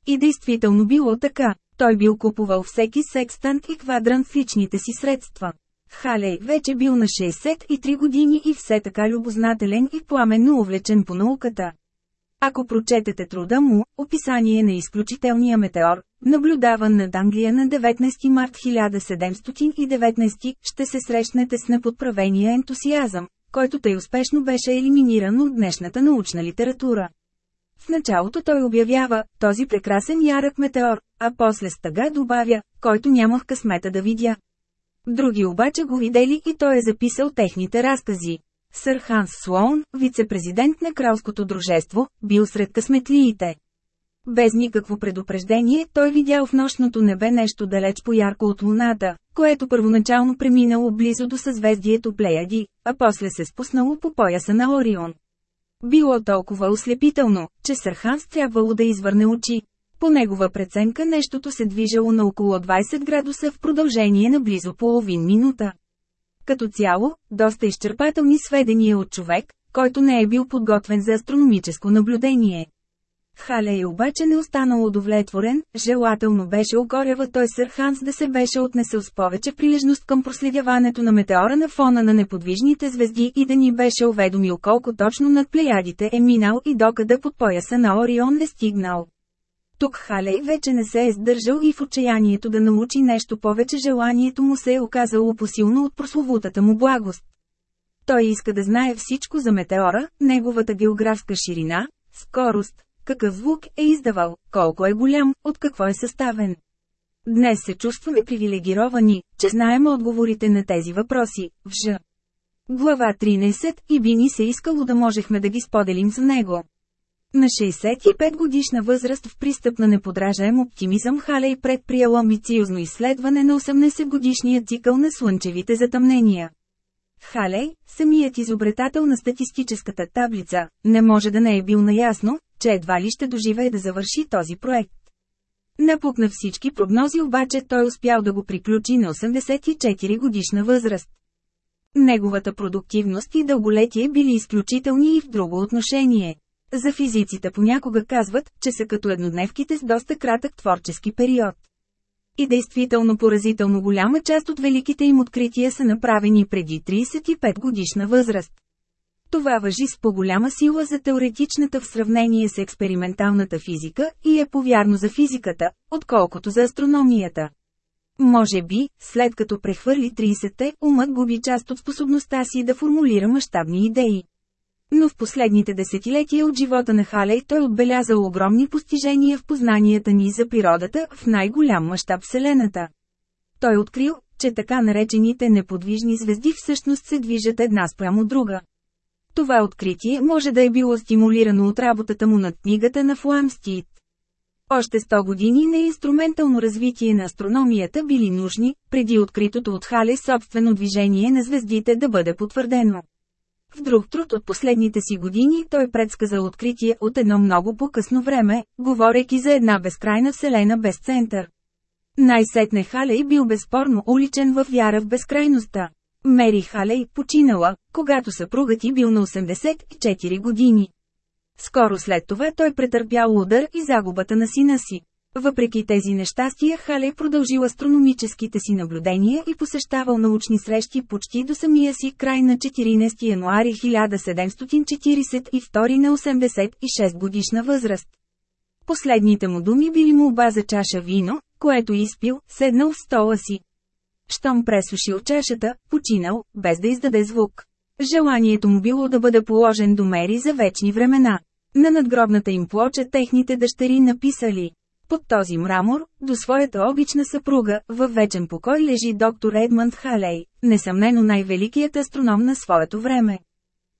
И действително било така, той бил купувал всеки секстант и квадрант в личните си средства. Халей вече бил на 63 години и все така любознателен и пламенно увлечен по науката. Ако прочетете труда му, описание на изключителния метеор, наблюдаван над Англия на 19 март 1719, ще се срещнете с неподправения ентусиазъм, който тъй успешно беше елиминиран от днешната научна литература. В началото той обявява, този прекрасен ярък метеор, а после с тъга добавя, който нямах късмета да видя. Други обаче го видели и той е записал техните разкази. Сър Ханс Слоун, вице-президент на Кралското дружество, бил сред късметлиите. Без никакво предупреждение, той видял в нощното небе нещо далеч по-ярко от луната, което първоначално преминало близо до съзвездието Плеяди, а после се спуснало по пояса на Орион. Било толкова ослепително, че Сър Ханс трябвало да извърне очи. По негова преценка нещото се движало на около 20 градуса в продължение на близо половин минута. Като цяло, доста изчерпателни сведения от човек, който не е бил подготвен за астрономическо наблюдение. Халей обаче не останал удовлетворен, желателно беше огорява той сър Ханс да се беше отнесъл с повече прилежност към проследяването на метеора на фона на неподвижните звезди и да ни беше уведомил колко точно над плеядите е минал и докъде под пояса на Орион е стигнал. Тук Халей вече не се е сдържал и в отчаянието да научи нещо повече желанието му се е оказало посилно от прословутата му благост. Той иска да знае всичко за метеора, неговата географска ширина, скорост, какъв звук е издавал, колко е голям, от какво е съставен. Днес се чувстваме привилегировани, че знаем отговорите на тези въпроси, в Ж. Глава 13 и би ни се искало да можехме да ги споделим с него. На 65 годишна възраст в пристъп на неподражаем оптимизъм Халей предприел амбициозно изследване на 18 годишния цикъл на слънчевите затъмнения. Халей, самият изобретател на статистическата таблица, не може да не е бил наясно, че едва ли ще доживее да завърши този проект. Напук на всички прогнози обаче той успял да го приключи на 84 годишна възраст. Неговата продуктивност и дълголетие били изключителни и в друго отношение. За физиците понякога казват, че са като еднодневките с доста кратък творчески период. И действително поразително голяма част от великите им открития са направени преди 35 годишна възраст. Това въжи с по-голяма сила за теоретичната в сравнение с експерименталната физика и е повярно за физиката, отколкото за астрономията. Може би, след като прехвърли 30-те, умът губи част от способността си да формулира мащабни идеи. Но в последните десетилетия от живота на Халей той отбелязал огромни постижения в познанията ни за природата в най-голям мащаб Вселената. Той открил, че така наречените неподвижни звезди всъщност се движат една спрямо друга. Това откритие може да е било стимулирано от работата му над книгата на Фламстит. Още 100 години на инструментално развитие на астрономията били нужни, преди откритото от Хале собствено движение на звездите да бъде потвърдено. В друг труд от последните си години той предсказал откритие от едно много по-късно време, говорейки за една безкрайна вселена без център. Най-сетне Халей бил безспорно уличен във вяра в безкрайността. Мери Халей починала, когато съпругът ти бил на 84 години. Скоро след това той претърпял удар и загубата на сина си. Въпреки тези нещастия Халей продължил астрономическите си наблюдения и посещавал научни срещи почти до самия си край на 14 януари 1742 на 86 годишна възраст. Последните му думи били му оба за чаша вино, което изпил, седнал в стола си. Щом пресушил чашата, починал, без да издаде звук. Желанието му било да бъде положен до мери за вечни времена. На надгробната им плоча техните дъщери написали под този мрамор, до своята обична съпруга, във вечен покой лежи доктор Едмънд Халей, несъмнено най-великият астроном на своето време.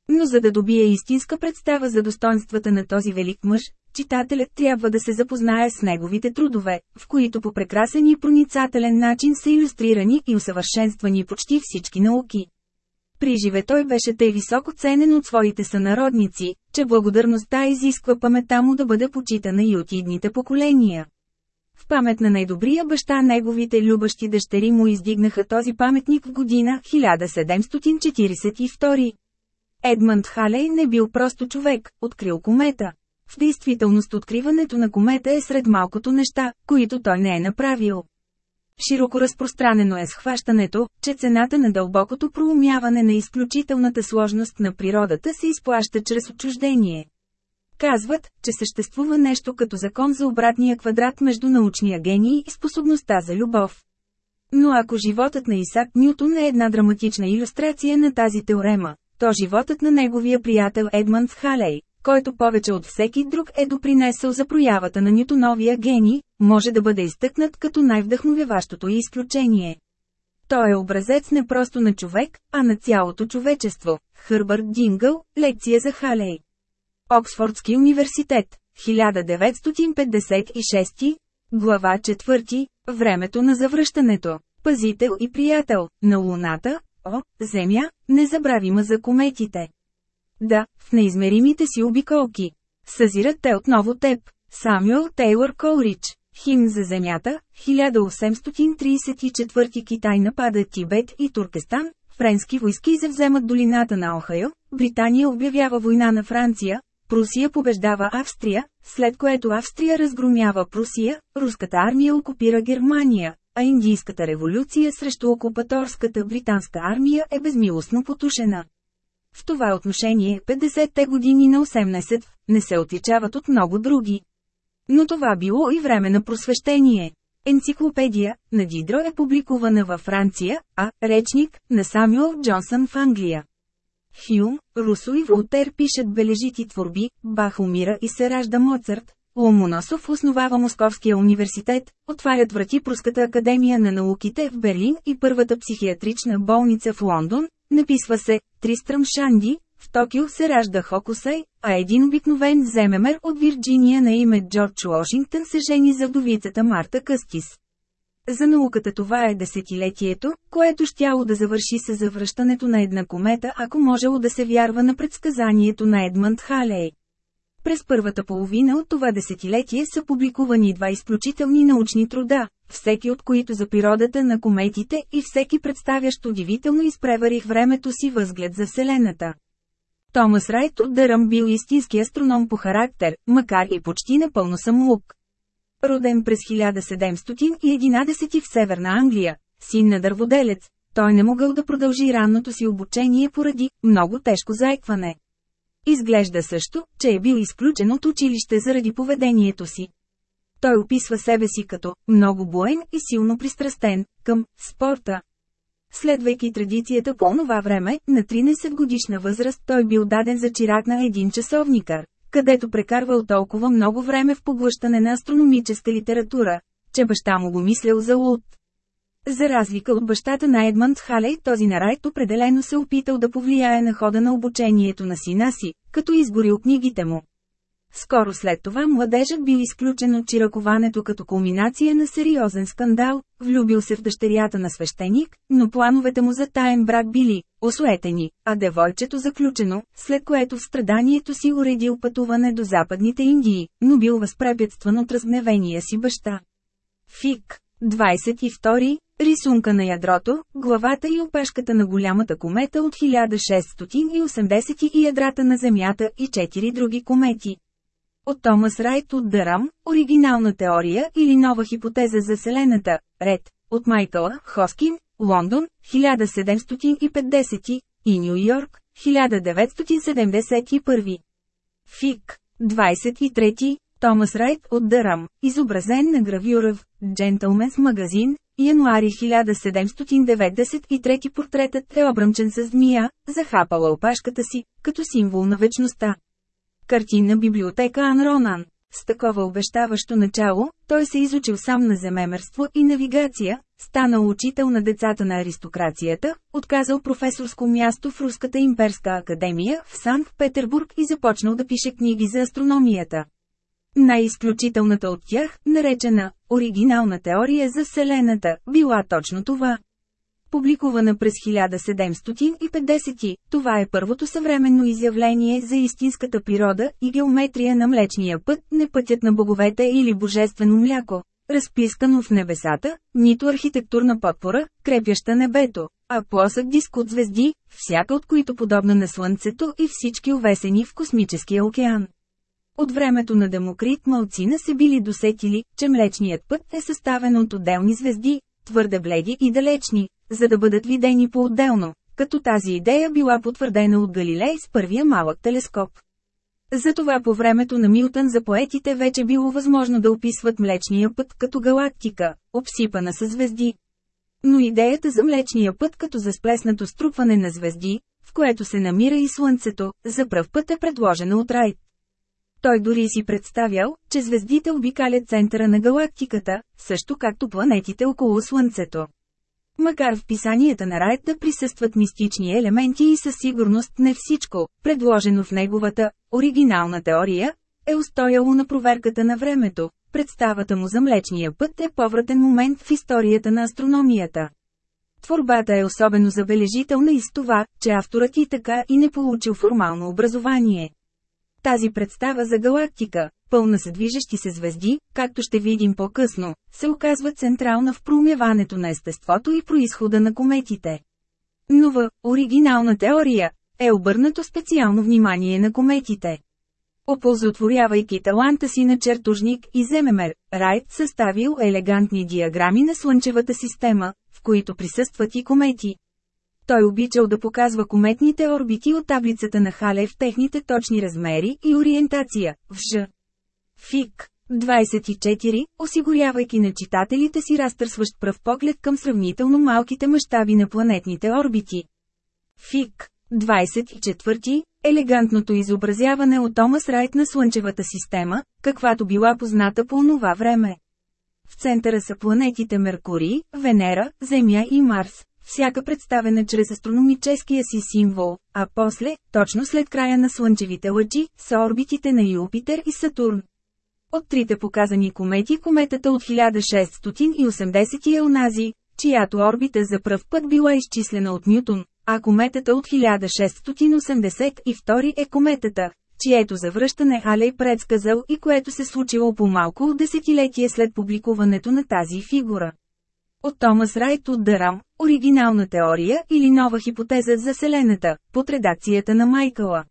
Но за да добие истинска представа за достоинствата на този велик мъж, читателят трябва да се запознае с неговите трудове, в които по прекрасен и проницателен начин са иллюстрирани и усъвършенствани почти всички науки. При живе той беше тъй високо ценен от своите сънародници, че благодарността изисква памета му да бъде почитана и от идните поколения. В памет на най-добрия баща неговите любащи дъщери му издигнаха този паметник в година 1742. Едмънд Халей не бил просто човек, открил комета. В действителност откриването на комета е сред малкото неща, които той не е направил. Широко разпространено е схващането, че цената на дълбокото проумяване на изключителната сложност на природата се изплаща чрез отчуждение. Казват, че съществува нещо като закон за обратния квадрат между научния гений и способността за любов. Но ако животът на Исак Нютон е една драматична иллюстрация на тази теорема, то животът на неговия приятел Едмънд Халей, който повече от всеки друг е допринесъл за проявата на Нютоновия гений, може да бъде изтъкнат като най-вдъхновяващото изключение. Той е образец не просто на човек, а на цялото човечество. Хърбърт Дингъл, лекция за Халей. Оксфордски университет, 1956, глава 4, времето на завръщането. Пазител и приятел, на Луната, о, Земя, незабравима за кометите. Да, в неизмеримите си обиколки. Съзират те отново теб. Самюел Тейлор Колрич. Химн за земята, 1834 Китай напада Тибет и Туркестан, френски войски завземат долината на Охайо, Британия обявява война на Франция, Прусия побеждава Австрия, след което Австрия разгромява Прусия, руската армия окупира Германия, а индийската революция срещу окупаторската британска армия е безмилостно потушена. В това отношение 50-те години на 18 не се отличават от много други. Но това било и време на просвещение. Енциклопедия на Дидро е публикувана във Франция, а речник на Самюел Джонсън в Англия. Хюм, Русо и Волтер пишат бележити творби, Бах умира и се ражда Моцарт, Ломоносов основава Московския университет, отварят врати Пруската академия на науките в Берлин и първата психиатрична болница в Лондон, написва се Тристрам Шанди, в Токио се ражда Хокусай, а един обикновен земемер от Вирджиния на име Джордж Уошингтън се жени за вдовицата Марта Къстис. За науката това е десетилетието, което щяло да завърши с завръщането на една комета, ако можело да се вярва на предсказанието на Едмънд Халей. През първата половина от това десетилетие са публикувани два изключителни научни труда, всеки от които за природата на кометите и всеки представящ удивително изпреварих времето си възглед за Вселената. Томас Райт от Дъръм бил истински астроном по характер, макар и почти напълно самолук. Роден през 1711 в Северна Англия, син на дърводелец, той не могъл да продължи ранното си обучение поради много тежко заекване. Изглежда също, че е бил изключен от училище заради поведението си. Той описва себе си като много буен и силно пристрастен към спорта. Следвайки традицията по това време, на 13 годишна възраст той бил даден за чирак на един часовникър, където прекарвал толкова много време в поглъщане на астрономическа литература, че баща му го мислял за луд. За разлика от бащата на Едмънд Халей, този на Райт определено се опитал да повлияе на хода на обучението на сина си, като изгорил книгите му. Скоро след това младежът бил изключен от чиракуването като кулминация на сериозен скандал, влюбил се в дъщерята на свещеник, но плановете му за таен брак били осуетени, а девойчето заключено, след което в страданието си уредил пътуване до Западните Индии, но бил възпрепятстван от разгневения си баща. Фик 22. Рисунка на ядрото, главата и опешката на голямата комета от 1680 и ядрата на Земята и четири други комети. От Томас Райт от Дърам, оригинална теория или нова хипотеза за Вселената, ред, от Майкъла, Хоскин, Лондон, 1750 и Нью Йорк, 1971. Фик, 23, Томас Райт от Дърам, изобразен на гравюра в Джентълменс магазин, януари 1793 портретът е обръмчен с змия, захапала опашката си, като символ на вечността. Картинна библиотека Анронан. С такова обещаващо начало, той се изучил сам на земемерство и навигация, станал учител на децата на аристокрацията, отказал професорско място в Руската имперска академия в Санкт-Петербург и започнал да пише книги за астрономията. Най-изключителната от тях, наречена «Оригинална теория за Вселената», била точно това. Публикувана през 1750, това е първото съвременно изявление за истинската природа и геометрия на Млечния път, не пътят на боговете или божествено мляко, разпискано в небесата, нито архитектурна подпора, крепяща небето, а плосък диск от звезди, всяка от които подобна на Слънцето и всички увесени в космическия океан. От времето на Демокрит малцина се били досетили, че Млечният път е съставен от отделни звезди, твърде бледи и далечни, за да бъдат видени по-отделно, като тази идея била потвърдена от Галилей с първия малък телескоп. Затова по времето на Милтън за поетите вече било възможно да описват Млечния път като галактика, обсипана с звезди. Но идеята за Млечния път като за сплеснато струпване на звезди, в което се намира и Слънцето, за пръв път е предложена от Райт. Той дори си представял, че звездите обикалят центъра на галактиката, също както планетите около Слънцето. Макар в писанията на Райт да присъстват мистични елементи и със сигурност не всичко, предложено в неговата оригинална теория, е устояло на проверката на времето, представата му за Млечния път е повратен момент в историята на астрономията. Творбата е особено забележителна и с това, че авторът и така и не получил формално образование. Тази представа за галактика, пълна се движещи се звезди, както ще видим по-късно, се оказва централна в промяването на естеството и происхода на кометите. Но в оригинална теория е обърнато специално внимание на кометите. Оползотворявайки таланта си на чертожник и земемер, Райт съставил елегантни диаграми на Слънчевата система, в които присъстват и комети. Той обичал да показва кометните орбити от таблицата на Хале в техните точни размери и ориентация, в Ж. Фик. 24, осигурявайки на читателите си разтърсващ пръв поглед към сравнително малките мащаби на планетните орбити. Фик. 24. Елегантното изобразяване от Томас Райт на Слънчевата система, каквато била позната по онова време. В центъра са планетите Меркурий, Венера, Земя и Марс, всяка представена чрез астрономическия си символ, а после, точно след края на слънчевите лъчи, са орбитите на Юпитер и Сатурн. От трите показани комети кометата от 1680 е онази, чиято орбита за пръв път била изчислена от Нютон, а кометата от 1682 е кометата, чието завръщане Алей предсказал и което се случило по малко от десетилетие след публикуването на тази фигура. От Томас Райт от Дърам, оригинална теория или нова хипотеза за Вселената, под редакцията на Майкъла.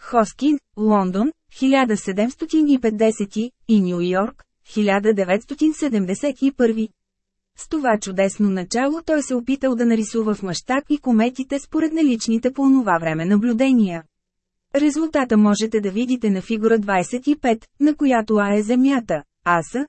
Хоскин, Лондон, 1750 и Нью Йорк, 1971. С това чудесно начало той се опитал да нарисува в мащаб и кометите според наличните по онова време наблюдения. Резултата можете да видите на фигура 25, на която А е Земята, А са,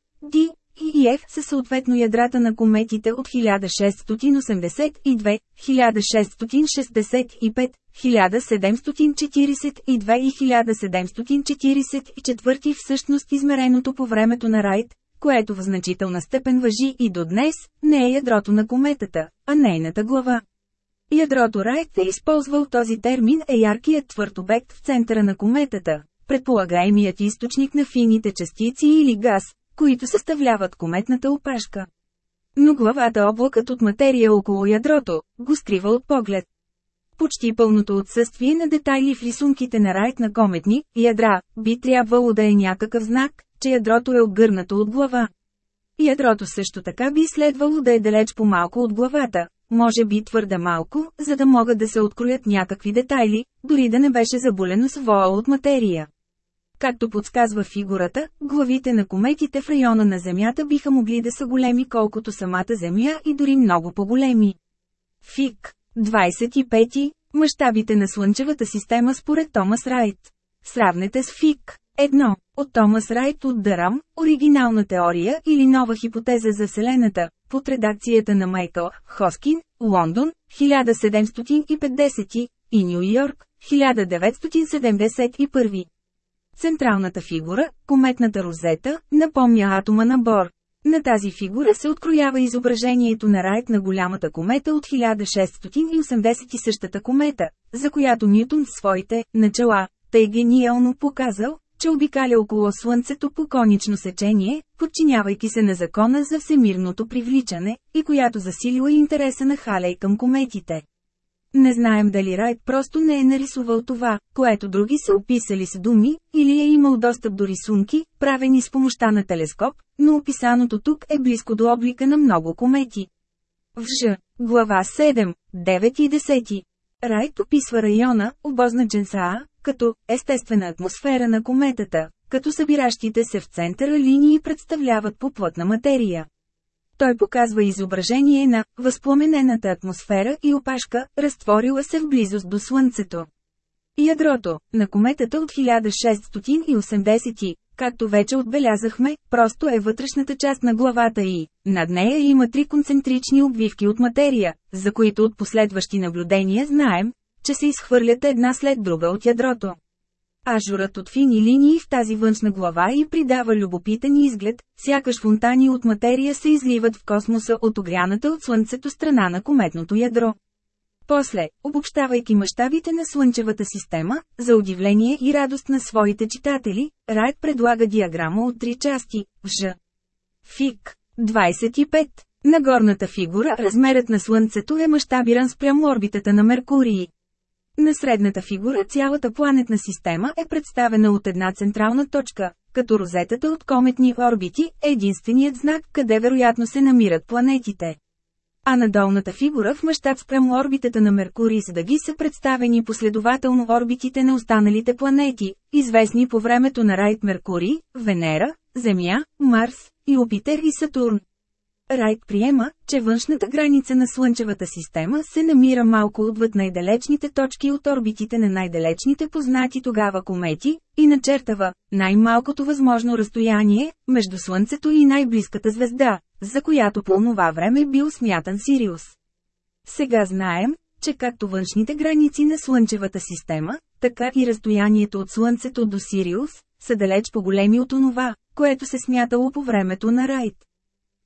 И F са съответно ядрата на кометите от 1682, 1665, 1742 и 1744 всъщност измереното по времето на Райт, което в значителна степен въжи и до днес, не е ядрото на кометата, а нейната глава. Ядрото Райт е използвал този термин е яркият твърд обект в центъра на кометата, предполагаемият източник на фините частици или газ, които съставляват кометната опашка. Но главата облакът от материя около ядрото, го скрива от поглед. Почти пълното отсъствие на детайли в рисунките на райт на кометни ядра би трябвало да е някакъв знак, че ядрото е обгърнато от глава. Ядрото също така би следвало да е далеч по-малко от главата, може би твърде малко, за да могат да се откроят някакви детайли, дори да не беше заболено с воа от материя. Както подсказва фигурата, главите на кометите в района на Земята биха могли да са големи колкото самата Земя и дори много по-големи. Фик. 25. Мащабите на Слънчевата система според Томас Райт. Сравнете с Фик. 1. От Томас Райт от Дърам, оригинална теория или нова хипотеза за Вселената, под редакцията на Майкъл Хоскин, Лондон, 1750 и Нью Йорк, 1971. Централната фигура, кометната розета, напомня атома на Бор. На тази фигура се откроява изображението на Райт на голямата комета от 1680 и същата комета, за която Ньютон в своите начала, тъй гениално показал, че обикаля около Слънцето по конично сечение, подчинявайки се на закона за всемирното привличане, и която засилила интереса на Халей към кометите. Не знаем дали Райт просто не е нарисувал това, което други са описали с думи, или е имал достъп до рисунки, правени с помощта на телескоп, но описаното тук е близко до облика на много комети. В Ж. Глава 7, 9 и 10. Райт описва района, обозначен с А, като естествена атмосфера на кометата, като събиращите се в центъра линии представляват поплътна материя. Той показва изображение на възпламенената атмосфера и опашка, разтворила се в близост до Слънцето. Ядрото на кометата от 1680, както вече отбелязахме, просто е вътрешната част на главата и над нея има три концентрични обвивки от материя, за които от последващи наблюдения знаем, че се изхвърлят една след друга от ядрото. Ажурът от фини линии в тази външна глава и придава любопитен изглед, сякаш фонтани от материя се изливат в космоса от огряната от Слънцето страна на кометното ядро. После, обобщавайки мащабите на Слънчевата система, за удивление и радост на своите читатели, Райт предлага диаграма от три части – в Ж. Фик. 25. На горната фигура размерът на Слънцето е мащабиран спрямо орбитата на Меркурий. На средната фигура цялата планетна система е представена от една централна точка, като розетата от кометни орбити е единственият знак, къде вероятно се намират планетите. А на долната фигура в мащаб спрямо орбитата на Меркурий с дъги са представени последователно орбитите на останалите планети, известни по времето на Райт Меркурий, Венера, Земя, Марс, Юпитер и Сатурн. Райт приема, че външната граница на Слънчевата система се намира малко отвъд най-далечните точки от орбитите на най-далечните познати тогава комети, и начертава най-малкото възможно разстояние между Слънцето и най-близката звезда, за която по това време бил смятан Сириус. Сега знаем, че както външните граници на Слънчевата система, така и разстоянието от Слънцето до Сириус, са далеч по-големи от онова, което се смятало по времето на Райт.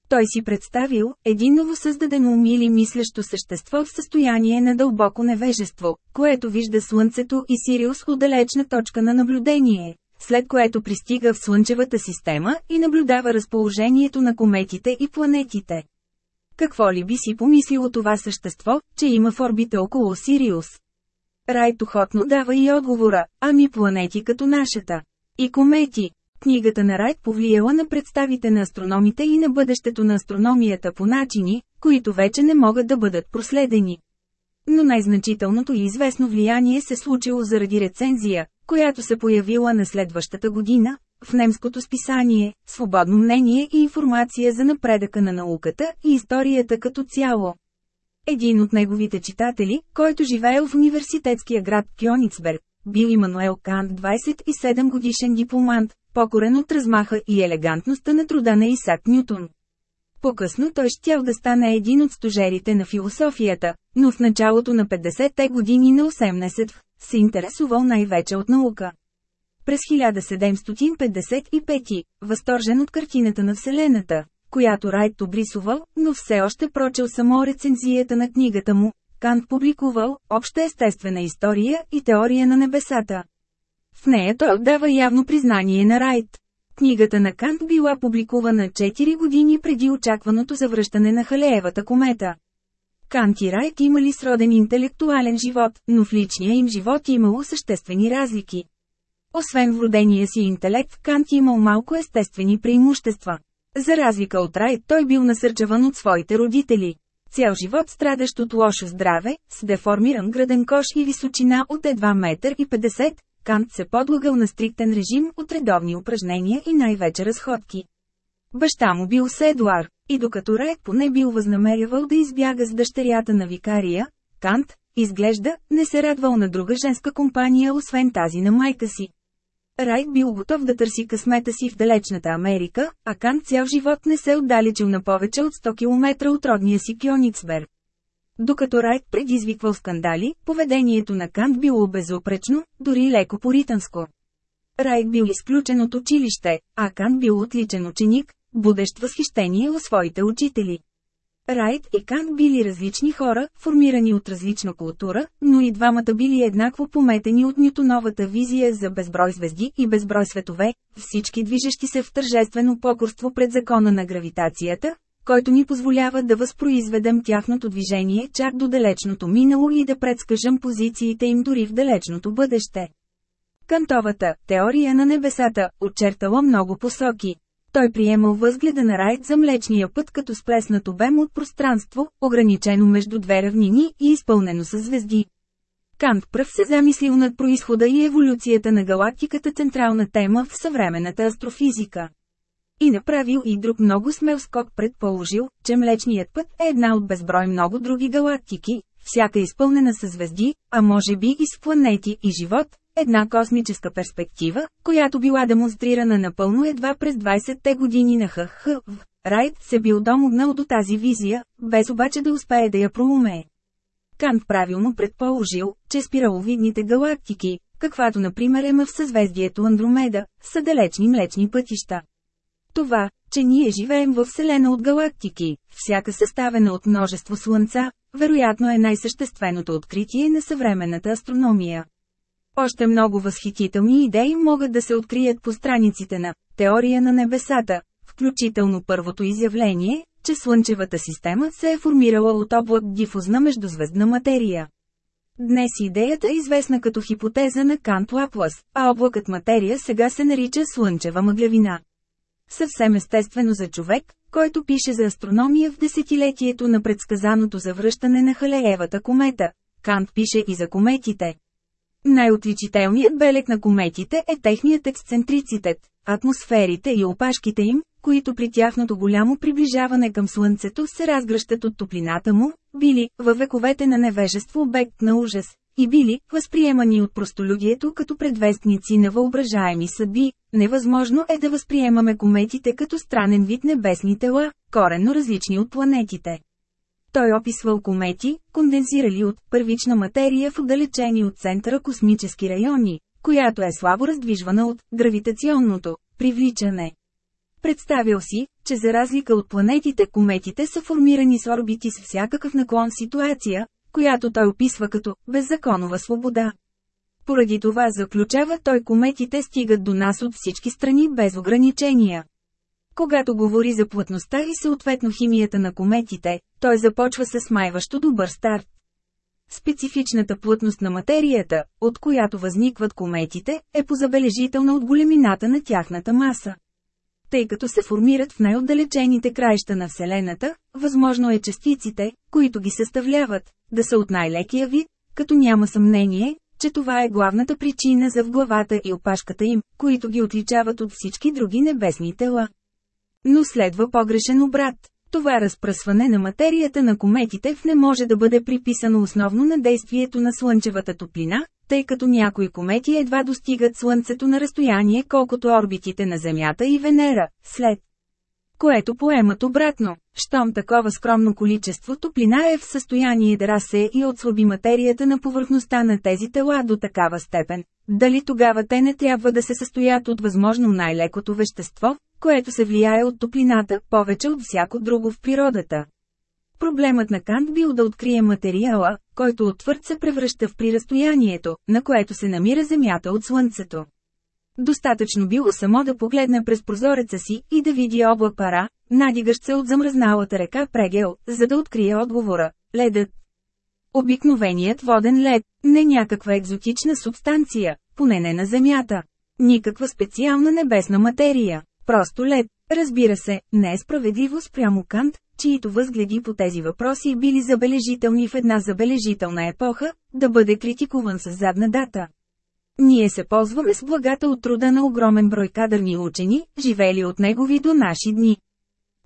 Той си представил един новосъздадено ум или мислещо същество в състояние на дълбоко невежество, което вижда Слънцето и Сириус от далечна точка на наблюдение, след което пристига в Слънчевата система и наблюдава разположението на кометите и планетите. Какво ли би си помислило това същество, че има в орбита около Сириус? Райт охотно дава и отговора, ами планети като нашата. И комети. Книгата на Райт повлияла на представите на астрономите и на бъдещето на астрономията по начини, които вече не могат да бъдат проследени. Но най-значителното и известно влияние се случило заради рецензия, която се появила на следващата година, в немското списание «Свободно мнение и информация за напредъка на науката и историята като цяло». Един от неговите читатели, който живеел в университетския град Кьоницберг, бил Имануел Кант 27 годишен дипломант, покорен от размаха и елегантността на труда на Исак Нютон. По-късно той щял да стане един от стожерите на философията, но в началото на 50-те години на 18 се интересувал най-вече от наука. През 1755, възторжен от картината на Вселената, която Райт обрисувал, но все още прочел само рецензията на книгата му, Кант публикувал «Обща естествена история и теория на небесата». В нея той отдава явно признание на Райт. Книгата на Кант била публикувана 4 години преди очакваното завръщане на Халеевата комета. Кант и Райт имали сроден интелектуален живот, но в личния им живот имало съществени разлики. Освен вродения си интелект, Кант имал малко естествени преимущества. За разлика от Райт той бил насърчаван от своите родители. Цял живот страдащ от лошо здраве, с деформиран граден кош и височина от едва метър и 50, Кант се подлагал на стриктен режим от редовни упражнения и най-вече разходки. Баща му бил седуар, и докато Райт поне бил възнамерявал да избяга с дъщерята на викария, Кант, изглежда, не се радвал на друга женска компания освен тази на майка си. Райт бил готов да търси късмета си в далечната Америка, а Кант цял живот не се отдалечил на повече от 100 км от родния си Кьоницберг. Докато Райт предизвиквал скандали, поведението на Кант било безопречно, дори леко поританско. Райт бил изключен от училище, а Кант бил отличен ученик, будещ възхищение у своите учители. Райт и Кант били различни хора, формирани от различна култура, но и двамата били еднакво пометени от Нютоновата визия за безброй звезди и безброй светове, всички движещи се в тържествено покорство пред закона на гравитацията, който ни позволява да възпроизведем тяхното движение чак до далечното минало и да предскажем позициите им дори в далечното бъдеще. Кантовата теория на небесата очертала много посоки. Той приемал възгледа на Райт за Млечния път като сплеснат обем от пространство, ограничено между две равнини и изпълнено с звезди. Кант пръв се замислил над происхода и еволюцията на галактиката централна тема в съвременната астрофизика. И направил и друг много смел скок предположил, че Млечният път е една от безброй много други галактики, всяка изпълнена с звезди, а може би и с планети и живот, една космическа перспектива, която била демонстрирана напълно едва през 20-те години на ХХ. Райт се бил домогнал до тази визия, без обаче да успее да я проумее. Кант правилно предположил, че спираловидните галактики, каквато например е в съзвездието Андромеда, са далечни млечни пътища. Това, че ние живеем във Вселена от галактики, всяка съставена от множество слънца, вероятно е най-същественото откритие на съвременната астрономия. Още много възхитителни идеи могат да се открият по страниците на «Теория на небесата», включително първото изявление, че Слънчевата система се е формирала от облак дифузна междузвездна материя. Днес идеята е известна като хипотеза на Кант Лаплас, а облакът материя сега се нарича Слънчева мъглявина. Съвсем естествено за човек, който пише за астрономия в десетилетието на предсказаното завръщане на Халеевата комета. Кант пише и за кометите. Най-отличителният белег на кометите е техният ексцентрицитет, атмосферите и опашките им, които при тяхното голямо приближаване към Слънцето се разгръщат от топлината му, били, във вековете на невежество обект на ужас, и били, възприемани от простолюдието като предвестници на въображаеми съдби, невъзможно е да възприемаме кометите като странен вид небесни тела, коренно различни от планетите. Той описвал комети, кондензирали от първична материя в отдалечени от центъра космически райони, която е слабо раздвижвана от гравитационното привличане. Представил си, че за разлика от планетите кометите са формирани с орбити с всякакъв наклон ситуация, която той описва като беззаконова свобода. Поради това заключава той кометите стигат до нас от всички страни без ограничения. Когато говори за плътността и съответно химията на кометите, той започва с смайващо добър старт. Специфичната плътност на материята, от която възникват кометите, е позабележителна от големината на тяхната маса. Тъй като се формират в най-отдалечените краища на Вселената, възможно е частиците, които ги съставляват, да са от най-лекия вид, като няма съмнение, че това е главната причина за в главата и опашката им, които ги отличават от всички други небесни тела. Но следва погрешен обрат. Това разпръсване на материята на кометите в не може да бъде приписано основно на действието на слънчевата топлина, тъй като някои комети едва достигат Слънцето на разстояние колкото орбитите на Земята и Венера, след което поемат обратно. Щом такова скромно количество топлина е в състояние да расе и отслаби материята на повърхността на тези тела до такава степен, дали тогава те не трябва да се състоят от възможно най-лекото вещество, което се влияе от топлината повече от всяко друго в природата. Проблемът на Кант бил да открие материала, който от твърд се превръща в приразстоянието, на което се намира Земята от Слънцето. Достатъчно било само да погледне през прозореца си и да види облак пара, надигащ се от замръзналата река Прегел, за да открие отговора – ледът. Обикновеният воден лед, не някаква екзотична субстанция, поне не на Земята. Никаква специална небесна материя, просто лед. Разбира се, не е справедливо спрямо Кант, чието възгледи по тези въпроси били забележителни в една забележителна епоха, да бъде критикуван с задна дата. Ние се ползваме с благата от труда на огромен брой кадърни учени, живели от негови до наши дни.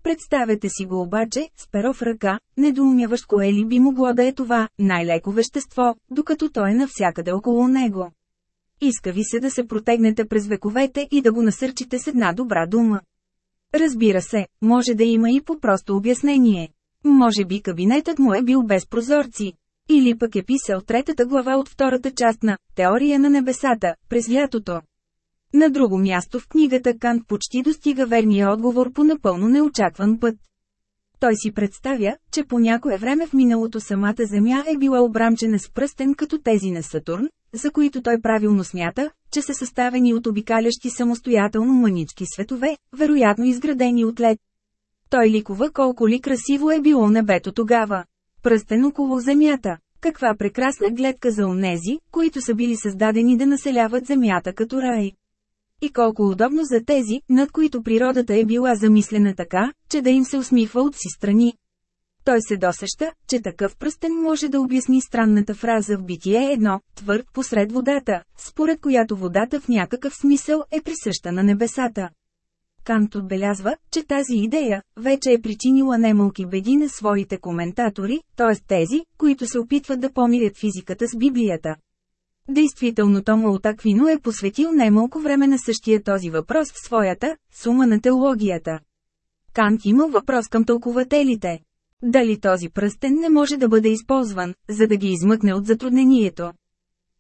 Представете си го обаче, с перо в ръка, недоумяващ кое ли би могло да е това, най-леко вещество, докато той е навсякъде около него. Иска ви се да се протегнете през вековете и да го насърчите с една добра дума. Разбира се, може да има и по-просто обяснение. Може би кабинетът му е бил без прозорци. Или пък е писал третата глава от втората част на «Теория на небесата» през лятото. На друго място в книгата Кант почти достига верния отговор по напълно неочакван път. Той си представя, че по някое време в миналото самата Земя е била обрамчена с пръстен като тези на Сатурн, за които той правилно смята, че са съставени от обикалящи самостоятелно мънички светове, вероятно изградени от лед. Той ликува колко ли красиво е било небето тогава. Пръстен около Земята. Каква прекрасна гледка за онези, които са били създадени да населяват Земята като рай. И колко удобно за тези, над които природата е била замислена така, че да им се усмихва от си страни. Той се досеща, че такъв пръстен може да обясни странната фраза в битие едно, твърд посред водата, според която водата в някакъв смисъл е присъща на небесата. Кант отбелязва, че тази идея вече е причинила немалки беди на своите коментатори, т.е. тези, които се опитват да помирят физиката с Библията. Действително Тома от Аквино е посветил немалко време на същия този въпрос в своята «Сума на теологията». Кант има въпрос към тълкователите. Дали този пръстен не може да бъде използван, за да ги измъкне от затруднението?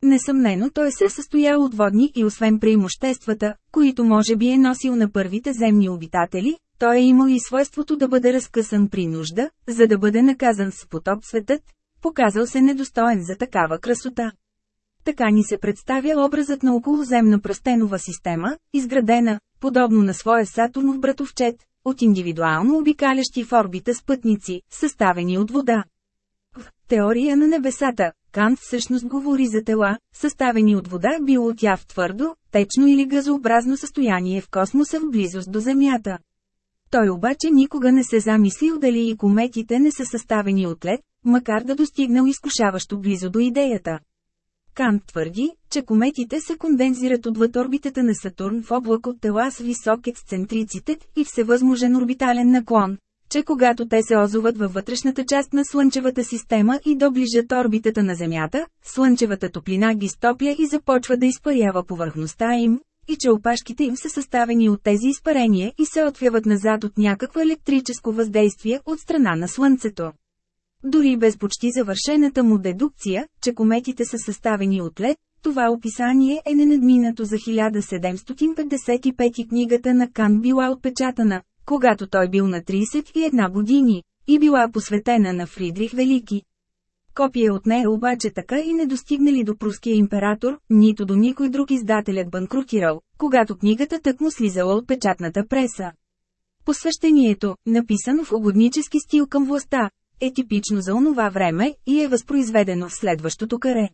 Несъмнено той се състоял от водни и освен преимуществата, които може би е носил на първите земни обитатели, той е имал и свойството да бъде разкъсан при нужда, за да бъде наказан с потоп светът, показал се недостоен за такава красота. Така ни се представя образът на околоземна пръстенова система, изградена, подобно на своя Сатурнов братовчет, от индивидуално обикалящи в орбита спътници, съставени от вода. В теория на небесата, Кант всъщност говори за тела, съставени от вода било тя в твърдо, течно или газообразно състояние в космоса в близост до Земята. Той обаче никога не се замислил дали и кометите не са съставени от лед, макар да достигнал изкушаващо близо до идеята. Кант твърди, че кометите се кондензират отвъд орбитата на Сатурн в облак от тела с висок ексцентрицитет и всевъзможен орбитален наклон, че когато те се озоват във вътрешната част на Слънчевата система и доближат орбитата на Земята, Слънчевата топлина ги стопля и започва да изпарява повърхността им, и че опашките им са съставени от тези изпарения и се отвяват назад от някакво електрическо въздействие от страна на Слънцето. Дори без почти завършената му дедукция, че кометите са съставени от лед, това описание е ненадминато за 1755 книгата на Кан била отпечатана, когато той бил на 31 години, и била посветена на Фридрих Велики. Копия от нея обаче така и не достигнали до пруския император, нито до никой друг издателят банкрутирал, когато книгата тъкмо слизала от печатната преса. Посвещението, написано в угоднически стил към властта, е типично за онова време и е възпроизведено в следващото каре.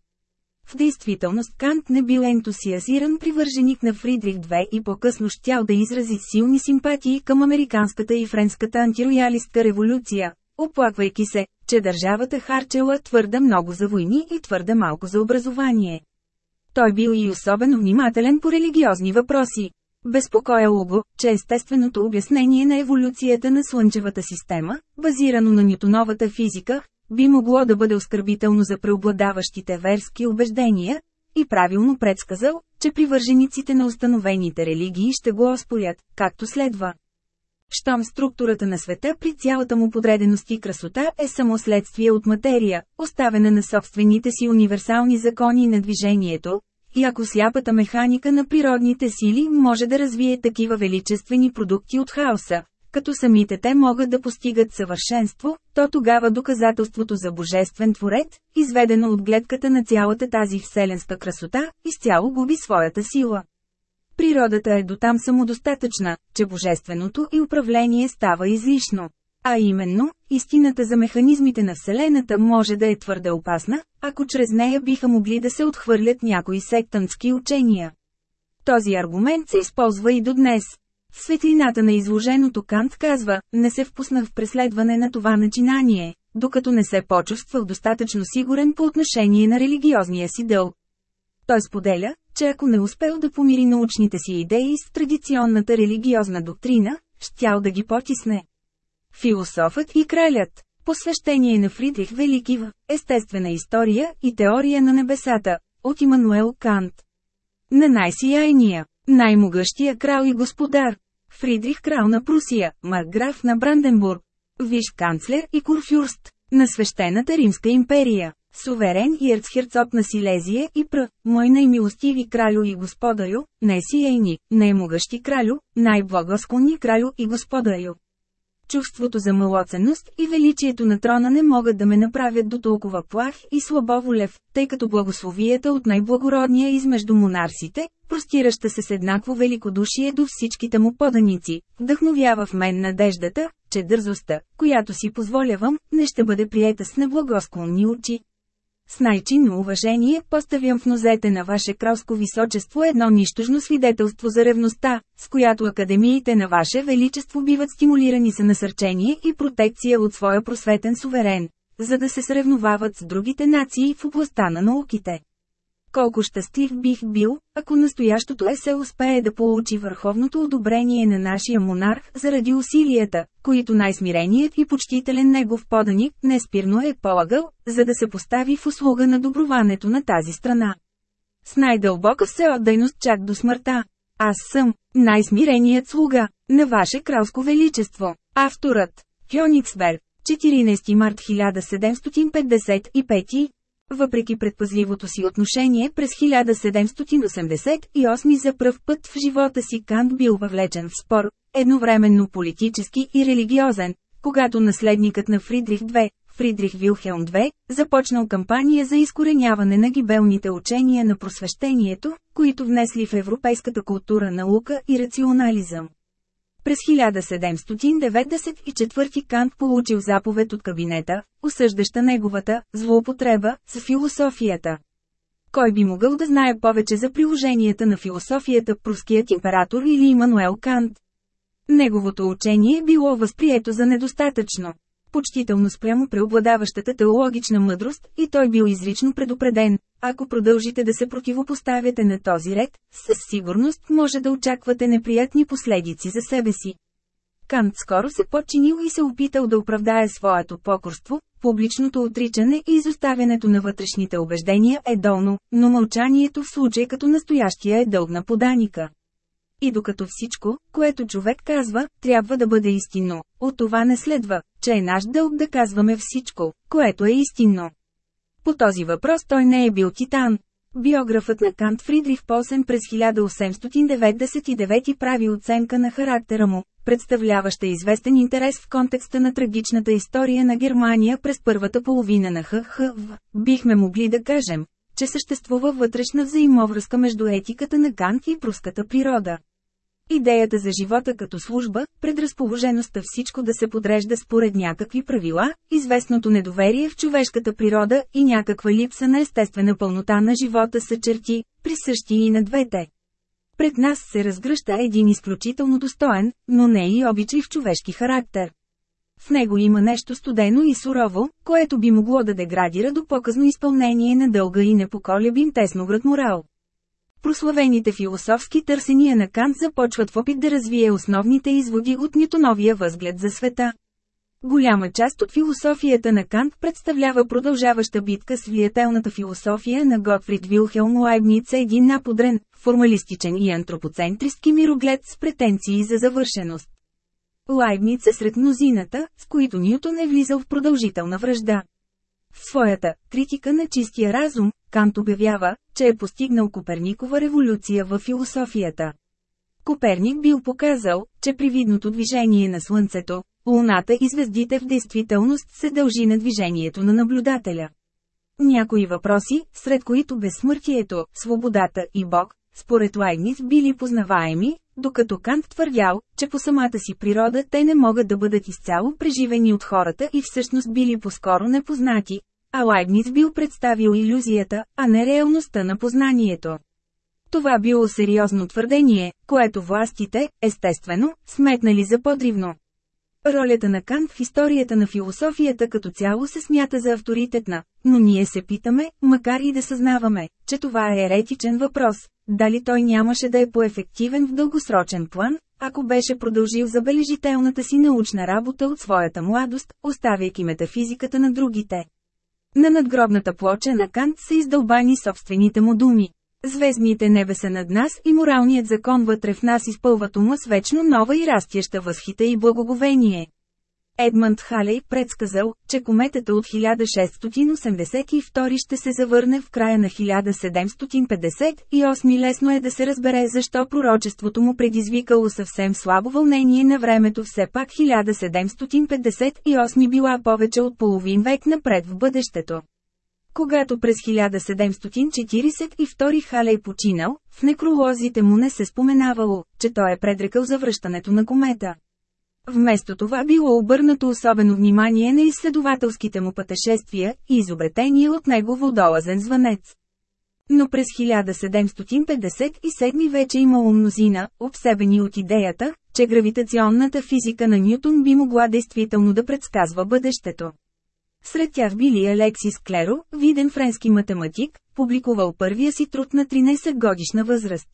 В действителност Кант не бил ентусиазиран привърженик на Фридрих II и по-късно щял да изрази силни симпатии към американската и френската антироялистка революция, оплаквайки се, че държавата харчела твърде много за войни и твърде малко за образование. Той бил и особено внимателен по религиозни въпроси. Безпокояло го, че естественото обяснение на еволюцията на Слънчевата система, базирано на Ньютоновата физика, би могло да бъде оскърбително за преобладаващите верски убеждения, и правилно предсказал, че привържениците на установените религии ще го оспорят, както следва. Щом структурата на света при цялата му подреденост и красота е само следствие от материя, оставена на собствените си универсални закони на движението, и ако сляпата механика на природните сили може да развие такива величествени продукти от хаоса, като самите те могат да постигат съвършенство, то тогава доказателството за божествен творец, изведено от гледката на цялата тази вселенска красота, изцяло губи своята сила. Природата е дотам самодостатъчна, че божественото и управление става излишно. А именно, истината за механизмите на Вселената може да е твърде опасна, ако чрез нея биха могли да се отхвърлят някои сектантски учения. Този аргумент се използва и до днес. В светлината на изложеното Кант казва, не се впуснах в преследване на това начинание, докато не се почувствах достатъчно сигурен по отношение на религиозния си дълг. Той споделя, че ако не успел да помири научните си идеи с традиционната религиозна доктрина, щял да ги потисне. Философът и кралят Посвещение на Фридрих Велики в Естествена история и теория на небесата от Имануел Кант. На най-сияйния, най-могъщия крал и господар. Фридрих крал на Прусия, марграф на Бранденбург. Виш канцлер и курфюрст на свещената Римска империя. Суверен и ерцхерцог на Силезия и пр. Мой най-милостиви кралю и господарю, най-сияйни, най-могъщи кралю, най-благосклонни кралю и господарю. Чувството за малоценност и величието на трона не могат да ме направят до толкова плах и слабоволев, тъй като благословията от най-благородния измежду монарсите, простираща се с еднакво великодушие до всичките му поданици, вдъхновява в мен надеждата, че дързостта, която си позволявам, не ще бъде приета с неблагосклонни очи. С най-чинно уважение поставям в нозете на Ваше кралско височество едно нищожно свидетелство за ревността, с която академиите на Ваше Величество биват стимулирани за насърчение и протекция от своя просветен суверен, за да се сревновават с другите нации в областта на науките. Колко щастлив бих бил, ако настоящото есе успее да получи върховното одобрение на нашия монарх заради усилията, които най-смиреният и почтителен негов поданик неспирно е полагал, за да се постави в услуга на доброването на тази страна. С най-дълбока всеотдайност чак до смъртта. Аз съм най-смиреният слуга на Ваше кралско величество. Авторът Кьониксберг 14 март 1755 въпреки предпазливото си отношение през 1788 за пръв път в живота си Кант бил въвлечен в спор, едновременно политически и религиозен, когато наследникът на Фридрих II, Фридрих Вилхелм II, започнал кампания за изкореняване на гибелните учения на просвещението, които внесли в европейската култура наука и рационализъм. През 1794 Кант получил заповед от кабинета, осъждаща неговата злоупотреба с философията. Кой би могъл да знае повече за приложенията на философията пруският император или Имануел Кант? Неговото учение било възприето за недостатъчно почтително спрямо преобладаващата теологична мъдрост, и той бил изрично предупреден. Ако продължите да се противопоставяте на този ред, със сигурност може да очаквате неприятни последици за себе си. Кант скоро се подчинил и се опитал да оправдае своето покорство, публичното отричане и изоставянето на вътрешните убеждения е долно, но мълчанието в случай като настоящия е дълг на поданика. И докато всичко, което човек казва, трябва да бъде истинно, от това не следва, че е наш дълг да казваме всичко, което е истинно. По този въпрос той не е бил титан. Биографът на Кант Фридрих Полсен през 1899 прави оценка на характера му, представляваща известен интерес в контекста на трагичната история на Германия през първата половина на ХХВ. Бихме могли да кажем, че съществува вътрешна взаимовръзка между етиката на Кант и пруската природа. Идеята за живота като служба, предразположеността всичко да се подрежда според някакви правила, известното недоверие в човешката природа и някаква липса на естествена пълнота на живота са черти, присъщи и на двете. Пред нас се разгръща един изключително достоен, но не и обичай в човешки характер. В него има нещо студено и сурово, което би могло да деградира до показно изпълнение на дълга и непоколебим тесноград морал. Прославените философски търсения на Кант започват в опит да развие основните изводи от Ньютоновия възглед за света. Голяма част от философията на Кант представлява продължаваща битка с влиятелната философия на Готфрид Вилхелм Лайбниц един наподрен, формалистичен и антропоцентристки мироглед с претенции за завършеност. Лайбниц е сред мнозината, с които Ньютон е влизал в продължителна връжда. В своята «Критика на чистия разум», Кант обявява, че е постигнал Коперникова революция в философията. Коперник бил показал, че при видното движение на Слънцето, Луната и звездите в действителност се дължи на движението на наблюдателя. Някои въпроси, сред които безсмъртието, свободата и Бог, според Лайбниц били познаваеми, докато Кант твърдял, че по самата си природа те не могат да бъдат изцяло преживени от хората и всъщност били по-скоро непознати, а Лайбниц бил представил иллюзията, а не реалността на познанието. Това било сериозно твърдение, което властите, естествено, сметнали за подривно. Ролята на Кант в историята на философията като цяло се смята за авторитетна, но ние се питаме, макар и да съзнаваме, че това е еретичен въпрос, дали той нямаше да е по-ефективен в дългосрочен план, ако беше продължил забележителната си научна работа от своята младост, оставяйки метафизиката на другите. На надгробната плоча на Кант са издълбани собствените му думи. Звездните небеса над нас и моралният закон вътре в нас изпълват ума с вечно нова и растяща възхита и благоговение. Едмънд Халей предсказал, че кометата от 1682 ще се завърне в края на 1758 лесно е да се разбере защо пророчеството му предизвикало съвсем слабо вълнение на времето все пак 1758 била повече от половин век напред в бъдещето. Когато през 1742 Халей починал, в некролозите му не се споменавало, че той е предрекал завръщането на комета. Вместо това било обърнато особено внимание на изследователските му пътешествия и изобретение от него водолазен звънец. Но през 1757 вече имало мнозина, обсебени от идеята, че гравитационната физика на Ньютон би могла действително да предсказва бъдещето. Сред тях били Алексис Клеро, виден френски математик, публикувал първия си труд на 13 годишна възраст.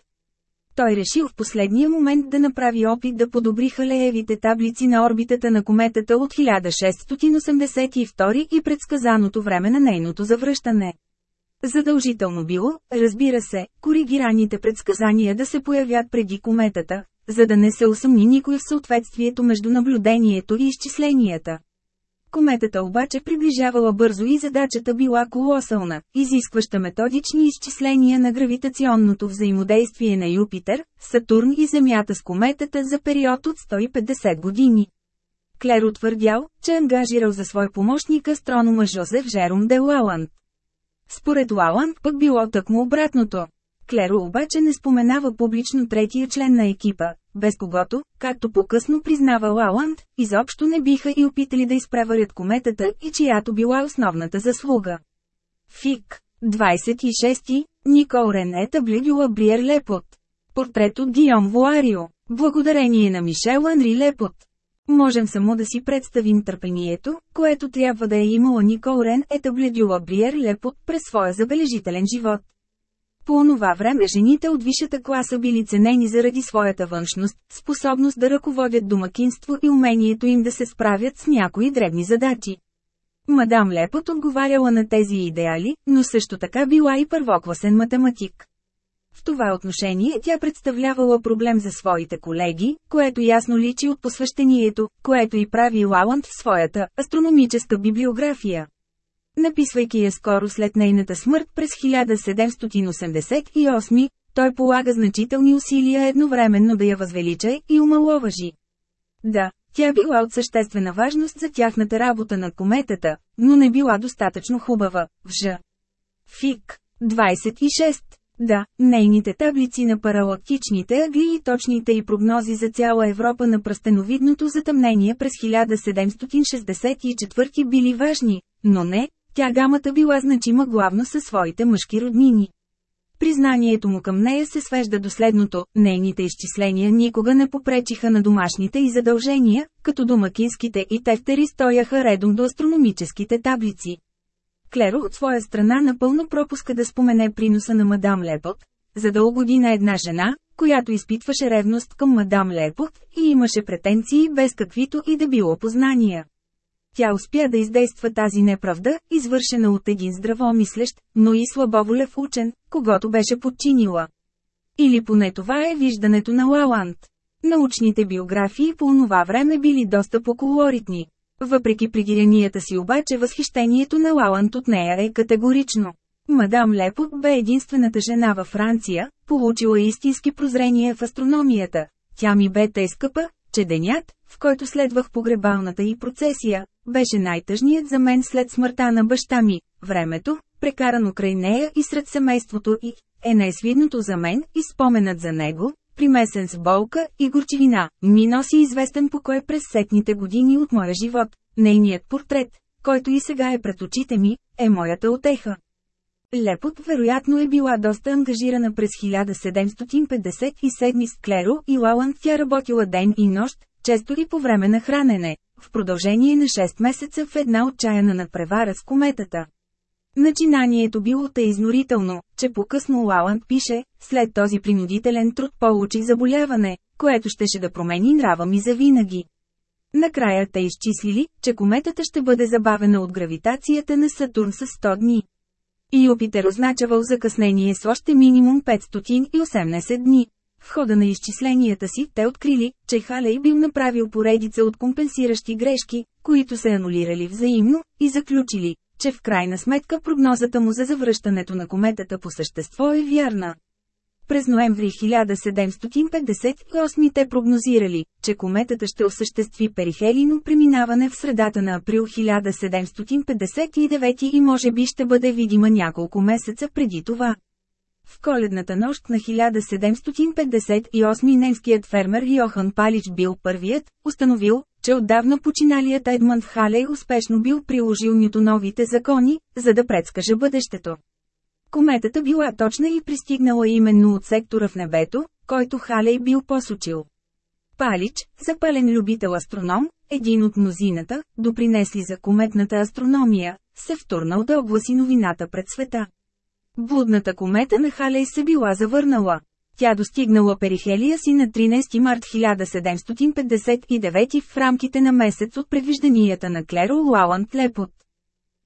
Той решил в последния момент да направи опит да подобри халеевите таблици на орбитата на кометата от 1682 и предсказаното време на нейното завръщане. Задължително било, разбира се, коригираните предсказания да се появят преди кометата, за да не се усъмни никой в съответствието между наблюдението и изчисленията. Кометата обаче приближавала бързо и задачата била колосална, изискваща методични изчисления на гравитационното взаимодействие на Юпитер, Сатурн и Земята с кометата за период от 150 години. Клер утвърдял, че е ангажирал за свой помощник астронома Жозеф Жером де Лаланд. Според Лаланд пък било тъкмо обратното. Клеро обаче не споменава публично третия член на екипа, без когото, както по-късно признава Лаланд, изобщо не биха и опитали да изпреварят кометата и чиято била основната заслуга. Фик. 26. Никол Рене Таблидюла Бриер Лепот. Портрет от Гиом Вуарио. Благодарение на Мишел Анри Лепот. Можем само да си представим търпението, което трябва да е имала Никол Рен Етабледюла Бриер Лепот през своя забележителен живот. По онова време жените от висшата класа били ценени заради своята външност, способност да ръководят домакинство и умението им да се справят с някои дребни задачи. Мадам Лепот отговаряла на тези идеали, но също така била и първокласен математик. В това отношение тя представлявала проблем за своите колеги, което ясно личи от посвещението, което и прави Лаланд в своята астрономическа библиография. Написвайки я скоро след нейната смърт през 1788, той полага значителни усилия едновременно да я възвелича и умаловажи. Да, тя била от съществена важност за тяхната работа на кометата, но не била достатъчно хубава, в Ж. Фик. 26. Да, нейните таблици на паралактичните ъгли и точните и прогнози за цяла Европа на пръстеновидното затъмнение през 1764 били важни, но не, тя гамата била значима главно със своите мъжки роднини. Признанието му към нея се свежда до следното – нейните изчисления никога не попречиха на домашните и задължения, като домакинските и тефтери стояха редом до астрономическите таблици. Клеро от своя страна напълно пропуска да спомене приноса на мадам Лепот, за да угоди на една жена, която изпитваше ревност към мадам Лепот и имаше претенции без каквито и да било познания. Тя успя да издейства тази неправда, извършена от един здравомислещ, но и слабоволев учен, когато беше подчинила. Или поне това е виждането на Лаланд. Научните биографии по онова време били доста поколоритни. Въпреки пригирянията си обаче възхищението на Лаланд от нея е категорично. Мадам Лепот бе единствената жена във Франция, получила истински прозрение в астрономията. Тя ми бе тъй скъпа, че денят, в който следвах погребалната и процесия, беше най-тъжният за мен след смъртта на баща ми. Времето, прекарано край нея и сред семейството и, е най-свидното за мен и споменът за него, примесен с болка и горчивина, ми носи известен покой през сетните години от моя живот. Нейният портрет, който и сега е пред очите ми, е моята отеха. Лепот вероятно е била доста ангажирана през 1757 с Клеро и Лаланд тя работила ден и нощ, често и по време на хранене, в продължение на 6 месеца в една отчаяна надпревара с кометата. Начинанието било те изнорително, че по-късно Лаланд пише, след този принудителен труд получих заболяване, което щеше да промени нрава ми завинаги. Накрая те изчислили, че кометата ще бъде забавена от гравитацията на Сатурн с 100 дни. Юпитер означавал закъснение с още минимум 518 дни. В хода на изчисленията си те открили, че Халей бил направил поредица от компенсиращи грешки, които се анулирали взаимно, и заключили, че в крайна сметка прогнозата му за завръщането на кометата по същество е вярна. През ноември 1758 те прогнозирали, че кометата ще осъществи перихелино преминаване в средата на април 1759 и може би ще бъде видима няколко месеца преди това. В коледната нощ на 1758 немският фермер Йохан Палич бил първият, установил, че отдавна починалият Едмънд Халей успешно бил приложил Нютоновите закони, за да предскаже бъдещето. Кометата била точна и пристигнала именно от сектора в небето, който Халей бил посочил. Палич, запален любител астроном, един от мнозината, допринесли за кометната астрономия, се втурнал да огласи новината пред света. Блудната комета на Халей се била завърнала. Тя достигнала перихелия си на 13 март 1759 в рамките на месец от предвижданията на Клеро Лауант Лепот.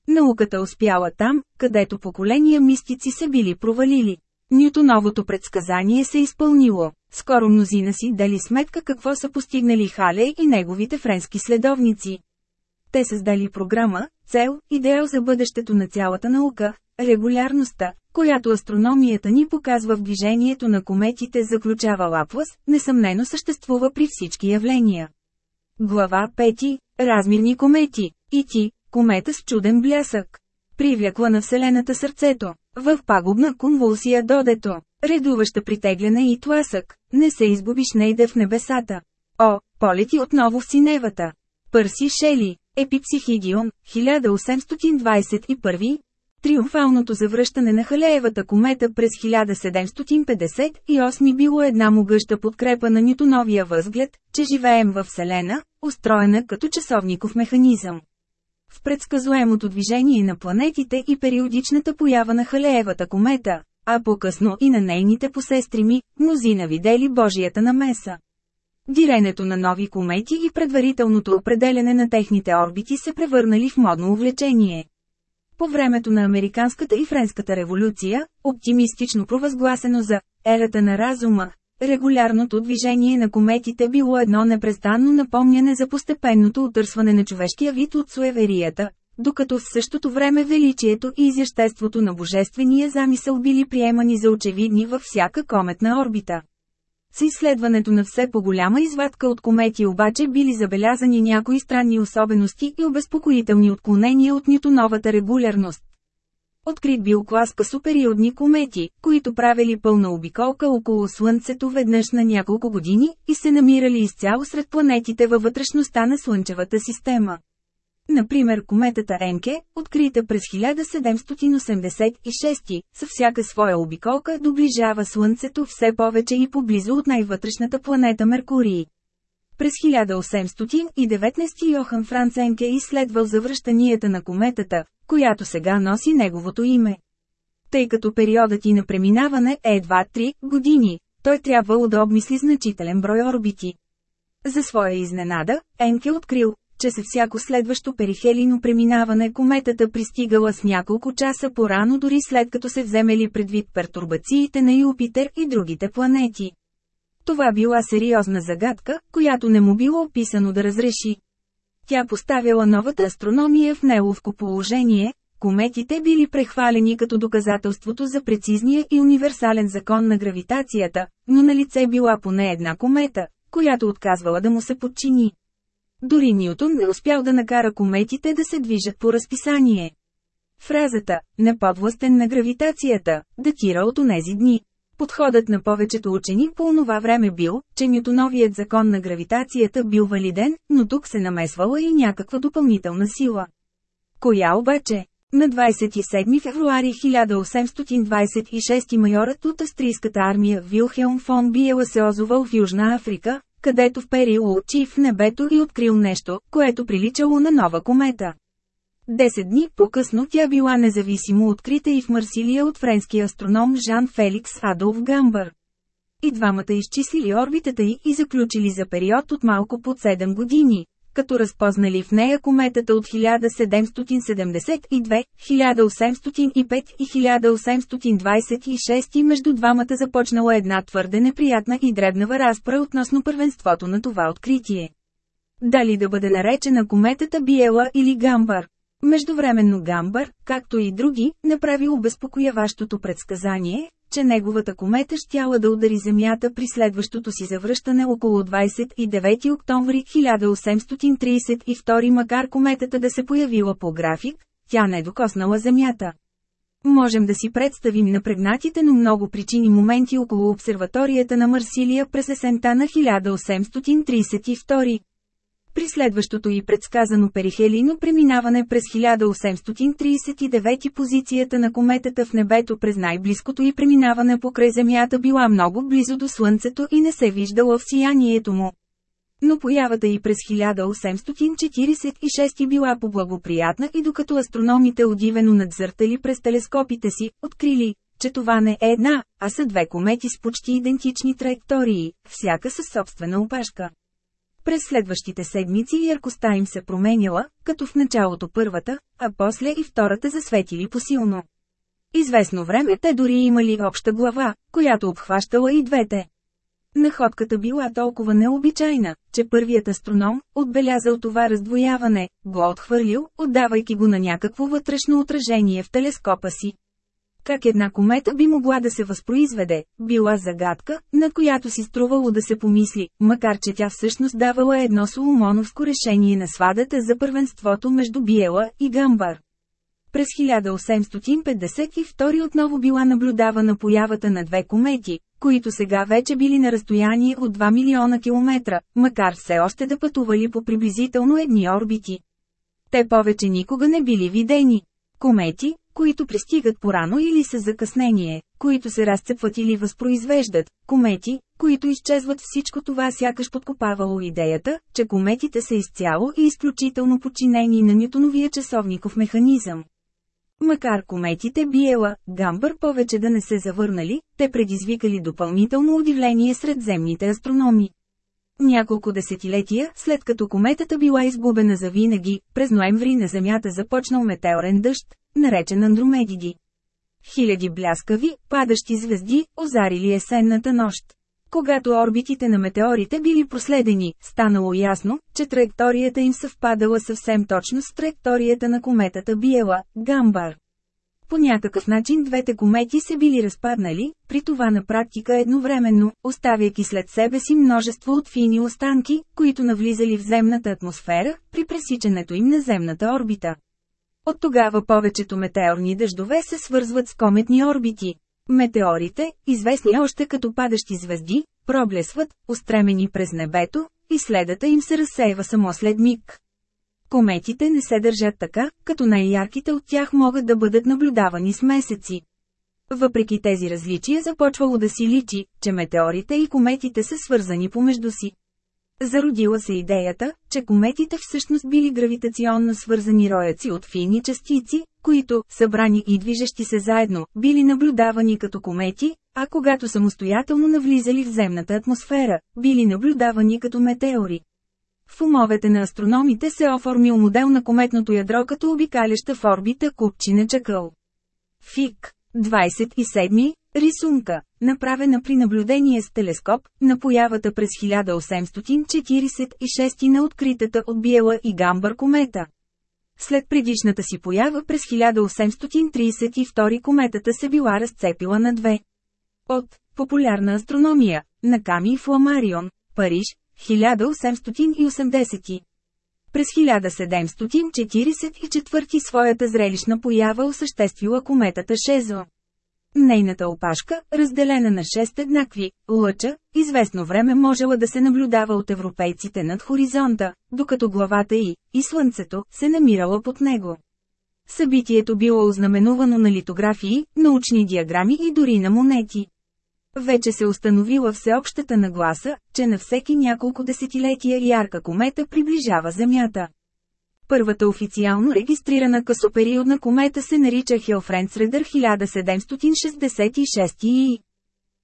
Науката успяла там, където поколения мистици се били провалили. Нютоновото предсказание се изпълнило. Скоро мнозина си дали сметка какво са постигнали Халей и неговите френски следовници. Те създали програма, цел, идеал за бъдещето на цялата наука, регулярността, която астрономията ни показва в движението на кометите заключава Лаплас, несъмнено съществува при всички явления. Глава 5. Размирни комети. И ти, комета с чуден блясък. Привлякла на Вселената сърцето. В пагубна конвулсия додето. Редуваща притегляне и тласък. Не се изгубиш нейде в небесата. О, полети отново в синевата. Пърси Шели. Епипсихидион, 1821, Триумфалното завръщане на Халеевата комета през 1758 било една могъща подкрепа на Нютоновия възглед, че живеем във Вселена, устроена като часовников механизъм. В предсказуемото движение на планетите и периодичната поява на Халеевата комета, а по-късно и на нейните посестрими, мнозина видели Божията намеса. Диренето на нови комети и предварителното определене на техните орбити се превърнали в модно увлечение. По времето на Американската и Френската революция, оптимистично провъзгласено за «ерата на разума», регулярното движение на кометите било едно непрестанно напомняне за постепенното отърсване на човешкия вид от суеверията, докато в същото време величието и изяществото на божествения замисъл били приемани за очевидни във всяка кометна орбита. С изследването на все по-голяма извадка от комети обаче били забелязани някои странни особености и обезпокоителни отклонения от Нютоновата регулярност. Открит бил клас късопериодни комети, които правили пълна обиколка около Слънцето веднъж на няколко години и се намирали изцяло сред планетите във вътрешността на Слънчевата система. Например кометата Енке, открита през 1786, със всяка своя обиколка доближава Слънцето все повече и поблизо от най-вътрешната планета Меркурий. През 1819 Йохан Франц Енке е изследвал завръщанията на кометата, която сега носи неговото име. Тъй като периодът и на преминаване е едва 3 години, той трябвало да обмисли значителен брой орбити. За своя изненада, Енке открил, че се всяко следващо перихелино преминаване кометата пристигала с няколко часа по-рано дори след като се вземели предвид пертурбациите на Юпитер и другите планети. Това била сериозна загадка, която не му било описано да разреши. Тя поставяла новата астрономия в неловко положение, кометите били прехвалени като доказателството за прецизния и универсален закон на гравитацията, но на лице била поне една комета, която отказвала да му се подчини. Дори Ньютон не успял да накара кометите да се движат по разписание. Фразата «неподвластен на гравитацията» датира от онези дни. Подходът на повечето учени по онова време бил, че Ньютоновият закон на гравитацията бил валиден, но тук се намесвала и някаква допълнителна сила. Коя обаче? На 27 февруари 1826 майорът от австрийската армия Вилхелм фон Биела се озовал в Южна Африка, където вперил очи в небето и открил нещо, което приличало на нова комета. Десет дни по-късно тя била независимо открита и в Марсилия от френския астроном Жан Феликс Адолф Гамбър. И двамата изчислили орбитата й и заключили за период от малко под 7 години, като разпознали в нея кометата от 1772, 1805 и 1826 и между двамата започнала една твърде неприятна и дребнава разпра относно първенството на това откритие. Дали да бъде наречена кометата Биела или Гамбар? Междувременно Гамбър, както и други, направи обезпокояващото предсказание, че неговата комета щяла да удари Земята при следващото си завръщане около 29 октомври 1832 макар кометата да се появила по график, тя не докоснала Земята. Можем да си представим напрегнатите, но много причини моменти около обсерваторията на Марсилия през есента на 1832. При следващото и предсказано перихелино преминаване през 1839 позицията на кометата в небето през най-близкото и преминаване покрай Земята била много близо до Слънцето и не се виждала в сиянието му. Но появата и през 1846 била по-благоприятна и докато астрономите удивено надзъртали през телескопите си, открили, че това не е една, а са две комети с почти идентични траектории, всяка със собствена опашка. През следващите седмици яркостта им се променяла, като в началото първата, а после и втората засветили посилно. Известно време те дори имали обща глава, която обхващала и двете. Находката била толкова необичайна, че първият астроном, отбелязал това раздвояване, го отхвърлил, отдавайки го на някакво вътрешно отражение в телескопа си. Как една комета би могла да се възпроизведе, била загадка, на която си струвало да се помисли, макар че тя всъщност давала едно соломоновско решение на свадата за първенството между Биела и Гамбар. През 1852 отново била наблюдавана появата на две комети, които сега вече били на разстояние от 2 милиона километра, макар все още да пътували по приблизително едни орбити. Те повече никога не били видени. Комети, които пристигат порано или с закъснение, които се разцепват или възпроизвеждат, комети, които изчезват всичко това сякаш подкопавало идеята, че кометите са изцяло и изключително подчинени на Нютоновия часовников механизъм. Макар кометите Биела, Гамбър повече да не се завърнали, те предизвикали допълнително удивление сред земните астрономи. Няколко десетилетия, след като кометата била изгубена за винаги, през ноември на Земята започнал метеорен дъжд, наречен Андромедиди. Хиляди бляскави, падащи звезди, озарили есенната нощ. Когато орбитите на метеорите били проследени, станало ясно, че траекторията им съвпадала съвсем точно с траекторията на кометата Биела, Гамбар. По някакъв начин двете комети се били разпаднали, при това на практика едновременно, оставяйки след себе си множество от фини останки, които навлизали в земната атмосфера, при пресичането им на земната орбита. От тогава повечето метеорни дъждове се свързват с кометни орбити. Метеорите, известни още като падащи звезди, проблесват, устремени през небето, и следата им се разсейва само след миг. Кометите не се държат така, като най-ярките от тях могат да бъдат наблюдавани с месеци. Въпреки тези различия започвало да си личи, че метеорите и кометите са свързани помежду си. Зародила се идеята, че кометите всъщност били гравитационно свързани рояци от фини частици, които, събрани и движещи се заедно, били наблюдавани като комети, а когато самостоятелно навлизали в земната атмосфера, били наблюдавани като метеори. В умовете на астрономите се оформил модел на кометното ядро като обикаляща в орбита купчина чакъл. Фик 27. Рисунка, направена при наблюдение с телескоп, на появата през 1846 на откритата от Биела и Гамбър комета. След предишната си поява през 1832 кометата се била разцепила на две. От «Популярна астрономия» на Ками Фламарион, Париж, 1880. През 1744 своята зрелищна поява осъществила кометата Шезо. Нейната опашка, разделена на 6 еднакви лъча, известно време можела да се наблюдава от европейците над хоризонта, докато главата й, и слънцето, се намирала под него. Събитието било ознаменувано на литографии, научни диаграми и дори на монети. Вече се установила всеобщата нагласа, че на всеки няколко десетилетия ярка комета приближава Земята. Първата официално регистрирана късопериодна комета се нарича Хелфренц Редър 1766 и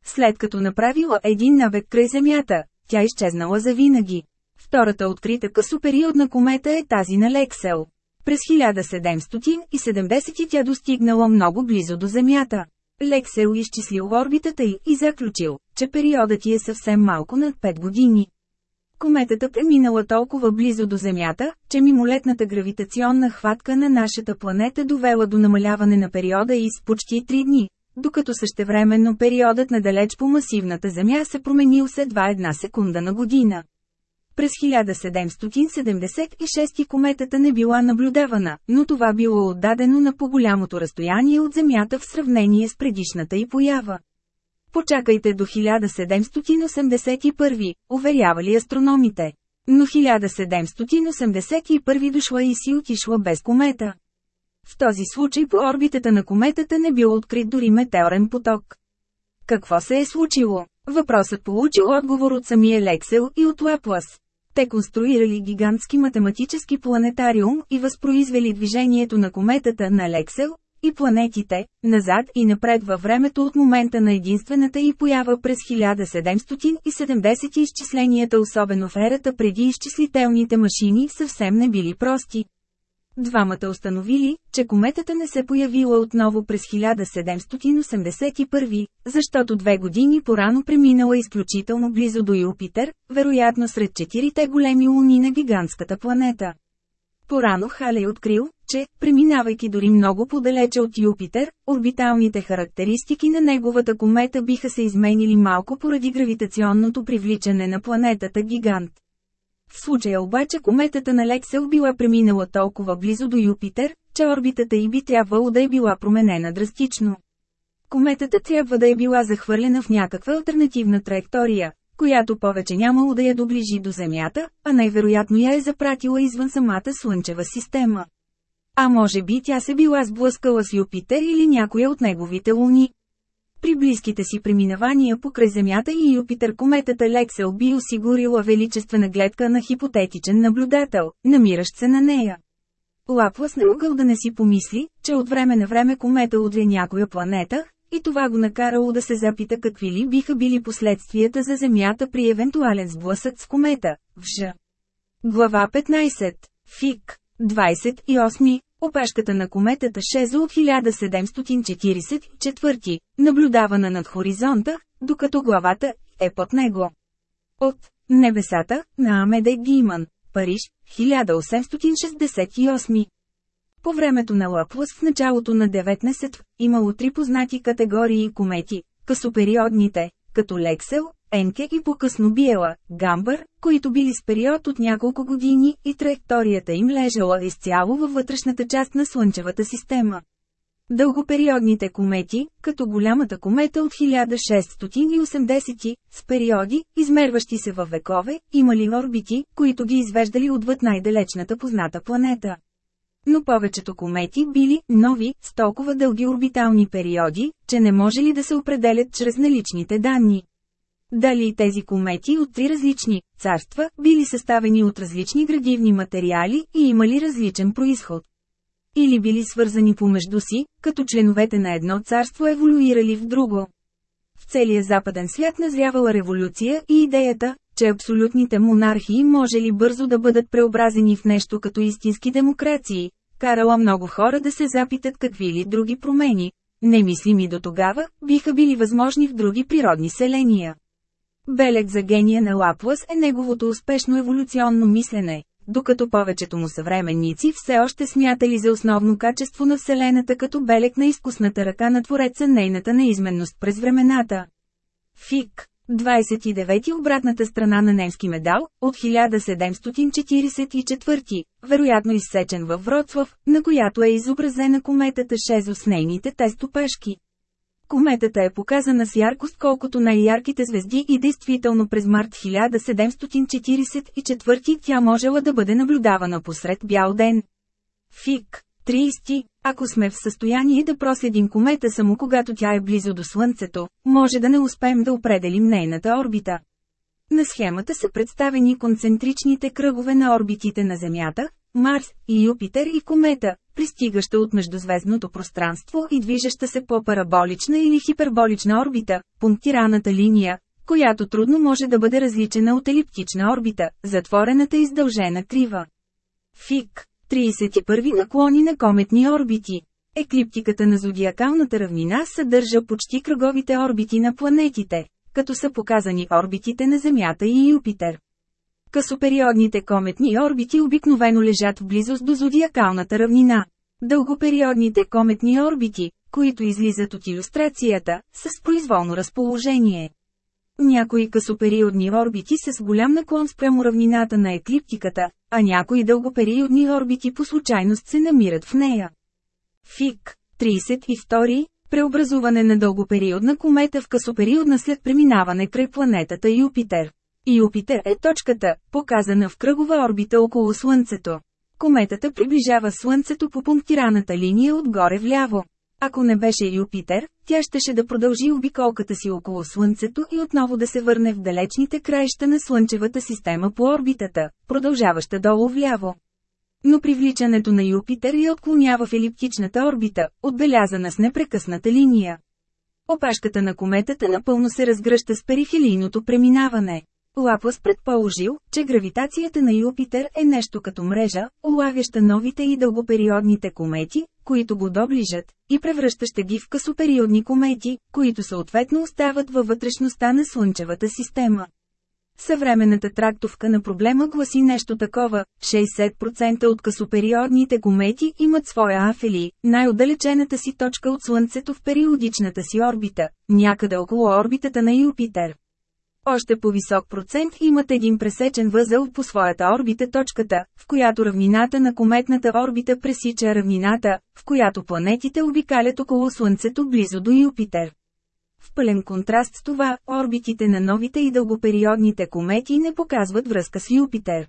след като направила един набег край Земята, тя изчезнала завинаги. Втората открита късопериодна комета е тази на Лексел. През 1770 тя достигнала много близо до Земята. Лексел изчислил орбитата й и заключил, че периодът ти е съвсем малко над 5 години. Кометата преминала толкова близо до Земята, че мимолетната гравитационна хватка на нашата планета довела до намаляване на периода и с почти 3 дни, докато същевременно периодът на далеч по масивната Земя се променил с едва една секунда на година. През 1776 кометата не била наблюдавана, но това било отдадено на по-голямото разстояние от Земята в сравнение с предишната й поява. Почакайте до 1781, уверявали астрономите. Но 1781 дошла и си отишла без комета. В този случай по орбитата на кометата не бил открит дори метеорен поток. Какво се е случило? Въпросът получил отговор от самия Лексел и от Лаплас. Те конструирали гигантски математически планетариум и възпроизвели движението на кометата на Лексел, и планетите, назад и напред във времето от момента на единствената и поява през 1770 изчисленията особено в ерата преди изчислителните машини съвсем не били прости. Двамата установили, че кометата не се появила отново през 1781, защото две години порано преминала изключително близо до Юпитер, вероятно сред четирите големи луни на гигантската планета. Порано Халей открил, че, преминавайки дори много подалече от Юпитер, орбиталните характеристики на неговата комета биха се изменили малко поради гравитационното привличане на планетата гигант. В случая обаче кометата на Лексел била преминала толкова близо до Юпитер, че орбитата й би трябвало да е била променена драстично. Кометата трябва да е била захвърлена в някаква альтернативна траектория, която повече нямало да я доближи до Земята, а най-вероятно я е запратила извън самата Слънчева система. А може би тя се била сблъскала с Юпитер или някоя от неговите луни. При близките си преминавания покрай Земята и Юпитер кометата Лексел би осигурила величествена гледка на хипотетичен наблюдател, намиращ се на нея. Лаплас не могъл да не си помисли, че от време на време комета удря някоя планета, и това го накарало да се запита какви ли биха били последствията за Земята при евентуален сблъсък с комета, в Ж. Глава 15. ФИК. 28. Опашката на кометата Шезо от 1744, наблюдавана над хоризонта, докато главата е под него. От Небесата на Амеде Гиман, Париж, 1868. По времето на Лаплас в началото на 19 имало три познати категории комети – късопериодните, като Лексел, Енке и по-късно Биела, Гамбър, които били с период от няколко години и траекторията им лежала изцяло във вътрешната част на Слънчевата система. Дългопериодните комети, като голямата комета от 1680, с периоди, измерващи се във векове, имали орбити, които ги извеждали отвъд най-далечната позната планета. Но повечето комети били нови, с толкова дълги орбитални периоди, че не може ли да се определят чрез наличните данни. Дали тези комети от три различни царства били съставени от различни градивни материали и имали различен происход. Или били свързани помежду си, като членовете на едно царство еволюирали в друго. В целия западен свят назрявала революция и идеята, че абсолютните монархии може ли бързо да бъдат преобразени в нещо като истински демокрации, карала много хора да се запитат какви ли други промени, немислими до тогава, биха били възможни в други природни селения. Белег за гения на Лаплас е неговото успешно еволюционно мислене, докато повечето му съвременници все още смятали за основно качество на Вселената като белег на изкусната ръка на Твореца нейната неизменност през времената. Фик 29 обратната страна на немски медал, от 1744, вероятно изсечен във Вроцлав, на която е изобразена кометата Шезо с нейните тестопешки. Кометата е показана с яркост колкото най-ярките звезди и действително през март 1744 тя можела да бъде наблюдавана посред бял ден. Фик. 30. Ако сме в състояние да проследим комета само когато тя е близо до Слънцето, може да не успеем да определим нейната орбита. На схемата са представени концентричните кръгове на орбитите на Земята, Марс и Юпитер и комета, пристигаща от междузвездното пространство и движеща се по параболична или хиперболична орбита, пунктираната линия, която трудно може да бъде различена от елиптична орбита, затворената издължена крива. Фик 31 наклони на кометни орбити. Еклиптиката на зодиакалната равнина съдържа почти кръговите орбити на планетите, като са показани орбитите на Земята и Юпитер. Късопериодните кометни орбити обикновено лежат в близост до зодиакалната равнина. Дългопериодните кометни орбити, които излизат от иллюстрацията, са с произволно разположение. Някои късопериодни орбити са с голям наклон спрямо равнината на еклиптиката, а някои дългопериодни орбити по случайност се намират в нея. Фик 32 Преобразуване на дългопериодна комета в късопериодна след преминаване край планетата Юпитер. Юпитер е точката, показана в кръгова орбита около Слънцето. Кометата приближава Слънцето по пунктираната линия отгоре вляво. Ако не беше Юпитер, тя щеше да продължи обиколката си около Слънцето и отново да се върне в далечните краища на Слънчевата система по орбитата, продължаваща долу вляво. Но привличането на Юпитер я отклонява в елиптичната орбита, отбелязана с непрекъсната линия. Опашката на кометата напълно се разгръща с перифилийното преминаване. Лаплас предположил, че гравитацията на Юпитер е нещо като мрежа, улавяща новите и дългопериодните комети, които го доближат, и превръщаща ги в късопериодни комети, които съответно остават във вътрешността на Слънчевата система. Съвременната трактовка на проблема гласи нещо такова – 60% от късопериодните комети имат своя афели, най-отдалечената си точка от Слънцето в периодичната си орбита, някъде около орбитата на Юпитер. Още по-висок процент имат един пресечен възел по своята орбита точката, в която равнината на кометната орбита пресича равнината, в която планетите обикалят около Слънцето близо до Юпитер. В пълен контраст с това, орбитите на новите и дългопериодните комети не показват връзка с Юпитер.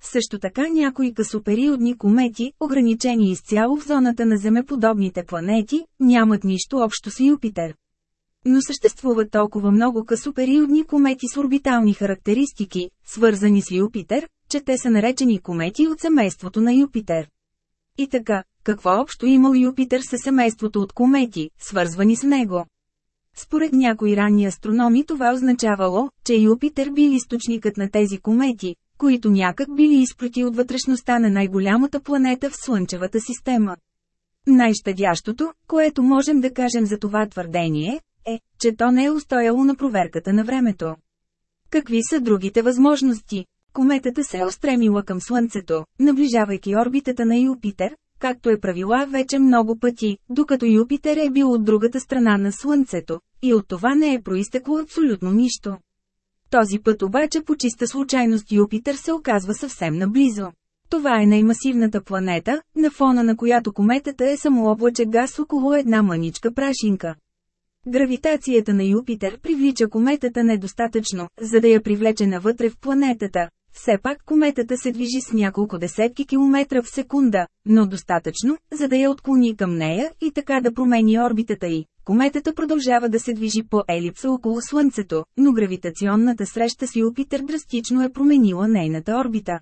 Също така някои късопериодни комети, ограничени изцяло в зоната на земеподобните планети, нямат нищо общо с Юпитер. Но съществуват толкова много късопериодни комети с орбитални характеристики, свързани с Юпитер, че те са наречени комети от семейството на Юпитер. И така, какво общо имал Юпитер със семейството от комети, свързвани с него? Според някои ранни астрономи това означавало, че Юпитер бил източникът на тези комети, които някак били изплюти от вътрешността на най-голямата планета в Слънчевата система. Най-щадящото, което можем да кажем за това твърдение, е, че то не е устояло на проверката на времето. Какви са другите възможности? Кометата се е устремила към Слънцето, наближавайки орбитата на Юпитер, както е правила вече много пъти, докато Юпитер е бил от другата страна на Слънцето, и от това не е проистекло абсолютно нищо. Този път обаче по чиста случайност Юпитер се оказва съвсем наблизо. Това е най-масивната планета, на фона на която кометата е само облаче газ около една мъничка прашинка. Гравитацията на Юпитер привлича кометата недостатъчно, за да я привлече навътре в планетата. Все пак кометата се движи с няколко десетки километра в секунда, но достатъчно, за да я отклони към нея и така да промени орбитата й. Кометата продължава да се движи по елипса около Слънцето, но гравитационната среща с Юпитер драстично е променила нейната орбита.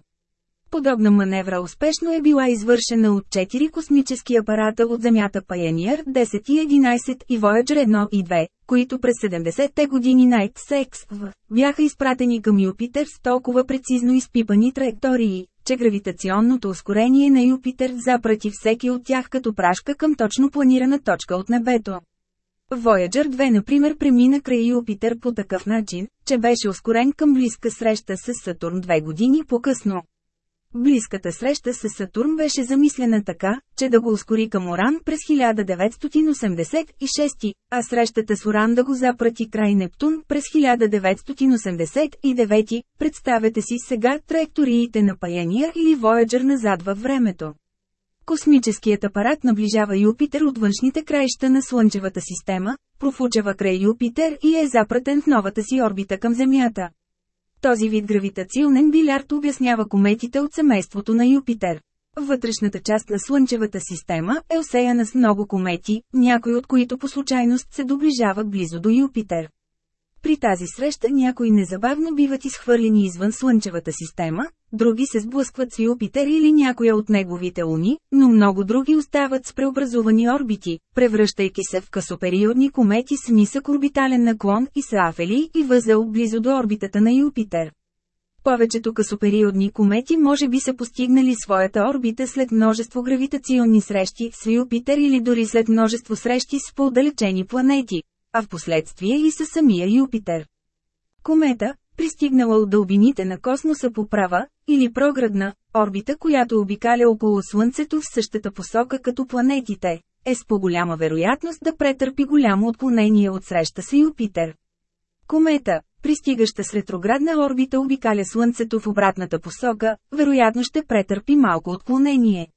Подобна маневра успешно е била извършена от 4 космически апарата от Земята Pioneer 10 и 11 и Voyager 1 и 2, които през 70-те години Night Sex в бяха изпратени към Юпитер с толкова прецизно изпипани траектории, че гравитационното ускорение на Юпитер запрати всеки от тях като прашка към точно планирана точка от небето. Voyager 2 например премина край Юпитер по такъв начин, че беше ускорен към близка среща с Сатурн две години по-късно. Близката среща с Сатурн беше замислена така, че да го ускори към Оран през 1986, а срещата с Оран да го запрати край Нептун през 1989. Представете си сега траекториите на Паяния или Voyager назад във времето. Космическият апарат наближава Юпитер от външните краища на Слънчевата система, профучава край Юпитер и е запратен в новата си орбита към Земята. Този вид гравитационен билярд обяснява кометите от семейството на Юпитер. Вътрешната част на Слънчевата система е осеяна с много комети, някои от които по случайност се доближават близо до Юпитер. При тази среща някои незабавно биват изхвърлени извън Слънчевата система, други се сблъскват с Юпитер или някоя от неговите луни, но много други остават с преобразувани орбити, превръщайки се в късопериодни комети с нисък орбитален наклон и с афели и възел близо до орбитата на Юпитер. Повечето късопериодни комети може би са постигнали своята орбита след множество гравитационни срещи с Юпитер или дори след множество срещи с по-далечени планети, а в последствие и със самия Юпитер. Комета, пристигнала от дълбините на космоса по права, или проградна, орбита, която обикаля около Слънцето в същата посока като планетите, е с по-голяма вероятност да претърпи голямо отклонение от среща с Юпитер. Комета, пристигаща с ретроградна орбита обикаля Слънцето в обратната посока, вероятно ще претърпи малко отклонение.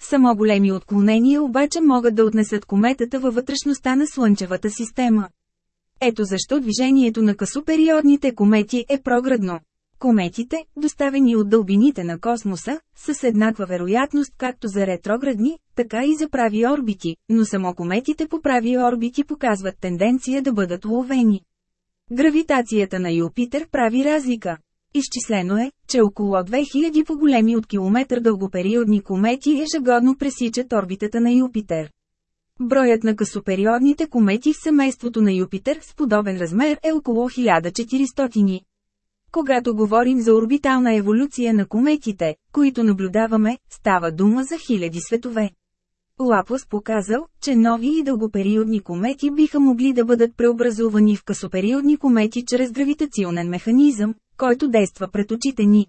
Само големи отклонения обаче могат да отнесат кометата във вътрешността на Слънчевата система. Ето защо движението на късопериодните комети е проградно. Кометите, доставени от дълбините на космоса, са с еднаква вероятност както за ретроградни, така и за прави орбити, но само кометите по прави орбити показват тенденция да бъдат уловени. Гравитацията на Юпитер прави разлика. Изчислено е, че около 2000 по-големи от километър дългопериодни комети ежегодно пресичат орбитата на Юпитер. Броят на късопериодните комети в семейството на Юпитер с подобен размер е около 1400. Когато говорим за орбитална еволюция на кометите, които наблюдаваме, става дума за хиляди светове. Лаплас показал, че нови и дългопериодни комети биха могли да бъдат преобразувани в късопериодни комети чрез гравитационен механизъм, който действа пред очите ни.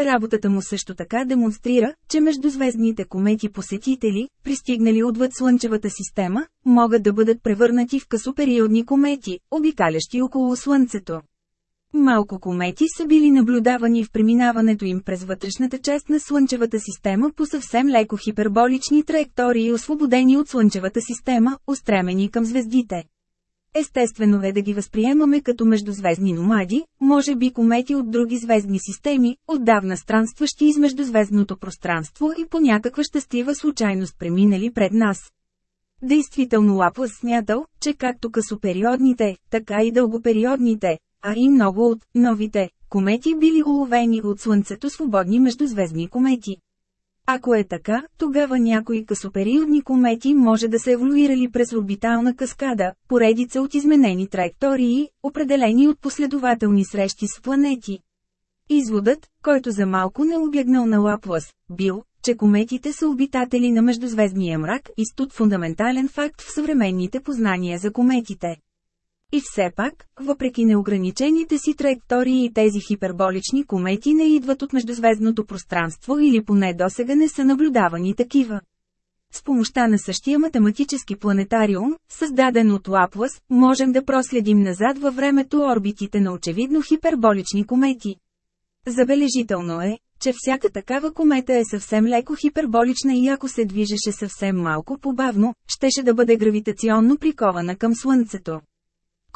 Работата му също така демонстрира, че междузвездните комети-посетители, пристигнали отвъд Слънчевата система, могат да бъдат превърнати в късопериодни комети, обикалящи около Слънцето. Малко комети са били наблюдавани в преминаването им през вътрешната част на Слънчевата система по съвсем леко хиперболични траектории освободени от Слънчевата система, устремени към звездите. Естествено е да ги възприемаме като междузвездни номади, може би комети от други звездни системи, отдавна странстващи из междузвездното пространство и по някаква щастлива случайност преминали пред нас. Действително Лаплас смятал, че както късопериодните, така и дългопериодните, а и много от новите комети били уловени от Слънцето свободни междузвездни комети. Ако е така, тогава някои късопериодни комети може да са еволюирали през орбитална каскада, поредица от изменени траектории, определени от последователни срещи с планети. Изводът, който за малко не обягнал на Лаплас, бил, че кометите са обитатели на междузвездния мрак и студ фундаментален факт в съвременните познания за кометите. И все пак, въпреки неограничените си траектории тези хиперболични комети не идват от междузвездното пространство или поне досега не са наблюдавани такива. С помощта на същия математически планетариум, създаден от Лаплас, можем да проследим назад във времето орбитите на очевидно хиперболични комети. Забележително е, че всяка такава комета е съвсем леко хиперболична и ако се движеше съвсем малко побавно, щеше да бъде гравитационно прикована към Слънцето.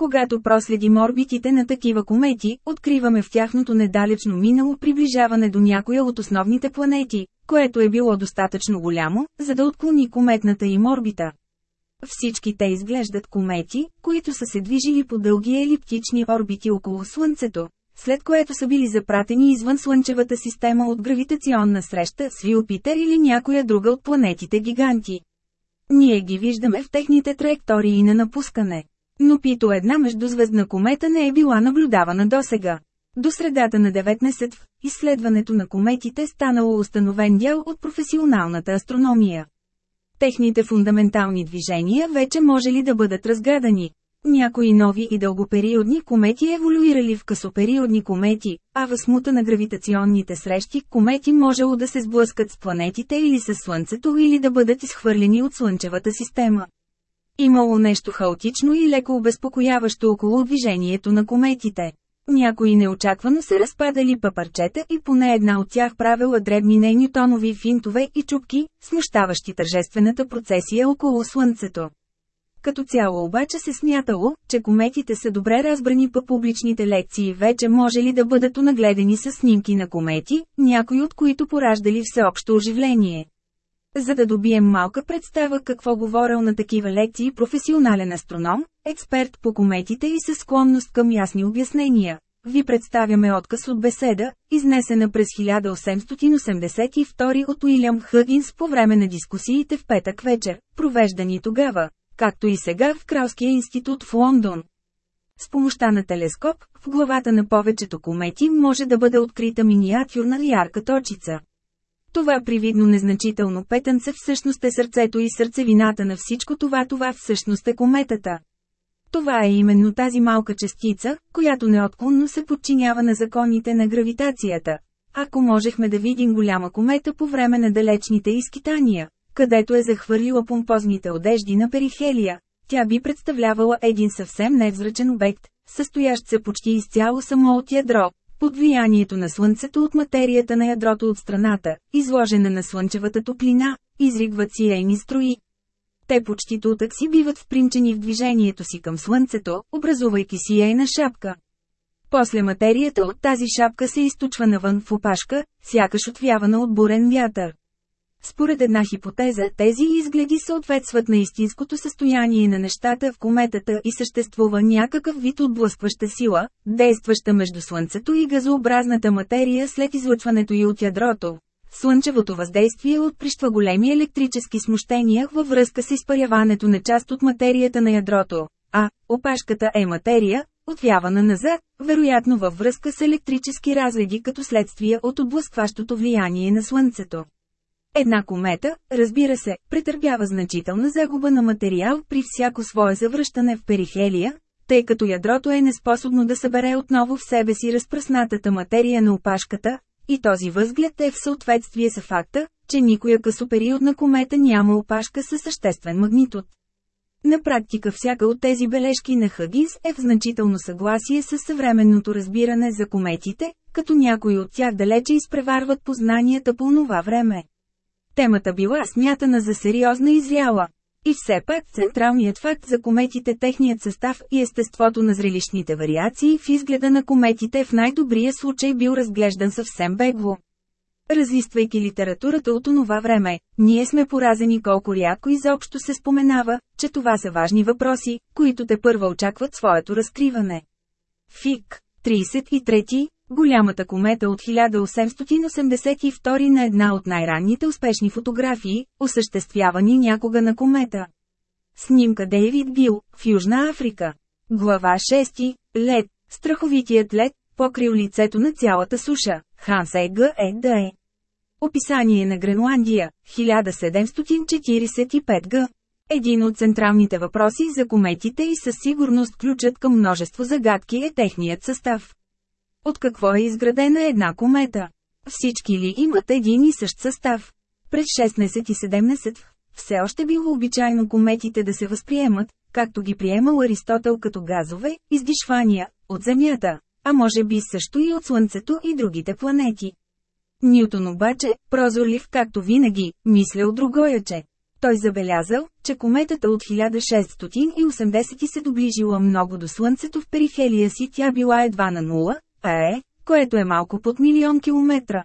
Когато проследим орбитите на такива комети, откриваме в тяхното недалечно минало приближаване до някоя от основните планети, което е било достатъчно голямо, за да отклони кометната им орбита. Всички те изглеждат комети, които са се движили по дълги елиптични орбити около Слънцето, след което са били запратени извън Слънчевата система от гравитационна среща с Юпитер или някоя друга от планетите гиганти. Ние ги виждаме в техните траектории на напускане. Но пито една междузвездна комета не е била наблюдавана досега. До средата на 19 в изследването на кометите станало установен дял от професионалната астрономия. Техните фундаментални движения вече може ли да бъдат разгадани. Някои нови и дългопериодни комети еволюирали в късопериодни комети, а в смута на гравитационните срещи комети можело да се сблъскат с планетите или с Слънцето или да бъдат изхвърлени от Слънчевата система. Имало нещо хаотично и леко обезпокояващо около движението на кометите. Някои неочаквано се разпадали папарчета и поне една от тях правила дребни нейнютонови финтове и чупки, смущаващи тържествената процесия около Слънцето. Като цяло обаче се смятало, че кометите са добре разбрани по публичните лекции вече може ли да бъдат унагледени с снимки на комети, някои от които пораждали всеобщо оживление. За да добием малка представа какво говорил на такива лекции професионален астроном, експерт по кометите и със склонност към ясни обяснения, ви представяме отказ от беседа, изнесена през 1882 от Уилям Хъгинс по време на дискусиите в петък вечер, провеждани тогава, както и сега в Кралския институт в Лондон. С помощта на телескоп, в главата на повечето комети може да бъде открита миниатюрна ярка точица. Това привидно незначително петънце всъщност е сърцето и сърцевината на всичко това това всъщност е кометата. Това е именно тази малка частица, която неотклонно се подчинява на законите на гравитацията. Ако можехме да видим голяма комета по време на далечните изкитания, където е захвърлила помпозните одежди на перихелия, тя би представлявала един съвсем невзрачен обект, състоящ се почти изцяло само от ядро, под влиянието на Слънцето от материята на ядрото от страната, изложена на слънчевата топлина, изригват сиейни строи. Те почти тутък си биват впримчени в движението си към Слънцето, образувайки сиейна шапка. После материята от тази шапка се източва навън в опашка, сякаш отвявана от бурен вятър. Според една хипотеза, тези изгледи съответстват на истинското състояние на нещата в кометата и съществува някакъв вид отблъскваща сила, действаща между Слънцето и газообразната материя след излъчването и от ядрото. Слънчевото въздействие отприщва големи електрически смущения във връзка с изпаряването на част от материята на ядрото, а опашката е материя, отвявана назад, вероятно във връзка с електрически разреди като следствие от отблъскващото влияние на Слънцето. Една комета, разбира се, претърпява значителна загуба на материал при всяко свое завръщане в перихелия, тъй като ядрото е неспособно да събере отново в себе си разпръснатата материя на опашката, и този възглед е в съответствие с факта, че никоя късопериодна комета няма опашка със съществен магнитуд. На практика всяка от тези бележки на Хъгинс е в значително съгласие с съвременното разбиране за кометите, като някои от тях далече изпреварват познанията по това време. Темата била смятана за сериозна и зряла. И все пак централният факт за кометите техният състав и естеството на зрелищните вариации в изгледа на кометите в най-добрия случай бил разглеждан съвсем бегло. Разлиствайки литературата от онова време, ние сме поразени колко рядко изобщо се споменава, че това са важни въпроси, които те първа очакват своето разкриване. ФИК 33 Голямата комета от 1882 на една от най-ранните успешни фотографии, осъществявани някога на комета. Снимка Дейвид Бил, в Южна Африка. Глава 6. Лед. Страховитият лед, покрил лицето на цялата суша. Ханс Е. Г. Е. Д. Е. Описание на Гренландия, 1745 г. Един от централните въпроси за кометите и със сигурност ключът към множество загадки е техният състав. От какво е изградена една комета? Всички ли имат един и същ състав? През 16 и 17 все още било обичайно кометите да се възприемат, както ги приемал Аристотел като газове, издишвания, от Земята, а може би също и от Слънцето и другите планети. Нютон обаче, прозорлив както винаги, мислял другояче. Той забелязал, че кометата от 1680 се доближила много до Слънцето в перифелия си тя била едва на нула, а е, което е малко под милион километра.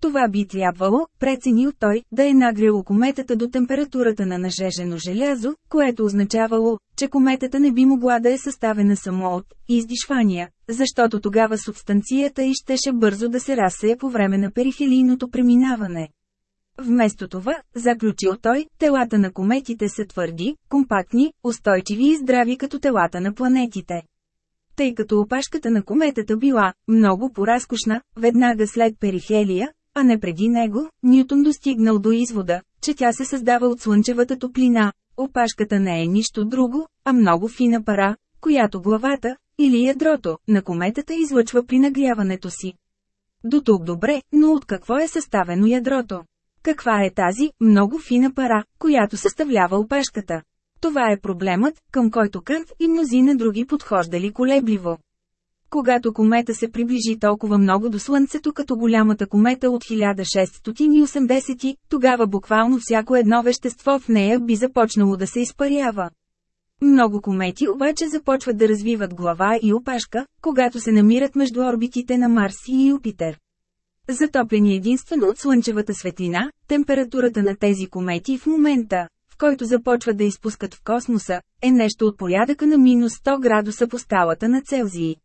Това би трябвало, преценил той, да е нагрело кометата до температурата на нажежено желязо, което означавало, че кометата не би могла да е съставена само от издишвания, защото тогава субстанцията и щеше бързо да се разсея по време на перифилийното преминаване. Вместо това, заключил той, телата на кометите са твърди, компактни, устойчиви и здрави като телата на планетите. Тъй като опашката на кометата била много поразкошна, веднага след перихелия, а не преди него, Нютон достигнал до извода, че тя се създава от слънчевата топлина. Опашката не е нищо друго, а много фина пара, която главата, или ядрото, на кометата излъчва при нагряването си. До тук добре, но от какво е съставено ядрото? Каква е тази, много фина пара, която съставлява опашката? Това е проблемът, към който Кънт и мнозина други подхождали колебливо. Когато комета се приближи толкова много до Слънцето като голямата комета от 1680, тогава буквално всяко едно вещество в нея би започнало да се изпарява. Много комети обаче започват да развиват глава и опашка, когато се намират между орбитите на Марс и Юпитер. Затоплени единствено от слънчевата светлина, температурата на тези комети в момента, който започват да изпускат в космоса, е нещо от порядъка на минус 100 градуса по скалата на Целзии.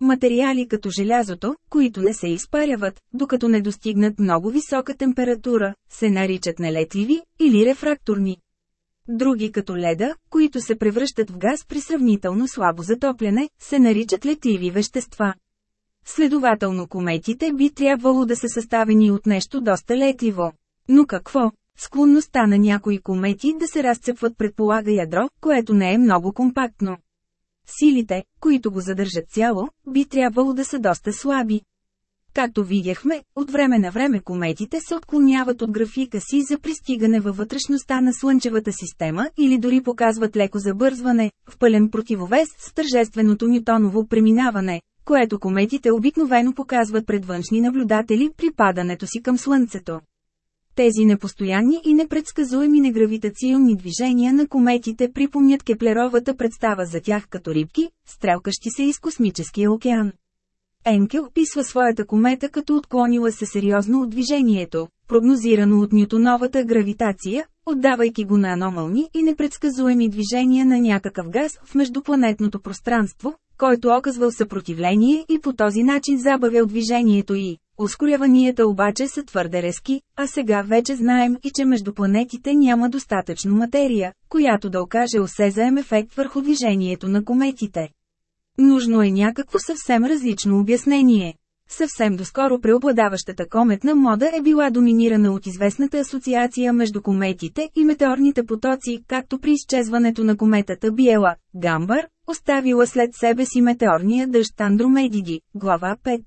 Материали като желязото, които не се изпаряват, докато не достигнат много висока температура, се наричат нелетливи или рефракторни. Други като леда, които се превръщат в газ при сравнително слабо затопляне, се наричат летливи вещества. Следователно кометите би трябвало да са съставени от нещо доста летливо. Но какво? Склонността на някои комети да се разцепват предполага ядро, което не е много компактно. Силите, които го задържат цяло, би трябвало да са доста слаби. Както видяхме, от време на време кометите се отклоняват от графика си за пристигане във вътрешността на Слънчевата система или дори показват леко забързване, в пълен противовес с тържественото Нютоново преминаване, което кометите обикновено показват пред външни наблюдатели при падането си към Слънцето. Тези непостоянни и непредсказуеми негравитационни движения на кометите припомнят Кеплеровата представа за тях като рибки, стрелкащи се из космическия океан. Енкел описва своята комета като отклонила се сериозно от движението, прогнозирано от Нютоновата гравитация, отдавайки го на аномални и непредсказуеми движения на някакъв газ в междупланетното пространство, който оказвал съпротивление и по този начин забавял движението и. Ускоряванията обаче са твърде резки, а сега вече знаем и че между планетите няма достатъчно материя, която да окаже осезаем ефект върху движението на кометите. Нужно е някакво съвсем различно обяснение. Съвсем доскоро преобладаващата кометна мода е била доминирана от известната асоциация между кометите и метеорните потоци, както при изчезването на кометата Биела, Гамбър, оставила след себе си метеорния дъжд Андромедиди, глава 5.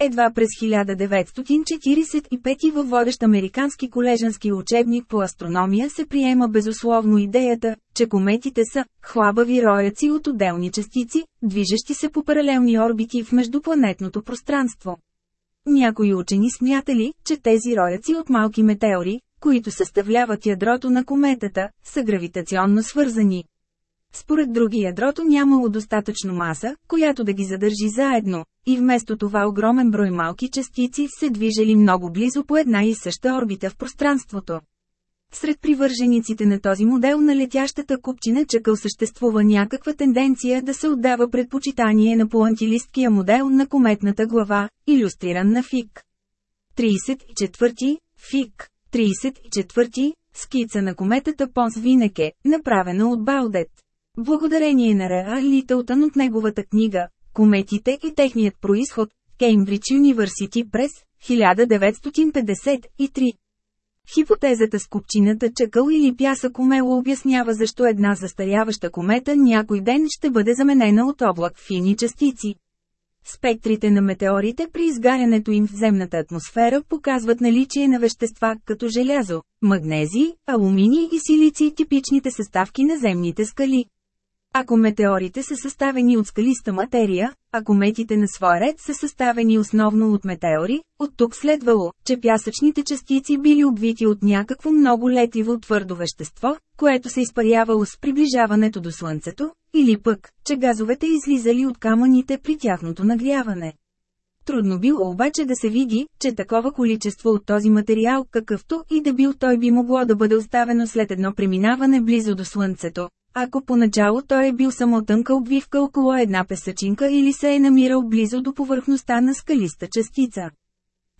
Едва през 1945 във водещ американски колежански учебник по астрономия се приема безусловно идеята, че кометите са хлабави рояци от отделни частици, движещи се по паралелни орбити в междупланетното пространство. Някои учени смятали, че тези рояци от малки метеори, които съставляват ядрото на кометата, са гравитационно свързани. Според други ядрото нямало достатъчно маса, която да ги задържи заедно, и вместо това огромен брой малки частици се движели много близо по една и съща орбита в пространството. Сред привържениците на този модел на летящата купчина чакъл съществува някаква тенденция да се отдава предпочитание на поантилисткия модел на кометната глава, иллюстриран на ФИК. 34. ФИК. 34. Скица на кометата Понс Винеке, направена от Балдет. Благодарение на Реа Литълтън от неговата книга «Кометите и техният происход» Кеймбридж Юниверсити през 1953. Хипотезата с купчината чакъл или пясък умело обяснява защо една застаряваща комета някой ден ще бъде заменена от облак фини частици. Спектрите на метеорите при изгарянето им в земната атмосфера показват наличие на вещества като желязо, магнезий, алуминий и силици типичните съставки на земните скали. Ако метеорите са съставени от скалиста материя, а кометите на своя ред са съставени основно от метеори, от тук следвало, че пясъчните частици били обвити от някакво много летиво твърдо вещество, което се изпарявало с приближаването до Слънцето, или пък, че газовете излизали от камъните при тяхното нагряване. Трудно било обаче да се види, че такова количество от този материал, какъвто и да бил той би могло да бъде оставено след едно преминаване близо до Слънцето, ако поначало той е бил само тънка обвивка около една песъчинка или се е намирал близо до повърхността на скалиста частица.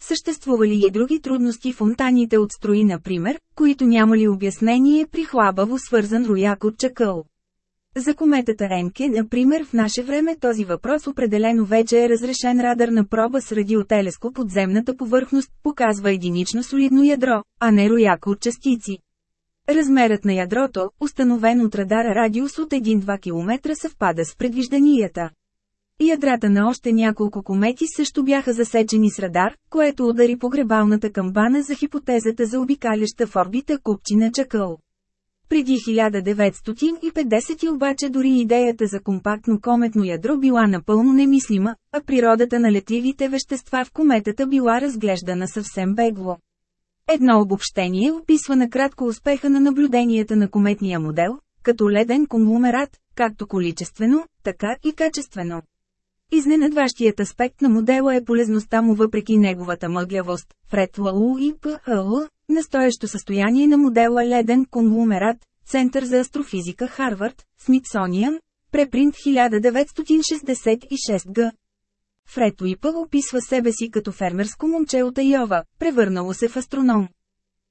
Съществували и други трудности фонтаните от строи например, които нямали обяснение при хлабаво свързан рояк от чакъл. За кометата Енке, например, в наше време този въпрос определено вече е разрешен радар на проба с радиотелескоп от земната повърхност, показва единично солидно ядро, а не рояка от частици. Размерът на ядрото, установен от радара радиус от 1-2 км съвпада с предвижданията. Ядрата на още няколко комети също бяха засечени с радар, което удари погребалната камбана за хипотезата за обикаляща в орбита купчина чакъл. Преди 1950 обаче дори идеята за компактно кометно ядро била напълно немислима, а природата на летливите вещества в кометата била разглеждана съвсем бегло. Едно обобщение описва накратко успеха на наблюденията на кометния модел, като леден конгломерат, както количествено, така и качествено. Изненадващият аспект на модела е полезността му въпреки неговата мъглявост. Фред Лалу и ПЛ, настоящо състояние на модела леден конгломерат, Център за астрофизика Харвард, Смитсониан, препринт 1966 г. Фред Уипъл описва себе си като фермерско момче от Айова, превърнало се в астроном.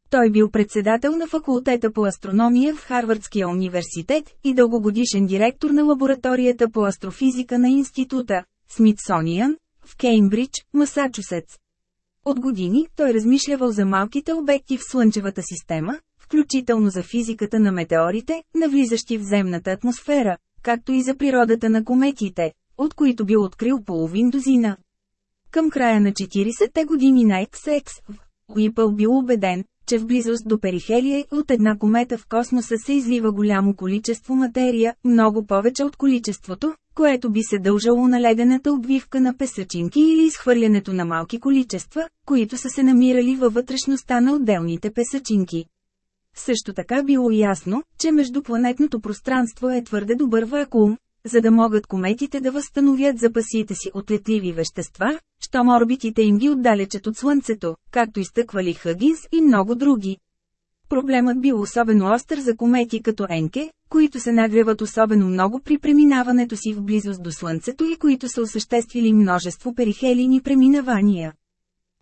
Той бил председател на факултета по астрономия в Харвардския университет и дългогодишен директор на лабораторията по астрофизика на института Смитсониан в Кеймбридж, Масачусетс. От години той размишлявал за малките обекти в Слънчевата система, включително за физиката на метеорите, навлизащи в земната атмосфера, както и за природата на кометите, от които бил открил половин дозина. Към края на 40-те години на XX, Уипъл бил убеден, че в близост до перихелия от една комета в космоса се излива голямо количество материя, много повече от количеството, което би се дължало на ледената обвивка на песъчинки или изхвърлянето на малки количества, които са се намирали във вътрешността на отделните песъчинки. Също така било ясно, че междупланетното пространство е твърде добър вакуум, за да могат кометите да възстановят запасите си от летливи вещества, щом орбитите им ги отдалечат от Слънцето, както изтъквали Хъгинс и много други. Проблемът бил особено остър за комети като Енке, които се нагреват особено много при преминаването си в близост до Слънцето и които са осъществили множество перихелийни преминавания.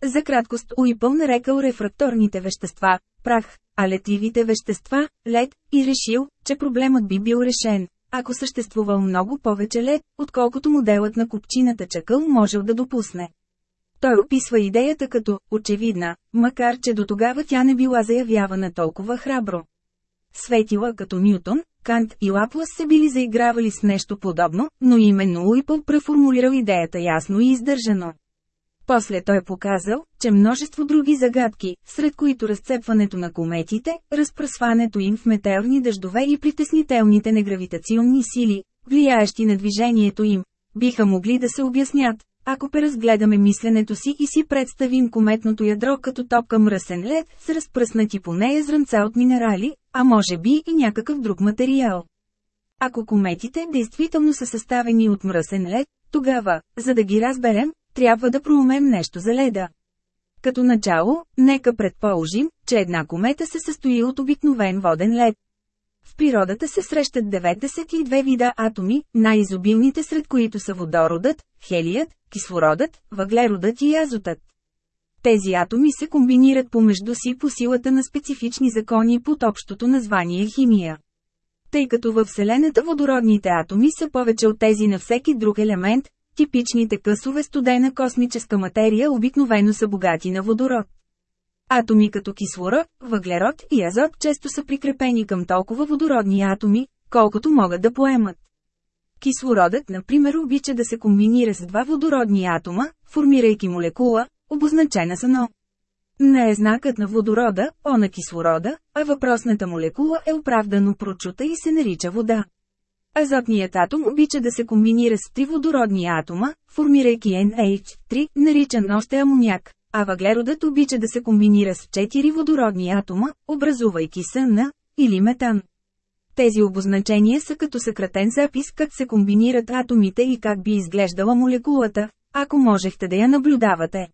За краткост Уипъл нарекал рефракторните вещества – прах, а летливите вещества – лед, и решил, че проблемът би бил решен, ако съществувал много повече лед, отколкото моделът на купчината чакъл можел да допусне. Той описва идеята като очевидна, макар че до тогава тя не била заявявана толкова храбро. Светила като Нютон, Кант и Лаплас се били заигравали с нещо подобно, но именно Уипъл преформулирал идеята ясно и издържано. После той показал, че множество други загадки, сред които разцепването на кометите, разпръсването им в метеорни дъждове и притеснителните негравитационни сили, влияещи на движението им, биха могли да се обяснят, ако преразгледаме мисленето си и си представим кометното ядро като топка мръсен лед с разпръснати по нея зранца от минерали, а може би и някакъв друг материал. Ако кометите действително са съставени от мръсен лед, тогава, за да ги разберем, трябва да проумем нещо за леда. Като начало, нека предположим, че една комета се състои от обикновен воден лед. В природата се срещат 92 вида атоми, най-изобилните сред които са водородът, хелият, кислородът, въглеродът и азотът. Тези атоми се комбинират помежду си по силата на специфични закони под общото название химия. Тъй като във Вселената водородните атоми са повече от тези на всеки друг елемент, Типичните късове студена космическа материя обикновено са богати на водород. Атоми като кислород, въглерод и азот често са прикрепени към толкова водородни атоми, колкото могат да поемат. Кислородът, например, обича да се комбинира с два водородни атома, формирайки молекула, обозначена с НО. Не е знакът на водорода, О на кислорода, а въпросната молекула е оправдано прочута и се нарича вода. Азотният атом обича да се комбинира с три водородни атома, формирайки NH3, наричан още амоняк, а въглеродът обича да се комбинира с четири водородни атома, образувайки СН или метан. Тези обозначения са като съкратен запис как се комбинират атомите и как би изглеждала молекулата, ако можехте да я наблюдавате.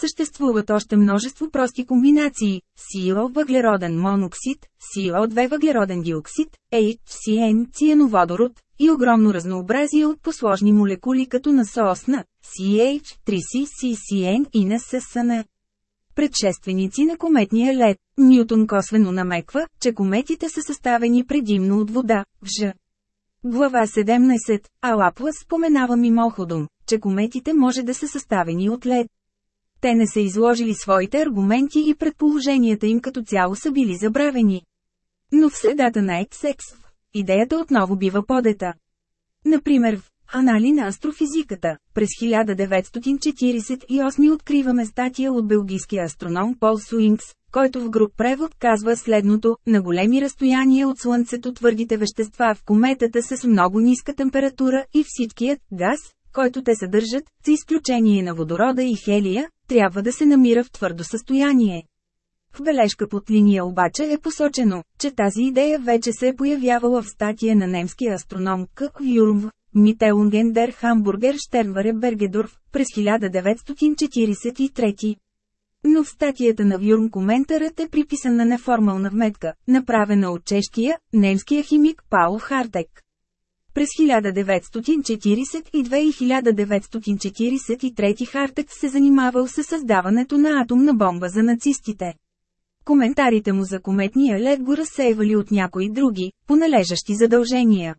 Съществуват още множество прости комбинации – CO въглероден моноксид, CO2 въглероден диоксид, HCN циановодород и огромно разнообразие от посложни молекули като на соосна, CH3CCCN и на ССН. Предшественици на кометния лед, Нютон косвено намеква, че кометите са съставени предимно от вода, в Ж. Глава 17, а Лаплас споменава мимоходом, че кометите може да са съставени от лед. Те не са изложили своите аргументи и предположенията им като цяло са били забравени. Но в средата на XX, идеята отново бива подета. Например, в Анали на астрофизиката, през 1948 откриваме статия от белгийския астроном Пол Суинкс, който в груп превод казва следното, на големи разстояния от Слънцето твърдите вещества в кометата са с много ниска температура и всичкият газ, който те съдържат, за изключение на водорода и хелия, трябва да се намира в твърдо състояние. В бележка под линия обаче е посочено, че тази идея вече се е появявала в статия на немския астроном К. Юрмв, Мителунген дер Хамбургер Штернваре Бергедорф, през 1943. Но в статията на Вюрм коментарът е приписан на неформална вметка, направена от чешкия, немския химик Паул Хартек. През 1942 и 1943 Хартек се занимавал с създаването на атомна бомба за нацистите. Коментарите му за кометния лед го разсейвали от някои други, поналежащи задължения.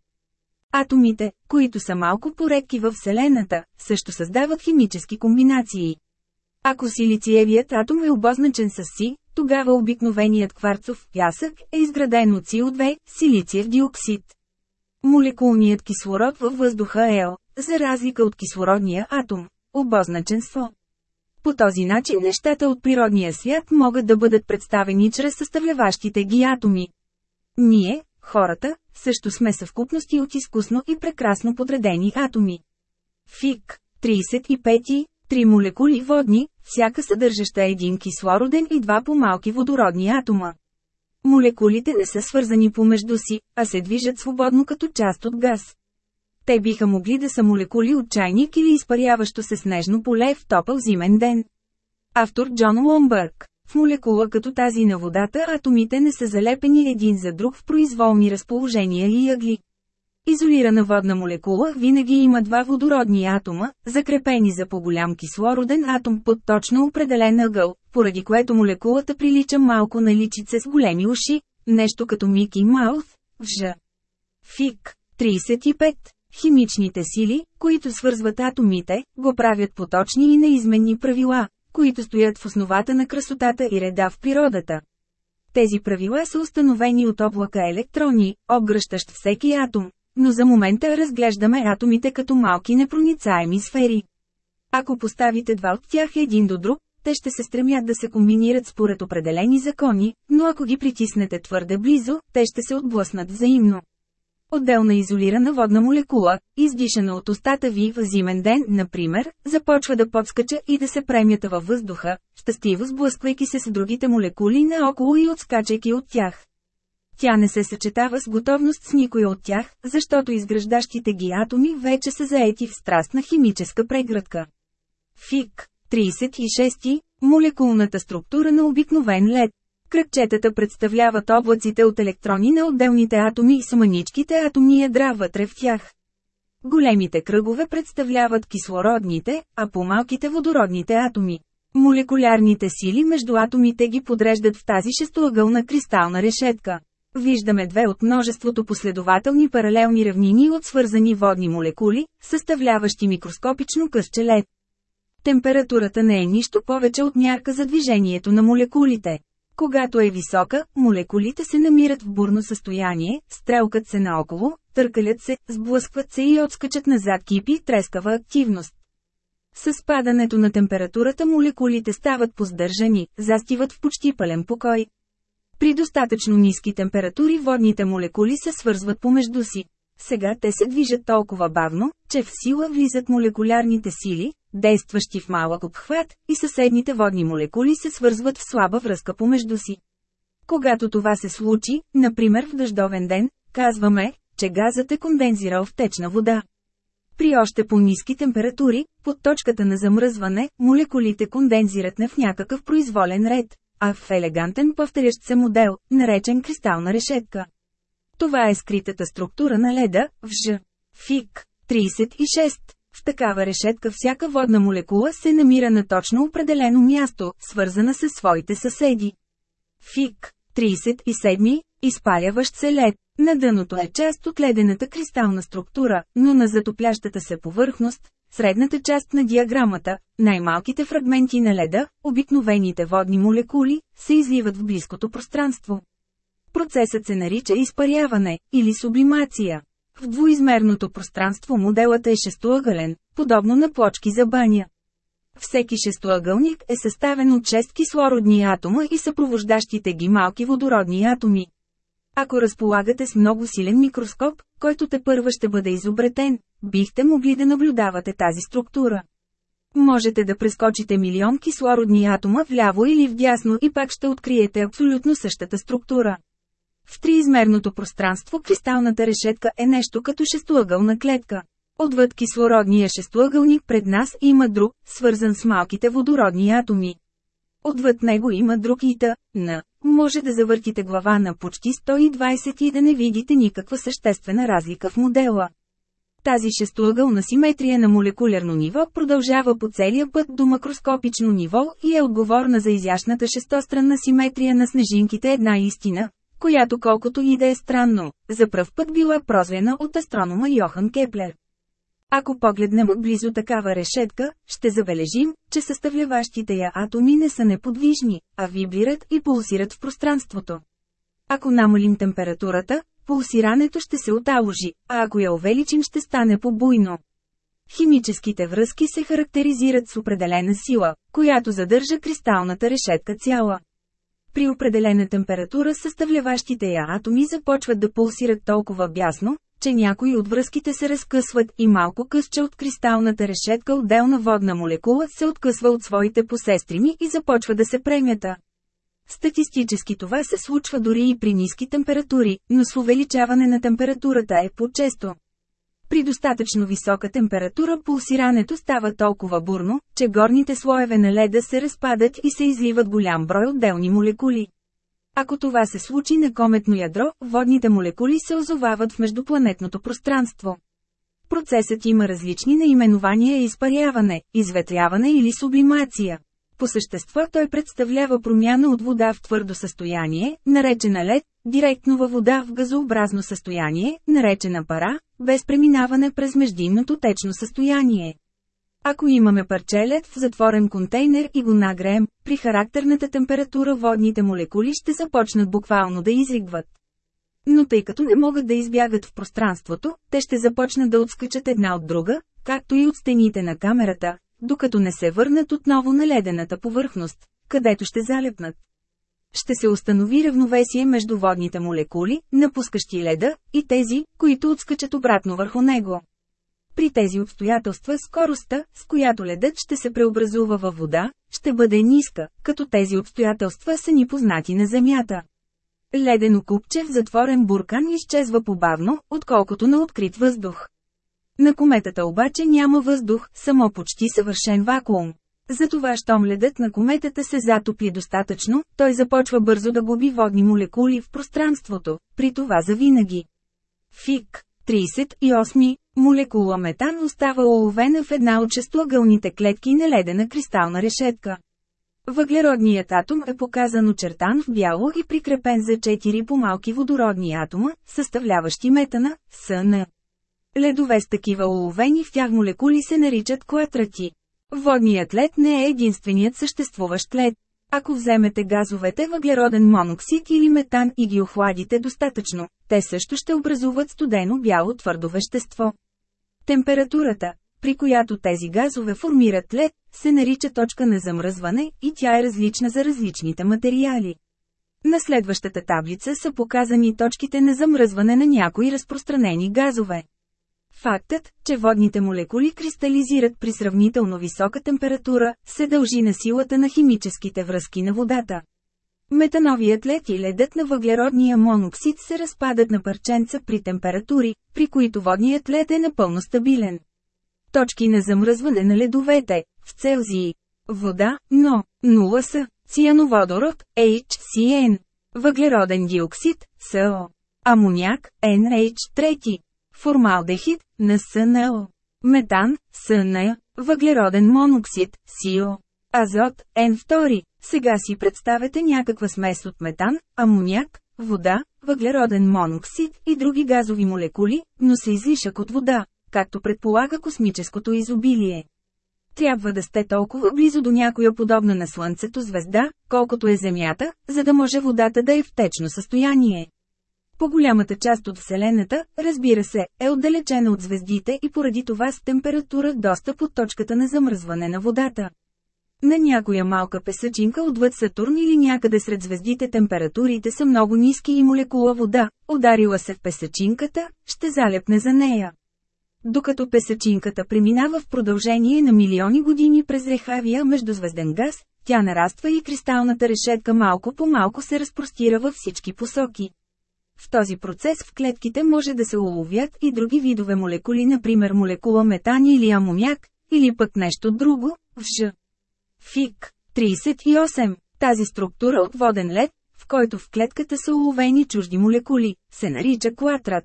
Атомите, които са малко поредки във Вселената, също създават химически комбинации. Ако силициевият атом е обозначен с Си, тогава обикновеният кварцов пясък е изграден от СиО2, силициев диоксид. Молекулният кислород във въздуха е О, за разлика от кислородния атом, обозначен с О. По този начин нещата от природния свят могат да бъдат представени чрез съставляващите ги атоми. Ние, хората, също сме съвкупности от изкусно и прекрасно подредени атоми. ФИК 35. Три молекули водни, всяка съдържаща един кислороден и два по-малки водородни атома. Молекулите не са свързани помежду си, а се движат свободно като част от газ. Те биха могли да са молекули от чайник или изпаряващо се снежно поле в топъл зимен ден. Автор Джон Ломбърг в молекула като тази на водата атомите не са залепени един за друг в произволни разположения и ъгли. Изолирана водна молекула винаги има два водородни атома, закрепени за по-голям кислороден атом под точно определен ъгъл, поради което молекулата прилича малко на личице с големи уши, нещо като Мики Маус, в Ж. ФИК 35. Химичните сили, които свързват атомите, го правят по точни и неизменни правила, които стоят в основата на красотата и реда в природата. Тези правила са установени от облака електрони, обгръщащ всеки атом, но за момента разглеждаме атомите като малки непроницаеми сфери. Ако поставите два от тях един до друг, те ще се стремят да се комбинират според определени закони, но ако ги притиснете твърде близо, те ще се отблъснат взаимно. Отделна изолирана водна молекула, издишана от устата ви в зимен ден, например, започва да подскача и да се премята във въздуха, щастиво сблъсквайки се с другите молекули наоколо и отскачайки от тях. Тя не се съчетава с готовност с никой от тях, защото изграждащите ги атоми вече са заети в страстна химическа преградка. ФИК 36. Молекулната структура на обикновен лед. Кръгчетата представляват облаците от електрони на отделните атоми и са маничките атомни ядра вътре в тях. Големите кръгове представляват кислородните, а по-малките водородните атоми. Молекулярните сили между атомите ги подреждат в тази шестоъгълна кристална решетка. Виждаме две от множеството последователни паралелни равнини от свързани водни молекули, съставляващи микроскопично късче лед. Температурата не е нищо повече от мярка за движението на молекулите. Когато е висока, молекулите се намират в бурно състояние, стрелкат се наоколо, търкалят се, сблъскват се и отскачат назад кипи трескава активност. С падането на температурата молекулите стават поздържани, застиват в почти пълен покой. При достатъчно ниски температури водните молекули се свързват помежду си. Сега те се движат толкова бавно, че в сила влизат молекулярните сили, действащи в малък обхват, и съседните водни молекули се свързват в слаба връзка помежду си. Когато това се случи, например в дъждовен ден, казваме, че газът е кондензирал в течна вода. При още по-низки температури, под точката на замръзване, молекулите кондензират не в някакъв произволен ред, а в елегантен повторящ се модел, наречен кристална решетка. Това е скритата структура на леда, в Ж. ФИК. 36. В такава решетка всяка водна молекула се намира на точно определено място, свързана с своите съседи. ФИК. 37. Изпаряващ се лед. На дъното е част от ледената кристална структура, но на затоплящата се повърхност, средната част на диаграмата, най-малките фрагменти на леда, обикновените водни молекули, се изливат в близкото пространство. Процесът се нарича изпаряване, или сублимация. В двуизмерното пространство моделът е шестоъгълен, подобно на плочки за баня. Всеки шестоъгълник е съставен от 6 кислородни атома и съпровождащите ги малки водородни атоми. Ако разполагате с много силен микроскоп, който те първа ще бъде изобретен, бихте могли да наблюдавате тази структура. Можете да прескочите милион кислородни атома вляво или вдясно и пак ще откриете абсолютно същата структура. В триизмерното пространство кристалната решетка е нещо като шестоъгълна клетка. Отвъд кислородния шестоъгълник пред нас има друг, свързан с малките водородни атоми. Отвъд него има друг ита, на. Може да завъртите глава на почти 120 и да не видите никаква съществена разлика в модела. Тази шестоъгълна симетрия на молекулярно ниво продължава по целия път до макроскопично ниво и е отговорна за изящната шестостранна симетрия на снежинките една истина, която колкото и да е странно, за пръв път била прозвена от астронома Йохан Кеплер. Ако погледнем отблизо такава решетка, ще забележим, че съставляващите я атоми не са неподвижни, а вибрират и пулсират в пространството. Ако намалим температурата, пулсирането ще се оталожи, а ако я увеличим ще стане побуйно. Химическите връзки се характеризират с определена сила, която задържа кристалната решетка цяла. При определена температура съставляващите я атоми започват да пулсират толкова бясно, че някои от връзките се разкъсват и малко късче от кристалната решетка отделна водна молекула се откъсва от своите посестрими и започва да се премята. Статистически това се случва дори и при ниски температури, но с увеличаване на температурата е по-често. При достатъчно висока температура пулсирането става толкова бурно, че горните слоеве на леда се разпадат и се изливат голям брой отделни молекули. Ако това се случи на кометно ядро, водните молекули се озовават в междупланетното пространство. Процесът има различни наименования изпаряване, изветряване или сублимация. По същество той представлява промяна от вода в твърдо състояние, наречена лед, директно във вода в газообразно състояние, наречена пара, без преминаване през междинното течно състояние. Ако имаме парче лед в затворен контейнер и го нагреем, при характерната температура водните молекули ще започнат буквално да изригват. Но тъй като не могат да избягат в пространството, те ще започнат да отскачат една от друга, както и от стените на камерата, докато не се върнат отново на ледената повърхност, където ще залепнат. Ще се установи равновесие между водните молекули, напускащи леда, и тези, които отскачат обратно върху него. При тези обстоятелства скоростта, с която ледът ще се преобразува във вода, ще бъде ниска, като тези обстоятелства са ни познати на Земята. Ледено купче в затворен буркан изчезва побавно, отколкото на открит въздух. На кометата обаче няма въздух, само почти съвършен вакуум. Затова щом ледът на кометата се затопли достатъчно, той започва бързо да губи водни молекули в пространството, при това завинаги. Фик 38. Молекула метан остава уловена в една от шестоъгълните клетки на ледена кристална решетка. Въглеродният атом е показан очертан в бяло и прикрепен за 4 по-малки водородни атома, съставляващи метана, СН. Ледове с такива уловени в тях молекули се наричат клатрати. Водният лед не е единственият съществуващ лед. Ако вземете газовете въглероден моноксид или метан и ги охладите достатъчно, те също ще образуват студено бяло твърдо вещество. Температурата, при която тези газове формират лед, се нарича точка на замръзване и тя е различна за различните материали. На следващата таблица са показани точките на замръзване на някои разпространени газове. Фактът, че водните молекули кристализират при сравнително висока температура, се дължи на силата на химическите връзки на водата. Метановият лед и ледът на въглеродния моноксид се разпадат на парченца при температури, при които водният лед е напълно стабилен. Точки на замръзване на ледовете, в Целзии. Вода, но, 0 са, циановодород, HCN, въглероден диоксид, СО, амоняк, NH3, формалдехид, НСНО, метан, СН, въглероден моноксид, СИО, азот, N2. Сега си представете някаква смес от метан, амоняк, вода, въглероден моноксид и други газови молекули, но се излишък от вода, както предполага космическото изобилие. Трябва да сте толкова близо до някоя подобна на Слънцето звезда, колкото е Земята, за да може водата да е в течно състояние. По-голямата част от Вселената, разбира се, е отдалечена от звездите и поради това с температура доста под точката на замръзване на водата. На някоя малка песъчинка отвъд Сатурн или някъде сред звездите температурите са много ниски и молекула вода, ударила се в песъчинката, ще залепне за нея. Докато песъчинката преминава в продължение на милиони години през рехавия междузвезден газ, тя нараства и кристалната решетка малко по малко се разпростира във всички посоки. В този процес в клетките може да се уловят и други видове молекули, например молекула метан или амоняк, или пък нещо друго, в Ж. ФИК 38. Тази структура от воден лед, в който в клетката са уловени чужди молекули, се нарича клатрат.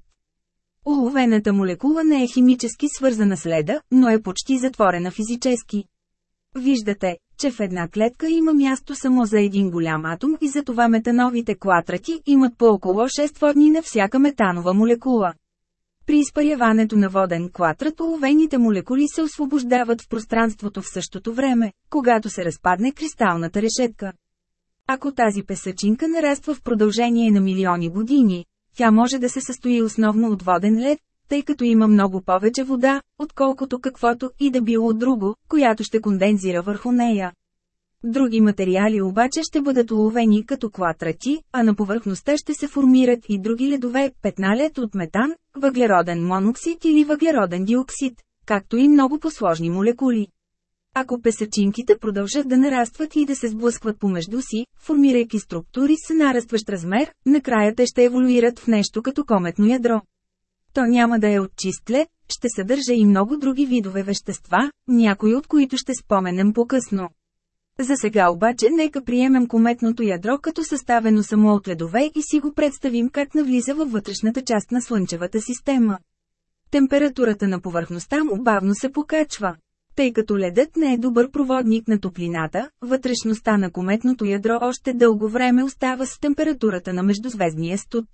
Уловената молекула не е химически свързана с леда, но е почти затворена физически. Виждате, че в една клетка има място само за един голям атом и затова метановите клатрати имат по около 6 водни на всяка метанова молекула. При изпаряването на воден клатрат уловените молекули се освобождават в пространството в същото време, когато се разпадне кристалната решетка. Ако тази песъчинка нараства в продължение на милиони години, тя може да се състои основно от воден лед, тъй като има много повече вода, отколкото каквото и да било друго, която ще кондензира върху нея. Други материали обаче ще бъдат уловени като клатрати, а на повърхността ще се формират и други ледове, петналет от метан, въглероден моноксид или въглероден диоксид, както и много посложни молекули. Ако песъчинките продължат да нарастват и да се сблъскват помежду си, формирайки структури с нарастващ размер, накрая те ще еволюират в нещо като кометно ядро. То няма да е от чист лед, ще съдържа и много други видове вещества, някои от които ще споменем по-късно. За сега обаче нека приемем кометното ядро като съставено само от ледове и си го представим как навлиза във вътрешната част на Слънчевата система. Температурата на повърхността му бавно се покачва. Тъй като ледът не е добър проводник на топлината, вътрешността на кометното ядро още дълго време остава с температурата на междузвездния студ.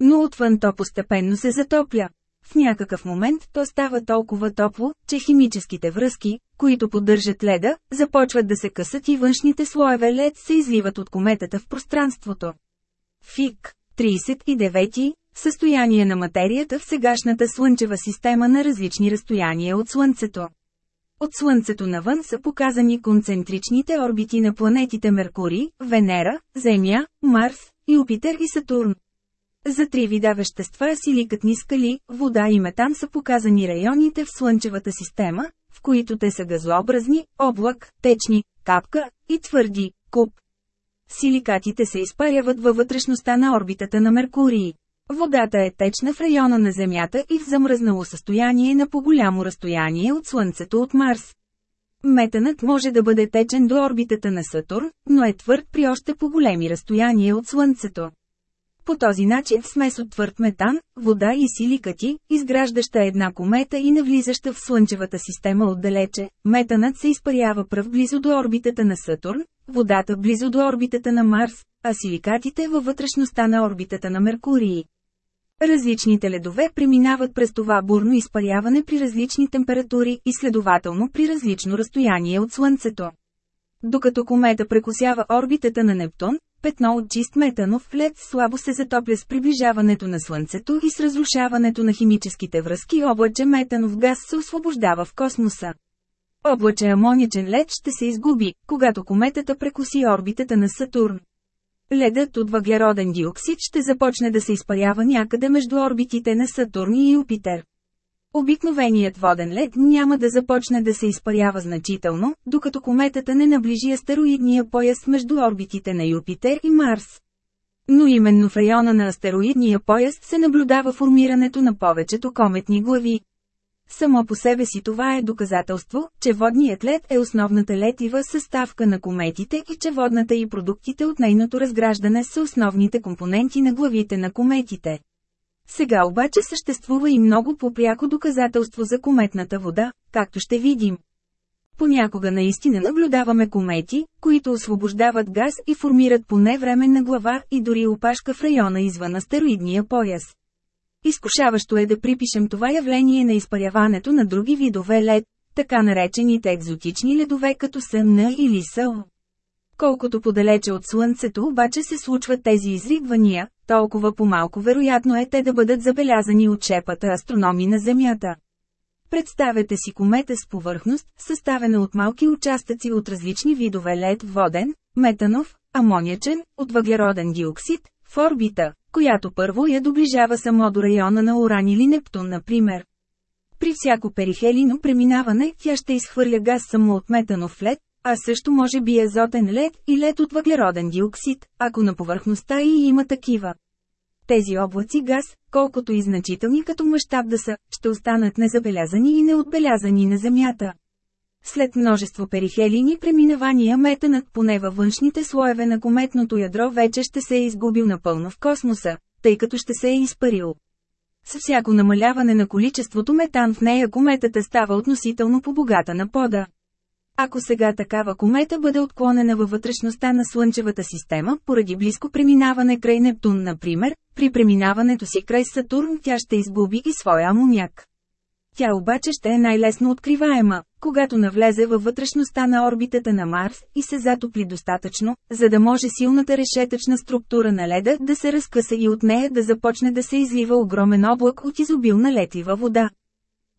Но отвън то постепенно се затопля. В някакъв момент то става толкова топло, че химическите връзки, които поддържат леда, започват да се късат и външните слоеве лед се изливат от кометата в пространството. ФИК 39. Състояние на материята в сегашната Слънчева система на различни разстояния от Слънцето. От Слънцето навън са показани концентричните орбити на планетите Меркурий, Венера, Земя, Марс, Юпитер и Сатурн. За три вида вещества силикатни скали, вода и метан са показани районите в Слънчевата система, в които те са газообразни, облак, течни, капка и твърди, куп. Силикатите се изпаряват във вътрешността на орбитата на Меркурий. Водата е течна в района на Земята и в замръзнало състояние на по-голямо разстояние от Слънцето от Марс. Метанът може да бъде течен до орбитата на Сатурн, но е твърд при още по-големи разстояния от Слънцето. По този начин смес от твърд метан, вода и силикати, изграждаща една комета и навлизаща в Слънчевата система отдалече, метанът се изпарява пръв близо до орбитата на Сатурн, водата близо до орбитата на Марс, а силикатите във вътрешността на орбитата на Меркурий. Различните ледове преминават през това бурно изпаряване при различни температури и следователно при различно разстояние от Слънцето. Докато комета прекусява орбитата на Нептун, петно от чист метанов лед слабо се затопля с приближаването на Слънцето и с разрушаването на химическите връзки облаче метанов газ се освобождава в космоса. Облаче амоничен лед ще се изгуби, когато кометата прекуси орбитата на Сатурн. Ледът от въглероден диоксид ще започне да се изпарява някъде между орбитите на Сатурн и Юпитер. Обикновеният воден лед няма да започне да се изпарява значително, докато кометата не наближи астероидния пояс между орбитите на Юпитер и Марс. Но именно в района на астероидния пояс се наблюдава формирането на повечето кометни глави. Само по себе си това е доказателство, че водният лед е основната летива съставка на кометите и че водната и продуктите от нейното разграждане са основните компоненти на главите на кометите. Сега обаче съществува и много по-пряко доказателство за кометната вода, както ще видим. Понякога наистина наблюдаваме комети, които освобождават газ и формират поне временна глава и дори опашка в района извън астероидния пояс. Изкушаващо е да припишем това явление на изпаряването на други видове лед, така наречените екзотични ледове като СН или СО. Колкото подалече от Слънцето обаче се случват тези изригвания, толкова по-малко вероятно е те да бъдат забелязани от шепата астрономи на Земята. Представете си комета с повърхност, съставена от малки участъци от различни видове лед воден, метанов, амониачен, от въглероден диоксид, в орбита, която първо я доближава само до района на Уран или Нептун, например. При всяко перихелино преминаване тя ще изхвърля газ само от метанов лед, а също може би азотен лед и лед от въглероден диоксид, ако на повърхността и има такива. Тези облаци газ, колкото и значителни като мащаб да са, ще останат незабелязани и неотбелязани на Земята. След множество перихелини преминавания метанът поне във външните слоеве на кометното ядро вече ще се е изгубил напълно в космоса, тъй като ще се е изпарил. С всяко намаляване на количеството метан в нея кометата става относително по-богата на пода. Ако сега такава комета бъде отклонена във вътрешността на Слънчевата система, поради близко преминаване край Нептун, например, при преминаването си край Сатурн тя ще изгуби и своя амоняк. Тя обаче ще е най-лесно откриваема, когато навлезе във вътрешността на орбитата на Марс и се затопли достатъчно, за да може силната решетъчна структура на леда да се разкъса и от нея да започне да се излива огромен облак от изобилна летива вода.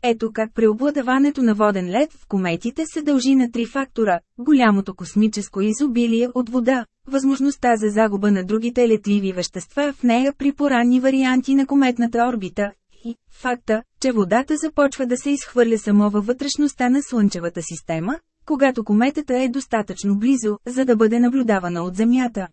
Ето как преобладаването на воден лед в кометите се дължи на три фактора – голямото космическо изобилие от вода, възможността за загуба на другите летливи вещества в нея при поранни варианти на кометната орбита и факта, че водата започва да се изхвърля само във вътрешността на Слънчевата система, когато кометата е достатъчно близо, за да бъде наблюдавана от Земята.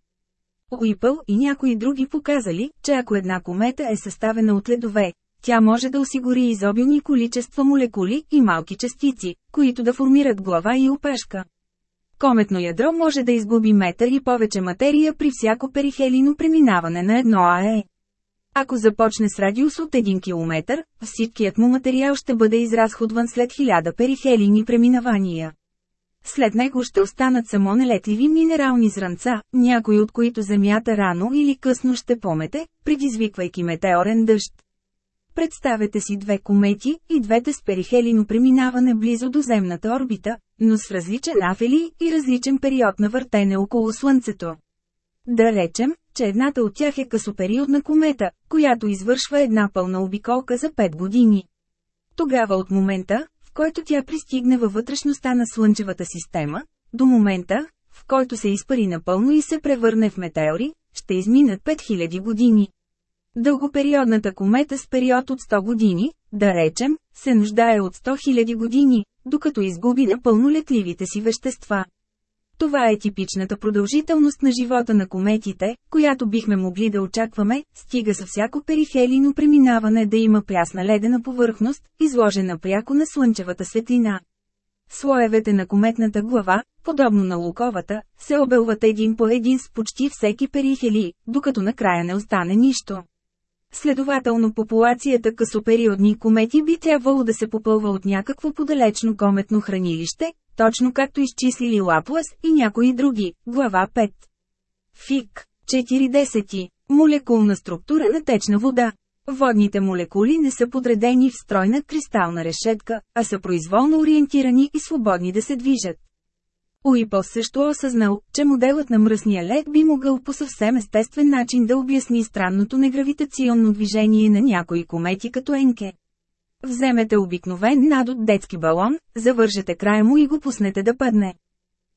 Уипъл и някои други показали, че ако една комета е съставена от ледове, тя може да осигури изобилни количества молекули и малки частици, които да формират глава и опешка. Кометно ядро може да изгуби метър и повече материя при всяко перихелино преминаване на едно АЕ. Ако започне с радиус от 1 км, всичкият му материал ще бъде изразходван след 1000 перихелини преминавания. След него ще останат само нелетливи минерални зранца, някои от които Земята рано или късно ще помете, предизвиквайки метеорен дъжд. Представете си две комети, и двете с перихелино преминаване близо до земната орбита, но с различен афели и различен период на въртене около Слънцето. Да речем, че едната от тях е късопериодна комета, която извършва една пълна обиколка за 5 години. Тогава от момента, в който тя пристигне във вътрешността на Слънчевата система, до момента, в който се изпари напълно и се превърне в метеори, ще изминат 5000 години. Дългопериодната комета с период от 100 години, да речем, се нуждае от 100 000 години, докато изгуби напълно летливите си вещества. Това е типичната продължителност на живота на кометите, която бихме могли да очакваме, стига със всяко перифелийно преминаване да има прясна ледена повърхност, изложена пряко на слънчевата светлина. Слоевете на кометната глава, подобно на луковата, се обелват един по един с почти всеки перихели, докато накрая не остане нищо. Следователно популацията късопериодни комети би трябвало да се попълва от някакво подалечно кометно хранилище, точно както изчислили Лаплас и някои други. Глава 5. ФИК. 40. Молекулна структура на течна вода. Водните молекули не са подредени в стройна кристална решетка, а са произволно ориентирани и свободни да се движат. Уипъл също осъзнал, че моделът на мръсния лед би могъл по съвсем естествен начин да обясни странното негравитационно движение на някои комети като Енке. Вземете обикновен надот детски балон, завържете края му и го пуснете да падне.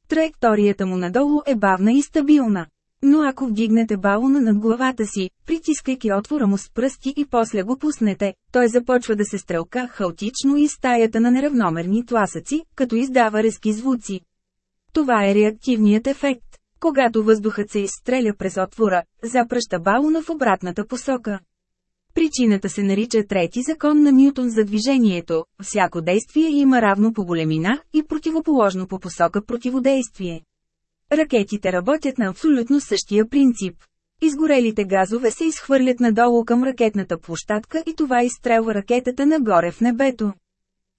Траекторията му надолу е бавна и стабилна. Но ако вдигнете балона над главата си, притискайки отвора му с пръсти и после го пуснете, той започва да се стрелка хаотично и стаята на неравномерни тласъци, като издава резки звуци. Това е реактивният ефект. Когато въздухът се изстреля през отвора, запръща балона в обратната посока. Причината се нарича трети закон на Ньютон за движението. Всяко действие има равно по големина и противоположно по посока противодействие. Ракетите работят на абсолютно същия принцип. Изгорелите газове се изхвърлят надолу към ракетната площадка и това изстрелва ракетата нагоре в небето.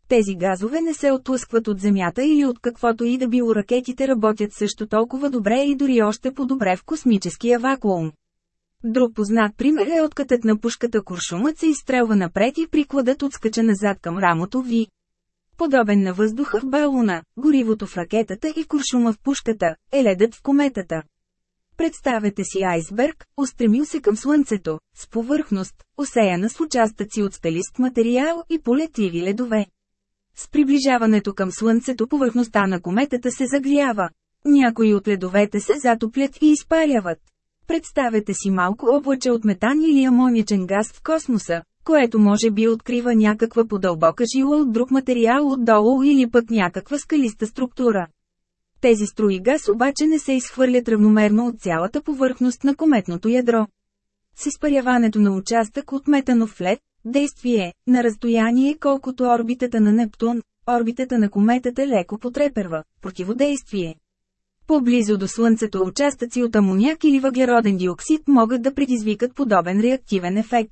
Тези газове не се отпускват от Земята или от каквото и да било ракетите работят също толкова добре и дори още по-добре в космическия вакуум. Друг познат пример е откътът на пушката куршумът се изстрелва напред и прикладът отскача назад към рамото ви. Подобен на въздуха в балона, горивото в ракетата и куршума в пушката, е ледът в кометата. Представете си айсберг, устремил се към Слънцето, с повърхност, осеяна с участъци от скалист материал и полетливи ледове. С приближаването към Слънцето повърхността на кометата се загрява. Някои от ледовете се затоплят и изпаряват. Представете си малко облаче от метан или амоничен газ в космоса, което може би открива някаква подълбока жила от друг материал отдолу или пък някаква скалиста структура. Тези струи газ обаче не се изхвърлят равномерно от цялата повърхност на кометното ядро. С изпаряването на участък от метанов лед, действие, на разстояние колкото орбитата на Нептун, орбитата на кометата леко потреперва, противодействие. По-близо до Слънцето участъци от амоняк или въглероден диоксид могат да предизвикат подобен реактивен ефект.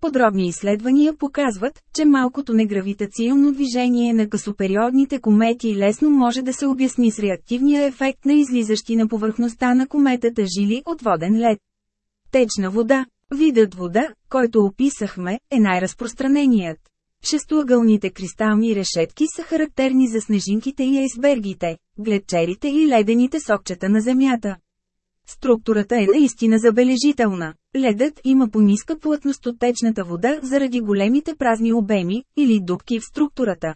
Подробни изследвания показват, че малкото негравитационно движение на късопериодните комети лесно може да се обясни с реактивния ефект на излизащи на повърхността на кометата жили от воден лед. Течна вода Видът вода, който описахме, е най-разпространеният. Шестоъгълните кристални решетки са характерни за снежинките и айсбергите, гледчерите и ледените сокчета на Земята. Структурата е наистина забележителна. Ледът има по-ниска плътност от течната вода заради големите празни обеми, или дубки в структурата.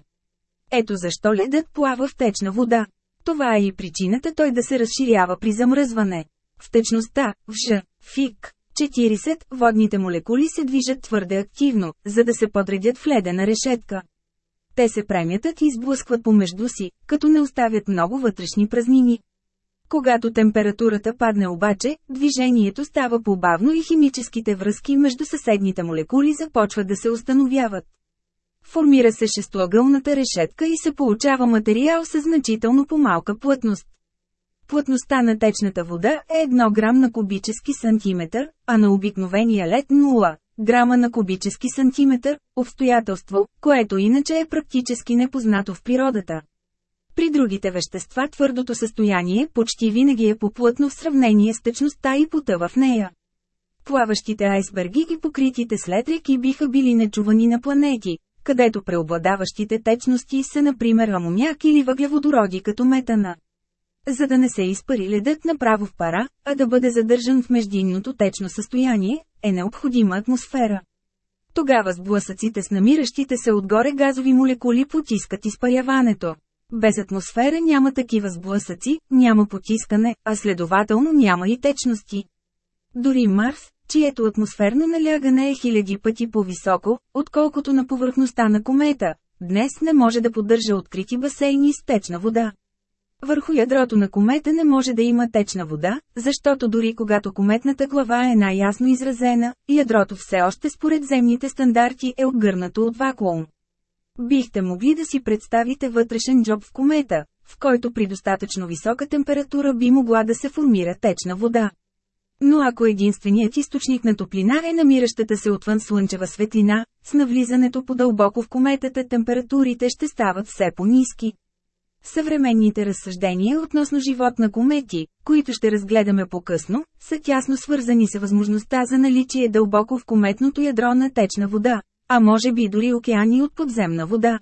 Ето защо ледът плава в течна вода. Това е и причината той да се разширява при замръзване. В течността, в Ж, ФИК, 40, водните молекули се движат твърде активно, за да се подредят в ледена решетка. Те се премятат и сблъскват помежду си, като не оставят много вътрешни празнини. Когато температурата падне обаче, движението става по-бавно и химическите връзки между съседните молекули започват да се установяват. Формира се шестоъгълната решетка и се получава материал с значително по-малка плътност. Плътността на течната вода е 1 грам на кубически сантиметър, а на обикновения лед 0 грама на кубически сантиметър, обстоятелство, което иначе е практически непознато в природата. При другите вещества твърдото състояние почти винаги е поплътно в сравнение с течността и потъва в нея. Плаващите айсберги и покритите след реки биха били нечувани на планети, където преобладаващите течности са например амоняк или въглеводороди като метана. За да не се изпари ледът направо в пара, а да бъде задържан в междинното течно състояние, е необходима атмосфера. Тогава сблъсъците с намиращите се отгоре газови молекули потискат изпаряването. Без атмосфера няма такива сблъсъци, няма потискане, а следователно няма и течности. Дори Марс, чието атмосферно налягане е хиляди пъти по-високо, отколкото на повърхността на комета, днес не може да поддържа открити басейни с течна вода. Върху ядрото на комета не може да има течна вода, защото дори когато кометната глава е най-ясно изразена, ядрото все още според земните стандарти е обгърнато от вакуум. Бихте могли да си представите вътрешен джоб в комета, в който при достатъчно висока температура би могла да се формира течна вода. Но ако единственият източник на топлина е намиращата се отвън слънчева светлина, с навлизането по-дълбоко в кометата температурите ще стават все по-низки. Съвременните разсъждения относно живот на комети, които ще разгледаме по-късно, са тясно свързани с възможността за наличие дълбоко в кометното ядро на течна вода, а може би дори океани от подземна вода.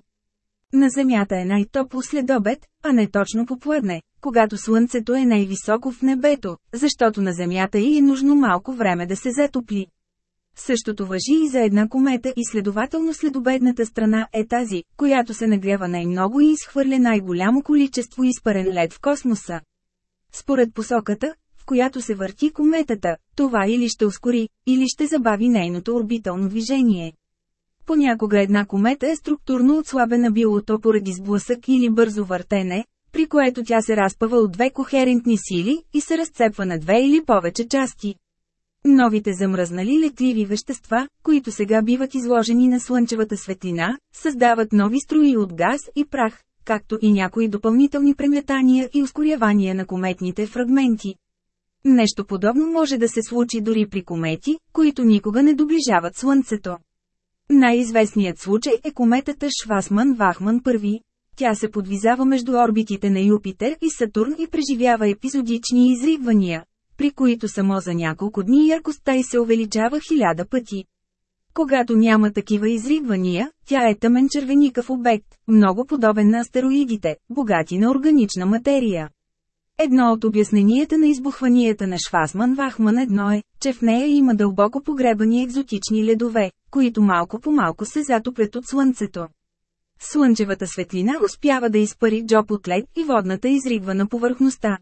На Земята е най-топло след обед, а не точно по пладне, когато Слънцето е най-високо в небето, защото на Земята и е нужно малко време да се затопли. Същото въжи и за една комета и следователно следобедната страна е тази, която се нагрява най-много и изхвърля най-голямо количество изпарен лед в космоса. Според посоката, в която се върти кометата, това или ще ускори, или ще забави нейното орбитално движение. Понякога една комета е структурно отслабена било то поради сблъсък или бързо въртене, при което тя се разпъва от две кохерентни сили и се разцепва на две или повече части. Новите замръзнали летливи вещества, които сега биват изложени на слънчевата светлина, създават нови струи от газ и прах, както и някои допълнителни преметания и ускорявания на кометните фрагменти. Нещо подобно може да се случи дори при комети, които никога не доближават Слънцето. Най-известният случай е кометата Швасман-Вахман I. Тя се подвизава между орбитите на Юпитер и Сатурн и преживява епизодични изригвания, при които само за няколко дни яркостта й се увеличава хиляда пъти. Когато няма такива изригвания, тя е тъмен червеникъв обект, много подобен на астероидите, богати на органична материя. Едно от обясненията на избухванията на Швасман-Вахман едно е, че в нея има дълбоко погребани екзотични ледове, които малко по малко се затоплят от Слънцето. Слънчевата светлина успява да изпари джоб от лед и водната изригва на повърхността.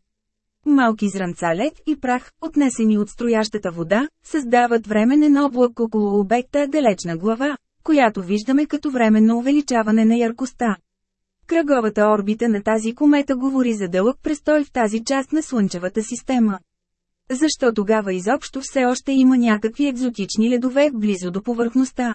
Малки зранца лед и прах, отнесени от строящата вода, създават временен облак около обекта далечна глава, която виждаме като временно увеличаване на яркостта. Кръговата орбита на тази комета говори за дълъг престой в тази част на Слънчевата система. Защо тогава изобщо все още има някакви екзотични ледове близо до повърхността?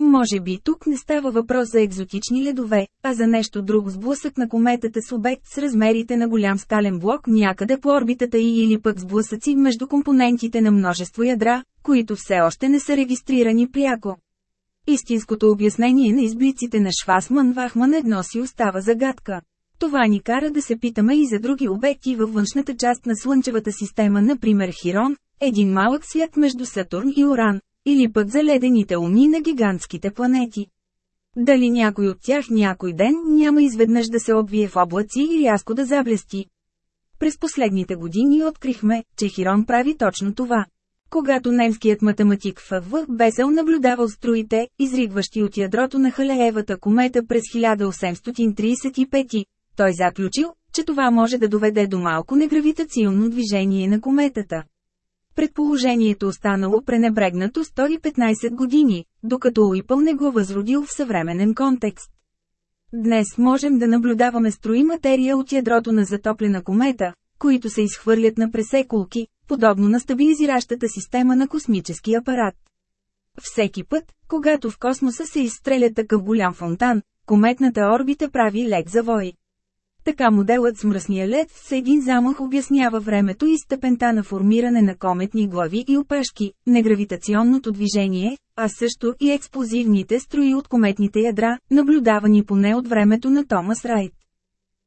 Може би тук не става въпрос за екзотични ледове, а за нещо друго сблъсък на кометата с обект с размерите на голям скален блок някъде по орбитата и или пък сблъсъци между компонентите на множество ядра, които все още не са регистрирани пряко. Истинското обяснение на изблиците на Швасман-Вахман едно си остава загадка. Това ни кара да се питаме и за други обекти във външната част на Слънчевата система, например Хирон, един малък свят между Сатурн и Оран, или пък за ледените уми на гигантските планети. Дали някой от тях някой ден няма изведнъж да се обвие в облаци и рязко да заблести. През последните години открихме, че Хирон прави точно това. Когато немският математик Ф.В. Бесел наблюдавал струите, изригващи от ядрото на Халеевата комета през 1835, той заключил, че това може да доведе до малко негравитационно движение на кометата. Предположението останало пренебрегнато 115 години, докато Уипъл не го възродил в съвременен контекст. Днес можем да наблюдаваме строи материя от ядрото на затоплена комета, които се изхвърлят на пресекулки, подобно на стабилизиращата система на космически апарат. Всеки път, когато в космоса се изстреля такъв голям фонтан, кометната орбита прави лек завой. Така моделът с мръсния лед с един замах обяснява времето и степента на формиране на кометни глави и опашки, негравитационното движение, а също и експлозивните строи от кометните ядра, наблюдавани поне от времето на Томас Райт.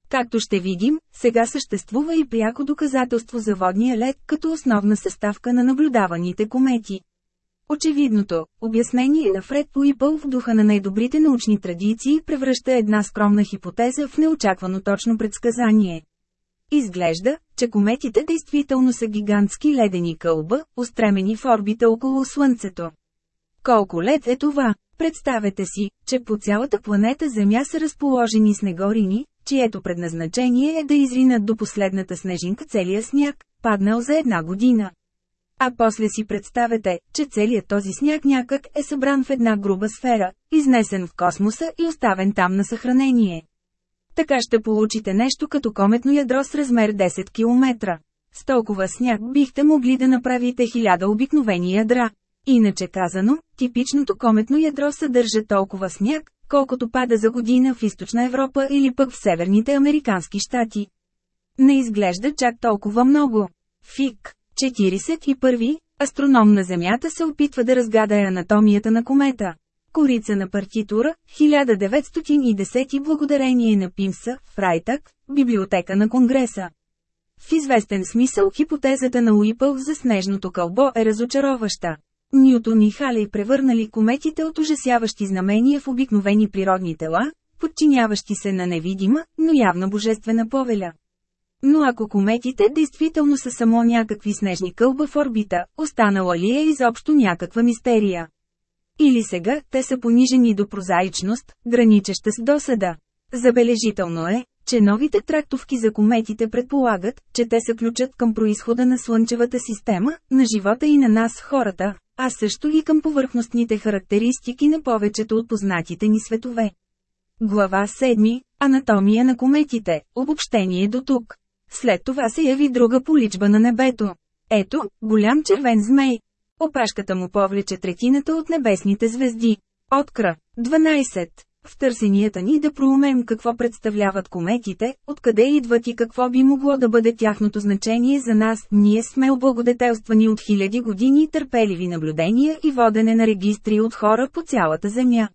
Както ще видим, сега съществува и пряко доказателство за водния лед като основна съставка на наблюдаваните комети. Очевидното, обяснение на Фред Уипъл в духа на най-добрите научни традиции превръща една скромна хипотеза в неочаквано точно предсказание. Изглежда, че кометите действително са гигантски ледени кълба, устремени в орбита около Слънцето. Колко лед е това? Представете си, че по цялата планета Земя са разположени снегорини, чието предназначение е да изринат до последната снежинка целия сняг, паднал за една година. А после си представете, че целият този сняг някак е събран в една груба сфера, изнесен в космоса и оставен там на съхранение. Така ще получите нещо като кометно ядро с размер 10 км. С толкова сняг бихте могли да направите хиляда обикновени ядра. Иначе казано, типичното кометно ядро съдържа толкова сняг, колкото пада за година в Източна Европа или пък в Северните Американски щати. Не изглежда чак толкова много. Фик 41. Астроном на Земята се опитва да разгадае анатомията на комета. Корица на партитура, 1910 благодарение на Пимса, Фрайтак, Библиотека на Конгреса. В известен смисъл хипотезата на Уипъл за снежното кълбо е разочароваща. Нютон и Халей превърнали кометите от ужасяващи знамения в обикновени природни тела, подчиняващи се на невидима, но явно божествена повеля. Но ако кометите действително са само някакви снежни кълба в орбита, останала ли е изобщо някаква мистерия? Или сега, те са понижени до прозаичност, граничеща с досада. Забележително е, че новите трактовки за кометите предполагат, че те са ключът към происхода на Слънчевата система, на живота и на нас хората, а също и към повърхностните характеристики на повечето от познатите ни светове. Глава 7. Анатомия на кометите. Обобщение до тук. След това се яви друга поличба на небето. Ето, голям червен змей. Опашката му повлече третината от небесните звезди. Откра. 12. В търсенията ни да проумем какво представляват кометите, откъде идват и какво би могло да бъде тяхното значение за нас, ние сме облагодетелствани от хиляди години търпеливи наблюдения и водене на регистри от хора по цялата земя.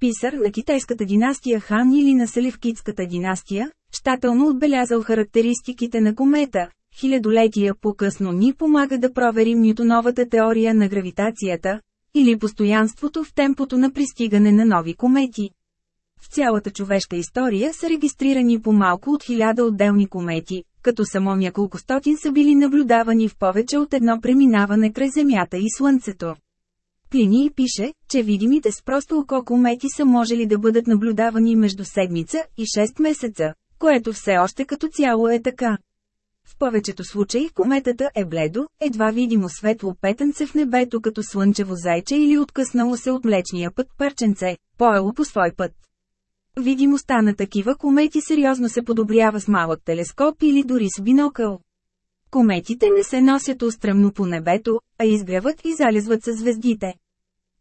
Писар на китайската династия Хан или на Селевкитската династия, щателно отбелязал характеристиките на комета, хилядолетия по-късно ни помага да проверим Ньютоновата теория на гравитацията, или постоянството в темпото на пристигане на нови комети. В цялата човешка история са регистрирани по малко от хиляда отделни комети, като само няколко стотин са били наблюдавани в повече от едно преминаване край Земята и Слънцето. Плиний пише, че видимите с просто око комети са можели да бъдат наблюдавани между седмица и 6 месеца, което все още като цяло е така. В повечето случаи кометата е бледо, едва видимо светло петънце в небето като слънчево зайче или откъснало се от млечния път парченце, поело по свой път. Видимостта на такива комети сериозно се подобрява с малък телескоп или дори с бинокъл. Кометите не се носят устремно по небето, а изгреват и залезват със звездите.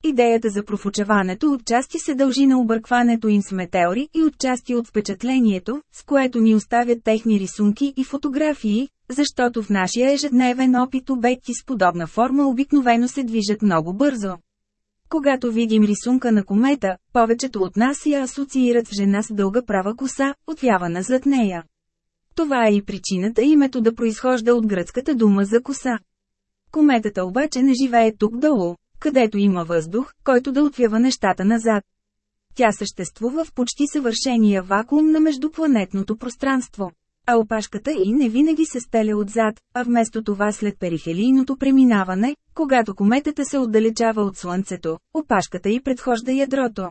Идеята за профучаването отчасти се дължи на объркването им с метеори и отчасти от впечатлението, с което ни оставят техни рисунки и фотографии, защото в нашия ежедневен опит обекти с подобна форма обикновено се движат много бързо. Когато видим рисунка на комета, повечето от нас я асоциират с жена с дълга права коса, отвявана зад нея. Това е и причината името да произхожда от гръцката дума за коса. Кометата обаче не живее тук долу, където има въздух, който да отвява нещата назад. Тя съществува в почти съвършения вакуум на междупланетното пространство. А опашката и не винаги се стеля отзад, а вместо това след перихелийното преминаване, когато кометата се отдалечава от Слънцето, опашката й предхожда ядрото.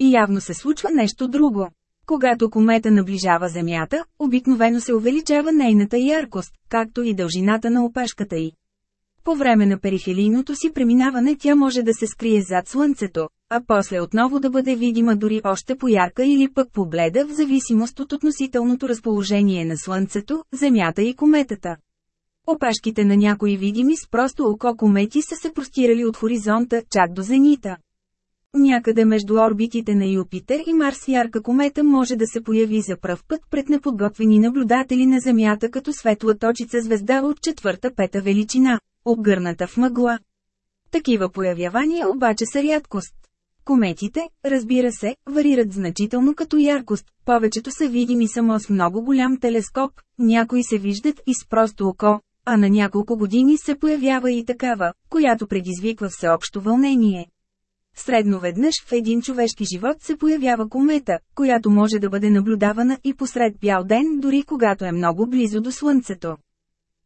И явно се случва нещо друго. Когато комета наближава Земята, обикновено се увеличава нейната яркост, както и дължината на опашката й. По време на перихелийното си преминаване тя може да се скрие зад Слънцето, а после отново да бъде видима дори още по-ярка или пък по-бледа в зависимост от относителното разположение на Слънцето, Земята и кометата. Опашките на някои видими с просто око комети са се простирали от хоризонта чак до зенита. Някъде между орбитите на Юпитер и Марс ярка комета може да се появи за пръв път пред неподготвени наблюдатели на Земята като светла точица звезда от четвърта-пета величина, обгърната в мъгла. Такива появявания обаче са рядкост. Кометите, разбира се, варират значително като яркост, повечето са видими само с много голям телескоп, някои се виждат и с просто око, а на няколко години се появява и такава, която предизвиква всеобщо вълнение. Средно веднъж в един човешки живот се появява комета, която може да бъде наблюдавана и посред бял ден, дори когато е много близо до Слънцето.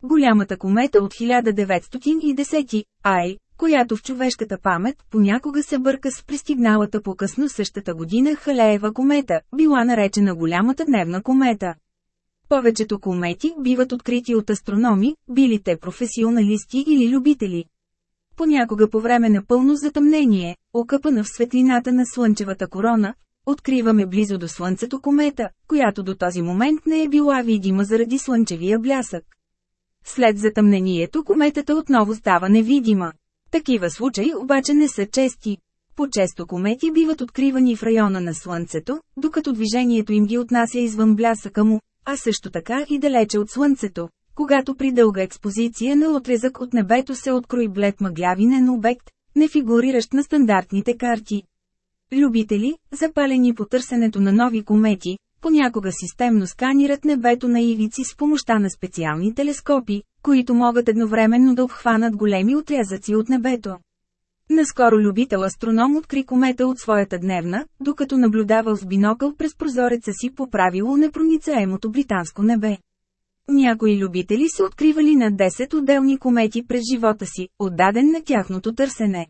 Голямата комета от 1910, Ай, която в човешката памет понякога се бърка с пристигналата по-късно същата година Халеева комета, била наречена голямата дневна комета. Повечето комети биват открити от астрономи, били те професионалисти или любители. Понякога по време на пълно затъмнение, окъпана в светлината на слънчевата корона, откриваме близо до Слънцето комета, която до този момент не е била видима заради слънчевия блясък. След затъмнението кометата отново става невидима. Такива случаи обаче не са чести. По-често комети биват откривани в района на Слънцето, докато движението им ги отнася извън блясъка му, а също така и далече от Слънцето, когато при дълга експозиция на отрезък от небето се открои блед мъглявинен обект, не фигуриращ на стандартните карти. Любители, запалени по търсенето на нови комети, понякога системно сканират небето на ивици с помощта на специални телескопи, които могат едновременно да обхванат големи отрязъци от небето. Наскоро любител астроном откри комета от своята дневна, докато наблюдавал с бинокъл през прозореца си по правило непроницаемото британско небе. Някои любители са откривали на 10 отделни комети през живота си, отдаден на тяхното търсене.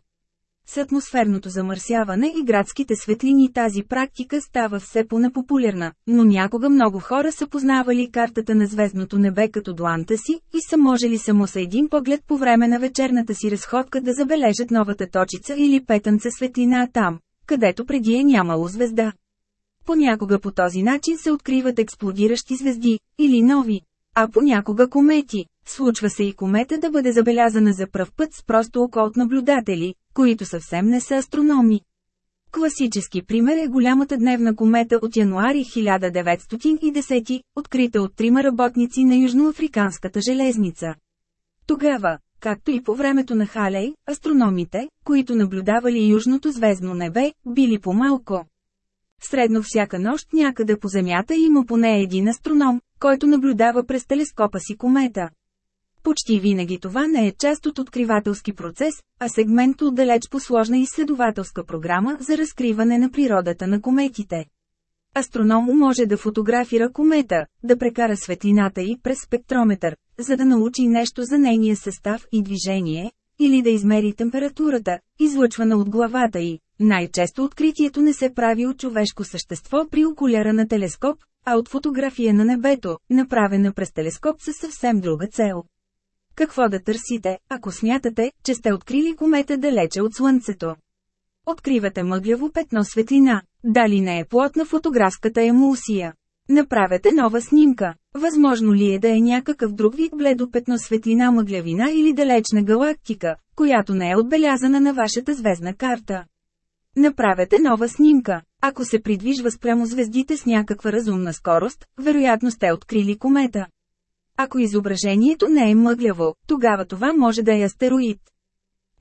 С атмосферното замърсяване и градските светлини тази практика става все по-непопулярна, но някога много хора са познавали картата на звездното небе като дланта си и са можели само с един поглед по време на вечерната си разходка да забележат новата точица или петънца светлина там, където преди е нямало звезда. Понякога по този начин се откриват експлодиращи звезди, или нови, а понякога комети. Случва се и комета да бъде забелязана за пръв път с просто око от наблюдатели, които съвсем не са астрономи. Класически пример е голямата дневна комета от януари 1910, открита от трима работници на Южноафриканската железница. Тогава, както и по времето на Халей, астрономите, които наблюдавали южното звездно небе, били по-малко. Средно всяка нощ някъде по Земята има поне един астроном, който наблюдава през телескопа си комета. Почти винаги това не е част от откривателски процес, а сегмент от далеч по-сложна изследователска програма за разкриване на природата на кометите. Астроном може да фотографира комета, да прекара светлината и през спектрометър, за да научи нещо за нейния състав и движение, или да измери температурата, излъчвана от главата й. Най-често откритието не се прави от човешко същество при окуляра на телескоп, а от фотография на небето, направена през телескоп със съвсем друга цел. Какво да търсите, ако смятате, че сте открили комета далече от Слънцето? Откривате мъгляво петно светлина. Дали не е плод на фотографската емулсия? Направете нова снимка. Възможно ли е да е някакъв друг вид бледо петно светлина мъглявина или далечна галактика, която не е отбелязана на вашата звездна карта? Направете нова снимка. Ако се придвижва спрямо звездите с някаква разумна скорост, вероятно сте открили комета. Ако изображението не е мъгляво, тогава това може да е астероид.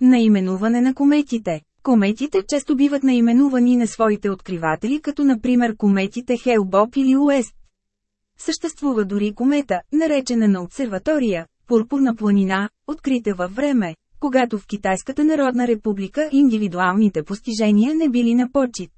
Наименуване на кометите Кометите често биват наименувани на своите откриватели като например кометите Хелбоп или Уест. Съществува дори комета, наречена на обсерватория, Пурпурна планина, открита във време, когато в Китайската народна република индивидуалните постижения не били на почет.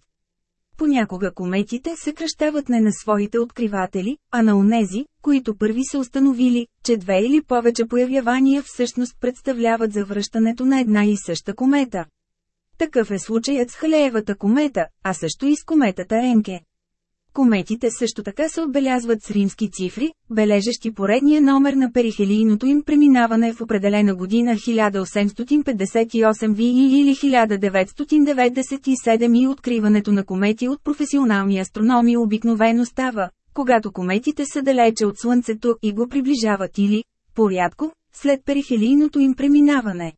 Понякога кометите се кръщават не на своите откриватели, а на онези, които първи са установили, че две или повече появявания всъщност представляват завръщането на една и съща комета. Такъв е случаят с Халеевата комета, а също и с кометата Енке. Кометите също така се отбелязват с римски цифри, бележещи поредния номер на перихелийното им преминаване в определена година 1858 ВИ или 1997 и откриването на комети от професионални астрономи обикновено става, когато кометите са далече от Слънцето и го приближават или, порядко, след перихелийното им преминаване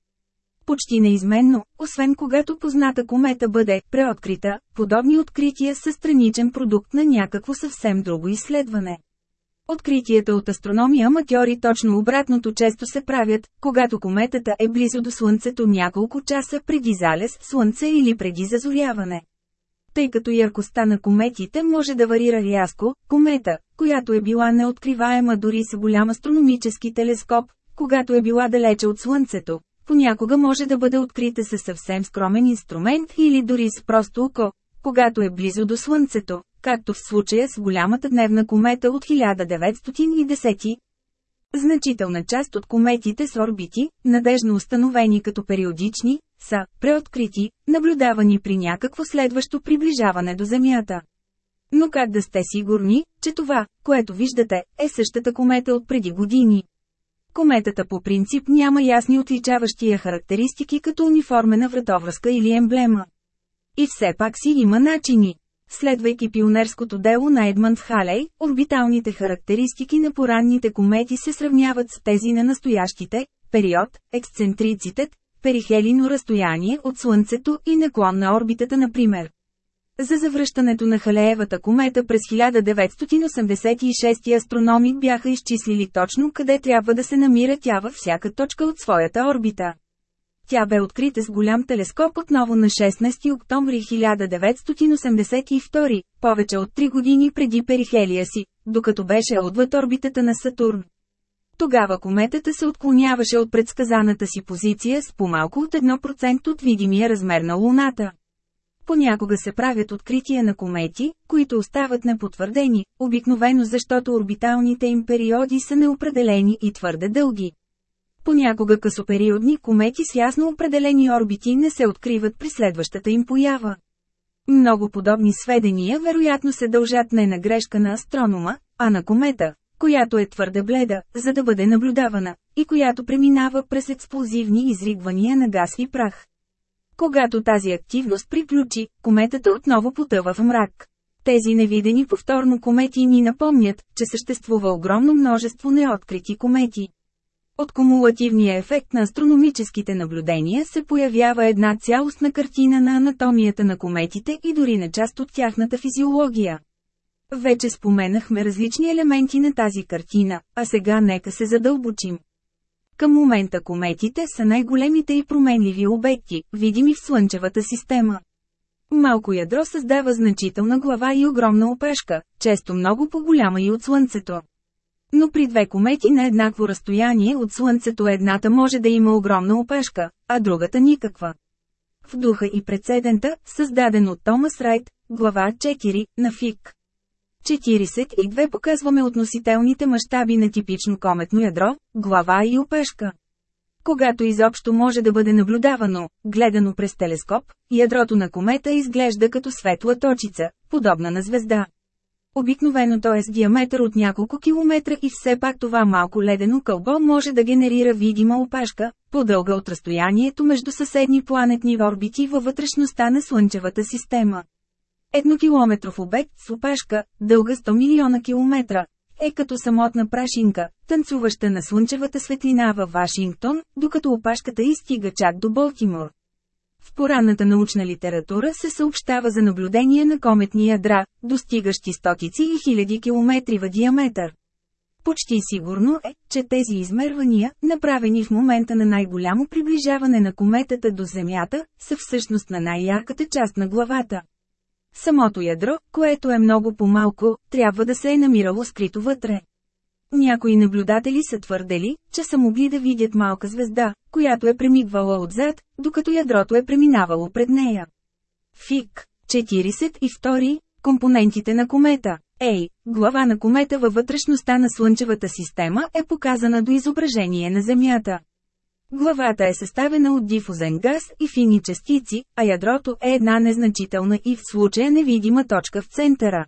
почти неизменно, освен когато позната комета бъде преоткрита, подобни открития са страничен продукт на някакво съвсем друго изследване. Откритията от астрономия аматьори точно обратното често се правят, когато кометата е близо до Слънцето няколко часа преди залез Слънце или преди зазоряване. Тъй като яркостта на кометите може да варира рязко, комета, която е била неоткриваема дори с голям астрономически телескоп, когато е била далече от Слънцето, понякога може да бъде открита със съвсем скромен инструмент или дори с просто око, когато е близо до Слънцето, както в случая с голямата дневна комета от 1910. Значителна част от кометите с орбити, надежно установени като периодични, са преоткрити, наблюдавани при някакво следващо приближаване до Земята. Но как да сте сигурни, че това, което виждате, е същата комета от преди години? Кометата по принцип няма ясни отличаващи я характеристики като униформена вратовръзка или емблема. И все пак си има начини. Следвайки пионерското дело на Едмънд Халей, орбиталните характеристики на поранните комети се сравняват с тези на настоящите, период, ексцентрицитет, перихелино разстояние от Слънцето и наклон на орбитата например. За завръщането на Халеевата комета през 1986 астрономи бяха изчислили точно къде трябва да се намира тя във всяка точка от своята орбита. Тя бе открита с голям телескоп отново на 16 октомври 1982, повече от 3 години преди перихелия си, докато беше отвъд орбитата на Сатурн. Тогава кометата се отклоняваше от предсказаната си позиция с по-малко от 1% от видимия размер на Луната. Понякога се правят открития на комети, които остават непотвърдени, обикновено защото орбиталните им периоди са неопределени и твърде дълги. Понякога късопериодни комети с ясно определени орбити не се откриват при следващата им поява. Много подобни сведения вероятно се дължат не на грешка на астронома, а на комета, която е твърде бледа, за да бъде наблюдавана, и която преминава през експлозивни изригвания на газ и прах. Когато тази активност приключи, кометата отново потъва в мрак. Тези невидени повторно комети ни напомнят, че съществува огромно множество неоткрити комети. От кумулативния ефект на астрономическите наблюдения се появява една цялостна картина на анатомията на кометите и дори на част от тяхната физиология. Вече споменахме различни елементи на тази картина, а сега нека се задълбочим. Към момента кометите са най-големите и променливи обекти, видими в Слънчевата система. Малко ядро създава значителна глава и огромна опешка, често много по-голяма и от Слънцето. Но при две комети на еднакво разстояние от Слънцето едната може да има огромна опешка, а другата никаква. В духа и прецедента, създаден от Томас Райт, глава 4, на ФИК. 42 показваме относителните мащаби на типично кометно ядро, глава и опешка. Когато изобщо може да бъде наблюдавано, гледано през телескоп, ядрото на комета изглежда като светла точица, подобна на звезда. Обикновено то е с диаметър от няколко километра и все пак това малко ледено кълбо може да генерира видима опашка, по-дълга от разстоянието между съседни планетни орбити във вътрешността на Слънчевата система. Еднокилометров обект с опашка, дълга 100 милиона километра, е като самотна прашинка, танцуваща на слънчевата светлина във Вашингтон, докато опашката изстига чак до Болтимор. В поранната научна литература се съобщава за наблюдение на кометни ядра, достигащи стотици и хиляди километри в диаметър. Почти сигурно е, че тези измервания, направени в момента на най-голямо приближаване на кометата до Земята, са всъщност на най-ярката част на главата. Самото ядро, което е много по-малко, трябва да се е намирало скрито вътре. Някои наблюдатели са твърдели, че са могли да видят малка звезда, която е премигвала отзад, докато ядрото е преминавало пред нея. ФИК 42. Компонентите на комета Ей, глава на комета във вътрешността на Слънчевата система е показана до изображение на Земята. Главата е съставена от дифузен газ и фини частици, а ядрото е една незначителна и в случая невидима точка в центъра.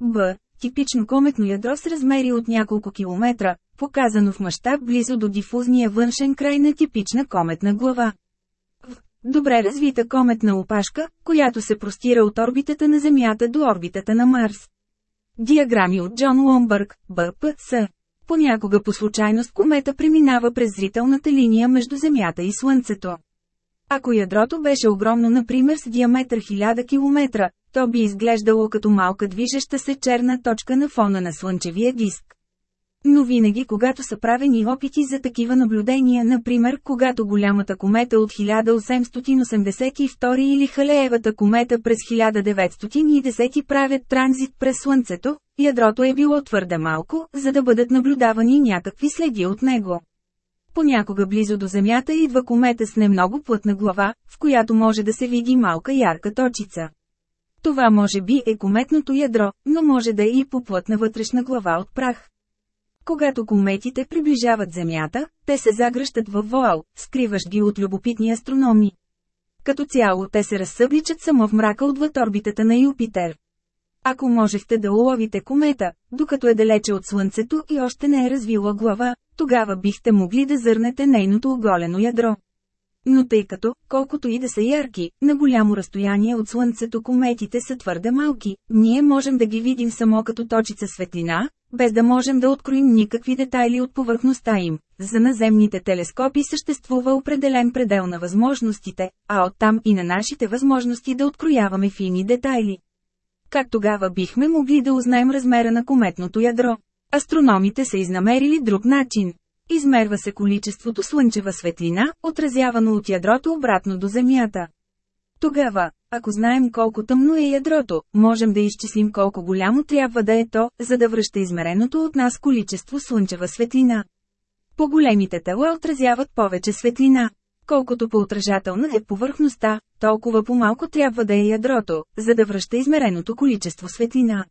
Б. Типично кометно ядро с размери от няколко километра, показано в мащаб близо до дифузния външен край на типична кометна глава. В. Добре развита кометна опашка, която се простира от орбитата на Земята до орбитата на Марс. Диаграми от Джон Ломбърг, БПС. Понякога по случайност комета преминава през зрителната линия между Земята и Слънцето. Ако ядрото беше огромно например с диаметър 1000 км, то би изглеждало като малка движеща се черна точка на фона на Слънчевия диск. Но винаги когато са правени опити за такива наблюдения, например когато голямата комета от 1882 или Халеевата комета през 1910 правят транзит през Слънцето, ядрото е било твърде малко, за да бъдат наблюдавани някакви следи от него. Понякога близо до Земята идва комета с немного плътна глава, в която може да се види малка ярка точица. Това може би е кометното ядро, но може да е и поплътна вътрешна глава от прах. Когато кометите приближават Земята, те се загръщат във воал, скриваш ги от любопитни астрономи. Като цяло те се разсъбличат само в мрака отвъд орбитата на Юпитер. Ако можехте да уловите комета, докато е далече от Слънцето и още не е развила глава, тогава бихте могли да зърнете нейното оголено ядро. Но тъй като, колкото и да са ярки, на голямо разстояние от Слънцето кометите са твърде малки, ние можем да ги видим само като точица светлина, без да можем да откроим никакви детайли от повърхността им. За наземните телескопи съществува определен предел на възможностите, а оттам и на нашите възможности да открояваме фини детайли. Как тогава бихме могли да узнаем размера на кометното ядро? Астрономите са изнамерили друг начин. Измерва се количеството слънчева светлина, отразявано от ядрото обратно до Земята. Тогава, ако знаем колко тъмно е ядрото, можем да изчислим колко голямо трябва да е то, за да връща измереното от нас количество слънчева светлина. По-големите тела отразяват повече светлина. Колкото по-отражателна е повърхността, толкова по-малко трябва да е ядрото, за да връща измереното количество светлина.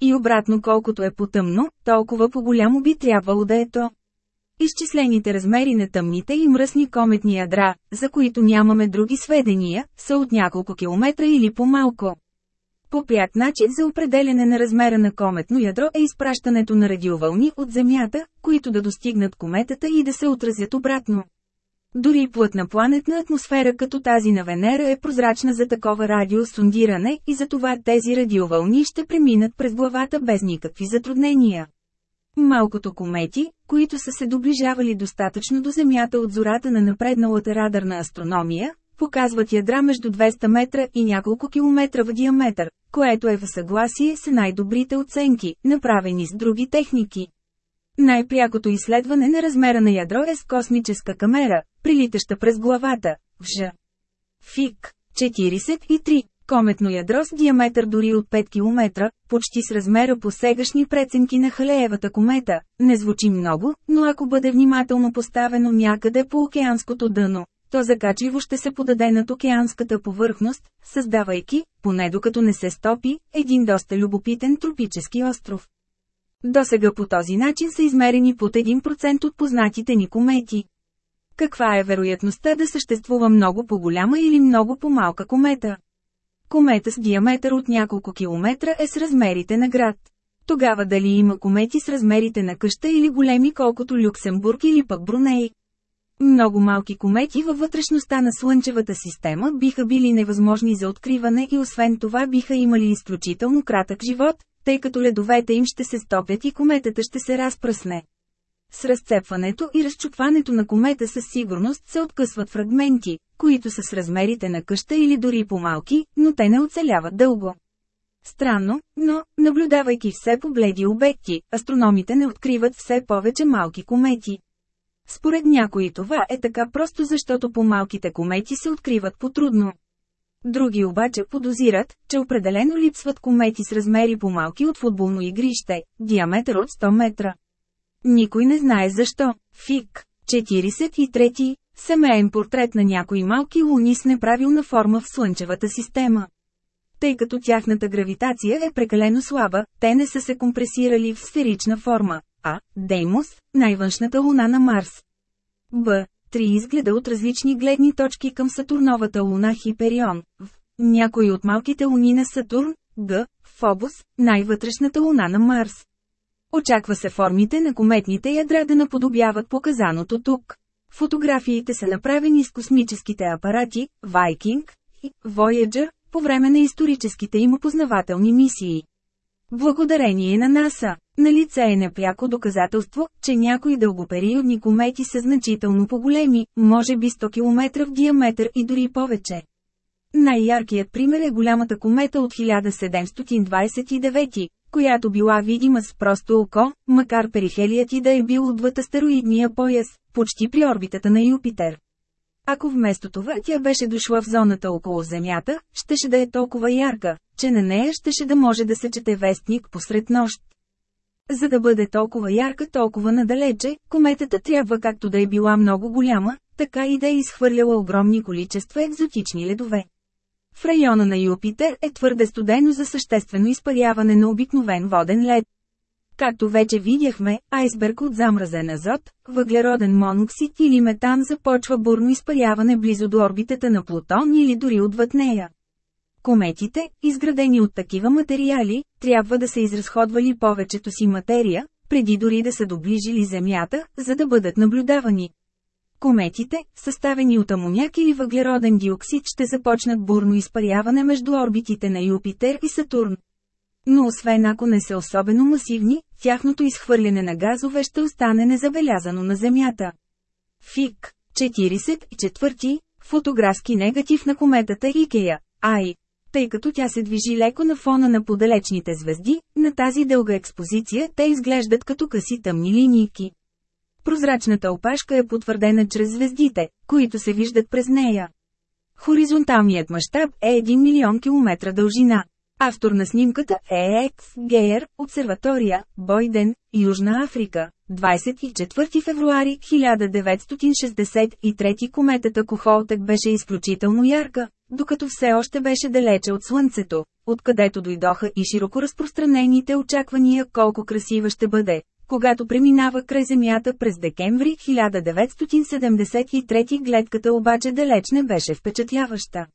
И обратно колкото е потъмно, толкова по-голямо би трябвало да е то. Изчислените размери на тъмните и мръсни кометни ядра, за които нямаме други сведения, са от няколко километра или по-малко. По-пряк начин за определене на размера на кометно ядро е изпращането на радиовълни от Земята, които да достигнат кометата и да се отразят обратно. Дори плътна планетна атмосфера като тази на Венера е прозрачна за такова радиосондиране и затова тези радиовълни ще преминат през главата без никакви затруднения. Малкото комети, които са се доближавали достатъчно до Земята от зората на напредналата радарна астрономия, показват ядра между 200 метра и няколко километра в диаметър, което е в съгласие с най-добрите оценки, направени с други техники. Най-прякото изследване на размера на ядро е с космическа камера, прилитаща през главата, в Ж. ФИК 43 кометно ядро с диаметър дори от 5 км, почти с размера по сегашни преценки на Халеевата комета. Не звучи много, но ако бъде внимателно поставено някъде по океанското дъно, то закачливо ще се подаде над океанската повърхност, създавайки, поне докато не се стопи, един доста любопитен тропически остров. Досега по този начин са измерени под 1% от познатите ни комети. Каква е вероятността да съществува много по-голяма или много по-малка комета? Комета с диаметър от няколко километра е с размерите на град. Тогава дали има комети с размерите на къща или големи колкото Люксембург или пък Бруней? Много малки комети във вътрешността на Слънчевата система биха били невъзможни за откриване и освен това биха имали изключително кратък живот, тъй като ледовете им ще се стопят и кометата ще се разпръсне. С разцепването и разчупването на комета със сигурност се откъсват фрагменти, които са с размерите на къща или дори по-малки, но те не оцеляват дълго. Странно, но, наблюдавайки все по-бледи обекти, астрономите не откриват все повече малки комети. Според някои това е така просто защото по-малките комети се откриват по-трудно. Други обаче подозират, че определено липсват комети с размери по-малки от футболно игрище, диаметър от 100 метра. Никой не знае защо. ФИК 43. Семейен портрет на някои малки луни с неправилна форма в Слънчевата система. Тъй като тяхната гравитация е прекалено слаба, те не са се компресирали в сферична форма, а Деймос, най-външната луна на Марс. Б. Три изгледа от различни гледни точки към Сатурновата луна Хиперион. В. Някои от малките луни на Сатурн, Г. Фобос, най-вътрешната луна на Марс. Очаква се формите на кометните ядра да наподобяват показаното тук. Фотографиите са направени с космическите апарати, Viking и Voyager, по време на историческите им опознавателни мисии. Благодарение на НАСА, на лице е непряко доказателство, че някои дългопериодни комети са значително по-големи, може би 100 км в диаметър и дори повече. Най-яркият пример е голямата комета от 1729, която била видима с просто око, макар перихелият и да е бил отвъд астероидния пояс, почти при орбитата на Юпитер. Ако вместо това тя беше дошла в зоната около Земята, щеше да е толкова ярка, че на нея щеше да може да се чете вестник посред нощ. За да бъде толкова ярка толкова надалече, кометата трябва както да е била много голяма, така и да е изхвърляла огромни количества екзотични ледове. В района на Юпитер е твърде студено за съществено изпаряване на обикновен воден лед. Както вече видяхме, айсберг от замразен азот, въглероден моноксид или метан започва бурно изпаряване близо до орбитата на Плутон или дори отвъд нея. Кометите, изградени от такива материали, трябва да са изразходвали повечето си материя, преди дори да са доближили Земята, за да бъдат наблюдавани. Кометите, съставени от амоняк или въглероден диоксид ще започнат бурно изпаряване между орбитите на Юпитер и Сатурн. Но освен ако не са особено масивни, тяхното изхвърляне на газове ще остане незабелязано на Земята. ФИК 44. Фотографски негатив на кометата Икея, Ай. Тъй като тя се движи леко на фона на подалечните звезди, на тази дълга експозиция те изглеждат като къси тъмни линийки. Прозрачната опашка е потвърдена чрез звездите, които се виждат през нея. Хоризонталният мащаб е 1 милион километра дължина. Автор на снимката е Екс Гейер, обсерватория, Бойден, Южна Африка. 24 февруари 1963 кометата Кохолтек беше изключително ярка, докато все още беше далече от Слънцето, откъдето дойдоха и широко разпространените очаквания колко красива ще бъде, когато преминава край Земята през декември 1973 гледката обаче далеч не беше впечатляваща.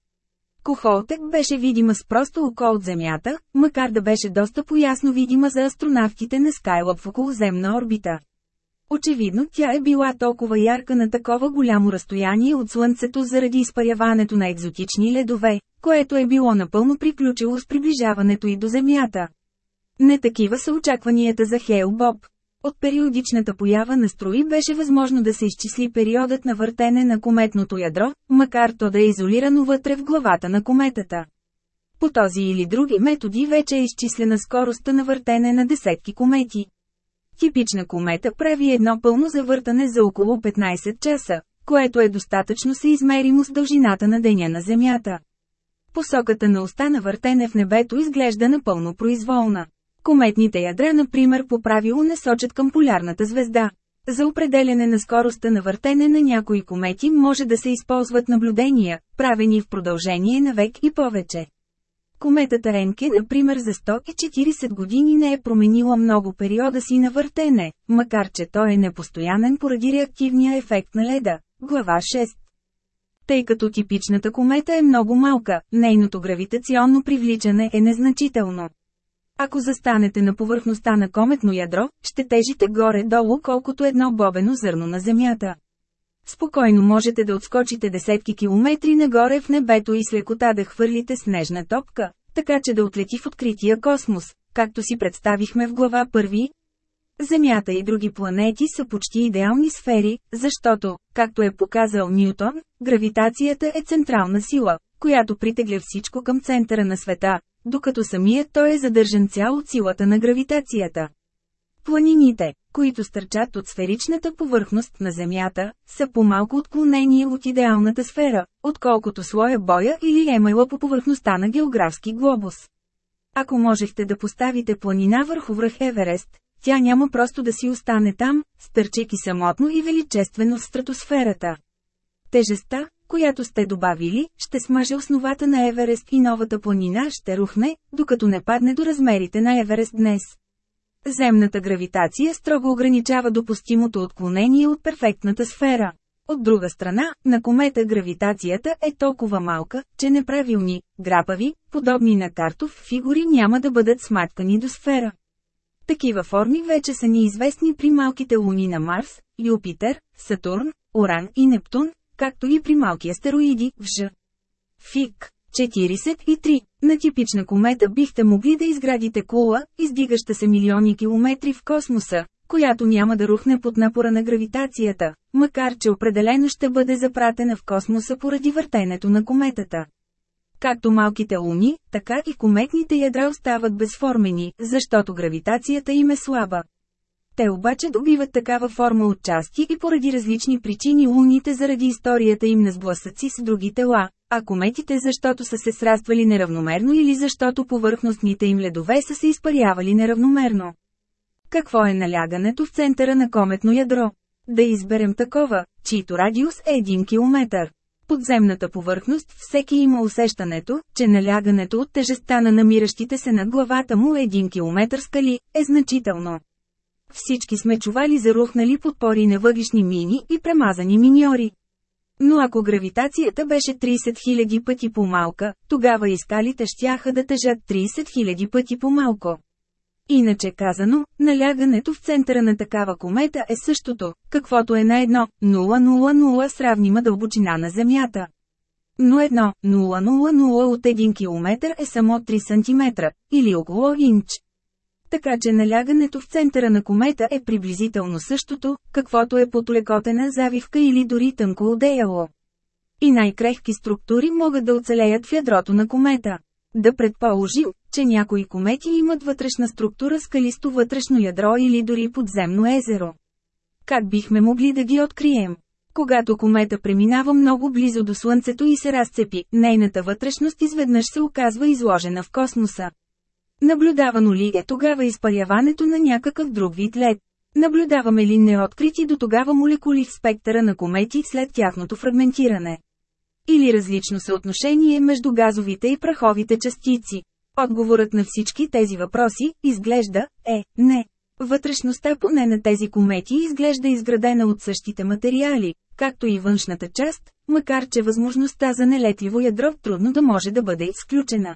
Кохолтек беше видима с просто око от Земята, макар да беше доста поясно видима за астронавтите на Скайлъб в околоземна орбита. Очевидно тя е била толкова ярка на такова голямо разстояние от Слънцето заради изпаряването на екзотични ледове, което е било напълно приключило с приближаването и до Земята. Не такива са очакванията за Хейл Боб. От периодичната поява на строи беше възможно да се изчисли периодът на въртене на кометното ядро, макар то да е изолирано вътре в главата на кометата. По този или други методи вече е изчислена скоростта на въртене на десетки комети. Типична комета прави едно пълно завъртане за около 15 часа, което е достатъчно съизмеримо с дължината на деня на Земята. Посоката на оста на въртене в небето изглежда напълно произволна. Кометните ядра, например, по правило не сочат към полярната звезда. За определене на скоростта на въртене на някои комети може да се използват наблюдения, правени в продължение на век и повече. Кометата Ренке, например, за 140 години не е променила много периода си на въртене, макар че той е непостоянен поради реактивния ефект на леда. Глава 6 Тъй като типичната комета е много малка, нейното гравитационно привличане е незначително. Ако застанете на повърхността на кометно ядро, ще тежите горе-долу колкото едно бобено зърно на Земята. Спокойно можете да отскочите десетки километри нагоре в небето и с лекота да хвърлите снежна топка, така че да отлети в открития космос, както си представихме в глава първи. Земята и други планети са почти идеални сфери, защото, както е показал Ньютон, гравитацията е централна сила, която притегля всичко към центъра на света, докато самият той е задържан цял от силата на гравитацията. Планините, които стърчат от сферичната повърхност на Земята, са по-малко отклонени от идеалната сфера, отколкото слоя боя или емайла по повърхността на географски глобус. Ако можехте да поставите планина върху връх Еверест, тя няма просто да си остане там, стърчейки самотно и величествено в стратосферата. Тежестта, която сте добавили, ще смаже основата на Еверест и новата планина ще рухне, докато не падне до размерите на Еверест днес. Земната гравитация строго ограничава допустимото отклонение от перфектната сфера. От друга страна, на комета гравитацията е толкова малка, че неправилни, грапави, подобни на картов фигури няма да бъдат сматкани до сфера. Такива форми вече са ни известни при малките луни на Марс, Юпитер, Сатурн, Уран и Нептун, както и при малки астероиди, в Ж. Фик. 43. На типична комета бихте могли да изградите кула, издигаща се милиони километри в космоса, която няма да рухне под напора на гравитацията, макар че определено ще бъде запратена в космоса поради въртенето на кометата. Както малките луни, така и кометните ядра остават безформени, защото гравитацията им е слаба. Те обаче добиват такава форма от части и поради различни причини луните заради историята им на сблъсъци с други тела, а кометите защото са се сраствали неравномерно или защото повърхностните им ледове са се изпарявали неравномерно. Какво е налягането в центъра на кометно ядро? Да изберем такова, чийто радиус е 1 км. Подземната повърхност всеки има усещането, че налягането от тежестта на намиращите се над главата му 1 км скали е значително. Всички сме чували за рухнали подпори на въглишни мини и премазани миньори. Но ако гравитацията беше 30 000 пъти по-малка, тогава и скалите щяха да тежат 30 000 пъти по-малко. Иначе казано, налягането в центъра на такава комета е същото, каквото е на едно 000 сравнима дълбочина на Земята. Но едно 000 от 1 км е само 3 см, или около инч така че налягането в центъра на комета е приблизително същото, каквото е под лекотена завивка или дори тънко одеяло. И най-крехки структури могат да оцелеят в ядрото на комета. Да предположим, че някои комети имат вътрешна структура скалисто вътрешно ядро или дори подземно езеро. Как бихме могли да ги открием? Когато комета преминава много близо до Слънцето и се разцепи, нейната вътрешност изведнъж се оказва изложена в космоса. Наблюдавано ли е тогава изпаряването на някакъв друг вид лед? Наблюдаваме ли неоткрити до тогава молекули в спектъра на комети след тяхното фрагментиране? Или различно съотношение между газовите и праховите частици? Отговорът на всички тези въпроси, изглежда, е – не. Вътрешността поне на тези комети изглежда изградена от същите материали, както и външната част, макар че възможността за нелетливо ядро трудно да може да бъде изключена.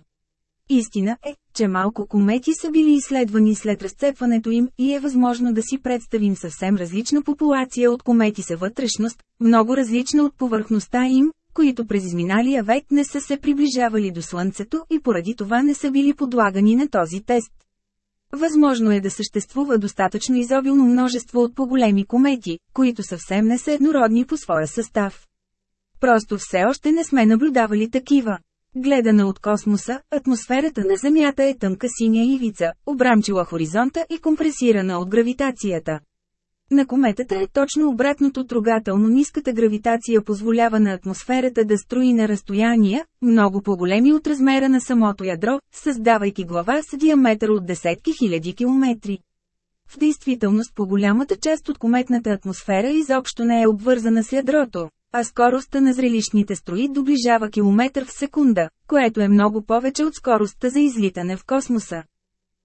Истина е, че малко комети са били изследвани след разцепването им и е възможно да си представим съвсем различна популация от комети са вътрешност, много различна от повърхността им, които през изминалия век не са се приближавали до Слънцето и поради това не са били подлагани на този тест. Възможно е да съществува достатъчно изобилно множество от по-големи комети, които съвсем не са еднородни по своя състав. Просто все още не сме наблюдавали такива. Гледана от космоса, атмосферата на Земята е тънка синя ивица, обрамчила хоризонта и компресирана от гравитацията. На кометата е точно обратното трогателно ниската гравитация позволява на атмосферата да строи на разстояния, много по-големи от размера на самото ядро, създавайки глава с диаметър от десетки хиляди километри. В действителност по голямата част от кометната атмосфера изобщо не е обвързана с ядрото, а скоростта на зрелищните строи доближава километър в секунда, което е много повече от скоростта за излитане в космоса.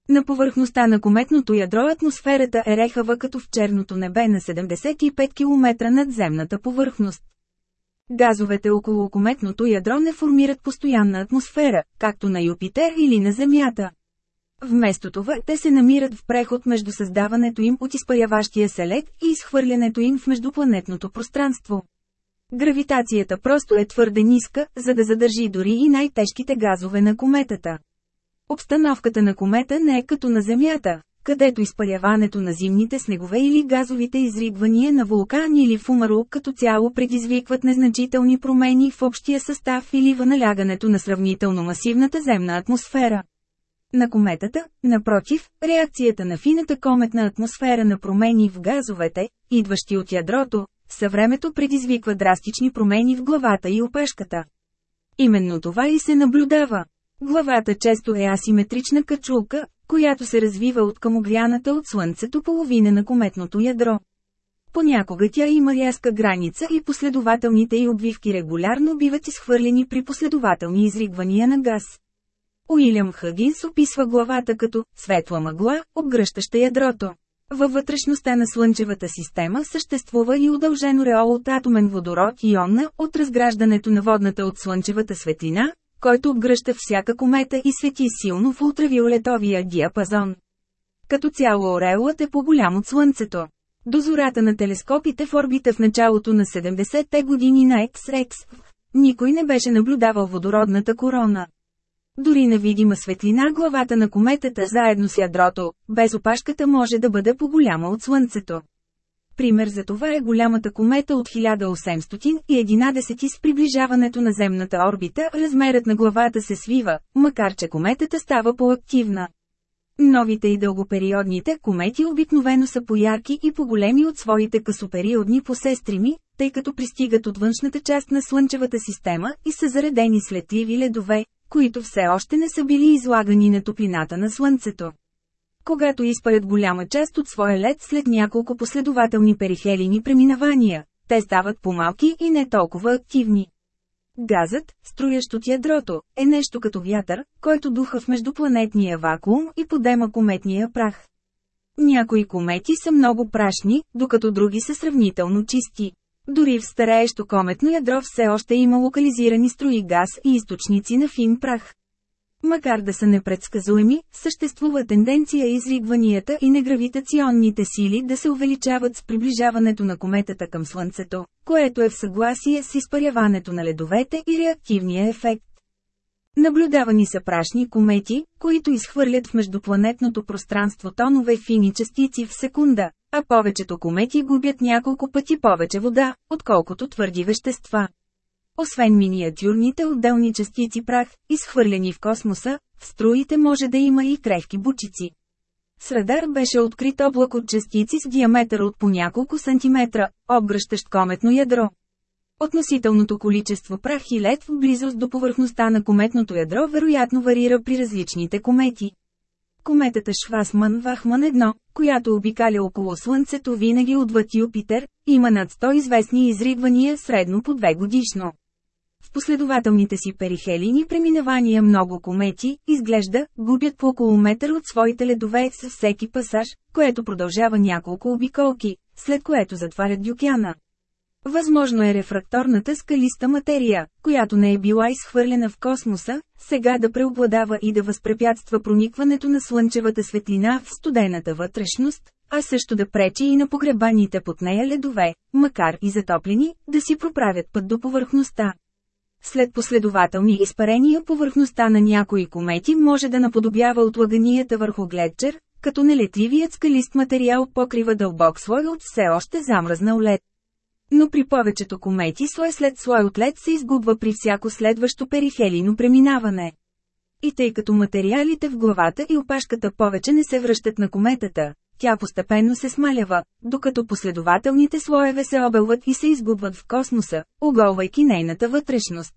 На повърхността на кометното ядро атмосферата е рехава като в черното небе на 75 км над земната повърхност. Газовете около кометното ядро не формират постоянна атмосфера, както на Юпитер или на Земята. Вместо това, те се намират в преход между създаването им от изпаряващия се лед и изхвърлянето им в междупланетното пространство. Гравитацията просто е твърде ниска, за да задържи дори и най-тежките газове на кометата. Обстановката на комета не е като на Земята, където изпаряването на зимните снегове или газовите изригвания на вулкани или фумаро като цяло предизвикват незначителни промени в общия състав или в налягането на сравнително масивната земна атмосфера. На кометата, напротив, реакцията на фината кометна атмосфера на промени в газовете, идващи от ядрото, със времето предизвиква драстични промени в главата и опешката. Именно това и се наблюдава. Главата често е асиметрична качулка, която се развива от към огряната от Слънцето половина на кометното ядро. Понякога тя има рязка граница и последователните й обвивки регулярно биват изхвърлени при последователни изригвания на газ. Уилям Хъгинс описва главата като «светла мъгла, обгръщаща ядрото». Във вътрешността на Слънчевата система съществува и удължено реол от атомен водород и ионна от разграждането на водната от Слънчевата светлина, който обгръща всяка комета и свети силно в ултравиолетовия диапазон. Като цяло ореолът е по-голям от Слънцето. До зората на телескопите в орбита в началото на 70-те години на X-Rex, никой не беше наблюдавал водородната корона. Дори на видима светлина главата на кометата заедно с ядрото, без опашката може да бъде по-голяма от Слънцето. Пример за това е голямата комета от 1811 с приближаването на земната орбита, размерът на главата се свива, макар че кометата става по-активна. Новите и дългопериодните комети обикновено са по-ярки и по-големи от своите късопериодни посестрими, тъй като пристигат от външната част на Слънчевата система и са заредени с летливи ледове, които все още не са били излагани на топлината на Слънцето. Когато изпарят голяма част от своя лед след няколко последователни перихелини преминавания, те стават по-малки и не толкова активни. Газът, строящ от ядрото, е нещо като вятър, който духа в междупланетния вакуум и подема кометния прах. Някои комети са много прашни, докато други са сравнително чисти. Дори в стареещо кометно ядро все още има локализирани строи газ и източници на фин прах. Макар да са непредсказуеми, съществува тенденция изригванията и негравитационните сили да се увеличават с приближаването на кометата към Слънцето, което е в съгласие с изпаряването на ледовете и реактивния ефект. Наблюдавани са прашни комети, които изхвърлят в междупланетното пространство тонове фини частици в секунда, а повечето комети губят няколко пъти повече вода, отколкото твърди вещества. Освен миниатюрните отделни частици прах, изхвърлени в космоса, в струите може да има и крехки бучици. С радар беше открит облак от частици с диаметър от по няколко сантиметра, обгръщащ кометно ядро. Относителното количество прах и лед в близост до повърхността на кометното ядро вероятно варира при различните комети. Кометата Швасман-Вахман 1, която обикаля около Слънцето винаги отвъд Юпитер, има над 100 известни изригвания средно по две годишно. В последователните си перихелини преминавания много комети, изглежда, губят по около метър от своите ледове с всеки пасаж, което продължава няколко обиколки, след което затварят дюкяна. Възможно е рефракторната скалиста материя, която не е била изхвърлена в космоса, сега да преобладава и да възпрепятства проникването на слънчевата светлина в студената вътрешност, а също да пречи и на погребаните под нея ледове, макар и затоплени, да си проправят път до повърхността. След последователни изпарения повърхността на някои комети може да наподобява отлаганията върху гледчер, като нелетливият скалист материал покрива дълбок слой от все още замръзнал лед. Но при повечето комети слой след слой от лед се изгубва при всяко следващо перихелийно преминаване. И тъй като материалите в главата и опашката повече не се връщат на кометата, тя постепенно се смалява, докато последователните слоеве се обелват и се изгубват в космоса, оголвайки нейната вътрешност.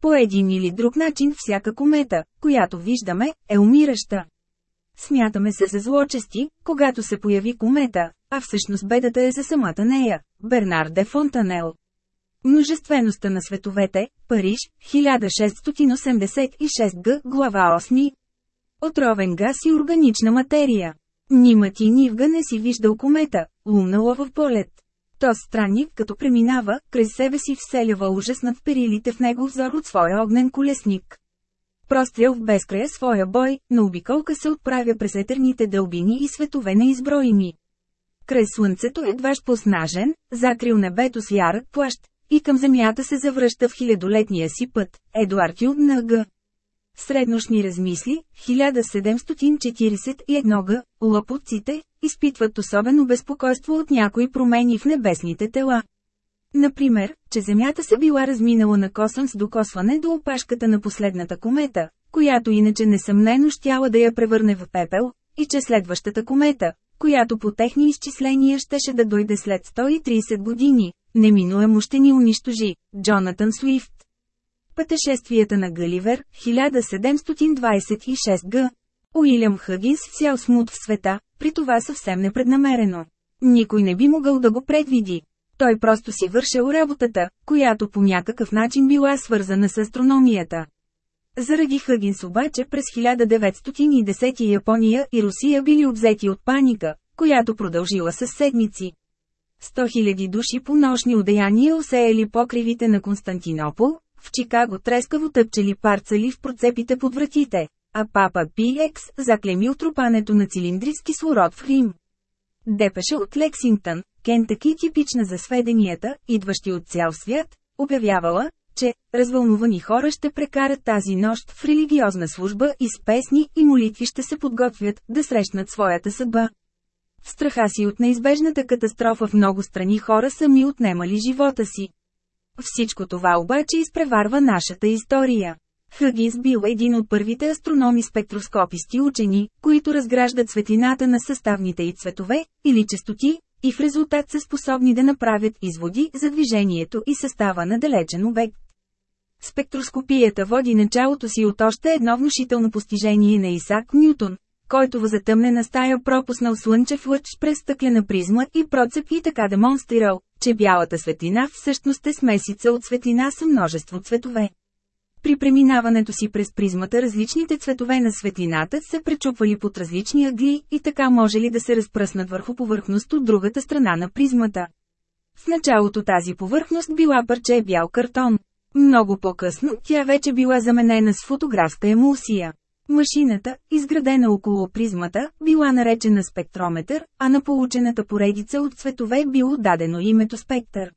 По един или друг начин всяка комета, която виждаме, е умираща. Смятаме се за злочести, когато се появи комета, а всъщност бедата е за самата нея. Бернар де Фонтанел Множествеността на световете, Париж, 1686 г. глава 8 Отровен газ и органична материя Нима ти нивга не си виждал комета, лунала в полет. Тос странник, като преминава, крез себе си вселява ужас над перилите в него взор от своя огнен колесник. Прострял в безкрая своя бой, на обиколка се отправя през етерните дълбини и светове неизброими. Край слънцето едваш поснажен, закрил небето с ярък плащ, и към земята се завръща в хилядолетния си път, Едуард Юднага. Средношни размисли, 1741 г. Лапотците изпитват особено безпокойство от някои промени в небесните тела. Например, че Земята се била разминала на косъм с докосване до опашката на последната комета, която иначе несъмнено щяла да я превърне в пепел, и че следващата комета, която по техни изчисления щеше да дойде след 130 години, неминуемо ще ни унищожи. Джонатан Суифт Пътешествията на Галивер, 1726 г. Уилям Хъгинс всял смут в света, при това съвсем непреднамерено. Никой не би могъл да го предвиди. Той просто си вършил работата, която по някакъв начин била свързана с астрономията. Заради Хъгинс обаче през 1910 Япония и Русия били обзети от паника, която продължила със седмици. 100 000 души по нощни одеяния осеяли покривите на Константинопол, в Чикаго трескаво тъпчели парцали в процепите под вратите, а папа Пиекс заклемил трупането на цилиндрис кислород в Рим. Депеша от Лексингтън, Кентъки типична за сведенията, идващи от цял свят, обявявала, че развълнувани хора ще прекарат тази нощ в религиозна служба и с песни и молитви ще се подготвят да срещнат своята съдба. В страха си от неизбежната катастрофа в много страни хора сами отнемали живота си. Всичко това обаче изпреварва нашата история. Хъгис бил един от първите астрономи-спектроскописти учени, които разграждат светлината на съставните и цветове, или частоти, и в резултат са способни да направят изводи за движението и състава на далечен обект. Спектроскопията води началото си от още едно внушително постижение на Исак Нютон, който в затъмнена стая пропуснал слънчев лъч през стъклена призма и процеп и така демонстрирал, че бялата светлина всъщност е смесица от светлина с множество цветове. При преминаването си през призмата различните цветове на светлината се пречупвали под различни ъгли и така може ли да се разпръснат върху повърхност от другата страна на призмата. В началото тази повърхност била парче бял картон. Много по-късно тя вече била заменена с фотографска емулсия. Машината, изградена около призмата, била наречена спектрометър, а на получената поредица от цветове било дадено името спектър.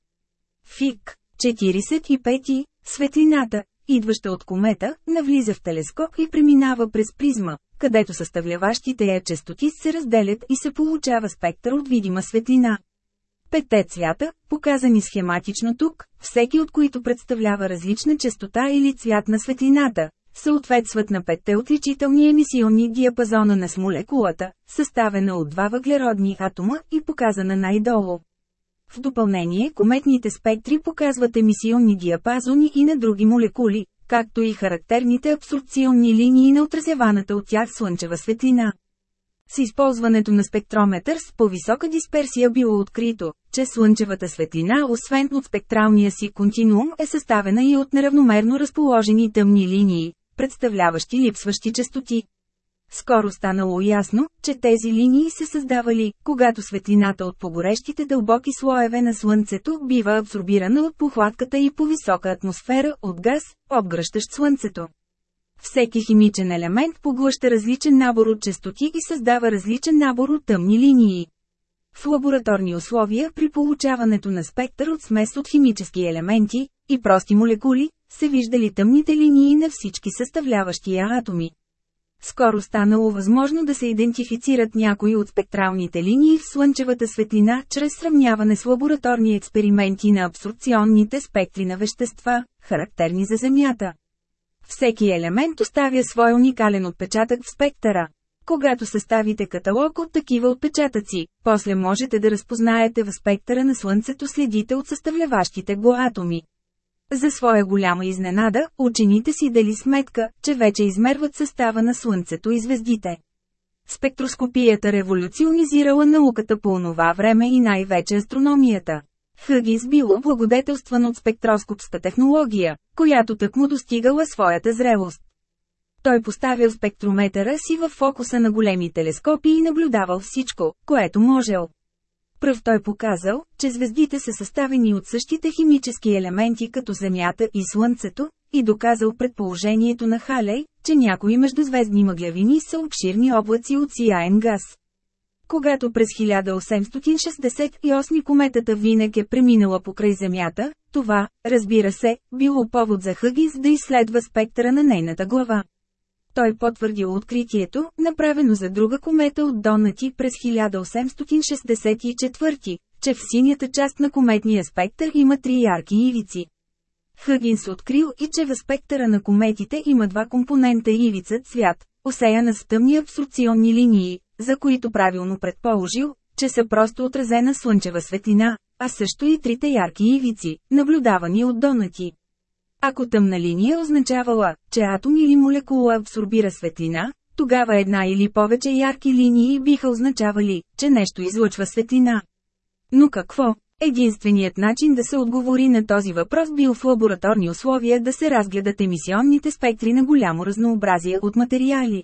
ФИК 45. Светлината, идваща от комета, навлиза в телескоп и преминава през призма, където съставляващите я частоти се разделят и се получава спектър от видима светлина. Петте цвята, показани схематично тук, всеки от които представлява различна частота или цвят на светлината, съответстват на петте отличителни емисионни диапазона на молекулата, съставена от два въглеродни атома и показана най-долу. В допълнение кометните спектри показват емисионни диапазони и на други молекули, както и характерните абсорбционни линии на отразяваната от тях слънчева светлина. С използването на спектрометър с по-висока дисперсия било открито, че слънчевата светлина освен от спектралния си континуум е съставена и от неравномерно разположени тъмни линии, представляващи липсващи частоти. Скоро станало ясно, че тези линии се създавали, когато светлината от погорещите дълбоки слоеве на Слънцето бива абсорбирана от похладката и по висока атмосфера от газ, обгръщащ Слънцето. Всеки химичен елемент поглъща различен набор от частоти и създава различен набор от тъмни линии. В лабораторни условия при получаването на спектър от смес от химически елементи и прости молекули, се виждали тъмните линии на всички съставляващи атоми. Скоро станало възможно да се идентифицират някои от спектралните линии в слънчевата светлина чрез сравняване с лабораторни експерименти на абсорбционните спектри на вещества, характерни за Земята. Всеки елемент оставя свой уникален отпечатък в спектъра. Когато съставите каталог от такива отпечатъци, после можете да разпознаете в спектъра на Слънцето следите от съставляващите го атоми. За своя голяма изненада, учените си дали сметка, че вече измерват състава на Слънцето и звездите. Спектроскопията революционизирала науката по онова време и най-вече астрономията. Хъгис бил облагодетелстван от спектроскопска технология, която тък му достигала своята зрелост. Той поставил спектрометъра си в фокуса на големи телескопи и наблюдавал всичко, което можел. Пръв той показал, че звездите са съставени от същите химически елементи като Земята и Слънцето, и доказал предположението на Халей, че някои междузвездни мъглявини са обширни облаци от сияен газ. Когато през 1868 кометата Винек е преминала покрай Земята, това, разбира се, било повод за Хъгис да изследва спектъра на нейната глава. Той потвърдил откритието, направено за друга комета от Донати през 1864, че в синята част на кометния спектър има три ярки ивици. Хъгинс открил и че в спектъра на кометите има два компонента ивица цвят, осеяна с тъмни абсорбционни линии, за които правилно предположил, че са просто отразена слънчева светлина, а също и трите ярки ивици, наблюдавани от донати. Ако тъмна линия означавала, че атом или молекула абсорбира светлина, тогава една или повече ярки линии биха означавали, че нещо излъчва светлина. Но какво? Единственият начин да се отговори на този въпрос бил в лабораторни условия да се разгледат емисионните спектри на голямо разнообразие от материали.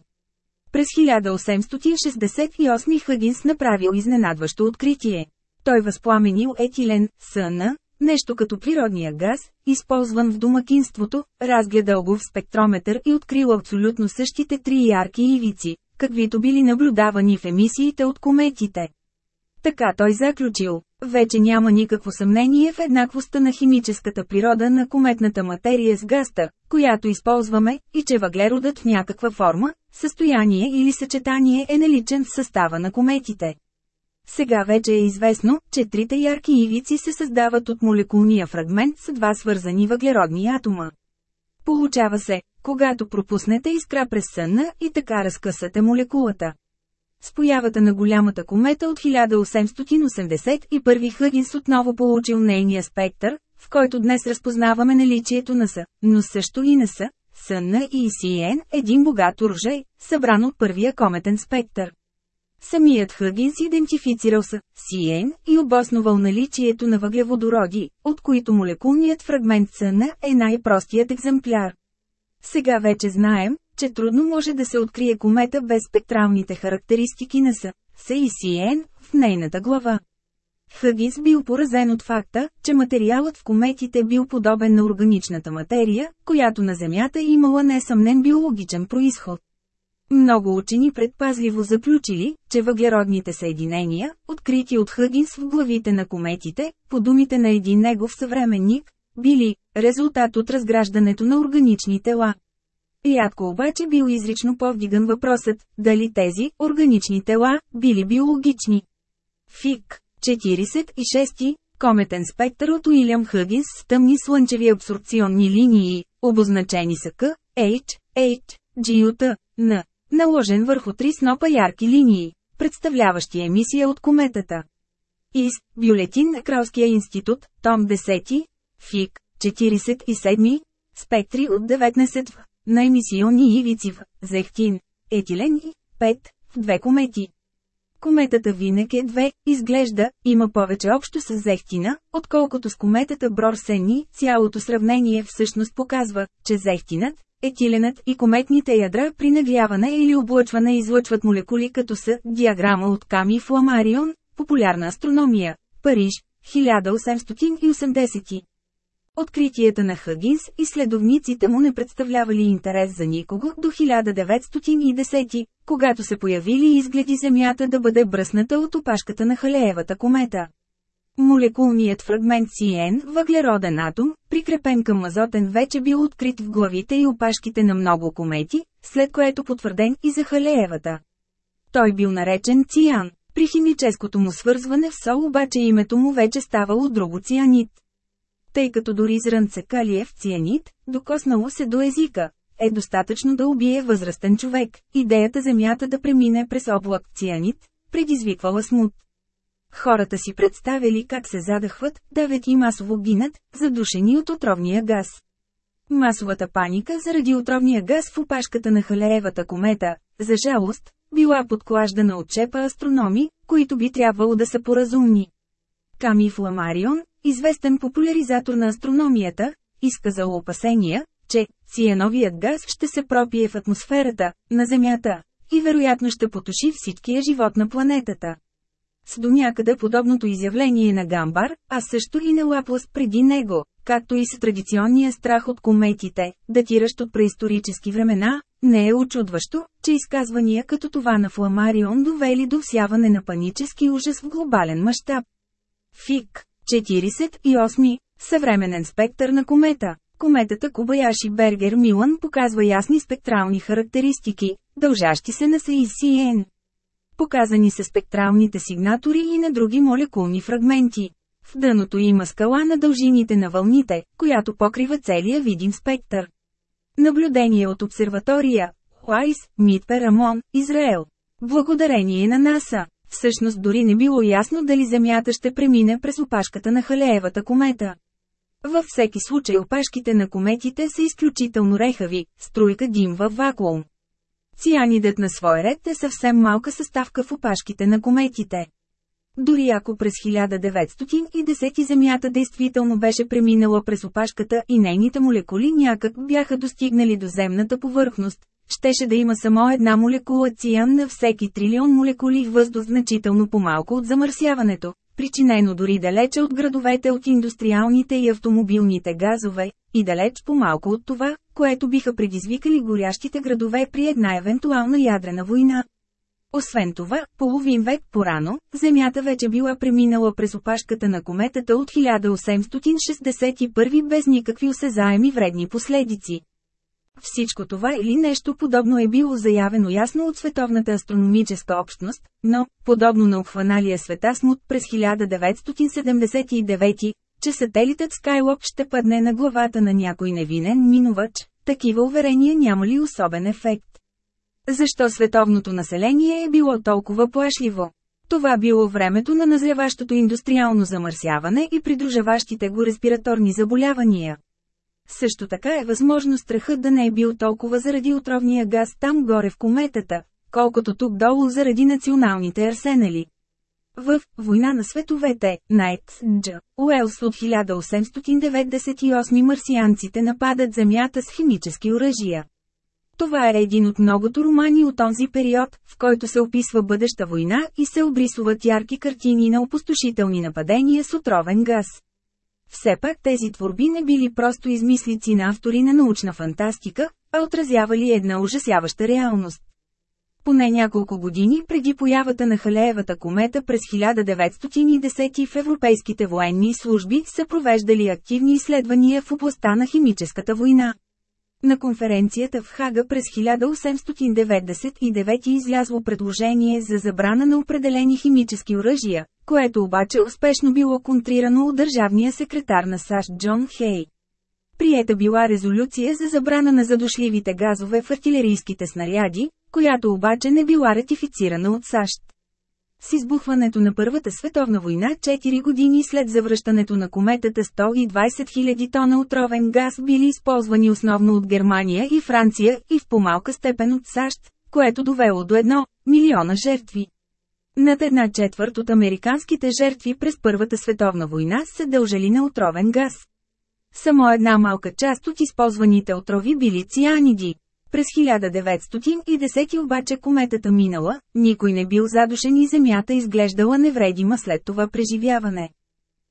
През 1868 Хъгинс направил изненадващо откритие. Той възпламенил етилен, СН, нещо като природния газ, използван в домакинството, разгледал го в спектрометър и открил абсолютно същите три ярки ивици, каквито били наблюдавани в емисиите от кометите. Така той заключил, вече няма никакво съмнение в еднаквостта на химическата природа на кометната материя с гаста, която използваме, и че въглеродът в някаква форма, състояние или съчетание е наличен в състава на кометите. Сега вече е известно, че трите ярки ивици се създават от молекулния фрагмент с два свързани въглеродни атома. Получава се, когато пропуснете искра през сънна и така разкъсате молекулата. С появата на голямата комета от 1881 Хъгинс отново получил нейния спектър, в който днес разпознаваме наличието на С, но също и на С, СН и СН, един богат уржей, събран от първия кометен спектър. Самият Хъгинс идентифицирал с СН и обосновал наличието на въглеводороди, от които молекулният фрагмент СН е най-простият екземпляр. Сега вече знаем, че трудно може да се открие комета без спектралните характеристики на С, С и СН в нейната глава. Хъгинс бил поразен от факта, че материалът в кометите бил подобен на органичната материя, която на Земята имала несъмнен биологичен происход. Много учени предпазливо заключили, че въглеродните съединения, открити от Хъгинс в главите на кометите, по думите на един негов съвременник, били резултат от разграждането на органични тела. Рядко обаче бил изрично повдиган въпросът, дали тези органични тела били биологични. ФИК 46. Кометен спектър от Уилям Хъгинс с тъмни слънчеви абсорбционни линии, обозначени са К, H, H, G от Н, наложен върху три снопа ярки линии, представляващи емисия от кометата. ИС, бюлетин на Кралския институт, том 10, ФИК, 47, спектри от 19 в, на емисионни ивици в, зехтин, етилен и 5, в две комети. Кометата Винек е 2, изглежда, има повече общо с Зехтина, отколкото с кометата Брорсени, цялото сравнение всъщност показва, че Зехтинът, етиленът и кометните ядра при нагряване или облъчване излъчват молекули като са диаграма от Ками Фламарион, популярна астрономия, Париж, 1880. Откритията на Хъгинс и следовниците му не представлявали интерес за никого до 1910, когато се появили изгледи Земята да бъде бръсната от опашката на Халеевата комета. Молекулният фрагмент CN, въглероден атом, прикрепен към азотен вече бил открит в главите и опашките на много комети, след което потвърден и за Халеевата. Той бил наречен циан. При химическото му свързване в сол обаче името му вече ставало друго цианит. Тъй като дори зрънце калиев цианит, докоснало се до езика, е достатъчно да убие възрастен човек, идеята земята да премине през облак цианит, предизвиквала смут. Хората си представили как се задъхват, давят и масово гинат, задушени от отровния газ. Масовата паника заради отровния газ в опашката на Халеевата комета, за жалост, била подклаждана от чепа астрономи, които би трябвало да са поразумни. Ками Фламарион, известен популяризатор на астрономията, изказал опасения, че циановият газ ще се пропие в атмосферата на Земята и вероятно ще потуши всичкия живот на планетата. С до някъде подобното изявление на Гамбар, а също и на Лаплас преди него, както и с традиционния страх от кометите, датиращ от преисторически времена, не е очудващо, че изказвания като това на Фламарион довели до всяване на панически ужас в глобален мащаб. ФИК 48. Съвременен спектър на комета. Кометата Кубаяши Бергер Милан показва ясни спектрални характеристики, дължащи се на СИСН. Показани са спектралните сигнатури и на други молекулни фрагменти. В дъното има скала на дължините на вълните, която покрива целия видим спектър. Наблюдение от обсерватория Уайс, Митпер Амон, Израел. Благодарение на НАСА. Всъщност дори не било ясно дали Земята ще премине през опашката на Халеевата комета. Във всеки случай опашките на кометите са изключително рехави, струйка дим във вакуум. Цианидът на свой ред е съвсем малка съставка в опашките на кометите. Дори ако през 1910 Земята действително беше преминала през опашката и нейните молекули някак бяха достигнали до земната повърхност, щеше да има само една молекула циан на всеки трилион молекули въздух значително по-малко от замърсяването, причинено дори далече от градовете от индустриалните и автомобилните газове, и далеч по-малко от това, което биха предизвикали горящите градове при една евентуална ядрена война. Освен това, половин век порано, Земята вече била преминала през опашката на кометата от 1861 без никакви осезаеми вредни последици. Всичко това или нещо подобно е било заявено ясно от световната астрономическа общност, но, подобно на обхваналия света смут през 1979, че сателитът Skylab ще падне на главата на някой невинен минувач, такива уверения няма ли особен ефект. Защо световното население е било толкова плашливо? Това било времето на назряващото индустриално замърсяване и придружаващите го респираторни заболявания. Също така е възможно страхът да не е бил толкова заради отровния газ там горе в кометата, колкото тук долу заради националните арсенали. В «Война на световете» Найт Дж. Уелс от 1898 марсианците нападат Земята с химически оръжия. Това е един от многото романи от този период, в който се описва бъдеща война и се обрисуват ярки картини на опустошителни нападения с отровен газ. Все пак тези творби не били просто измислици на автори на научна фантастика, а отразявали една ужасяваща реалност. Поне няколко години преди появата на Халеевата комета през 1910 в европейските военни служби са провеждали активни изследвания в областта на химическата война. На конференцията в Хага през 1899 излязло предложение за забрана на определени химически оръжия, което обаче успешно било контрирано от държавния секретар на САЩ Джон Хей. приета била резолюция за забрана на задушливите газове в артилерийските снаряди, която обаче не била ратифицирана от САЩ. С избухването на Първата световна война 4 години след завръщането на кометата 120 000 тона отровен газ били използвани основно от Германия и Франция и в по-малка степен от САЩ, което довело до едно милиона жертви. Над една четвърт от американските жертви през Първата световна война се дължали на отровен газ. Само една малка част от използваните отрови били цианиди. През 1910 обаче кометата минала, никой не бил задушен и Земята изглеждала невредима след това преживяване.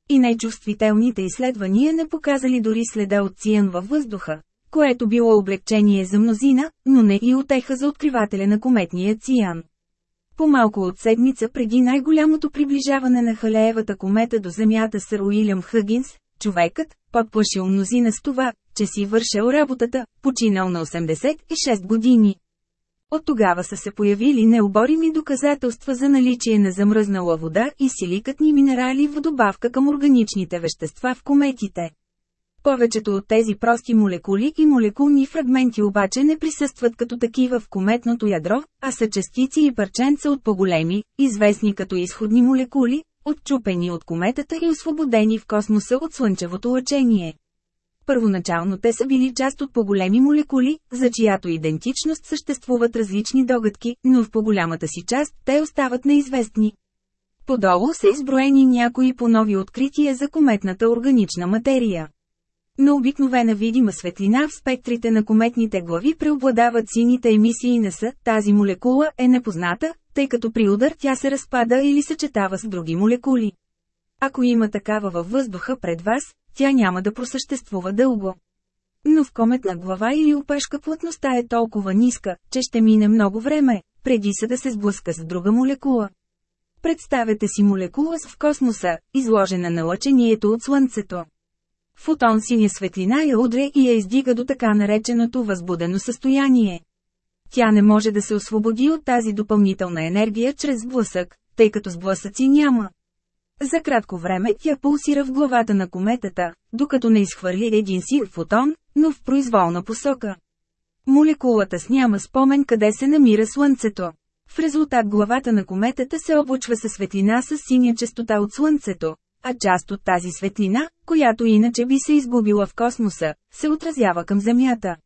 И най-чувствителните изследвания не показали дори следа от циан във въздуха, което било облегчение за мнозина, но не и отеха за откривателя на кометния циан. По-малко от седмица преди най-голямото приближаване на Халеевата комета до Земята сър Уилям Хъгинс, човекът, подплашил мнозина с това, че си вършил работата, починал на 86 години. От тогава са се появили необорими доказателства за наличие на замръзнала вода и силикатни минерали в добавка към органичните вещества в кометите. Повечето от тези прости молекули и молекулни фрагменти обаче не присъстват като такива в кометното ядро, а са частици и парченца от по-големи, известни като изходни молекули, отчупени от кометата и освободени в космоса от слънчевото лъчение. Първоначално те са били част от по-големи молекули, за чиято идентичност съществуват различни догадки, но в по-голямата си част те остават неизвестни. Подолу са изброени някои по-нови открития за кометната органична материя. На обикновена видима светлина в спектрите на кометните глави преобладават сините емисии на С. Тази молекула е непозната, тъй като при удар тя се разпада или съчетава с други молекули. Ако има такава във въздуха пред вас, тя няма да просъществува дълго. Но в кометна глава или опешка плътността е толкова ниска, че ще мине много време, преди са да се сблъска с друга молекула. Представете си молекула в космоса, изложена на лъчението от Слънцето. Фотон синя светлина я удря и я издига до така нареченото възбудено състояние. Тя не може да се освободи от тази допълнителна енергия чрез сблъсък, тъй като сблъсъци няма. За кратко време тя пулсира в главата на кометата, докато не изхвърли един син фотон, но в произволна посока. Молекулата с няма спомен къде се намира Слънцето. В резултат главата на кометата се облъчва със светлина с синя частота от Слънцето, а част от тази светлина, която иначе би се изгубила в космоса, се отразява към Земята.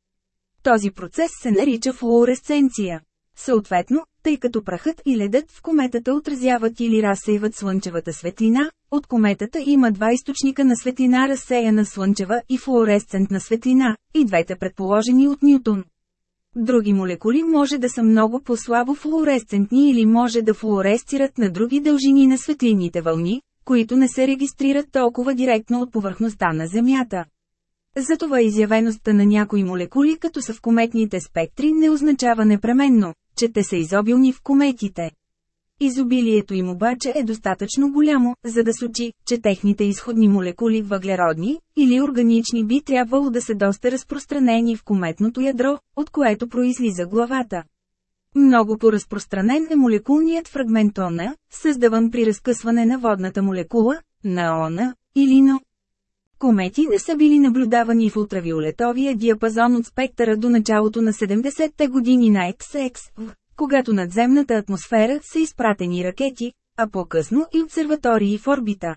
Този процес се нарича флуоресценция. Съответно, тъй като прахът и ледът в кометата отразяват или разсейват слънчевата светлина, от кометата има два източника на светлина разсеяна слънчева и флуоресцентна светлина, и двете предположени от Нютон. Други молекули може да са много по-слабо флуоресцентни или може да флуоресцират на други дължини на светлинните вълни, които не се регистрират толкова директно от повърхността на Земята. Затова изявеността на някои молекули като са в кометните спектри не означава непременно, че те са изобилни в кометите. Изобилието им обаче е достатъчно голямо, за да сочи, че техните изходни молекули въглеродни или органични би трябвало да са доста разпространени в кометното ядро, от което произлиза главата. Много по-разпространен е молекулният фрагмент ОНА, създаван при разкъсване на водната молекула, на ОНА, или НО. Комети не са били наблюдавани в ултравиолетовия диапазон от спектъра до началото на 70-те години на XX, когато надземната атмосфера са изпратени ракети, а по-късно и обсерватории в орбита.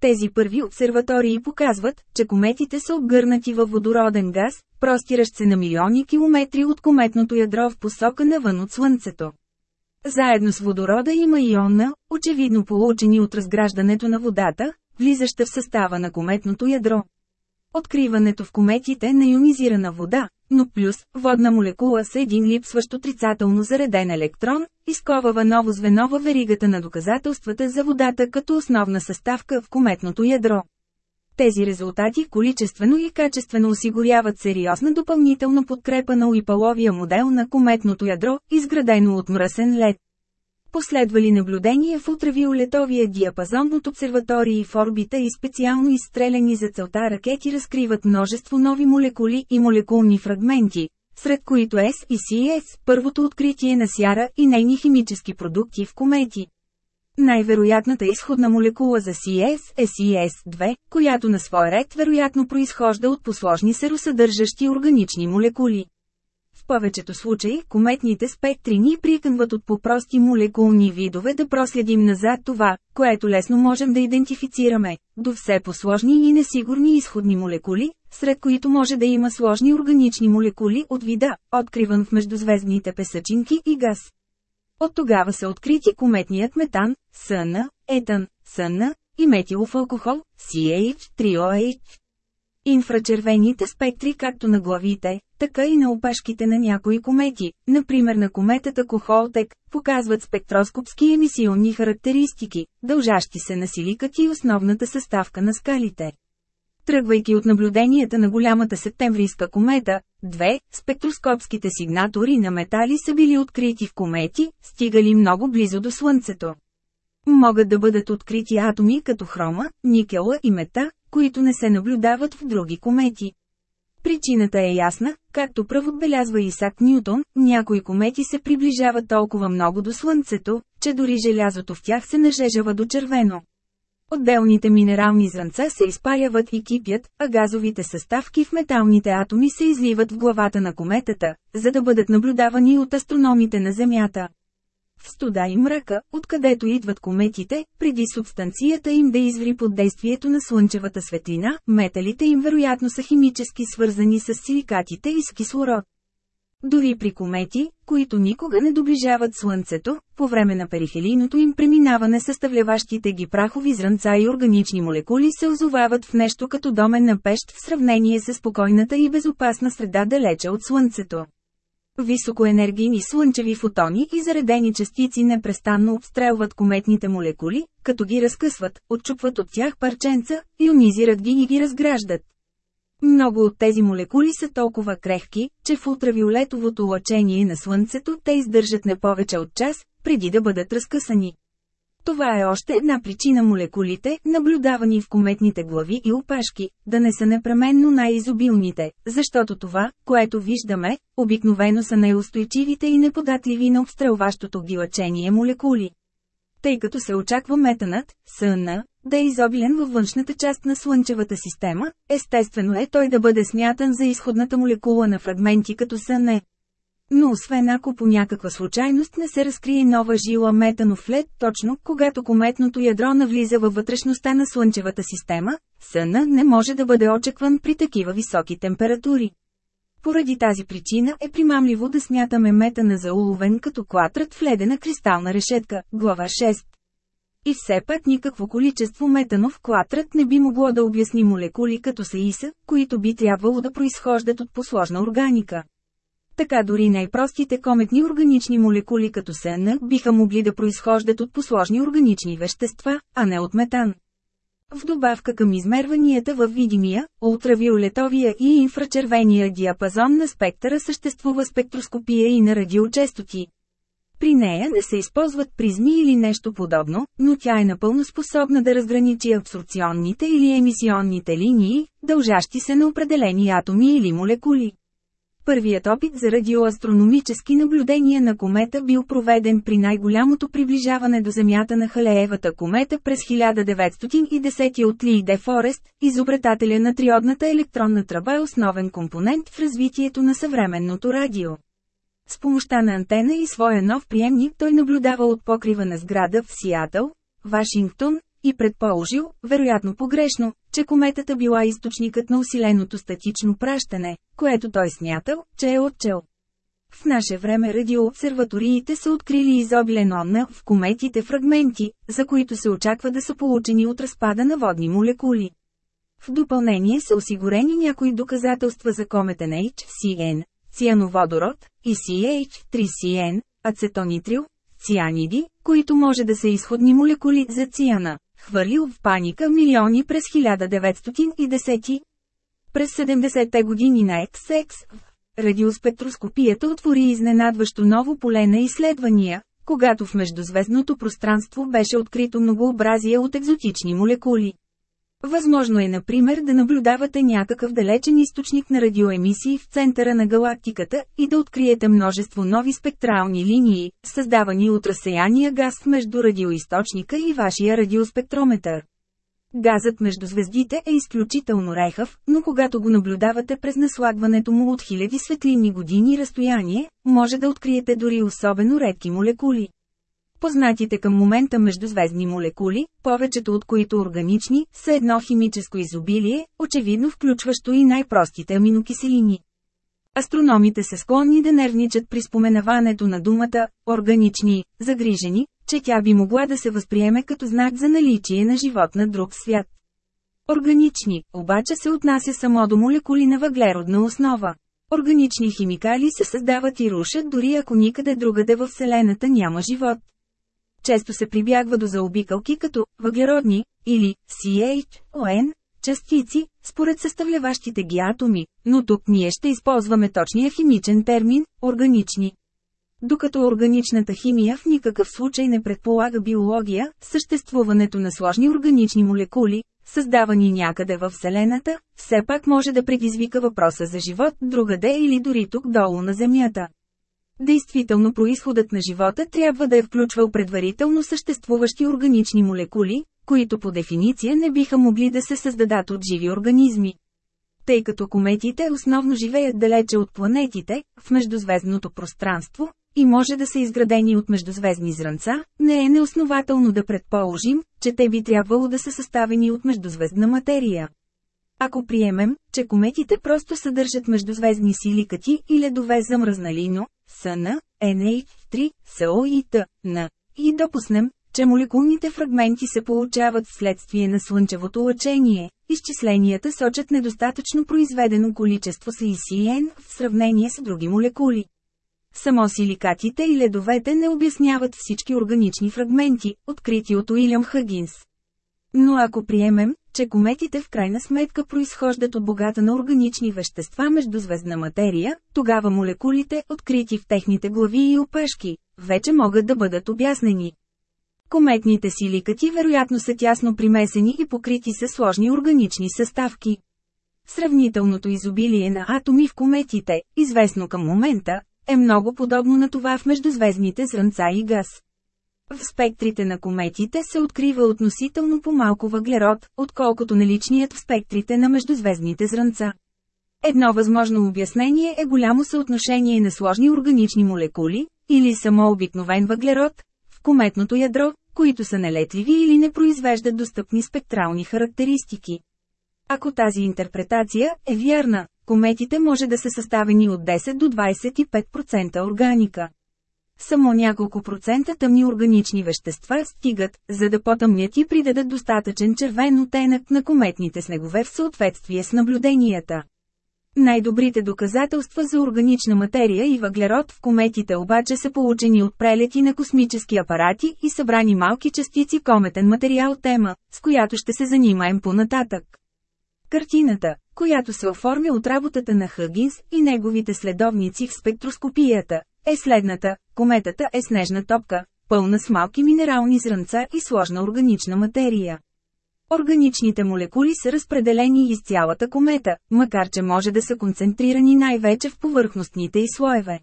Тези първи обсерватории показват, че кометите са обгърнати във водороден газ, простиращ се на милиони километри от кометното ядро в посока навън от Слънцето. Заедно с водорода има ионна, очевидно получени от разграждането на водата, влизаща в състава на кометното ядро. Откриването в кометите на ионизирана вода, но плюс, водна молекула с един липсващ отрицателно зареден електрон, изковава ново звено във веригата на доказателствата за водата като основна съставка в кометното ядро. Тези резултати количествено и качествено осигуряват сериозна допълнителна подкрепа на уипаловия модел на кометното ядро, изградено от мръсен лед. Последвали наблюдения в ултравиолетовия диапазон от обсерватории в орбита и специално изстреляни за целта ракети разкриват множество нови молекули и молекулни фрагменти, сред които S и CS, първото откритие на сяра и нейни химически продукти в комети. Най-вероятната изходна молекула за CS е CS2, която на свой ред вероятно произхожда от посложни серосъдържащи органични молекули. В повечето случаи, кометните спектри ни прикънват от по-прости молекулни видове да проследим назад това, което лесно можем да идентифицираме, до все по-сложни и несигурни изходни молекули, сред които може да има сложни органични молекули от вида, откриван в междузвездните песъчинки и газ. От тогава са открити кометният метан, СН, етан, СН и метилов алкохол, CH3OH. Инфрачервените спектри както на главите, така и на опашките на някои комети, например на кометата Кохолтек, показват спектроскопски емисионни характеристики, дължащи се на силикати и основната съставка на скалите. Тръгвайки от наблюденията на голямата септемврийска комета, две, спектроскопските сигнатури на метали са били открити в комети, стигали много близо до Слънцето. Могат да бъдат открити атоми като хрома, никела и мета, които не се наблюдават в други комети. Причината е ясна, както пръв отбелязва Исак Нютон, някои комети се приближават толкова много до Слънцето, че дори желязото в тях се нажежава до червено. Отделните минерални зранца се изпаряват и кипят, а газовите съставки в металните атоми се изливат в главата на кометата, за да бъдат наблюдавани от астрономите на Земята. В студа и мръка, откъдето идват кометите, преди субстанцията им да изври под действието на слънчевата светлина, металите им вероятно са химически свързани с силикатите и с кислород. Дори при комети, които никога не доближават Слънцето, по време на перифелийното им преминаване съставляващите ги прахови зранца и органични молекули се озовават в нещо като домен на пещ в сравнение с спокойната и безопасна среда далече от Слънцето. Високоенергийни слънчеви фотони и заредени частици непрестанно обстрелват кометните молекули, като ги разкъсват, отчупват от тях парченца, ионизират ги и ги разграждат. Много от тези молекули са толкова крехки, че в ултравиолетовото лъчение на Слънцето те издържат не повече от час, преди да бъдат разкъсани. Това е още една причина молекулите, наблюдавани в кометните глави и опашки, да не са непременно най-изобилните, защото това, което виждаме, обикновено са най-устойчивите и неподатливи на обстрелващото ги лъчение молекули. Тъй като се очаква метанът, СН, да е изобилен във външната част на Слънчевата система, естествено е той да бъде смятан за изходната молекула на фрагменти като СН. Но освен ако по някаква случайност не се разкрие нова жила метанов лед точно когато кометното ядро навлиза във вътрешността на Слънчевата система, съна не може да бъде очакван при такива високи температури. Поради тази причина е примамливо да смятаме метана за уловен като клатрът в ледена кристална решетка, глава 6. И все пак никакво количество метанов клатрът не би могло да обясни молекули като саиса, които би трябвало да произхождат от посложна органика. Така дори най-простите кометни органични молекули като СН биха могли да произхождат от посложни органични вещества, а не от метан. В добавка към измерванията във видимия, ултравиолетовия и инфрачервения диапазон на спектъра съществува спектроскопия и на радиочестоти. При нея не се използват призми или нещо подобно, но тя е напълно способна да разграничи абсорбционните или емисионните линии, дължащи се на определени атоми или молекули. Първият опит за радиоастрономически наблюдения на комета бил проведен при най-голямото приближаване до Земята на Халеевата комета през 1910 от Ли Де Форест, изобретателя на триодната електронна тръба е основен компонент в развитието на съвременното радио. С помощта на антена и своя нов приемник той наблюдава от покрива на сграда в Сиатъл, Вашингтон, и предположил, вероятно погрешно, че кометата била източникът на усиленото статично пращане, което той смятал, че е отчел. В наше време радиообсерваториите са открили изобилен онна в кометите фрагменти, за които се очаква да са получени от разпада на водни молекули. В допълнение са осигурени някои доказателства за кометен HCN, циановодород, и CH3CN, ацетонитрил, цианиди, които може да са изходни молекули за циана хвърлил в паника милиони през 1910. През 70-те години на XX, радиоспектроскопията отвори изненадващо ново поле на изследвания, когато в междузвездното пространство беше открито многообразие от екзотични молекули. Възможно е например да наблюдавате някакъв далечен източник на радиоемисии в центъра на галактиката и да откриете множество нови спектрални линии, създавани от разсеяния газ между радиоисточника и вашия радиоспектрометър. Газът между звездите е изключително рехав, но когато го наблюдавате през наслагването му от хиляди светлинни години разстояние, може да откриете дори особено редки молекули. Познатите към момента междузвездни молекули, повечето от които органични, са едно химическо изобилие, очевидно включващо и най-простите аминокиселини. Астрономите са склонни да нервничат при споменаването на думата «органични», загрижени, че тя би могла да се възприеме като знак за наличие на живот на друг свят. Органични, обаче се отнася само до молекули на въглеродна основа. Органични химикали се създават и рушат дори ако никъде другаде във Вселената няма живот. Често се прибягва до заобикалки като въглеродни или CHON частици, според съставляващите ги атоми, но тук ние ще използваме точния химичен термин – органични. Докато органичната химия в никакъв случай не предполага биология, съществуването на сложни органични молекули, създавани някъде във Вселената, все пак може да предизвика въпроса за живот другаде или дори тук долу на Земята. Действително происходът на живота трябва да е включвал предварително съществуващи органични молекули, които по дефиниция не биха могли да се създадат от живи организми. Тъй като кометите основно живеят далече от планетите, в междузвездното пространство, и може да са изградени от междузвездни зранца, не е неоснователно да предположим, че те би трябвало да са съставени от междузвездна материя. Ако приемем, че кометите просто съдържат междузвездни силикати и ледове замръзналино, СН, NH3, СО и Т.Н. И допуснем, че молекулните фрагменти се получават вследствие на слънчевото лъчение. Изчисленията сочат недостатъчно произведено количество SiCN в сравнение с други молекули. Само силикатите и ледовете не обясняват всички органични фрагменти, открити от Уилям Хагинс. Но ако приемем, че кометите в крайна сметка произхождат от богата на органични вещества между звездна материя, тогава молекулите, открити в техните глави и опашки, вече могат да бъдат обяснени. Кометните силикати вероятно са тясно примесени и покрити с сложни органични съставки. Сравнителното изобилие на атоми в кометите, известно към момента, е много подобно на това в междузвездните зранца и газ. В спектрите на кометите се открива относително по-малко въглерод, отколкото наличният в спектрите на междузвездните зранца. Едно възможно обяснение е голямо съотношение на сложни органични молекули, или само обикновен въглерод, в кометното ядро, които са нелетливи или не произвеждат достъпни спектрални характеристики. Ако тази интерпретация е вярна, кометите може да са съставени от 10 до 25% органика. Само няколко процента тъмни органични вещества стигат, за да потъмнят и придадат достатъчен червен оттенък на кометните снегове в съответствие с наблюденията. Най-добрите доказателства за органична материя и въглерод в кометите обаче са получени от прелети на космически апарати и събрани малки частици кометен материал тема, с която ще се занимаем по-нататък. Картината, която се оформя от работата на Хъгинс и неговите следовници в спектроскопията, е следната. Кометата е снежна топка, пълна с малки минерални зранца и сложна органична материя. Органичните молекули са разпределени из цялата комета, макар че може да са концентрирани най-вече в повърхностните и слоеве.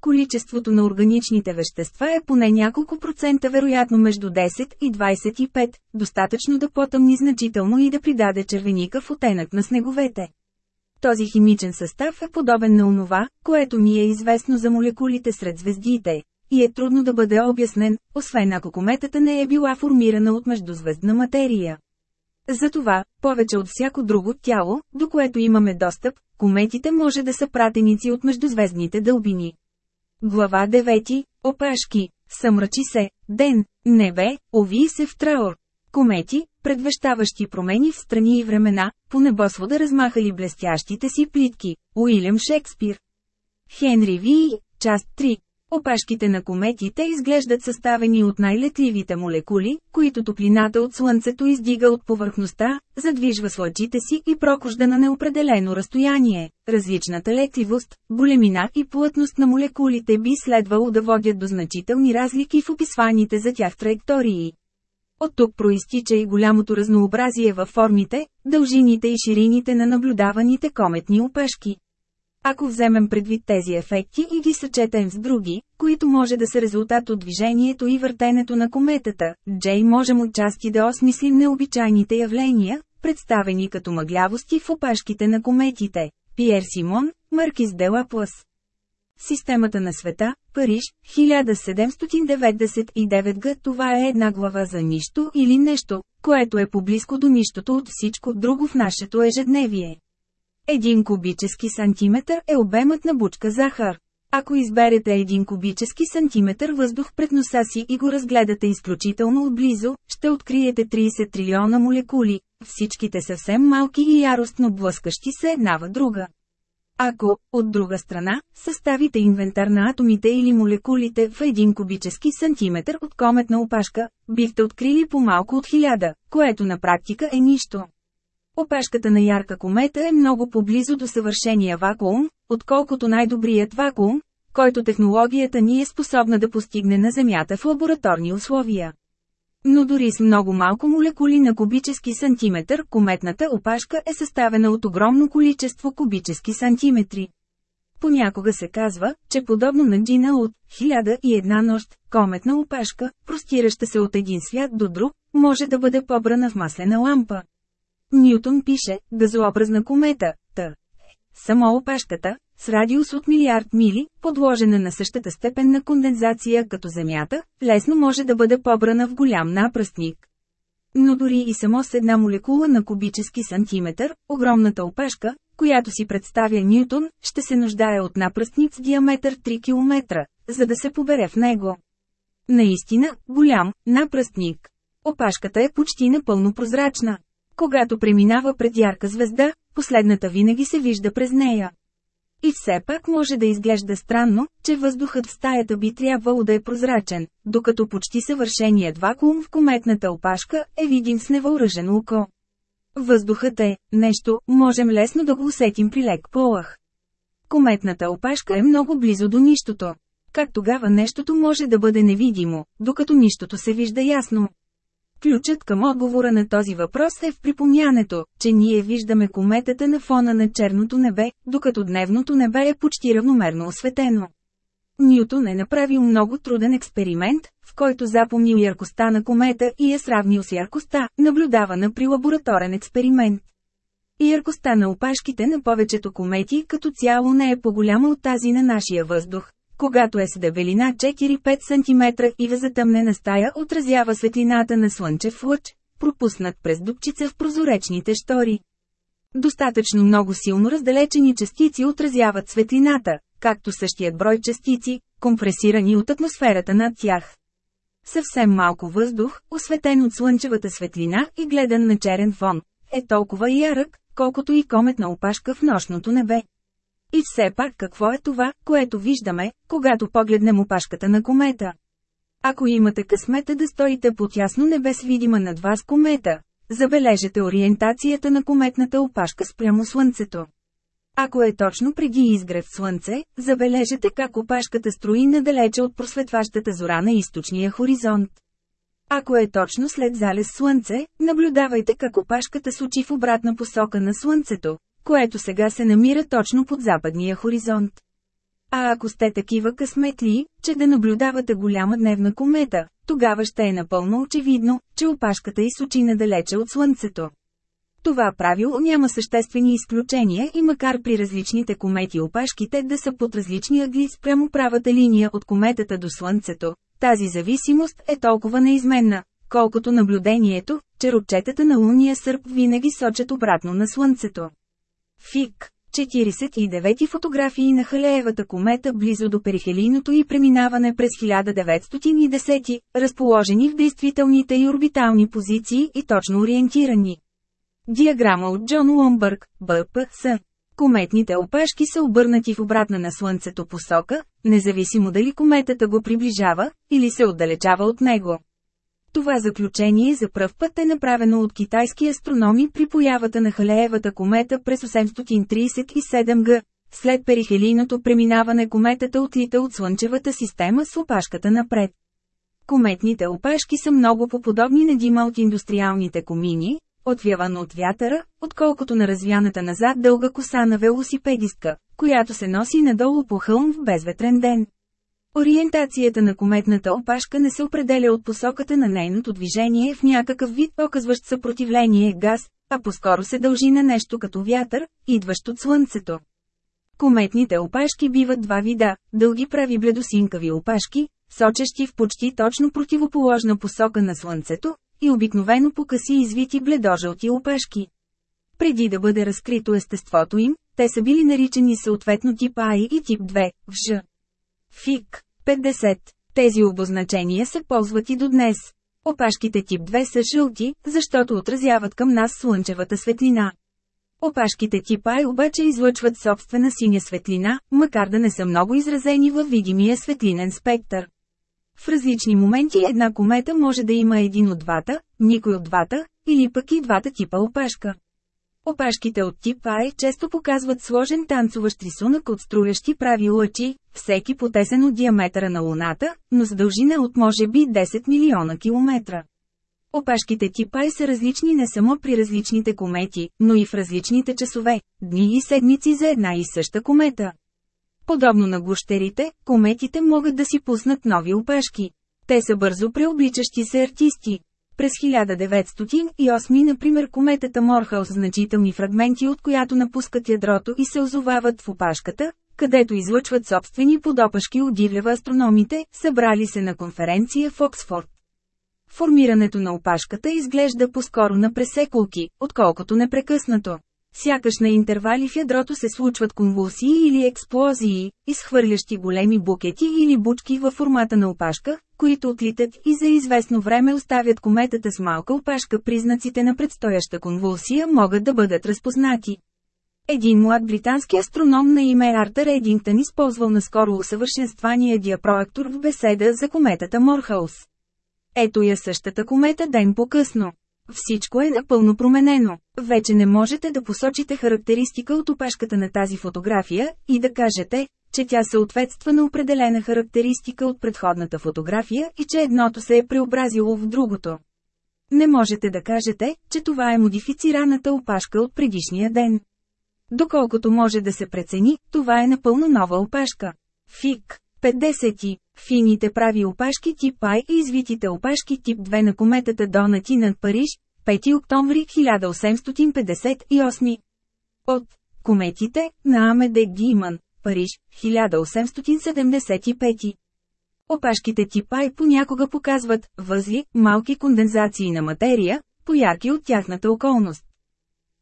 Количеството на органичните вещества е поне няколко процента вероятно между 10 и 25, достатъчно да потъмни значително и да придаде червеникъв оттенък на снеговете. Този химичен състав е подобен на онова, което ни е известно за молекулите сред звездите, и е трудно да бъде обяснен, освен ако кометата не е била формирана от междузвездна материя. Затова, повече от всяко друго тяло, до което имаме достъп, кометите може да са пратеници от междузвездните дълбини. Глава 9. Опашки. Съмрачи се. Ден. Небе. Ови се в траур. Комети, предвещаващи промени в страни и времена, по небосвода размахали блестящите си плитки. Уилям Шекспир. Хенри Ви. Част 3. Опашките на кометите изглеждат съставени от най-летливите молекули, които топлината от Слънцето издига от повърхността, задвижва с си и прокужда на неопределено разстояние. Различната летливост, големина и плътност на молекулите би следвало да водят до значителни разлики в описваните за тях траектории. От тук проистича и голямото разнообразие във формите, дължините и ширините на наблюдаваните кометни опешки. Ако вземем предвид тези ефекти и ги съчетем с други, които може да са резултат от движението и въртенето на кометата, Джей можем отчасти да осмислим необичайните явления, представени като мъглявости в опашките на кометите. Пиер Симон, Маркис де Лаплас. Системата на света, Париж, 1799 г. Това е една глава за нищо или нещо, което е поблизко до нищото от всичко друго в нашето ежедневие. Един кубически сантиметър е обемът на бучка захар. Ако изберете един кубически сантиметър въздух пред носа си и го разгледате изключително отблизо, ще откриете 30 трилиона молекули, всичките съвсем малки и яростно блъскащи се една в друга. Ако, от друга страна, съставите инвентар на атомите или молекулите в един кубически сантиметр от кометна опашка, бихте открили по малко от хиляда, което на практика е нищо. Опашката на ярка комета е много поблизо до съвършения вакуум, отколкото най-добрият вакуум, който технологията ни е способна да постигне на Земята в лабораторни условия. Но дори с много малко молекули на кубически сантиметър, кометната опашка е съставена от огромно количество кубически сантиметри. Понякога се казва, че подобно на джина от «Хиляда и една нощ», кометна опашка, простираща се от един свят до друг, може да бъде побрана в маслена лампа. Ньютон пише, газообразна комета, т. Само опашката, с радиус от милиард мили, подложена на същата степен на кондензация като Земята, лесно може да бъде побрана в голям напръстник. Но дори и само с една молекула на кубически сантиметър, огромната опашка, която си представя Ньютон, ще се нуждае от напръстник с диаметър 3 км, за да се побере в него. Наистина, голям, напръстник. Опашката е почти напълно прозрачна. Когато преминава пред ярка звезда, последната винаги се вижда през нея. И все пак може да изглежда странно, че въздухът в стаята би трябвало да е прозрачен, докато почти съвършеният вакуум в кометната опашка е видим с невъоръжено око. Въздухът е нещо, можем лесно да го усетим при лек полах. Кометната опашка е много близо до нищото. Как тогава нещото може да бъде невидимо, докато нищото се вижда ясно? Ключът към отговора на този въпрос е в припомнянето, че ние виждаме кометата на фона на черното небе, докато дневното небе е почти равномерно осветено. Ньютон е направил много труден експеримент, в който запомнил яркостта на комета и е сравнил с яркостта, наблюдавана при лабораторен експеримент. Яркостта на опашките на повечето комети като цяло не е по-голяма от тази на нашия въздух, когато е с дебелина 4-5 см и в затъмнена стая отразява светлината на слънчев лъч, пропуснат през дупчица в прозоречните штори. Достатъчно много силно раздалечени частици отразяват светлината, както същият брой частици, компресирани от атмосферата над тях. Съвсем малко въздух, осветен от слънчевата светлина и гледан на черен фон, е толкова ярък, колкото и кометна опашка в нощното небе. И все пак какво е това, което виждаме, когато погледнем опашката на комета? Ако имате късмета да стоите под ясно небе с видима над вас комета, забележете ориентацията на кометната опашка спрямо Слънцето. Ако е точно преди изгрев Слънце, забележете как опашката строи надалече от просветващата зора на източния хоризонт. Ако е точно след залез Слънце, наблюдавайте как опашката сочи в обратна посока на Слънцето, което сега се намира точно под западния хоризонт. А ако сте такива късметли, че да наблюдавате голяма дневна комета, тогава ще е напълно очевидно, че опашката и сочи надалече от Слънцето. Това правило няма съществени изключения и макар при различните комети опашките да са под различни ъгли спрямо правата линия от кометата до Слънцето, тази зависимост е толкова неизменна, колкото наблюдението, че ръчетата на луния сърп винаги сочат обратно на Слънцето. ФИК 49 фотографии на Халеевата комета близо до перихелийното и преминаване през 1910, разположени в действителните и орбитални позиции и точно ориентирани. Диаграма от Джон Ломбърг, БПС. Кометните опашки са обърнати в обратна на Слънцето посока, независимо дали кометата го приближава, или се отдалечава от него. Това заключение за пръв път е направено от китайски астрономи при появата на Халеевата комета през 837 г. След перихелийното преминаване кометата отлита от Слънчевата система с опашката напред. Кометните опашки са много по-подобни на дима от индустриалните комини, отвяван от вятъра, отколкото на развяната назад дълга коса на велосипедистка, която се носи надолу по хълм в безветрен ден. Ориентацията на кометната опашка не се определя от посоката на нейното движение в някакъв вид оказващ съпротивление газ, а по-скоро се дължи на нещо като вятър, идващ от Слънцето. Кометните опашки биват два вида – дълги прави бледосинкави опашки, сочещи в почти точно противоположна посока на Слънцето, и обикновено по къси извити бледожълти опашки. Преди да бъде разкрито естеството им, те са били наричани съответно тип А и тип 2, в Ж. ФИК 50. Тези обозначения се ползват и до днес. Опашките тип 2 са жълти, защото отразяват към нас слънчевата светлина. Опашките тип А обаче излъчват собствена синя светлина, макар да не са много изразени във видимия светлинен спектър. В различни моменти една комета може да има един от двата, никой от двата, или пък и двата типа опашка. Опашките от тип А често показват сложен танцуващ рисунък от струящи прави лъчи, всеки потесен от диаметъра на Луната, но с дължина от може би 10 милиона километра. Опашките тип А са различни не само при различните комети, но и в различните часове, дни и седмици за една и съща комета. Подобно на гущерите, кометите могат да си пуснат нови опашки. Те са бързо преобличащи се артисти. През 1908 например кометата Морхаус значителни фрагменти от която напускат ядрото и се озовават в опашката, където излъчват собствени подопашки удивлява астрономите, събрали се на конференция в Оксфорд. Формирането на опашката изглежда по-скоро на пресекулки, отколкото непрекъснато. Сякаш на интервали в ядрото се случват конвулсии или експлозии, изхвърлящи големи букети или бучки във формата на опашка, които отлитат и за известно време оставят кометата с малка опашка. Признаците на предстояща конвулсия могат да бъдат разпознати. Един млад британски астроном на име Артър Едингтън използвал наскоро усъвършенствания диапроектор в беседа за кометата Морхаус. Ето я същата комета ден по-късно. Всичко е напълно променено. Вече не можете да посочите характеристика от опашката на тази фотография и да кажете, че тя съответства на определена характеристика от предходната фотография и че едното се е преобразило в другото. Не можете да кажете, че това е модифицираната опашка от предишния ден. Доколкото може да се прецени, това е напълно нова опашка. ФИК 50. Фините прави опашки тип А и извитите опашки тип 2 на кометата Донати над Париж, 5 октомври 1858. От кометите на Амеде Гиман, Париж, 1875. Опашките тип А понякога показват възли, малки кондензации на материя, поярки от тяхната околност.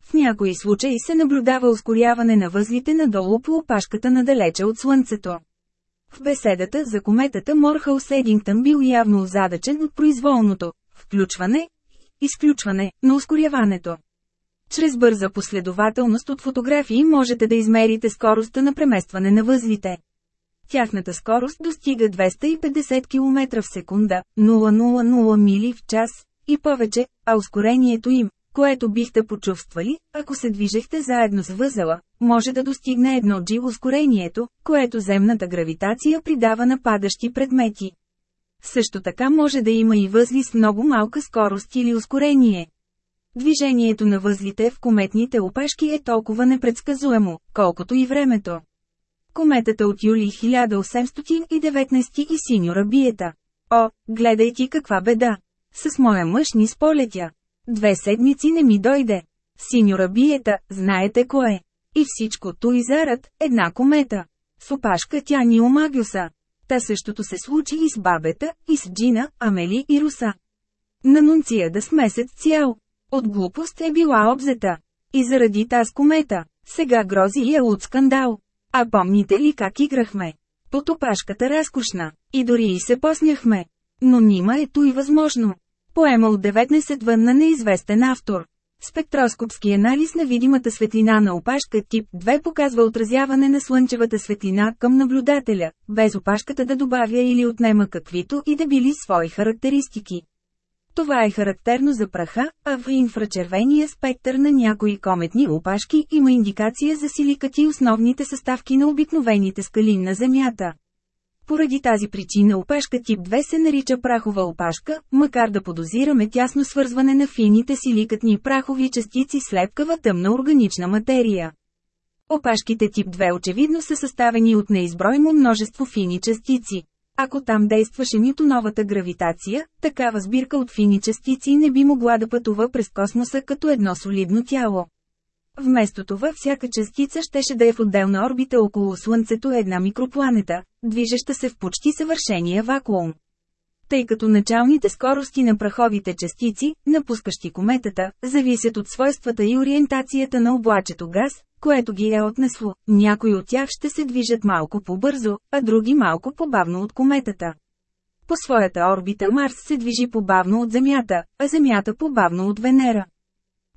В някои случаи се наблюдава ускоряване на възлите надолу по опашката надалече от Слънцето. В беседата за кометата Морхал Седингтън бил явно озадачен от произволното включване и изключване на ускоряването. Чрез бърза последователност от фотографии можете да измерите скоростта на преместване на възлите. Тяхната скорост достига 250 км в секунда, 000 мили в час и повече, а ускорението им, което бихте почувствали, ако се движехте заедно с възела, може да достигне едно G ускорението, което земната гравитация придава на падащи предмети. Също така може да има и възли с много малка скорост или ускорение. Движението на възлите в кометните опашки е толкова непредсказуемо, колкото и времето. Кометата от юли 1819 и синьора биета. О, гледай ти каква беда! С моя мъж ни сполетя. Две седмици не ми дойде. Синьора биета, знаете кое? И всичко то изарат, една комета. С опашка тя ни омагюса. Та същото се случи и с бабета, и с Джина, Амели и Руса. На нунция да с месец цял. От глупост е била обзета. И заради таз комета, сега грози я от скандал. А помните ли как играхме? Под опашката разкошна. И дори и се посняхме. Но нима е и възможно. Поема от 19 вън на неизвестен автор. Спектроскопски анализ на видимата светлина на опашка тип 2 показва отразяване на слънчевата светлина към наблюдателя, без опашката да добавя или отнема каквито и да били свои характеристики. Това е характерно за праха, а в инфрачервения спектър на някои кометни опашки има индикация за силикати основните съставки на обикновените скали на Земята. Поради тази причина опашка тип 2 се нарича прахова опашка, макар да подозираме тясно свързване на фините силикатни прахови частици с лепкава тъмна органична материя. Опашките тип 2 очевидно са съставени от неизброимо множество фини частици. Ако там действаше нито новата гравитация, такава сбирка от фини частици не би могла да пътува през космоса като едно солидно тяло. Вместо това всяка частица щеше да е в отделна орбита около Слънцето една микропланета, движеща се в почти съвършения вакуум. Тъй като началните скорости на праховите частици, напускащи кометата, зависят от свойствата и ориентацията на облачето газ, което ги е отнесло, някои от тях ще се движат малко по-бързо, а други малко по-бавно от кометата. По своята орбита Марс се движи по-бавно от Земята, а Земята по-бавно от Венера.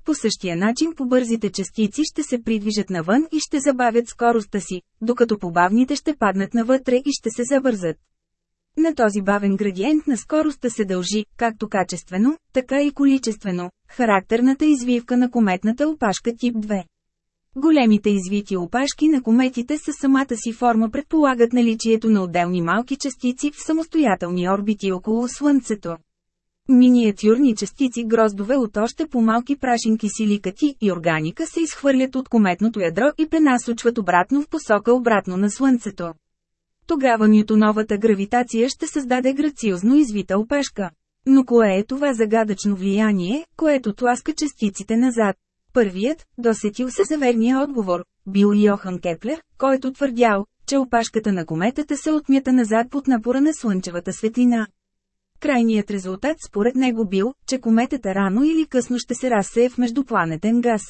По същия начин по-бързите частици ще се придвижат навън и ще забавят скоростта си, докато по-бавните ще паднат навътре и ще се забързат. На този бавен градиент на скоростта се дължи, както качествено, така и количествено, характерната извивка на кометната опашка тип 2. Големите извити опашки на кометите със самата си форма предполагат наличието на отделни малки частици в самостоятелни орбити около Слънцето. Миниатюрни частици гроздове от още по-малки прашинки силикати и органика се изхвърлят от кометното ядро и пренасочват обратно в посока обратно на Слънцето. Тогава Ньютоновата гравитация ще създаде грациозно извита опешка. Но кое е това загадъчно влияние, което тласка частиците назад? Първият, досетил се за отговор, бил Йохан Кеплер, който твърдял, че опашката на кометата се отмята назад под напора на слънчевата светлина. Крайният резултат според него бил, че кометата рано или късно ще се разсее в междупланетен газ.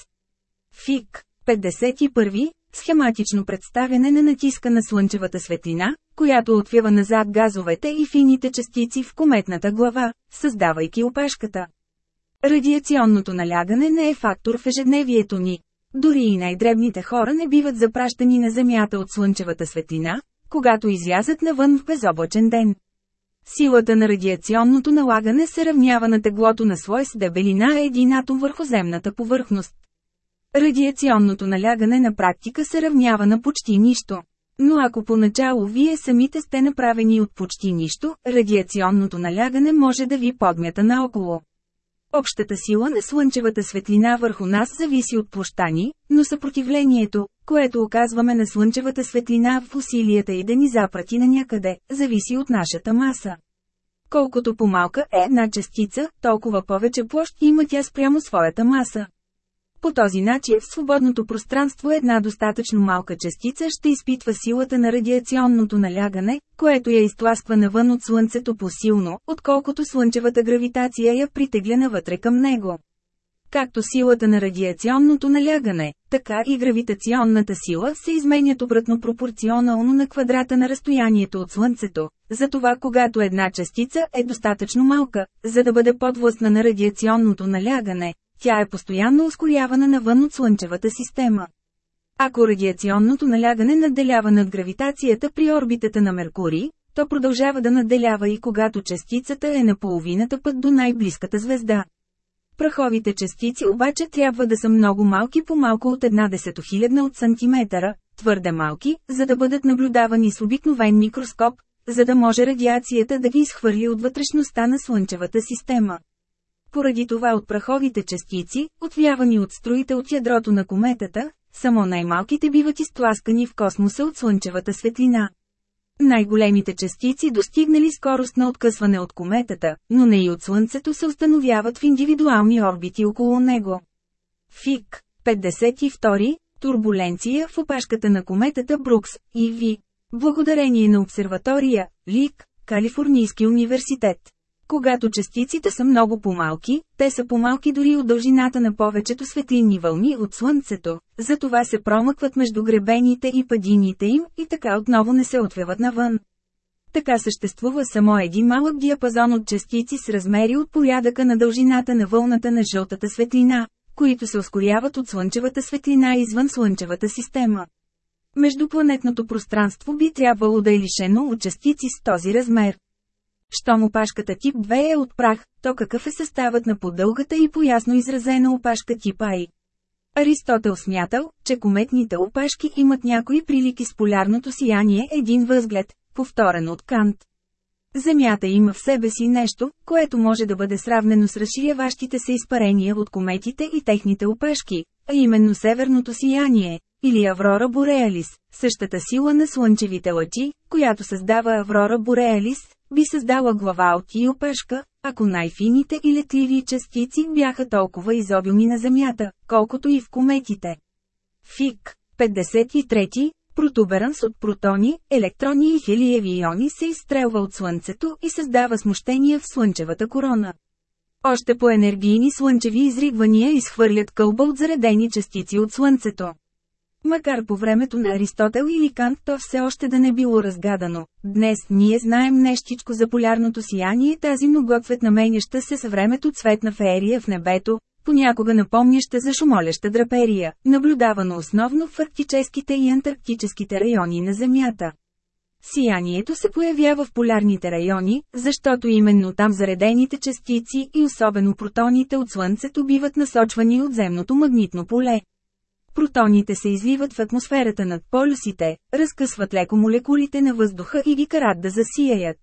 ФИК 51. Схематично представяне на натиска на слънчевата светлина, която отвива назад газовете и фините частици в кометната глава, създавайки опашката. Радиационното налягане не е фактор в ежедневието ни. Дори и най-дребните хора не биват запращани на Земята от слънчевата светлина, когато излязат навън в безоблачен ден. Силата на радиационното налагане се равнява на теглото на слой с дебелина един атом върху земната повърхност. Радиационното налягане на практика се равнява на почти нищо. Но ако поначало вие самите сте направени от почти нищо, радиационното налягане може да ви подмята наоколо. Общата сила на слънчевата светлина върху нас зависи от площа ни, но съпротивлението, което оказваме на слънчевата светлина в усилията и да ни запрати на някъде, зависи от нашата маса. Колкото по-малка е една частица, толкова повече площ има тя спрямо своята маса. По този начин в свободното пространство една достатъчно малка частица ще изпитва силата на радиационното налягане, което я изтласква навън от Слънцето по-силно, отколкото Слънчевата гравитация я притегля навътре към него. Както силата на радиационното налягане, така и гравитационната сила се изменят обратно пропорционално на квадрата на разстоянието от Слънцето. Затова когато една частица е достатъчно малка, за да бъде подвластна на радиационното налягане, тя е постоянно ускорявана навън от Слънчевата система. Ако радиационното налягане надделява над гравитацията при орбитата на Меркурий, то продължава да надделява и когато частицата е на половината път до най-близката звезда. Праховите частици обаче трябва да са много малки по малко от една десетохилядна от сантиметъра, твърде малки, за да бъдат наблюдавани с обикновен микроскоп, за да може радиацията да ги изхвърли от вътрешността на Слънчевата система. Поради това от праховите частици, отвявани от струите от ядрото на кометата, само най-малките биват изтласкани в космоса от слънчевата светлина. Най-големите частици достигнали скорост на откъсване от кометата, но не и от Слънцето се установяват в индивидуални орбити около него. ФИК 52. Турбуленция в опашката на кометата Брукс, ИВ. Благодарение на обсерватория, ЛИК, Калифорнийски университет. Когато частиците са много по-малки, те са по-малки дори от дължината на повечето светлинни вълни от Слънцето, затова се промъкват между гребените и падините им и така отново не се отвяват навън. Така съществува само един малък диапазон от частици с размери от порядъка на дължината на вълната на жълтата светлина, които се ускоряват от слънчевата светлина извън слънчевата система. Междупланетното пространство би трябвало да е лишено от частици с този размер. Щом опашката тип 2 е от прах, то какъв е съставът на подългата и поясно изразена опашка тип I? Аристотел смятал, че кометните опашки имат някои прилики с полярното сияние един възглед, повторен от Кант. Земята има в себе си нещо, което може да бъде сравнено с разширяващите се изпарения от кометите и техните опешки, а именно северното сияние, или Аврора Бореалис, същата сила на слънчевите лъчи, която създава Аврора Бореалис, би създала глава от и опешка, ако най-фините и летливи частици бяха толкова изобилни на Земята, колкото и в кометите. Фик 53 Протуберанс от протони, електрони и хелиеви иони се изстрелва от Слънцето и създава смущения в Слънчевата корона. Още по енергийни слънчеви изригвания изхвърлят кълба от заредени частици от Слънцето. Макар по времето на Аристотел или Кант то все още да не било разгадано, днес ние знаем нещичко за полярното сияние тази многоцветна меняща се с времето цветна феерия в небето, понякога напомняща за шумоляща драперия, наблюдавано основно в арктическите и антарктическите райони на Земята. Сиянието се появява в полярните райони, защото именно там заредените частици и особено протоните от Слънцето биват насочвани от земното магнитно поле. Протоните се изливат в атмосферата над полюсите, разкъсват леко молекулите на въздуха и ги карат да засияят.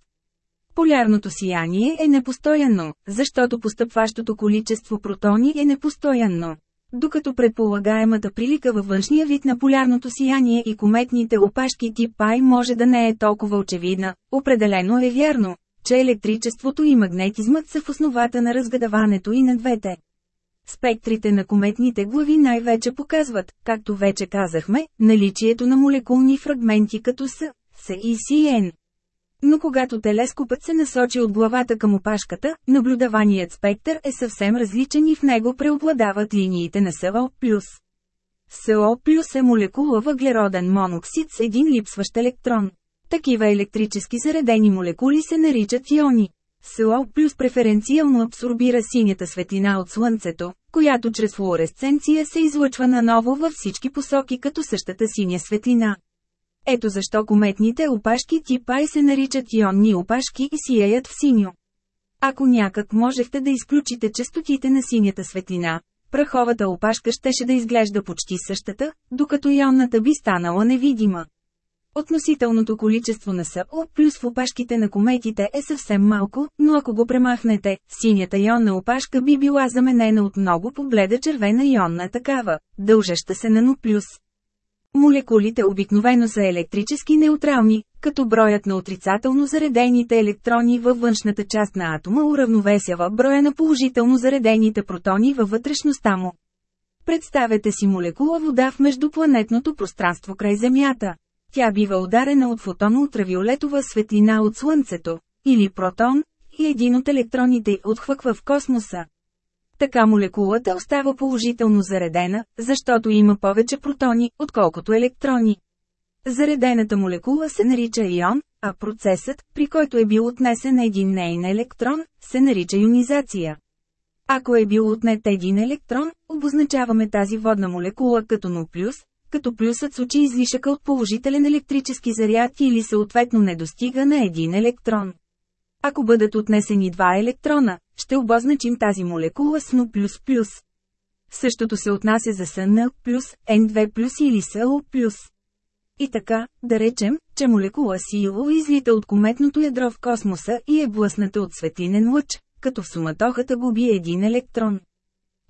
Полярното сияние е непостоянно, защото постъпващото количество протони е непостоянно. Докато предполагаемата прилика във външния вид на полярното сияние и кометните опашки тип Пай може да не е толкова очевидна, определено е вярно, че електричеството и магнетизмът са в основата на разгадаването и на двете. Спектрите на кометните глави най-вече показват, както вече казахме, наличието на молекулни фрагменти като С, С и СН. Но когато телескопът се насочи от главата към опашката, наблюдаваният спектър е съвсем различен и в него преобладават линиите на СО+. СО плюс е молекула въглероден моноксид с един липсващ електрон. Такива електрически заредени молекули се наричат иони. СО плюс преференциално абсорбира синята светлина от Слънцето, която чрез флуоресценция се излъчва наново във всички посоки като същата синя светлина. Ето защо кометните опашки тип Ай се наричат ионни опашки и сияят в синьо. Ако някак можехте да изключите частотите на синята светлина, праховата опашка щеше да изглежда почти същата, докато ионната би станала невидима. Относителното количество на СО плюс в опашките на кометите е съвсем малко, но ако го премахнете, синята ионна опашка би била заменена от много побледа червена ионна такава, дължаща се на Но. Молекулите обикновено са електрически неутрални, като броят на отрицателно заредените електрони във външната част на атома уравновесява броя на положително заредените протони във вътрешността му. Представете си молекула вода в междупланетното пространство край Земята. Тя бива ударена от фотон ултравиолетова светлина от Слънцето, или протон, и един от електроните отхвъква в космоса. Така молекулата остава положително заредена, защото има повече протони, отколкото електрони. Заредената молекула се нарича ион, а процесът, при който е бил отнесен един нейн електрон, се нарича ионизация. Ако е бил отнет един електрон, обозначаваме тази водна молекула като Но+, като плюсът случи излишъка от положителен електрически заряд или съответно не достига на един електрон. Ако бъдат отнесени два електрона, ще обозначим тази молекула с Но++. Същото се отнася за СН+, N2+, или СО+. И така, да речем, че молекула сило излита от кометното ядро в космоса и е блъсната от светлинен лъч, като в суматохата губи един електрон.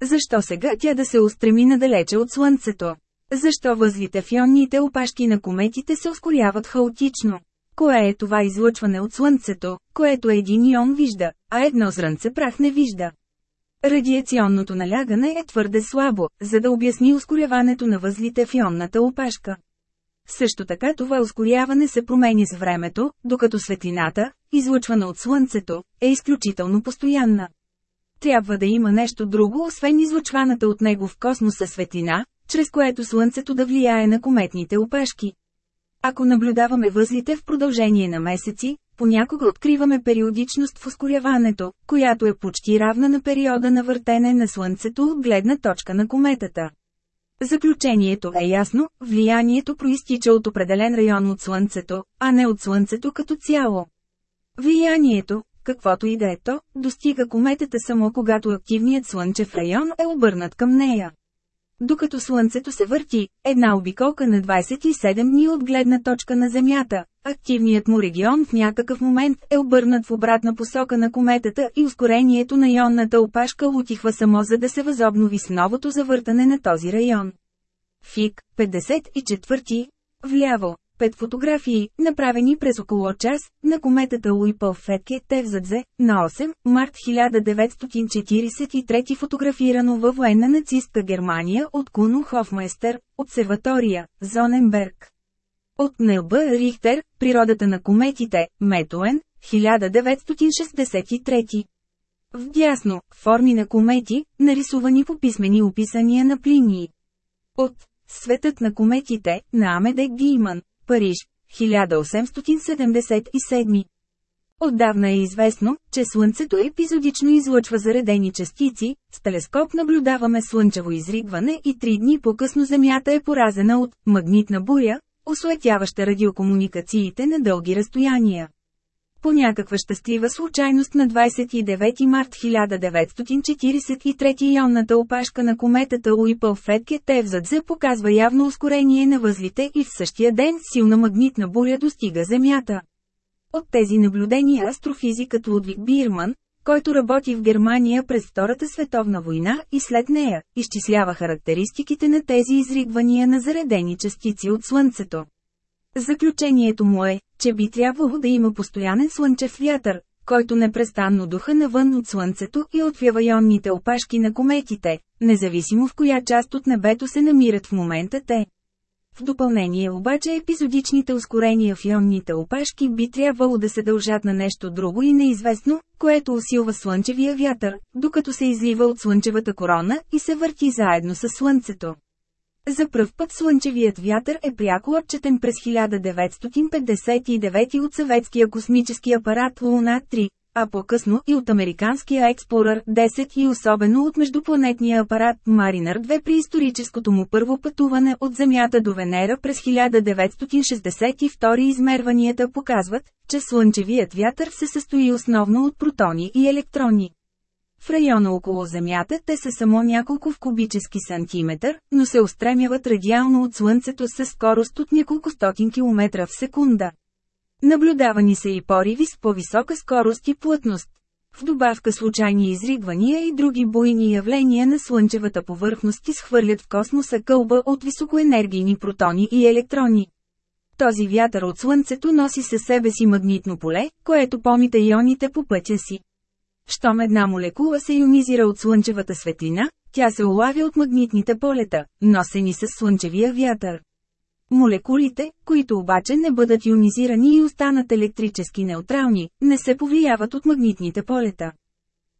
Защо сега тя да се устреми надалече от Слънцето? Защо възлите в ионните опашки на кометите се ускоряват хаотично? Кое е това излъчване от Слънцето, което един ион вижда, а едно зрънце прах не вижда? Радиационното налягане е твърде слабо, за да обясни ускоряването на възлите в ионната опашка. Също така това ускоряване се променя с времето, докато светлината, излъчвана от Слънцето, е изключително постоянна. Трябва да има нещо друго освен излъчваната от него в космоса светлина, чрез което Слънцето да влияе на кометните опашки. Ако наблюдаваме възлите в продължение на месеци, понякога откриваме периодичност в ускоряването, която е почти равна на периода на въртене на Слънцето от гледна точка на кометата. Заключението е ясно, влиянието проистича от определен район от Слънцето, а не от Слънцето като цяло. Влиянието, каквото и да е то, достига кометата само когато активният слънчев район е обърнат към нея. Докато Слънцето се върти, една обиколка на 27 дни от гледна точка на Земята, активният му регион в някакъв момент е обърнат в обратна посока на кометата и ускорението на ионната опашка утихва само за да се възобнови с новото завъртане на този район. Фиг, 54. Вляво. Пет фотографии, направени през около час, на кометата Уипъл Фетке Тевзадзе, на 8 март 1943 фотографирано във военна нацистка Германия от Куно Хофмайстер, обсерватория, Зоненберг. От Нелба Рихтер, природата на кометите, Метуен, 1963. Вдясно, форми на комети, нарисувани по писмени описания на Плинии. От Светът на кометите, на Амеде Гийман, Париж, 1877. Отдавна е известно, че Слънцето епизодично излъчва заредени частици, с телескоп наблюдаваме слънчево изригване и три дни по-късно Земята е поразена от магнитна буря, осуетяваща радиокомуникациите на дълги разстояния. По някаква щастлива случайност на 29 март 1943 ионната опашка на кометата Уипъл Фетке Тевзадзе показва явно ускорение на възлите и в същия ден силна магнитна буря достига Земята. От тези наблюдения астрофизикът Лудвиг Бирман, който работи в Германия през Втората световна война и след нея, изчислява характеристиките на тези изригвания на заредени частици от Слънцето. Заключението му е, че би трябвало да има постоянен слънчев вятър, който непрестанно духа навън от Слънцето и отвява ионните опашки на кометите, независимо в коя част от небето се намират в момента те. В допълнение обаче епизодичните ускорения в ионните опашки би трябвало да се дължат на нещо друго и неизвестно, което усилва слънчевия вятър, докато се излива от слънчевата корона и се върти заедно с Слънцето. За пръв път слънчевият вятър е пряко отчетен през 1959 от съветския космически апарат Луна-3, а по-късно и от американския Explorer 10 и особено от междупланетния апарат Mariner 2 при историческото му първо пътуване от Земята до Венера през 1962 измерванията показват, че слънчевият вятър се състои основно от протони и електрони. В района около Земята те са само няколко в кубически сантиметър, но се устремяват радиално от Слънцето с скорост от няколко стотин километра в секунда. Наблюдавани са и пориви с по-висока скорост и плътност. В добавка случайни изригвания и други буйни явления на Слънчевата повърхност изхвърлят в космоса кълба от високоенергийни протони и електрони. Този вятър от Слънцето носи със себе си магнитно поле, което помита ионите по пътя си. Щом една молекула се ионизира от слънчевата светлина, тя се улавя от магнитните полета, носени с слънчевия вятър. Молекулите, които обаче не бъдат ионизирани и останат електрически неутрални, не се повлияват от магнитните полета.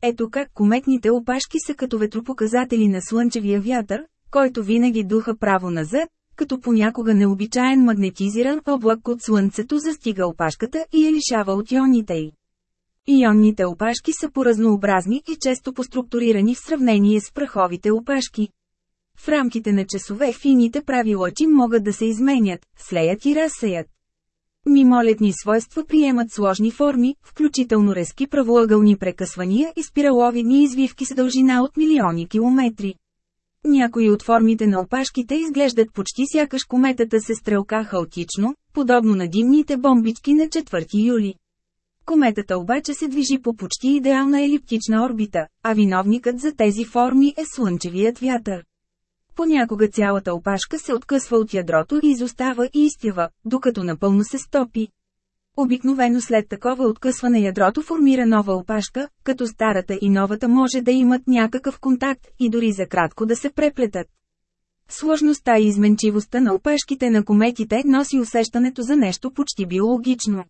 Ето как кометните опашки са като ветропоказатели на слънчевия вятър, който винаги духа право назад, като понякога необичаен магнетизиран облак от слънцето застига опашката и я лишава от ионите й. Ионните опашки са поразнообразни и често поструктурирани в сравнение с праховите опашки. В рамките на часове фините прави лъчи могат да се изменят, слеят и разсеят. Мимолетни свойства приемат сложни форми, включително резки правоъгълни прекъсвания и спираловидни извивки с дължина от милиони километри. Някои от формите на опашките изглеждат почти сякаш кометата се стрелка хаотично, подобно на димните бомбички на 4 юли. Кометата обаче се движи по почти идеална елиптична орбита, а виновникът за тези форми е слънчевият вятър. Понякога цялата опашка се откъсва от ядрото и изостава и изтява, докато напълно се стопи. Обикновено след такова откъсване ядрото формира нова опашка, като старата и новата може да имат някакъв контакт и дори за кратко да се преплетат. Сложността и изменчивостта на опашките на кометите носи усещането за нещо почти биологично.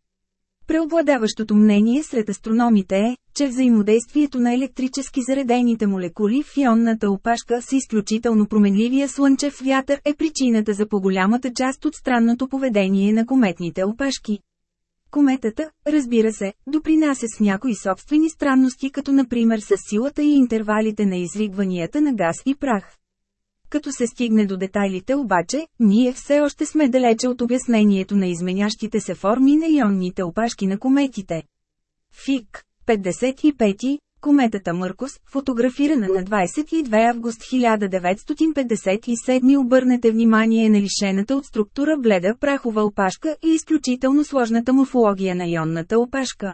Преобладаващото мнение сред астрономите е, че взаимодействието на електрически заредените молекули в ионната опашка с изключително променливия слънчев вятър е причината за по-голямата част от странното поведение на кометните опашки. Кометата, разбира се, допринася с някои собствени странности като например с силата и интервалите на изригванията на газ и прах. Като се стигне до детайлите обаче, ние все още сме далече от обяснението на изменящите се форми на ионните опашки на кометите. ФИК 55. кометата Мъркус, фотографирана на 22 август 1957 обърнете внимание на лишената от структура бледа прахова опашка и изключително сложната морфология на ионната опашка.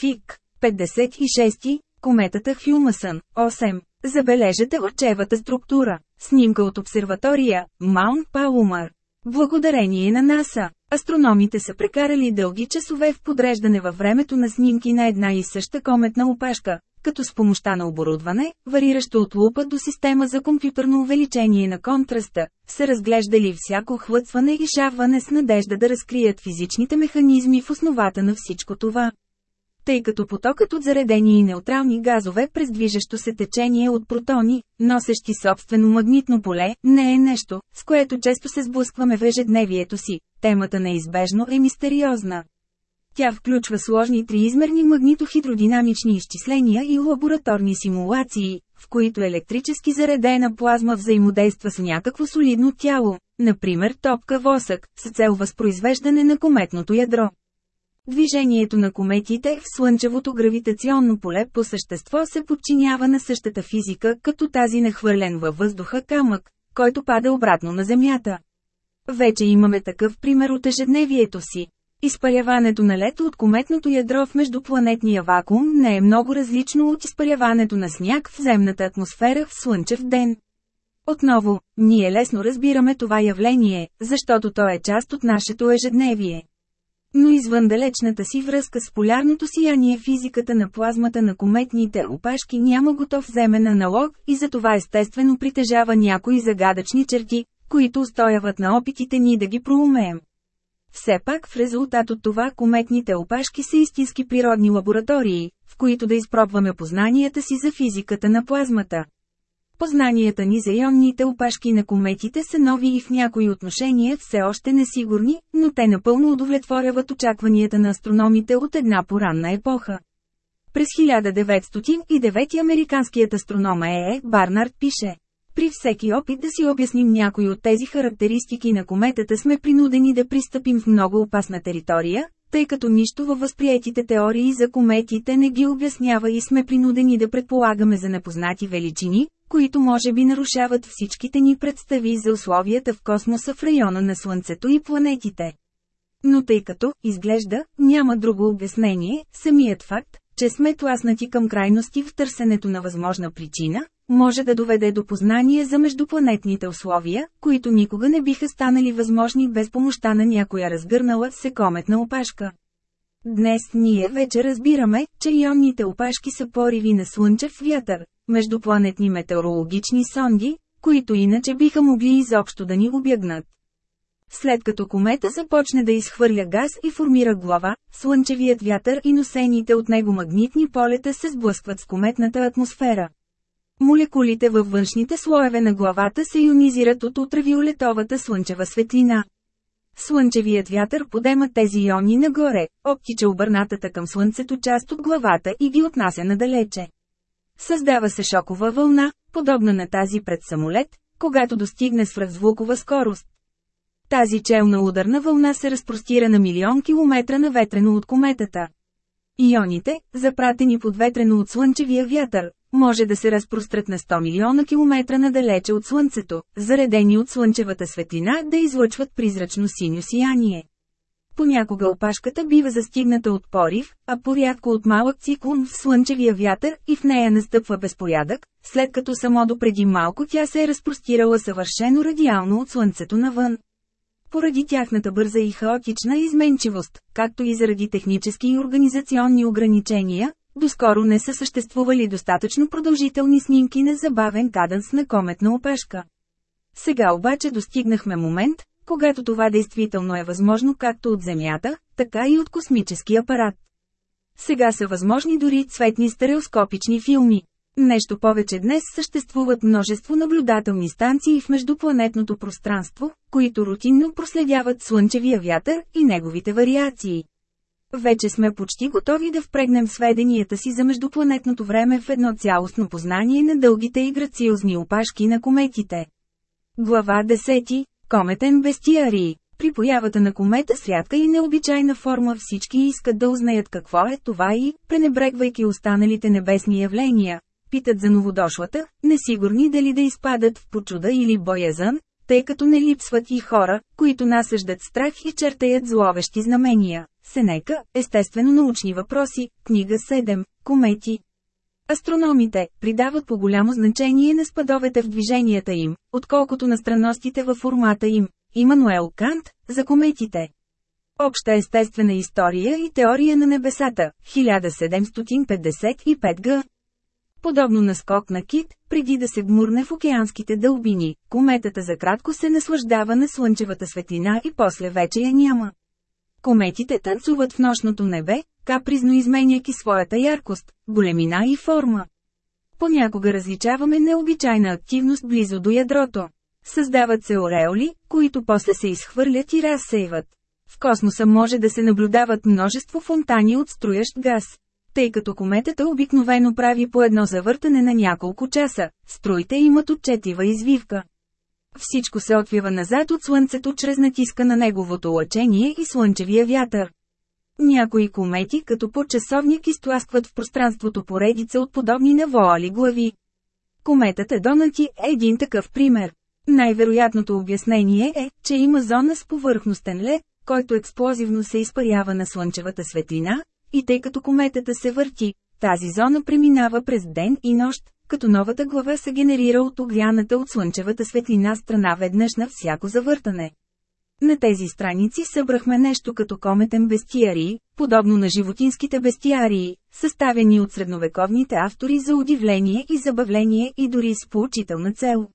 ФИК 56. Кометата Хюмасън 8. Забележете очевата структура. Снимка от обсерватория, Маунт Паумър. Благодарение на НАСА, астрономите са прекарали дълги часове в подреждане във времето на снимки на една и съща кометна опашка, като с помощта на оборудване, вариращо от лупа до система за компютърно увеличение на контраста, са разглеждали всяко хлътване и шаване с надежда да разкрият физичните механизми в основата на всичко това тъй като потокът от заредени и неутрални газове през движещо се течение от протони, носещи собствено магнитно поле, не е нещо, с което често се сблъскваме в ежедневието си. Темата неизбежно е мистериозна. Тя включва сложни триизмерни магнитохидродинамични изчисления и лабораторни симулации, в които електрически заредена плазма взаимодейства с някакво солидно тяло, например топка восък, с цел възпроизвеждане на кометното ядро. Движението на кометите в Слънчевото гравитационно поле по същество се подчинява на същата физика, като тази нахвърлен във въздуха камък, който пада обратно на Земята. Вече имаме такъв пример от ежедневието си. Изпаряването на лето от кометното ядро в междупланетния вакуум не е много различно от изпаряването на сняг в земната атмосфера в слънчев ден. Отново, ние лесно разбираме това явление, защото то е част от нашето ежедневие. Но извън далечната си връзка с полярното сияние физиката на плазмата на кометните опашки няма готов земен аналог и затова естествено притежава някои загадъчни черти, които устояват на опитите ни да ги проумеем. Все пак в резултат от това кометните опашки са истински природни лаборатории, в които да изпробваме познанията си за физиката на плазмата. Познанията ни за ионните опашки на кометите са нови и в някои отношения все още несигурни, но те напълно удовлетворяват очакванията на астрономите от една поранна епоха. През 1909 американският астроном Е. е Барнард пише при всеки опит да си обясним някои от тези характеристики на кометата сме принудени да пристъпим в много опасна територия, тъй като нищо във възприетите теории за кометите не ги обяснява и сме принудени да предполагаме за непознати величини, които може би нарушават всичките ни представи за условията в космоса в района на Слънцето и планетите. Но тъй като, изглежда, няма друго обяснение, самият факт, че сме тласнати към крайности в търсенето на възможна причина, може да доведе до познание за междупланетните условия, които никога не биха станали възможни без помощта на някоя разгърнала се кометна опашка. Днес ние вече разбираме, че ионните опашки са пориви на слънчев вятър, междупланетни метеорологични сонди, които иначе биха могли изобщо да ни обягнат. След като комета започне да изхвърля газ и формира глава, слънчевият вятър и носените от него магнитни полета се сблъскват с кометната атмосфера. Молекулите във външните слоеве на главата се ионизират от ултравиолетовата слънчева светлина. Слънчевият вятър подема тези иони нагоре, обтича обърнатата към слънцето част от главата и ги отнася надалече. Създава се шокова вълна, подобна на тази пред самолет, когато достигне свръхзвукова скорост. Тази челна ударна вълна се разпростира на милион километра наветрено от кометата. Ионите, запратени подветрено от слънчевия вятър, може да се разпрострат на 100 милиона километра надалече от Слънцето, заредени от слънчевата светлина да излъчват призрачно синьо сияние. Понякога опашката бива застигната от порив, а порядко от малък циклон в слънчевия вятър и в нея настъпва безпорядък, след като само до преди малко тя се е разпростирала съвършено радиално от слънцето навън. Поради тяхната бърза и хаотична изменчивост, както и заради технически и организационни ограничения, доскоро не са съществували достатъчно продължителни снимки на забавен каданс на кометна опешка. Сега обаче достигнахме момент, когато това действително е възможно както от Земята, така и от космически апарат. Сега са възможни дори цветни стереоскопични филми. Нещо повече днес съществуват множество наблюдателни станции в междупланетното пространство, които рутинно проследяват слънчевия вятър и неговите вариации. Вече сме почти готови да впрегнем сведенията си за междупланетното време в едно цялостно познание на дългите и грациозни опашки на кометите. Глава 10. Кометен бестиарий. При появата на комета с рядка и необичайна форма всички искат да узнаят какво е това и, пренебрегвайки останалите небесни явления, питат за новодошлата, несигурни дали да изпадат в почуда или боязън, тъй като не липсват и хора, които насъждат страх и чертаят зловещи знамения. Сенека, естествено научни въпроси, книга 7, комети. Астрономите придават по голямо значение на спадовете в движенията им, отколкото на странностите във формата им. Имануел Кант, за кометите. Обща естествена история и теория на небесата, 1755 г. Подобно на скок на кит, преди да се гмурне в океанските дълбини, кометата за кратко се наслаждава на слънчевата светлина и после вече я няма. Кометите танцуват в нощното небе, капризно изменяйки своята яркост, големина и форма. Понякога различаваме необичайна активност близо до ядрото. Създават се ореоли, които после се изхвърлят и разсейват. В космоса може да се наблюдават множество фонтани от струящ газ. Тъй като кометата обикновено прави по едно завъртане на няколко часа, струите имат отчетива извивка. Всичко се отвива назад от Слънцето чрез натиска на неговото лъчение и слънчевия вятър. Някои комети като по часовник изтласкват в пространството поредица от подобни на воали глави. Кометата Донати е един такъв пример. Най-вероятното обяснение е, че има зона с повърхностен лед, който експлозивно се изпарява на слънчевата светлина, и тъй като кометата се върти, тази зона преминава през ден и нощ, като новата глава се генерира от огряната от слънчевата светлина страна веднъж на всяко завъртане. На тези страници събрахме нещо като кометен бестиарий, подобно на животинските бестиарии, съставени от средновековните автори за удивление и забавление и дори с поучителна цел.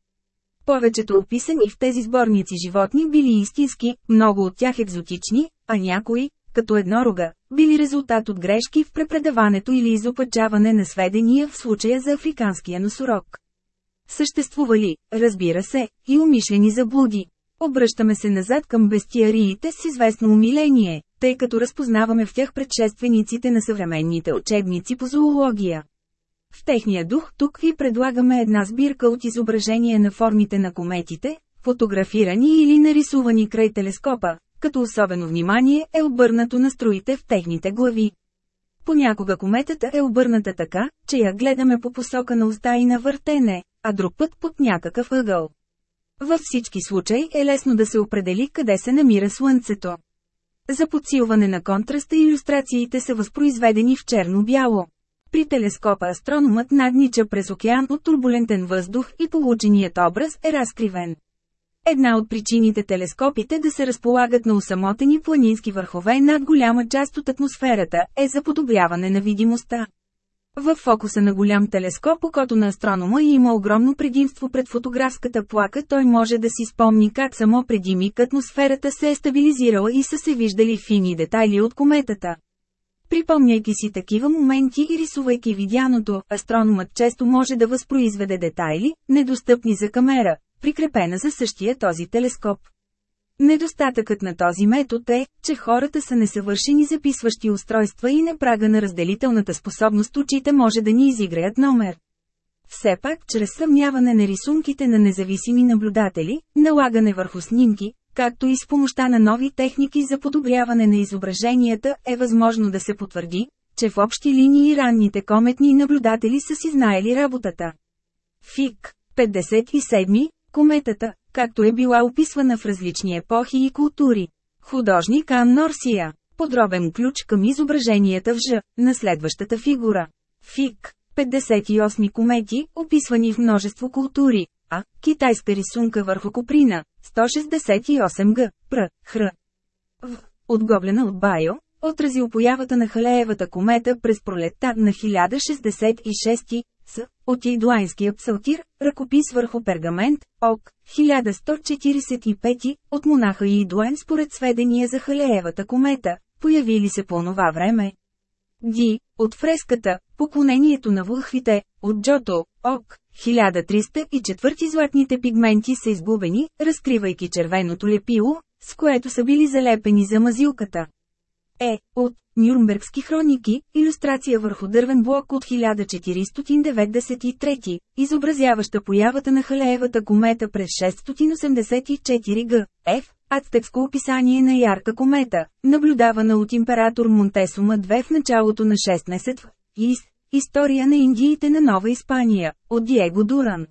Повечето описани в тези сборници животни били истински, много от тях екзотични, а някои, като еднорога, били резултат от грешки в препредаването или изопачаване на сведения в случая за африканския носорог. Съществували, разбира се, и умишлени заблуди. Обръщаме се назад към бестиариите с известно умиление, тъй като разпознаваме в тях предшествениците на съвременните учебници по зоология. В техния дух тук ви предлагаме една сбирка от изображения на формите на кометите, фотографирани или нарисувани край телескопа, като особено внимание е обърнато на струите в техните глави. Понякога кометата е обърната така, че я гледаме по посока на уста и на въртене, а друг път под някакъв ъгъл. Във всички случаи е лесно да се определи къде се намира Слънцето. За подсилване на контраста иллюстрациите са възпроизведени в черно-бяло. При телескопа астрономът наднича през океан от турбулентен въздух и полученият образ е разкривен. Една от причините телескопите да се разполагат на усамотени планински върхове над голяма част от атмосферата е за подобряване на видимостта. В фокуса на голям телескоп окото на астронома има огромно предимство пред фотографската плака той може да си спомни как само преди миг атмосферата се е стабилизирала и са се виждали фини детайли от кометата. Припомняйки си такива моменти и рисувайки видяното, астрономът често може да възпроизведе детайли, недостъпни за камера, прикрепена за същия този телескоп. Недостатъкът на този метод е, че хората са несъвършени записващи устройства и на прага на разделителната способност очите може да ни изиграят номер. Все пак, чрез сравняване на рисунките на независими наблюдатели, налагане върху снимки, както и с помощта на нови техники за подобряване на изображенията, е възможно да се потвърди, че в общи линии ранните кометни наблюдатели са си знаели работата. ФИК 57 Кометата, както е била описвана в различни епохи и култури. Художник Ан Норсия. Подробен ключ към изображенията в Ж, на следващата фигура. Фик. 58 комети, описвани в множество култури. А. Китайска рисунка върху коприна. 168 г. Пр. Хр. В. Отгоблена от Байо, отразил появата на Халеевата комета през пролетта на 1066 с. От Идуанския псалтир, ръкопис върху пергамент, ОК, 1145, от монаха Идуен според сведения за Халеевата комета, появили се по това време. Ди, от фреската, поклонението на вълхвите, от Джото, ОК, 1304 златните пигменти са изгубени, разкривайки червеното лепило, с което са били залепени за мазилката. Е, от Нюрнбергски хроники, иллюстрация върху дървен блок от 1493, изобразяваща появата на Халеевата комета през 684 г. Ф. Ацтекско описание на ярка комета, наблюдавана от император Монтесума II в началото на 16 ИС. История на Индиите на Нова Испания, от Диего Дуран.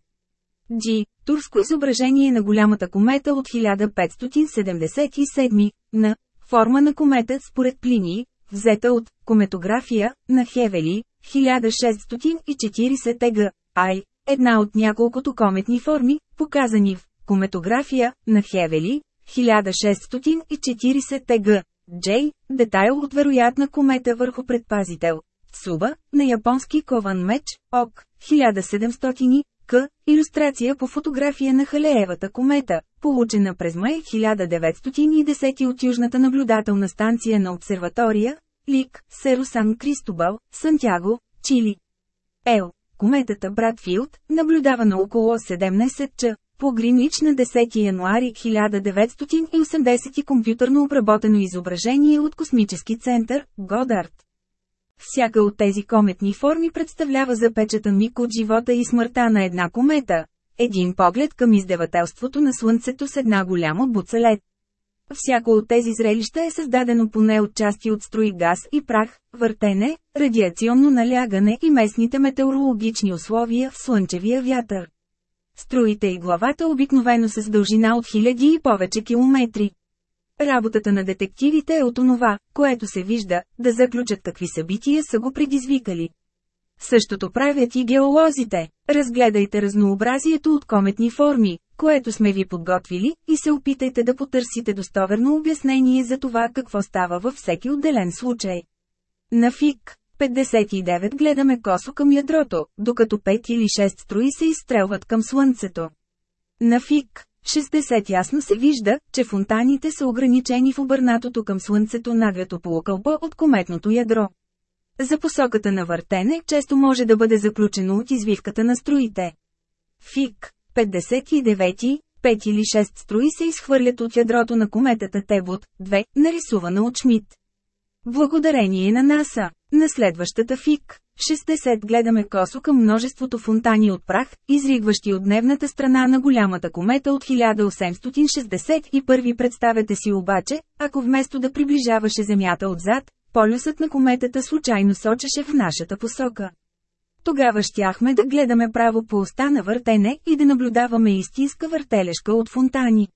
Джи. Турско изображение на голямата комета от 1577 на форма на комета според Плини, взета от кометография на Хевели, 1640 тега, Ай, една от няколкото кометни форми, показани в кометография на Хевели, 1640 тег. Джей, детайл от вероятна комета върху предпазител. Суба, на японски кован меч, ок, 1700 к. Иллюстрация по фотография на Халеевата комета, получена през май 1910 от Южната наблюдателна станция на обсерватория, Лик, Серо Сан Кристобал, Сантяго, Чили. Ел, кометата Братфилд, наблюдавана около 17 ч. По Гринвич на 10 януари 1980 компютърно обработено изображение от космически център, Годард. Всяка от тези кометни форми представлява запечатан миг от живота и смъртта на една комета. Един поглед към издевателството на Слънцето с една голяма буцалет. Всяко от тези зрелища е създадено поне от части от строи газ и прах, въртене, радиационно налягане и местните метеорологични условия в слънчевия вятър. Струите и главата обикновено са с дължина от хиляди и повече километри. Работата на детективите е от онова, което се вижда, да заключат какви събития са го предизвикали. Същото правят и геолозите. Разгледайте разнообразието от кометни форми, което сме ви подготвили, и се опитайте да потърсите достоверно обяснение за това какво става във всеки отделен случай. На ФИК 59 гледаме косо към ядрото, докато 5 или 6 строи се изстрелват към Слънцето. На ФИК 60 ясно се вижда, че фонтаните са ограничени в обърнатото към Слънцето наглето полукълбо от кометното ядро. За посоката на въртене често може да бъде заключено от извивката на струите. ФИК 59 5 или 6 струи се изхвърлят от ядрото на кометата Тебот, 2, нарисувана от Шмидт. Благодарение на НАСА, на следващата ФИК, 60 гледаме косо към множеството фонтани от прах, изригващи от дневната страна на голямата комета от 1861 представете си обаче, ако вместо да приближаваше Земята отзад, полюсът на кометата случайно сочеше в нашата посока. Тогава щяхме да гледаме право по оста на въртене и да наблюдаваме истинска въртележка от фонтани.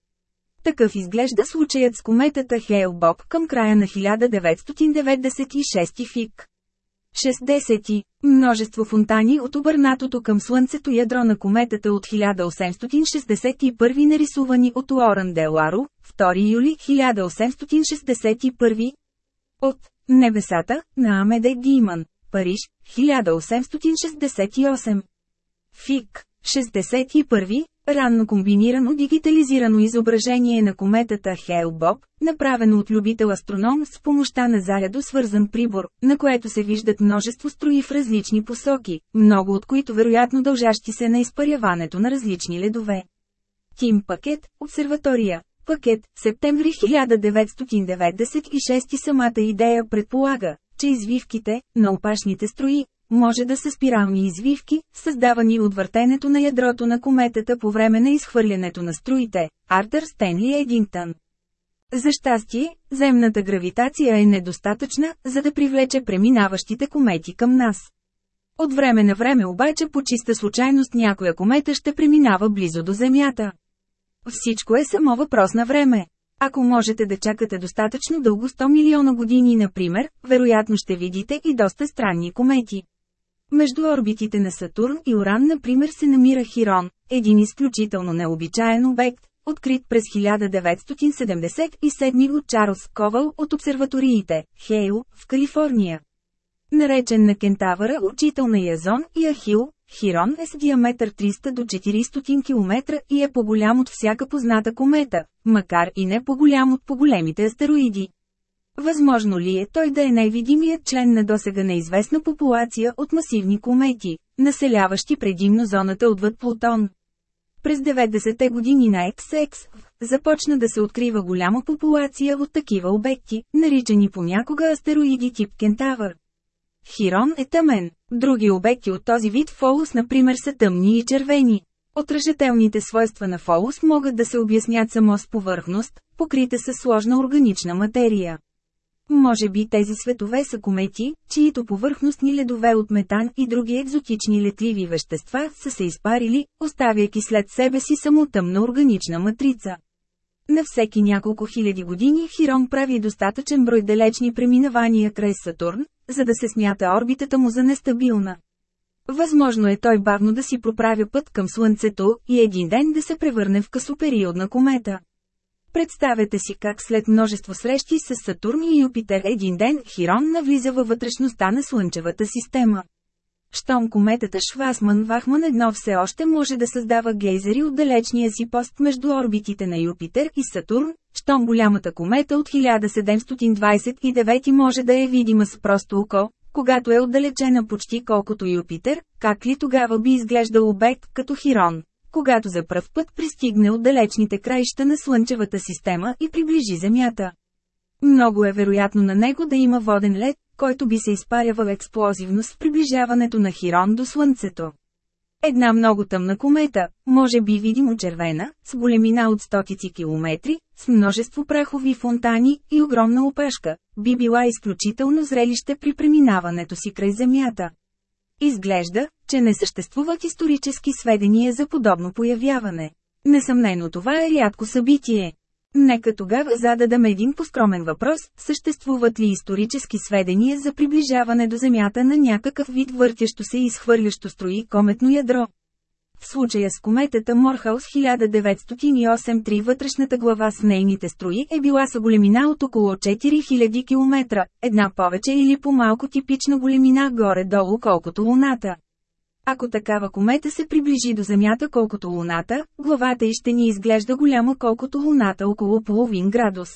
Такъв изглежда случаят с кометата Хейл Боб към края на 1996 фик. 60. Множество фонтани от обърнатото към Слънцето ядро на кометата от 1861 нарисувани от Уорън Деларо, 2 юли 1861. От Небесата на Амеде Диман, Париж, 1868. ФИК, 61, ранно комбинирано дигитализирано изображение на кометата Хейл Боб, направено от любител астроном с помощта на зарядо свързан прибор, на което се виждат множество строи в различни посоки, много от които вероятно дължащи се на изпаряването на различни ледове. Тим Пакет, обсерватория, Пакет, септември 1996 самата идея предполага, че извивките на опашните строи може да са спирални извивки, създавани от въртенето на ядрото на кометата по време на изхвърлянето на струите. Артър Стенли Едингтън За щастие, земната гравитация е недостатъчна, за да привлече преминаващите комети към нас. От време на време обаче по чиста случайност някоя комета ще преминава близо до Земята. Всичко е само въпрос на време. Ако можете да чакате достатъчно дълго 100 милиона години, например, вероятно ще видите и доста странни комети. Между орбитите на Сатурн и Уран, например, се намира Хирон, един изключително необичаен обект, открит през 1977 от Чарлз Ковал от обсерваториите Хейл в Калифорния. Наречен на Кентавъра учител на Язон и Ахил, Хирон е с диаметър 300 до 400 км и е по-голям от всяка позната комета, макар и не по-голям от по-големите астероиди. Възможно ли е той да е най-видимият член на досега неизвестна популация от масивни комети, населяващи предимно зоната отвъд Плутон? През 90-те години на XX започна да се открива голяма популация от такива обекти, наричани понякога астероиди тип Кентавър. Хирон е тъмен. Други обекти от този вид Фолус например са тъмни и червени. Отражателните свойства на Фолус могат да се обяснят само с повърхност, покрита със сложна органична материя. Може би тези светове са комети, чието повърхностни ледове от метан и други екзотични летливи вещества са се изпарили, оставяйки след себе си само тъмна органична матрица. На всеки няколко хиляди години Хирон прави достатъчен брой далечни преминавания край Сатурн, за да се смята орбитата му за нестабилна. Възможно е той бавно да си проправя път към Слънцето и един ден да се превърне в късопериодна комета. Представете си как след множество срещи с Сатурн и Юпитер един ден Хирон навлиза във вътрешността на Слънчевата система. Щом кометата Швасман-Вахман едно все още може да създава гейзери от далечния си пост между орбитите на Юпитер и Сатурн, щом голямата комета от 1729 може да е видима с просто око, когато е отдалечена почти колкото Юпитер, как ли тогава би изглеждал обект като Хирон, когато за пръв път пристигне от далечните краища на Слънчевата система и приближи Земята. Много е вероятно на него да има воден лед, който би се изпарявал експлозивност в приближаването на Хирон до Слънцето. Една много тъмна комета, може би видимо червена, с големина от стотици километри, с множество прахови фонтани и огромна опашка, би била изключително зрелище при преминаването си край Земята. Изглежда, че не съществуват исторически сведения за подобно появяване. Несъмнено това е рядко събитие. Нека тогава зададам един поскромен въпрос, съществуват ли исторически сведения за приближаване до Земята на някакъв вид въртящо се и изхвърлящо строи кометно ядро? В случая с кометата Морхаус 1908-3 вътрешната глава с нейните строи е била с големина от около 4000 км, една повече или по-малко типична големина горе-долу колкото Луната. Ако такава комета се приближи до Земята колкото Луната, главата й ще ни изглежда голяма колкото Луната около половин градус.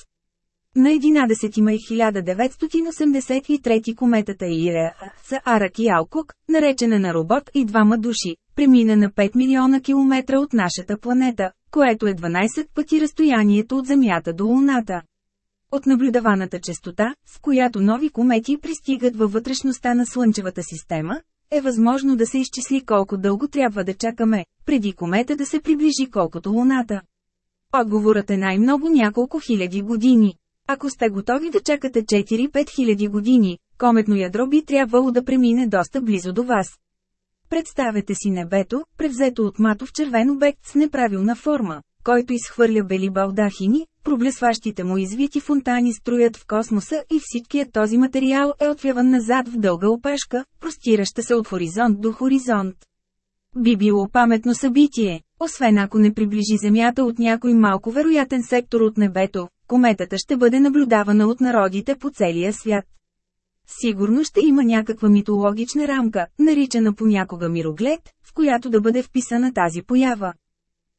На 11 май 1983 кометата Иреа с Арак и Алкук, наречена на робот и двама души, премина на 5 милиона километра от нашата планета, което е 12 пъти разстоянието от Земята до Луната. От наблюдаваната частота, с която нови комети пристигат във вътрешността на Слънчевата система, е възможно да се изчисли колко дълго трябва да чакаме, преди комета да се приближи колкото Луната. Отговорът е най-много няколко хиляди години. Ако сте готови да чакате 4-5 хиляди години, кометно ядро би трябвало да премине доста близо до вас. Представете си небето, превзето от матов червен обект с неправилна форма, който изхвърля бели балдахини, проблесващите му извити фонтани строят в космоса и всичкият този материал е отвяван назад в дълга опешка, простираща се от хоризонт до хоризонт. Би било паметно събитие, освен ако не приближи Земята от някой малко вероятен сектор от небето, кометата ще бъде наблюдавана от народите по целия свят. Сигурно ще има някаква митологична рамка, наричана понякога мироглед, в която да бъде вписана тази поява.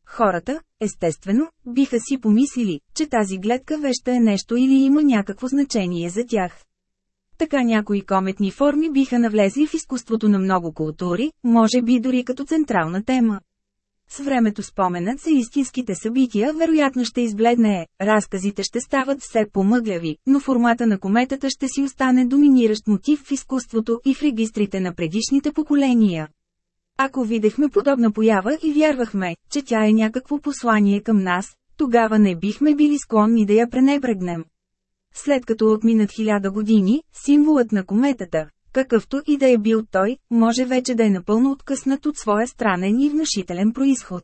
Хората, естествено, биха си помислили, че тази гледка веща е нещо или има някакво значение за тях. Така някои кометни форми биха навлезли в изкуството на много култури, може би дори като централна тема. С времето споменът за истинските събития вероятно ще избледне, разказите ще стават все по-мъгляви, но формата на кометата ще си остане доминиращ мотив в изкуството и в регистрите на предишните поколения. Ако видехме подобна поява и вярвахме, че тя е някакво послание към нас, тогава не бихме били склонни да я пренебрегнем. След като отминат хиляда години, символът на кометата, какъвто и да е бил той, може вече да е напълно откъснат от своя странен и внушителен происход.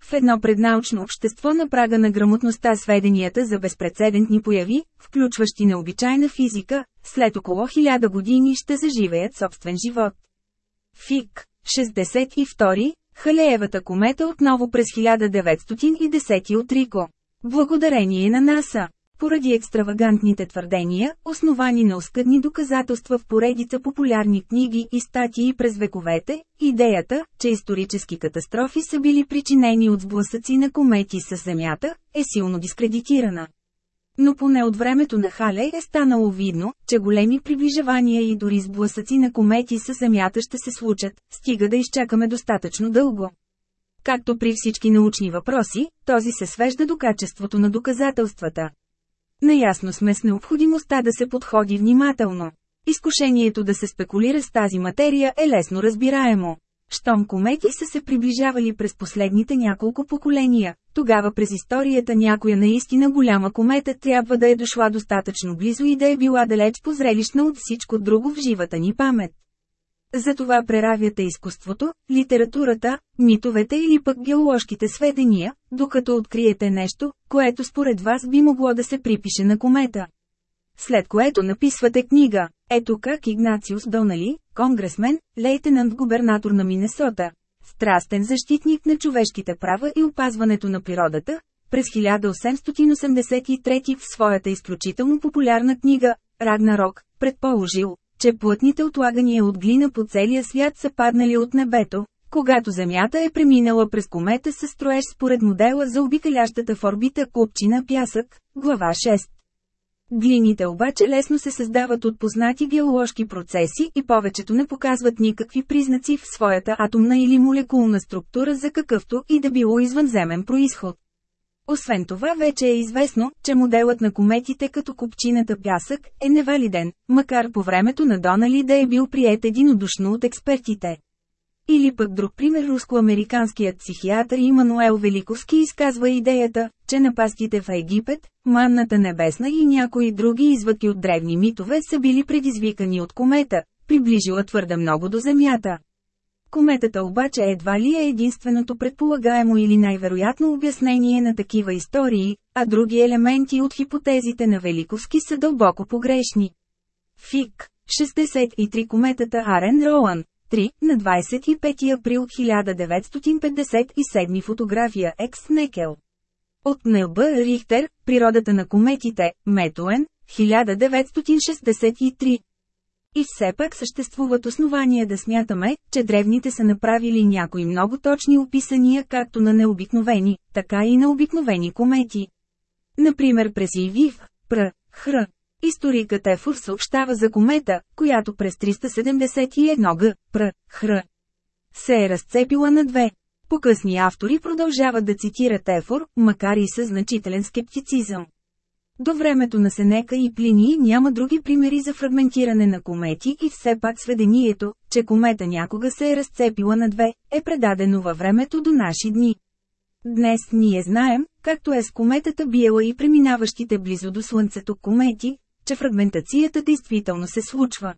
В едно преднаучно общество на прага на грамотността сведенията за безпредседентни появи, включващи необичайна физика, след около хиляда години ще заживеят собствен живот. ФИК 62. Халеевата комета отново през 1910 от Рико. Благодарение на НАСА. Поради екстравагантните твърдения, основани на оскъдни доказателства в поредица популярни книги и статии през вековете, идеята, че исторически катастрофи са били причинени от сблъсъци на комети с Земята, е силно дискредитирана. Но поне от времето на Хале е станало видно, че големи приближавания и дори сблъсъци на комети с Земята ще се случат, стига да изчакаме достатъчно дълго. Както при всички научни въпроси, този се свежда до качеството на доказателствата. Наясно сме с необходимостта да се подходи внимателно. Изкушението да се спекулира с тази материя е лесно разбираемо. Щом комети са се приближавали през последните няколко поколения, тогава през историята някоя наистина голяма комета трябва да е дошла достатъчно близо и да е била далеч позрелищна от всичко друго в живата ни памет. Затова преравяте изкуството, литературата, митовете или пък геоложките сведения, докато откриете нещо, което според вас би могло да се припише на комета. След което написвате книга. Ето как Игнациус Донали, конгресмен, лейтенант-губернатор на Миннесота, страстен защитник на човешките права и опазването на природата, през 1883 в своята изключително популярна книга «Рагнарок» предположил, че плътните отлагания от глина по целия свят са паднали от небето, когато Земята е преминала през комета със строеж според модела за обикалящата в орбита купчина пясък, глава 6. Глините обаче лесно се създават от познати геоложки процеси и повечето не показват никакви признаци в своята атомна или молекулна структура за какъвто и да било извънземен происход. Освен това вече е известно, че моделът на кометите като купчината пясък е невалиден, макар по времето на Донали да е бил прият единодушно от експертите. Или пък друг пример руско-американският психиатър Имануел Великовски изказва идеята, че напастите в Египет, манната небесна и някои други извъки от древни митове са били предизвикани от комета, приближила твърде много до Земята. Кометата обаче едва ли е единственото предполагаемо или най-вероятно обяснение на такива истории, а други елементи от хипотезите на Великовски са дълбоко погрешни. ФИК 63 кометата Арен Роан 3, на 25 април 1957 фотография Екс Некел. От Нелбъ Рихтер, Природата на кометите, Метуен, 1963. И все пак съществуват основания да смятаме, че древните са направили някои много точни описания както на необикновени, така и на обикновени комети. Например през Ивив, Пр, Хр. Историкът Ефор съобщава за комета, която през 371 г. Пр. Хр. се е разцепила на две. По-късни автори продължават да цитират Ефор, макар и със значителен скептицизъм. До времето на Сенека и Плинии няма други примери за фрагментиране на комети и все пак сведението, че комета някога се е разцепила на две, е предадено във времето до наши дни. Днес ние знаем, както е с кометата Биела и преминаващите близо до Слънцето комети, че фрагментацията действително се случва.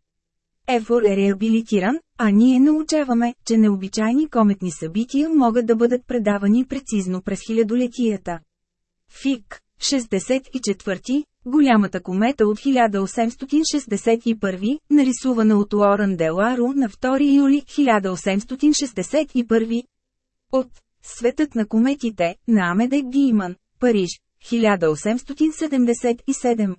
Ефор е реабилитиран, а ние научаваме, че необичайни кометни събития могат да бъдат предавани прецизно през хилядолетията. ФИК 64, голямата комета от 1861, нарисувана от Лоран Деларо на 2 юли 1861. От Светът на кометите на Амеде Гийман, Париж, 1877.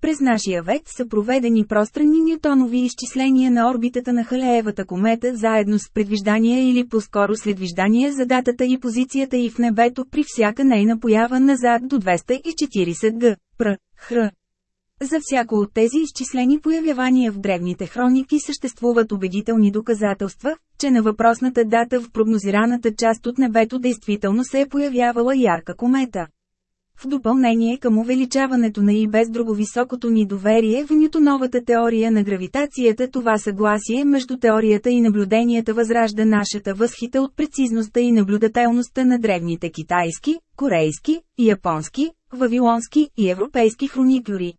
През нашия век са проведени пространни ньютонови изчисления на орбитата на Халеевата комета заедно с предвиждания или по-скоро следвиждания за датата и позицията и в небето при всяка нейна поява назад до 240 г. Пр. Хр. За всяко от тези изчислени появявания в древните хроники съществуват убедителни доказателства, че на въпросната дата в прогнозираната част от небето действително се е появявала ярка комета. В допълнение към увеличаването на и без друго високото ни доверие в Нютоновата теория на гравитацията това съгласие между теорията и наблюденията възражда нашата възхита от прецизността и наблюдателността на древните китайски, корейски, японски, вавилонски и европейски хроникюри.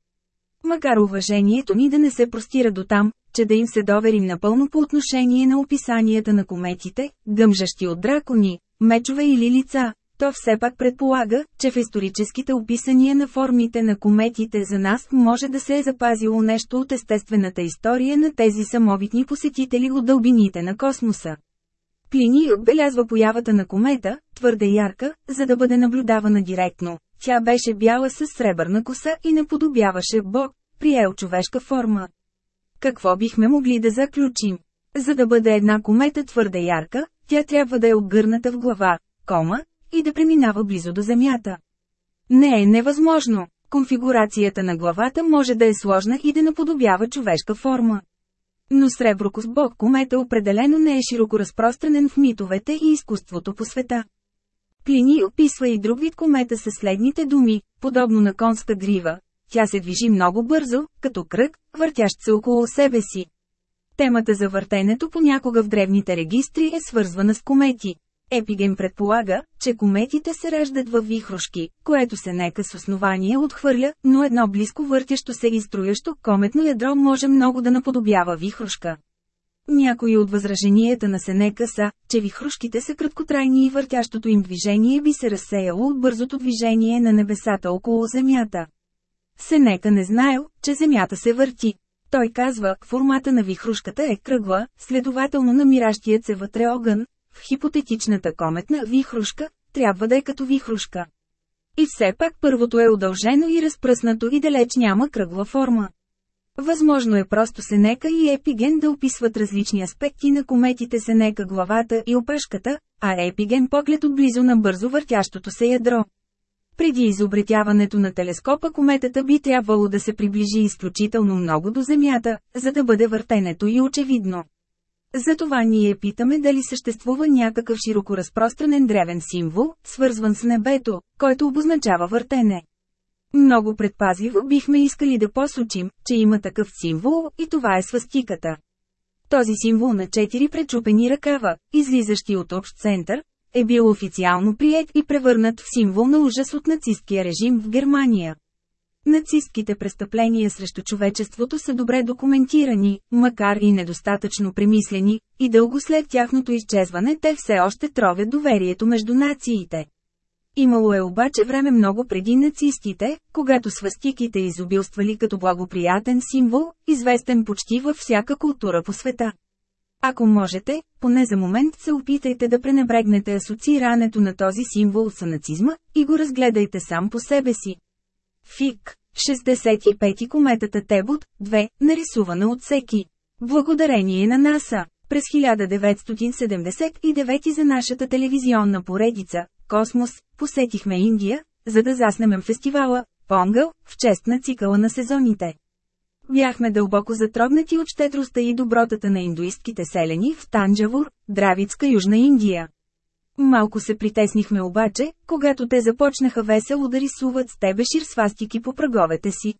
Макар уважението ни да не се простира до там, че да им се доверим напълно по отношение на описанията на кометите, гъмжащи от дракони, мечове или лица, то все пак предполага, че в историческите описания на формите на кометите за нас може да се е запазило нещо от естествената история на тези самобитни посетители от дълбините на космоса. Плини отбелязва появата на комета, твърде ярка, за да бъде наблюдавана директно. Тя беше бяла с сребърна коса и наподобяваше Бог, приел човешка форма. Какво бихме могли да заключим? За да бъде една комета твърде ярка, тя трябва да е обгърната в глава, кома, и да преминава близо до Земята. Не е невъзможно. Конфигурацията на главата може да е сложна и да наподобява човешка форма. Но среброкос бог комета определено не е широко разпространен в митовете и изкуството по света. Плини описва и друг вид комета със следните думи, подобно на конска грива. Тя се движи много бързо, като кръг, въртящ се около себе си. Темата за въртенето понякога в древните регистри е свързвана с комети. Епиген предполага, че кометите се раждат във вихрушки, което се нека с основание отхвърля, но едно близко въртящо се и струящо кометно ядро може много да наподобява вихрушка. Някои от възраженията на Сенека са, че вихрушките са краткотрайни и въртящото им движение би се разсеяло от бързото движение на небесата около Земята. Сенека не знаел, че Земята се върти. Той казва, формата на вихрушката е кръгла, следователно намиращият се вътре огън, в хипотетичната кометна вихрушка, трябва да е като вихрушка. И все пак първото е удължено и разпръснато и далеч няма кръгла форма. Възможно е просто Сенека и Епиген да описват различни аспекти на кометите Сенека главата и опашката, а Епиген поглед отблизо на бързо въртящото се ядро. Преди изобретяването на телескопа кометата би трябвало да се приближи изключително много до Земята, за да бъде въртенето и очевидно. Затова ние питаме дали съществува някакъв широко разпространен древен символ, свързван с небето, който обозначава въртене. Много предпазливо бихме искали да посочим, че има такъв символ, и това е свастиката. Този символ на четири пречупени ръкава, излизащи от общ център, е бил официално прият и превърнат в символ на ужас от нацисткия режим в Германия. Нацистките престъпления срещу човечеството са добре документирани, макар и недостатъчно премислени, и дълго след тяхното изчезване те все още тровят доверието между нациите. Имало е обаче време много преди нацистите, когато свастиките изобилствали като благоприятен символ, известен почти във всяка култура по света. Ако можете, поне за момент се опитайте да пренебрегнете асоциирането на този символ с нацизма и го разгледайте сам по себе си. Фик. 65 кометата Тебот, 2, нарисувана от Секи. Благодарение на НАСА. През 1979 за нашата телевизионна поредица, Космос, посетихме Индия, за да заснемем фестивала, Понгъл, в чест на цикъла на сезоните. Бяхме дълбоко затрогнати от щедростта и добротата на индуистките селени в Танджавур, Дравицка Южна Индия. Малко се притеснихме обаче, когато те започнаха весело да рисуват с тебешир свастики по праговете си.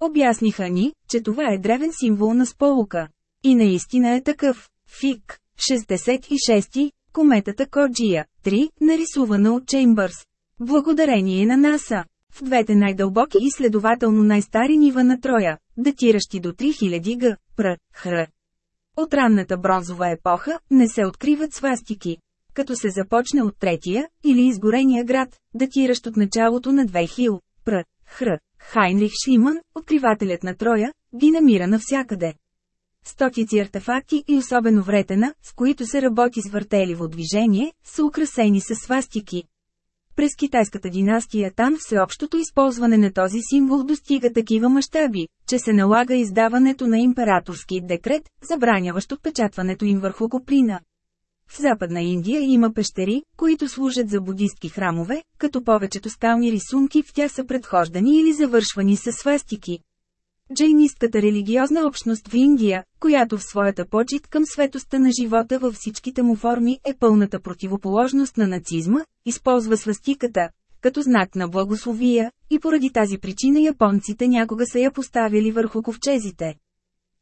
Обясниха ни, че това е древен символ на сполука. И наистина е такъв. Фик. 66. Кометата Коджия. 3. Нарисувана от Чеймбърс. Благодарение на НАСА. В двете най-дълбоки и следователно най-стари нива на Троя, датиращи до 3000 г. Пр. Хр. От ранната бронзова епоха, не се откриват свастики като се започне от третия, или изгорения град, датиращ от началото на 2000, пр. Хр. Хайнрих Шлиман, откривателят на Троя, ги намира навсякъде. Стотици артефакти и особено вретена, с които се работи с въртеливо движение, са украсени с свастики. През китайската династия Тан всеобщото използване на този символ достига такива мащаби, че се налага издаването на императорски декрет, забраняващ отпечатването им върху коприна. В Западна Индия има пещери, които служат за будистки храмове, като повечето скални рисунки в тях са предхождани или завършвани с свастики. Джейнистката религиозна общност в Индия, която в своята почет към светоста на живота във всичките му форми е пълната противоположност на нацизма, използва свастиката, като знак на благословия, и поради тази причина японците някога са я поставили върху ковчезите.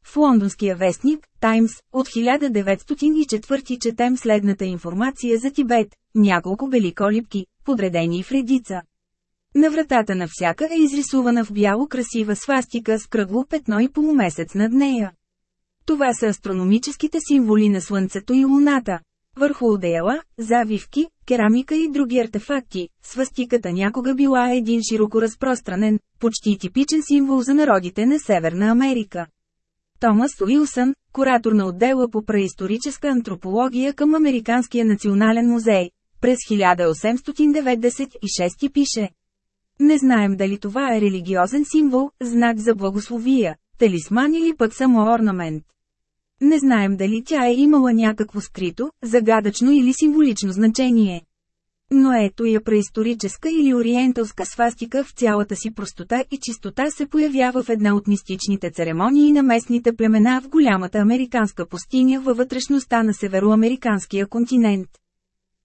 В лондонския вестник, Таймс, от 1904 четем следната информация за Тибет, няколко бели колипки, подредени в редица. На вратата на всяка е изрисувана в бяло красива свастика с кръгло петно и полумесец над нея. Това са астрономическите символи на Слънцето и Луната. Върху одеяла, завивки, керамика и други артефакти, свастиката някога била един широко разпространен, почти типичен символ за народите на Северна Америка. Томас Уилсън, куратор на отдела по преисторическа антропология към Американския национален музей, през 1896 пише. Не знаем дали това е религиозен символ, знак за благословия, талисман или пък само орнамент. Не знаем дали тя е имала някакво скрито, загадъчно или символично значение. Но ето я преисторическа или ориенталска свастика в цялата си простота и чистота се появява в една от мистичните церемонии на местните племена в голямата американска пустиня във вътрешността на североамериканския континент.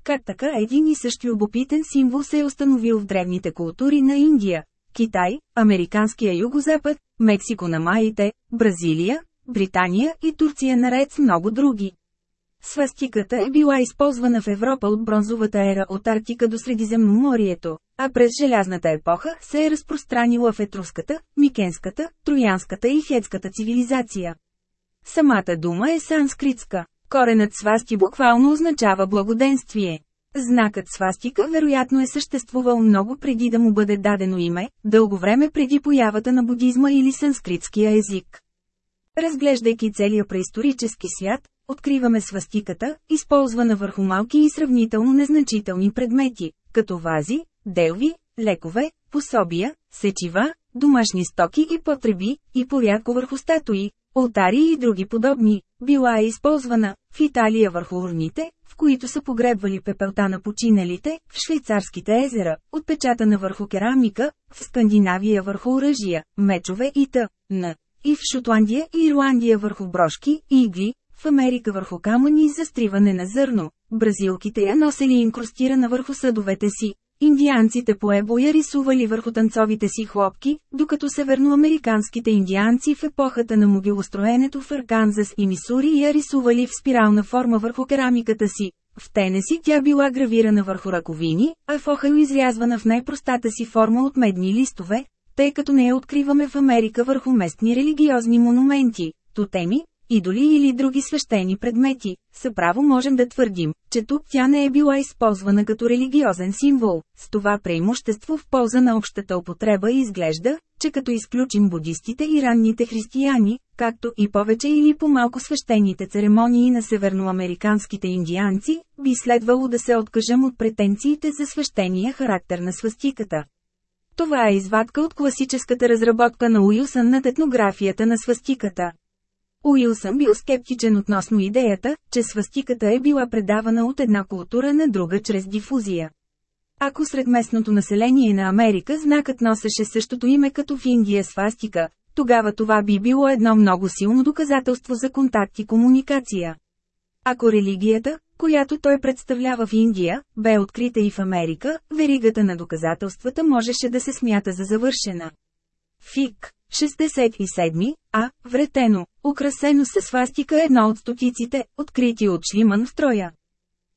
Как така един и същ любопитен символ се е установил в древните култури на Индия, Китай, Американския югозапад, Мексико на Маите, Бразилия, Британия и Турция наред с много други. Свастиката е била използвана в Европа от бронзовата ера от Арктика до Средиземноморието, а през желязната епоха се е разпространила в етруската, микенската, троянската и хетската цивилизация. Самата дума е санскритска. Коренът свасти буквално означава благоденствие. Знакът свастика вероятно е съществувал много преди да му бъде дадено име, дълго време преди появата на будизма или санскритския език. Разглеждайки целия преисторически свят, откриваме свастиката, използвана върху малки и сравнително незначителни предмети, като вази, делви, лекове, пособия, сечива, домашни стоки и потреби, и порядко върху статуи, алтари и други подобни. Била е използвана в Италия върху урните, в които са погребвали пепелта на починалите, в швейцарските езера, отпечатана върху керамика, в Скандинавия върху оръжия, мечове и т.н. И в Шотландия и Ирландия върху брошки, игли, в Америка върху камъни за стриване на зърно. Бразилките я носели инкрустирана върху съдовете си. Индианците по Ебо я рисували върху танцовите си хлопки, докато северноамериканските индианци в епохата на могилостроенето в Арканзас и Мисури я рисували в спирална форма върху керамиката си. В Тенеси тя била гравирана върху ръковини, а в Охайо изрязвана в най-простата си форма от медни листове, тъй като не я откриваме в Америка върху местни религиозни монументи, тотеми, идоли или други свещени предмети, съправо можем да твърдим, че тук тя не е била използвана като религиозен символ. С това преимущество в полза на общата употреба изглежда, че като изключим будистите и ранните християни, както и повече или по-малко свещените церемонии на северноамериканските индианци, би следвало да се откажем от претенциите за свещения характер на свастиката. Това е извадка от класическата разработка на Уилсън на етнографията на свастиката. Уилсън бил скептичен относно идеята, че свастиката е била предавана от една култура на друга чрез дифузия. Ако сред местното население на Америка знакът носеше същото име като в Индия свастика, тогава това би било едно много силно доказателство за контакт и комуникация. Ако религията, която той представлява в Индия, бе открита и в Америка, веригата на доказателствата можеше да се смята за завършена. Фик 67, а, вретено, украсено с свастика едно от стотиците, открити от Шлиман в Троя.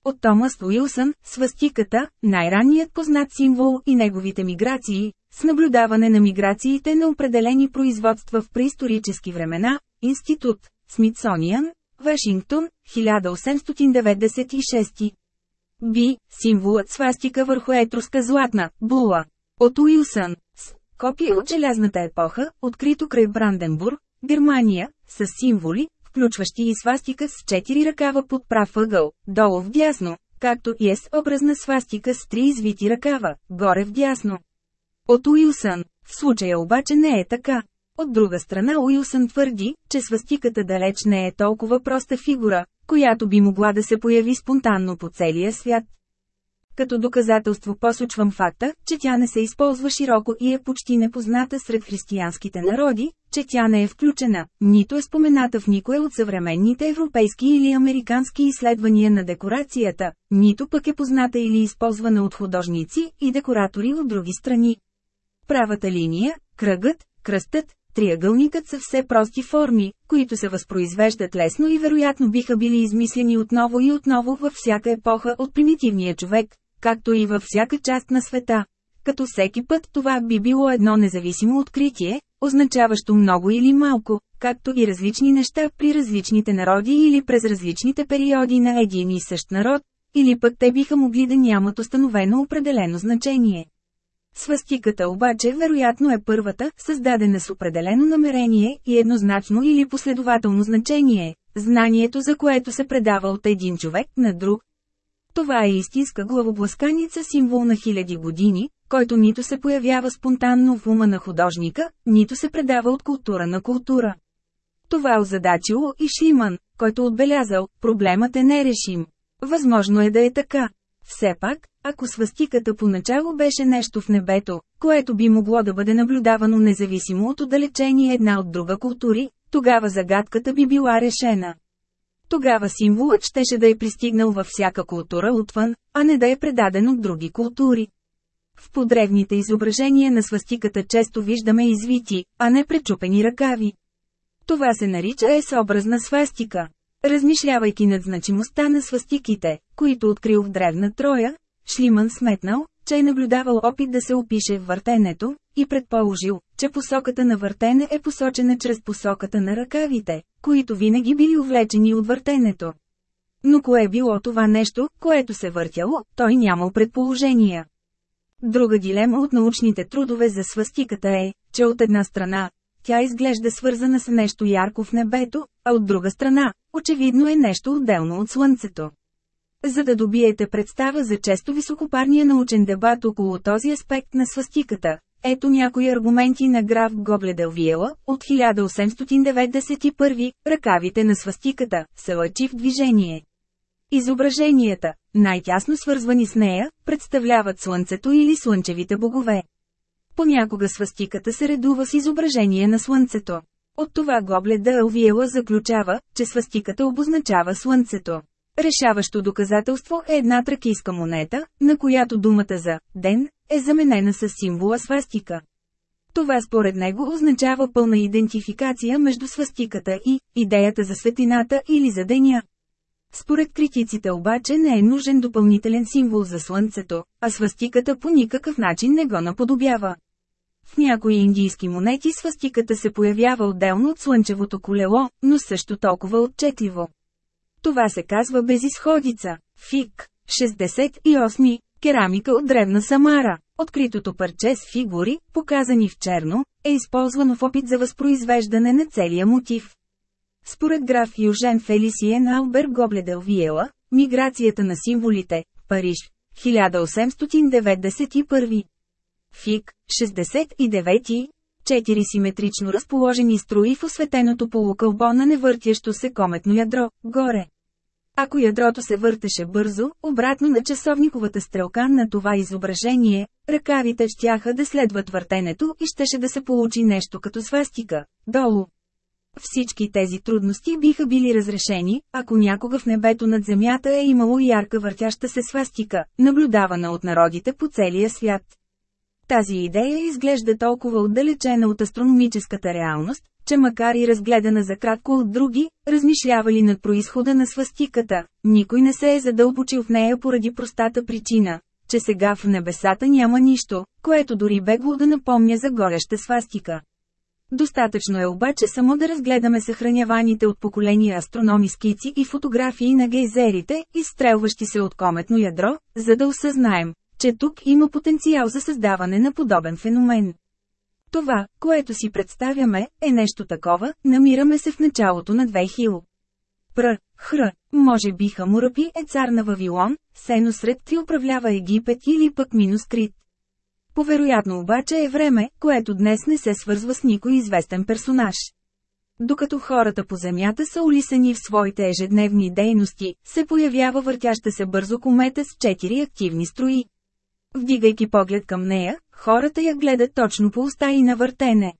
От Томас Уилсън, свастиката, най-ранният познат символ и неговите миграции, с наблюдаване на миграциите на определени производства в преисторически времена, Институт, Смитсониан, Вашингтон, 1896. Би, символът свастика върху етруска златна, була. От Уилсън, Копие от желязната епоха, открито край Бранденбург, Германия, с символи, включващи и свастика с четири ръкава под прав ъгъл, долу в дясно, както и е с образна свастика с три извити ръкава, горе в дясно. От Уилсън, в случая обаче не е така. От друга страна Уилсън твърди, че свастиката далеч не е толкова проста фигура, която би могла да се появи спонтанно по целия свят. Като доказателство посочвам факта, че тя не се използва широко и е почти непозната сред християнските народи, че тя не е включена, нито е спомената в никое от съвременните европейски или американски изследвания на декорацията, нито пък е позната или използвана от художници и декоратори от други страни. Правата линия, кръгът, кръстът, триъгълникът са все прости форми, които се възпроизвеждат лесно и вероятно биха били измислени отново и отново във всяка епоха от примитивния човек, както и във всяка част на света. Като всеки път това би било едно независимо откритие, означаващо много или малко, както и различни неща при различните народи или през различните периоди на един и същ народ, или пък те биха могли да нямат установено определено значение. Свастиката обаче вероятно е първата, създадена с определено намерение и еднозначно или последователно значение, знанието за което се предава от един човек на друг, това е истинска главобласканица символ на хиляди години, който нито се появява спонтанно в ума на художника, нито се предава от култура на култура. Това озадачило и Шиман, който отбелязал, проблемът е нерешим. Възможно е да е така. Все пак, ако свастиката поначало беше нещо в небето, което би могло да бъде наблюдавано независимо от отдалечение една от друга култури, тогава загадката би била решена. Тогава символът щеше да е пристигнал във всяка култура отвън, а не да е предаден от други култури. В подревните изображения на свастиката често виждаме извити, а не пречупени ръкави. Това се нарича есобразна свастика. Размишлявайки над значимостта на свастиките, които открил в древна Троя, Шлиман сметнал, че е наблюдавал опит да се опише в въртенето, и предположил, че посоката на въртене е посочена чрез посоката на ръкавите, които винаги били увлечени от въртенето. Но кое било това нещо, което се въртяло, той нямал предположения. Друга дилема от научните трудове за свастиката е, че от една страна, тя изглежда свързана с нещо ярко в небето, а от друга страна, очевидно е нещо отделно от Слънцето. За да добиете представа за често високопарния научен дебат около този аспект на свастиката, ето някои аргументи на граф Гобледел Виела, от 1891, ръкавите на свастиката, са лъчи в движение. Изображенията, най-тясно свързвани с нея, представляват Слънцето или Слънчевите богове. Понякога свастиката се редува с изображение на Слънцето. От това Гобледа Алвиела заключава, че свастиката обозначава Слънцето. Решаващо доказателство е една тракийска монета, на която думата за «ден» е заменена с символа свастика. Това според него означава пълна идентификация между свастиката и идеята за светлината или за деня. Според критиците обаче не е нужен допълнителен символ за Слънцето, а свастиката по никакъв начин не го наподобява. В някои индийски монети свастиката се появява отделно от слънчевото колело, но също толкова отчетливо. Това се казва безисходица. Фик. 68. Керамика от древна Самара. Откритото парче с фигури, показани в черно, е използвано в опит за възпроизвеждане на целия мотив. Според граф Южен Фелисиен Албер Гобледел Виела, миграцията на символите, Париж, 1891. Фик, 69. Четири симетрично разположени строи в осветеното полукълбо на невъртящо се кометно ядро, горе. Ако ядрото се въртеше бързо, обратно на часовниковата стрелка на това изображение, ръкавите щяха да следват въртенето и щеше да се получи нещо като свастика, долу. Всички тези трудности биха били разрешени, ако някога в небето над земята е имало ярка въртяща се свастика, наблюдавана от народите по целия свят. Тази идея изглежда толкова отдалечена от астрономическата реалност, че макар и разгледана за кратко от други, размишлявали над происхода на свастиката, никой не се е задълбочил в нея поради простата причина, че сега в небесата няма нищо, което дори бегло да напомня за гореща свастика. Достатъчно е обаче само да разгледаме съхраняваните от поколения астрономи скици и фотографии на гейзерите, изстрелващи се от кометно ядро, за да осъзнаем, че тук има потенциал за създаване на подобен феномен. Това, което си представяме, е нещо такова, намираме се в началото на 2000. Пр. Хр. Може би Хамурапи е цар на Вавилон, Сеносред ти управлява Египет или пък Минускрит. Повероятно обаче е време, което днес не се свързва с никой известен персонаж. Докато хората по Земята са улисани в своите ежедневни дейности, се появява въртяща се бързо комета с четири активни строи. Вдигайки поглед към нея, хората я гледат точно по уста и на въртене.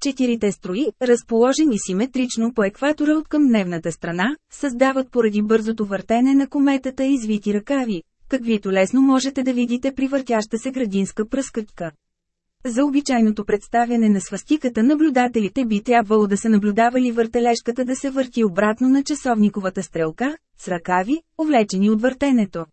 Четирите строи, разположени симетрично по екватора от към дневната страна, създават поради бързото въртене на кометата извити ръкави, каквито лесно можете да видите при въртяща се градинска пръскачка. За обичайното представяне на свастиката наблюдателите би трябвало да са наблюдавали въртележката да се върти обратно на часовниковата стрелка, с ръкави, увлечени от въртенето.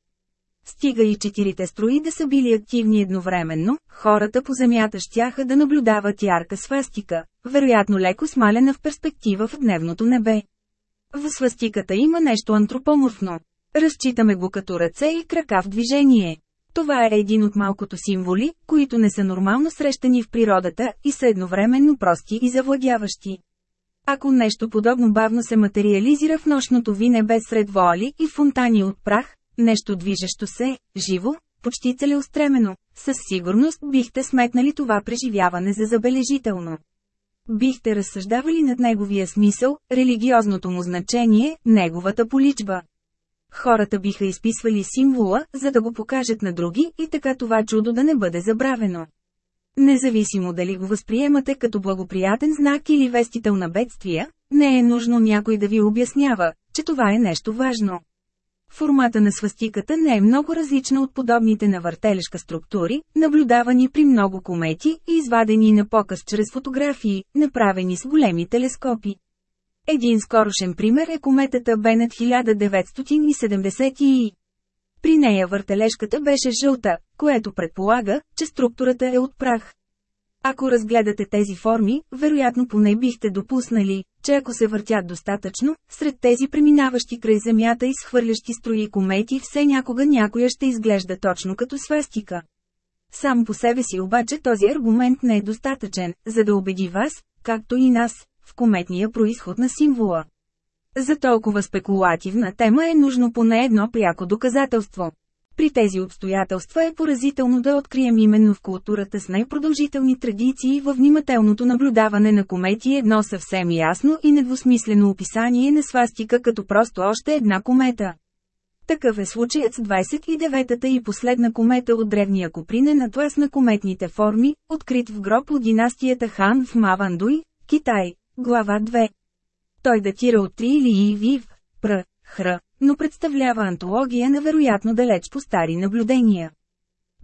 Стига и четирите строи да са били активни едновременно, хората по земята щяха да наблюдават ярка свастика, вероятно леко смалена в перспектива в дневното небе. В свастиката има нещо антропоморфно. Разчитаме го като ръце и крака в движение. Това е един от малкото символи, които не са нормално срещани в природата и са едновременно прости и завладяващи. Ако нещо подобно бавно се материализира в нощното ви небе сред воали и фонтани от прах, нещо движещо се, живо, почти целеустремено, със сигурност бихте сметнали това преживяване за забележително. Бихте разсъждавали над неговия смисъл, религиозното му значение, неговата поличба. Хората биха изписвали символа, за да го покажат на други и така това чудо да не бъде забравено. Независимо дали го възприемате като благоприятен знак или вестител на бедствия, не е нужно някой да ви обяснява, че това е нещо важно. Формата на свастиката не е много различна от подобните на въртележка структури, наблюдавани при много комети и извадени на показ чрез фотографии, направени с големи телескопи. Един скорошен пример е кометата Бенет 1970 и при нея въртележката беше жълта, което предполага, че структурата е от прах. Ако разгледате тези форми, вероятно поне бихте допуснали, че ако се въртят достатъчно, сред тези преминаващи край Земята и схвърлящи строи комети все някога някоя ще изглежда точно като свастика. Сам по себе си обаче този аргумент не е достатъчен, за да убеди вас, както и нас, в кометния происход на символа. За толкова спекулативна тема е нужно поне едно пряко доказателство. При тези обстоятелства е поразително да открием именно в културата с най-продължителни традиции във внимателното наблюдаване на комети едно съвсем ясно и недвусмислено описание на свастика като просто още една комета. Такъв е случаят с 29-та и последна комета от древния Копринен атлас на кометните форми, открит в гроб от династията Хан в Мавандуй, Китай, глава 2. Той датира от 3 или Вив, Пр, Хр, но представлява антология на вероятно далеч по стари наблюдения.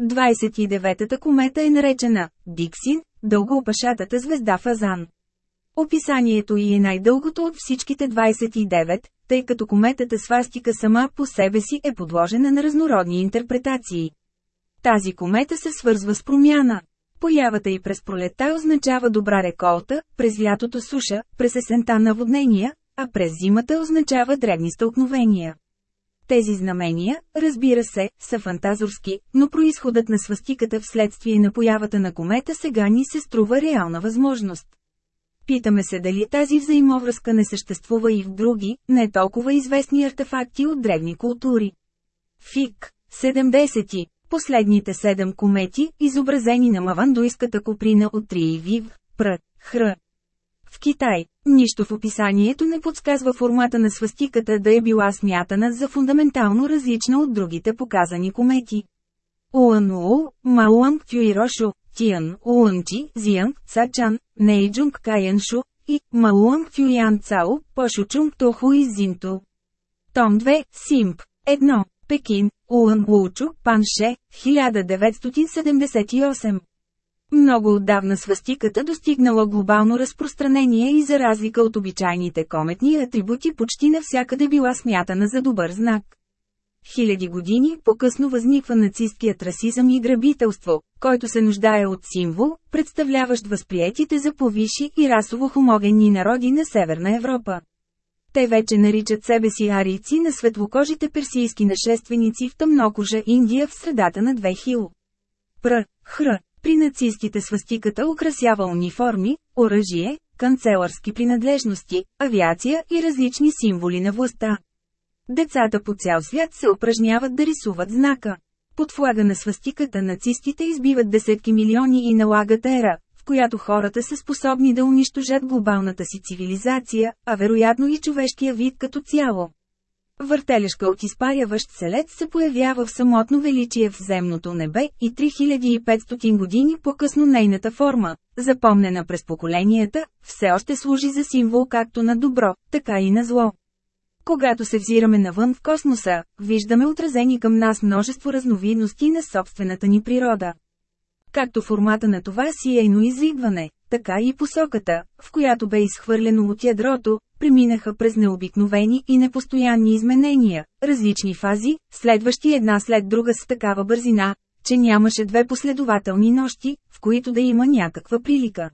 29-та комета е наречена Диксин, дългоопашатата звезда Фазан. Описанието й е най-дългото от всичките 29, тъй като кометата свастика сама по себе си е подложена на разнородни интерпретации. Тази комета се свързва с промяна. Появата и през пролета означава добра реколта, през лятото суша, през есента наводнения, а през зимата означава древни стълкновения. Тези знамения, разбира се, са фантазорски, но происходът на свастиката вследствие на появата на комета сега ни се струва реална възможност. Питаме се дали тази взаимовръзка не съществува и в други, не толкова известни артефакти от древни култури. Фик 70. Последните седем комети, изобразени на мавандуйската коприна от Триевив, Пр, Хр, в Китай, нищо в описанието не подсказва формата на свастиката да е била смятана за фундаментално различна от другите показани комети. Уануу, Мауанг Фюирошу, Тиан, Уанчи, Зианг, Цачан, Нейджунг Каяншу и Мауанг Фюян Цао, Пошучунг Тоху и Зинто. Том 2, Симп. 1. Пекин, Уан Лучу, Панше, 1978. Много отдавна свастиката достигнала глобално разпространение и за разлика от обичайните кометни атрибути почти навсякъде била смятана за добър знак. Хиляди години по-късно възниква нацисткият расизъм и грабителство, който се нуждае от символ, представляващ възприетите за повиши и расово хомогенни народи на Северна Европа. Те вече наричат себе си арийци на светлокожите персийски нашественици в тъмнокожа Индия в средата на 2000. Пр. Хр. При нацистите свастиката украсява униформи, оръжие, канцеларски принадлежности, авиация и различни символи на властта. Децата по цял свят се упражняват да рисуват знака. Под флага на свастиката нацистите избиват десетки милиони и налагат ера, в която хората са способни да унищожат глобалната си цивилизация, а вероятно и човешкия вид като цяло. Въртележка от изпаряващ селец се появява в самотно величие в земното небе и 3500 години по-късно нейната форма, запомнена през поколенията, все още служи за символ както на добро, така и на зло. Когато се взираме навън в космоса, виждаме отразени към нас множество разновидности на собствената ни природа. Както формата на това си ейно изригване, така и посоката, в която бе изхвърлено от ядрото, преминаха през необикновени и непостоянни изменения, различни фази, следващи една след друга с такава бързина, че нямаше две последователни нощи, в които да има някаква прилика.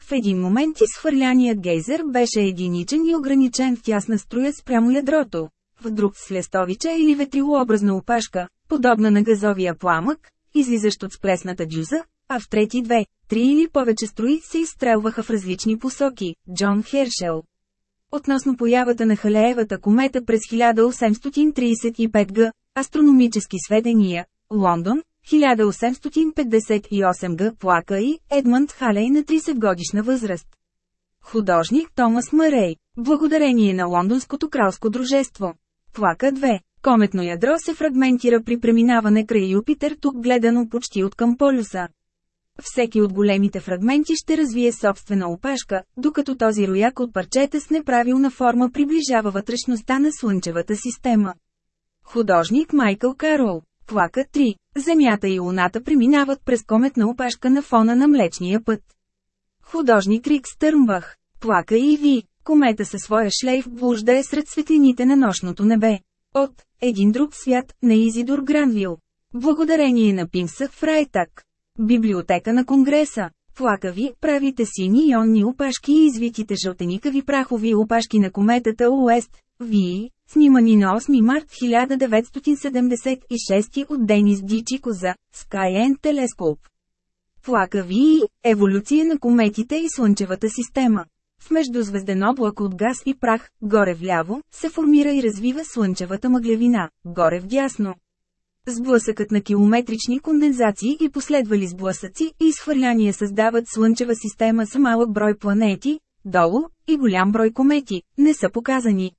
В един момент изхвърляният гейзер беше единичен и ограничен в тясна струя спрямо ядрото. В друг с лестовича или ветрилообразна опашка, подобна на газовия пламък, излизащ от сплесната дюза, а в трети две, три или повече строи се изстрелваха в различни посоки. Джон Хершел Относно появата на Халеевата комета през 1835 г. Астрономически сведения, Лондон, 1858 г. плака и Едмънд Халей на 30 годишна възраст. Художник Томас Мърей, благодарение на Лондонското кралско дружество. Плака 2. Кометно ядро се фрагментира при преминаване край Юпитер тук гледано почти от към полюса. Всеки от големите фрагменти ще развие собствена опашка, докато този рояк от парчета с неправилна форма приближава вътрешността на Слънчевата система. Художник Майкъл Карол. Плака 3. Земята и Луната преминават през кометна опашка на фона на Млечния път. Художник Рик Стърмбах. Плака и ви. Комета със своя шлейф блужда е сред светлините на нощното небе. От «Един друг свят» на Изидор Гранвил. Благодарение на Пимса Фрайтак. Библиотека на Конгреса. Плакави, правите сини ионни опашки и извитите жълтеникави прахови опашки на кометата Уест, Ви, снимани на 8 март 1976 от Денис Дичико за Skyend Telescope. Плакави – еволюция на кометите и Слънчевата система. В междузвезден облак от газ и прах, горе вляво, се формира и развива слънчевата мъглевина, горе вдясно. Сблъсъкът на километрични кондензации и последвали сблъсъци и изхвърляния създават слънчева система с малък брой планети, долу, и голям брой комети, не са показани.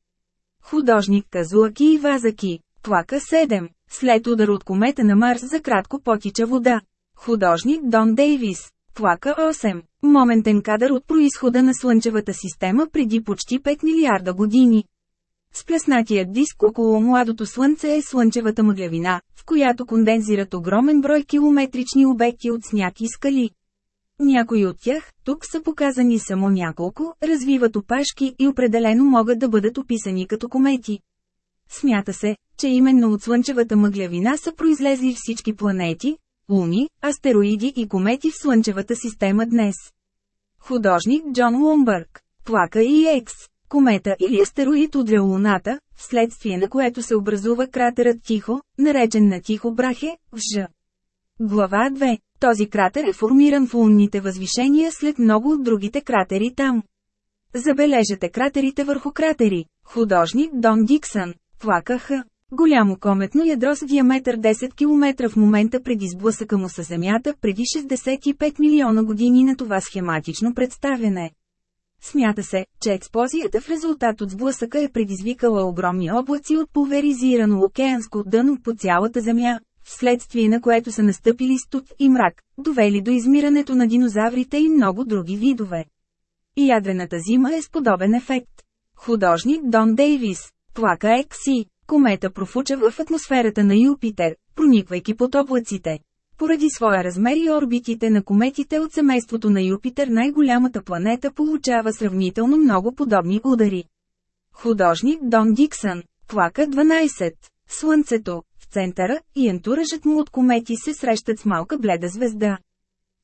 Художник Казуаки и Вазаки, плака 7, след удар от комета на Марс за кратко потича вода. Художник Дон Дейвис, плака 8, моментен кадър от происхода на Слънчевата система преди почти 5 милиарда години. Сплеснатият диск около младото Слънце е слънчевата мъглявина, в която кондензират огромен брой километрични обекти от сняг и скали. Някои от тях, тук са показани само няколко, развиват опашки и определено могат да бъдат описани като комети. Смята се, че именно от слънчевата мъглявина са произлезли всички планети, луни, астероиди и комети в Слънчевата система днес. Художник Джон Лумбърг, Плака и Екс комета или астероид удря Луната, вследствие на което се образува кратерът Тихо, наречен на Тихо Брахе, в Ж. Глава 2. Този кратер е формиран в лунните възвишения след много от другите кратери там. Забележете кратерите върху кратери. Художник Дон Диксън. Плака Х. Голямо кометно ядро с диаметър 10 км в момента преди сблъсъка му с Земята преди 65 милиона години на това схематично представяне. Смята се, че експлозията в резултат от сблъсъка е предизвикала огромни облаци от пулверизирано океанско дъно по цялата Земя, вследствие на което са настъпили студ и мрак, довели до измирането на динозаврите и много други видове. И ядрената зима е с подобен ефект. Художник Дон Дейвис, плака Екси, комета профуча в атмосферата на Юпитер, прониквайки под облаците. Поради своя размер и орбитите на кометите от семейството на Юпитер най-голямата планета получава сравнително много подобни удари. Художник Дон Диксън, плака 12. Слънцето, в центъра, и ентуражът му от комети се срещат с малка бледа звезда.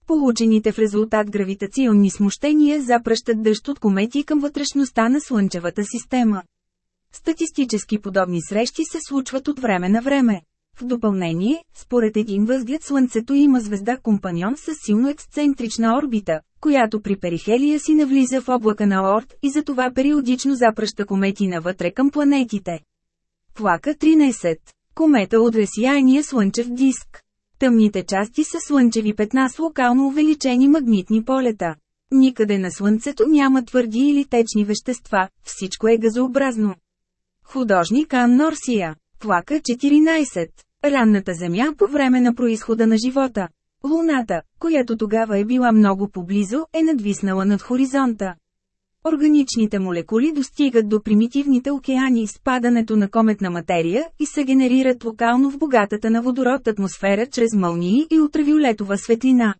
Получените в резултат гравитационни смущения запръщат дъжд от комети към вътрешността на Слънчевата система. Статистически подобни срещи се случват от време на време. В допълнение, според един възглед Слънцето има звезда компаньон с силно ексцентрична орбита, която при перихелия си навлиза в облака на Орт и затова периодично запръща комети навътре към планетите. Плака 13. Комета от сияйния слънчев диск. Тъмните части са слънчеви петна с локално увеличени магнитни полета. Никъде на Слънцето няма твърди или течни вещества, всичко е газообразно. Художник Ан Норсия Плака 14. Ранната Земя по време на происхода на живота. Луната, която тогава е била много поблизо, е надвиснала над хоризонта. Органичните молекули достигат до примитивните океани с падането на кометна материя и се генерират локално в богатата на водород атмосфера чрез мълнии и ултравиолетова светлина.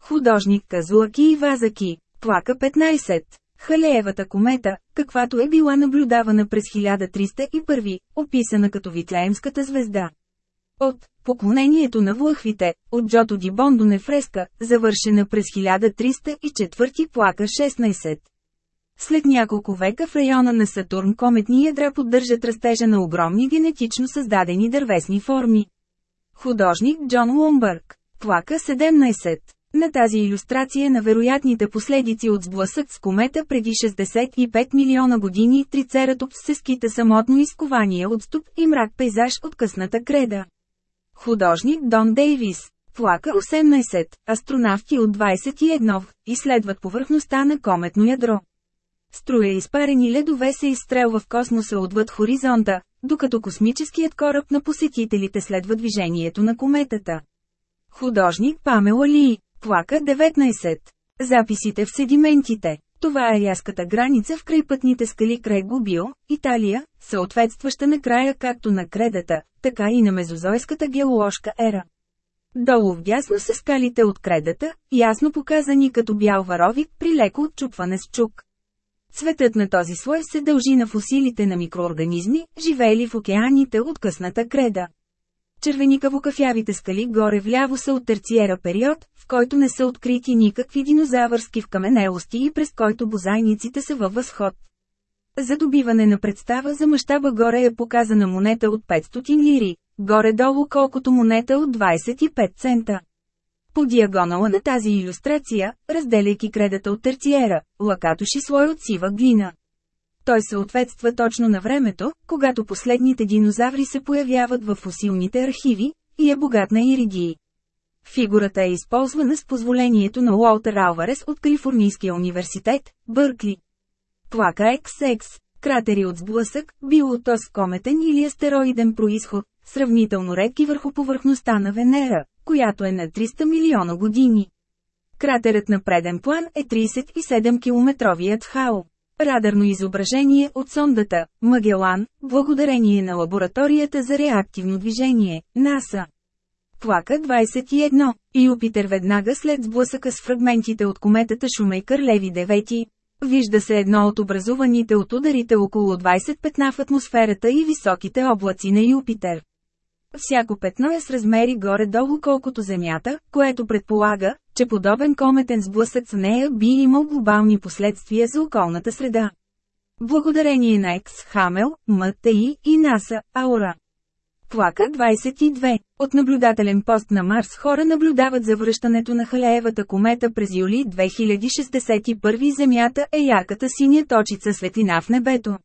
Художник Казуаки и Вазаки, плака 15. Халеевата комета, каквато е била наблюдавана през 1301, описана като Витлеемската звезда. От «Поклонението на влъхвите» от Джото Ди Бондо Нефреска, завършена през 1304 плака 16. След няколко века в района на Сатурн кометни ядра поддържат растежа на огромни генетично създадени дървесни форми. Художник Джон Лумбърг. Плака 17. На тази иллюстрация на вероятните последици от сблъсък с комета преди 65 милиона години трицератопс се скита самотно изкование от ступ и мрак пейзаж от късната креда. Художник Дон Дейвис. Плака 18. Астронавти от 21 изследват повърхността на кометно ядро. Струя изпарени ледове се изстрелва в космоса отвъд хоризонта, докато космическият кораб на посетителите следва движението на кометата. Художник Памела Ли. Плака 19. Записите в седиментите. Това е яската граница в крайпътните скали край Губио, Италия, съответстваща на края както на кредата, така и на мезозойската геоложка ера. Долу вдясно са скалите от кредата, ясно показани като бял варовик при леко отчупване с чук. Цветът на този слой се дължи на фусилите на микроорганизми, живеели в океаните от късната креда. Червеникаво-кафявите скали горе вляво са от терциера период, който не са открити никакви динозавърски вкаменелости и през който бозайниците са във възход. За добиване на представа за мащаба горе е показана монета от 500 лири, горе-долу колкото монета от 25 цента. По диагонала на тази иллюстрация, разделяйки кредата от терциера, лакатоши слой от сива глина. Той съответства точно на времето, когато последните динозаври се появяват в фосилните архиви, и е богат на иридии. Фигурата е използвана с позволението на Уолтер Алварес от Калифорнийския университет, Бъркли. Плака XX, кратери от сблъсък, било то с кометен или астероиден происход, сравнително редки върху повърхността на Венера, която е на 300 милиона години. Кратерът на преден план е 37-километровият Хао. Радарно изображение от сондата Магелан, благодарение на лабораторията за реактивно движение, НАСА. Плака 21. Юпитер веднага след сблъсъка с фрагментите от кометата Шумейкър Леви 9. Вижда се едно от образуваните от ударите около 20 петна в атмосферата и високите облаци на Юпитер. Всяко петно е с размери горе-долу колкото Земята, което предполага, че подобен кометен сблъсък с нея би имал глобални последствия за околната среда. Благодарение на Екс Хамел, МТИ и НАСА, Аура. Плака 22. От наблюдателен пост на Марс хора наблюдават завръщането на Халеевата комета през юли 2061 Земята е ярката синя точица светлина в небето.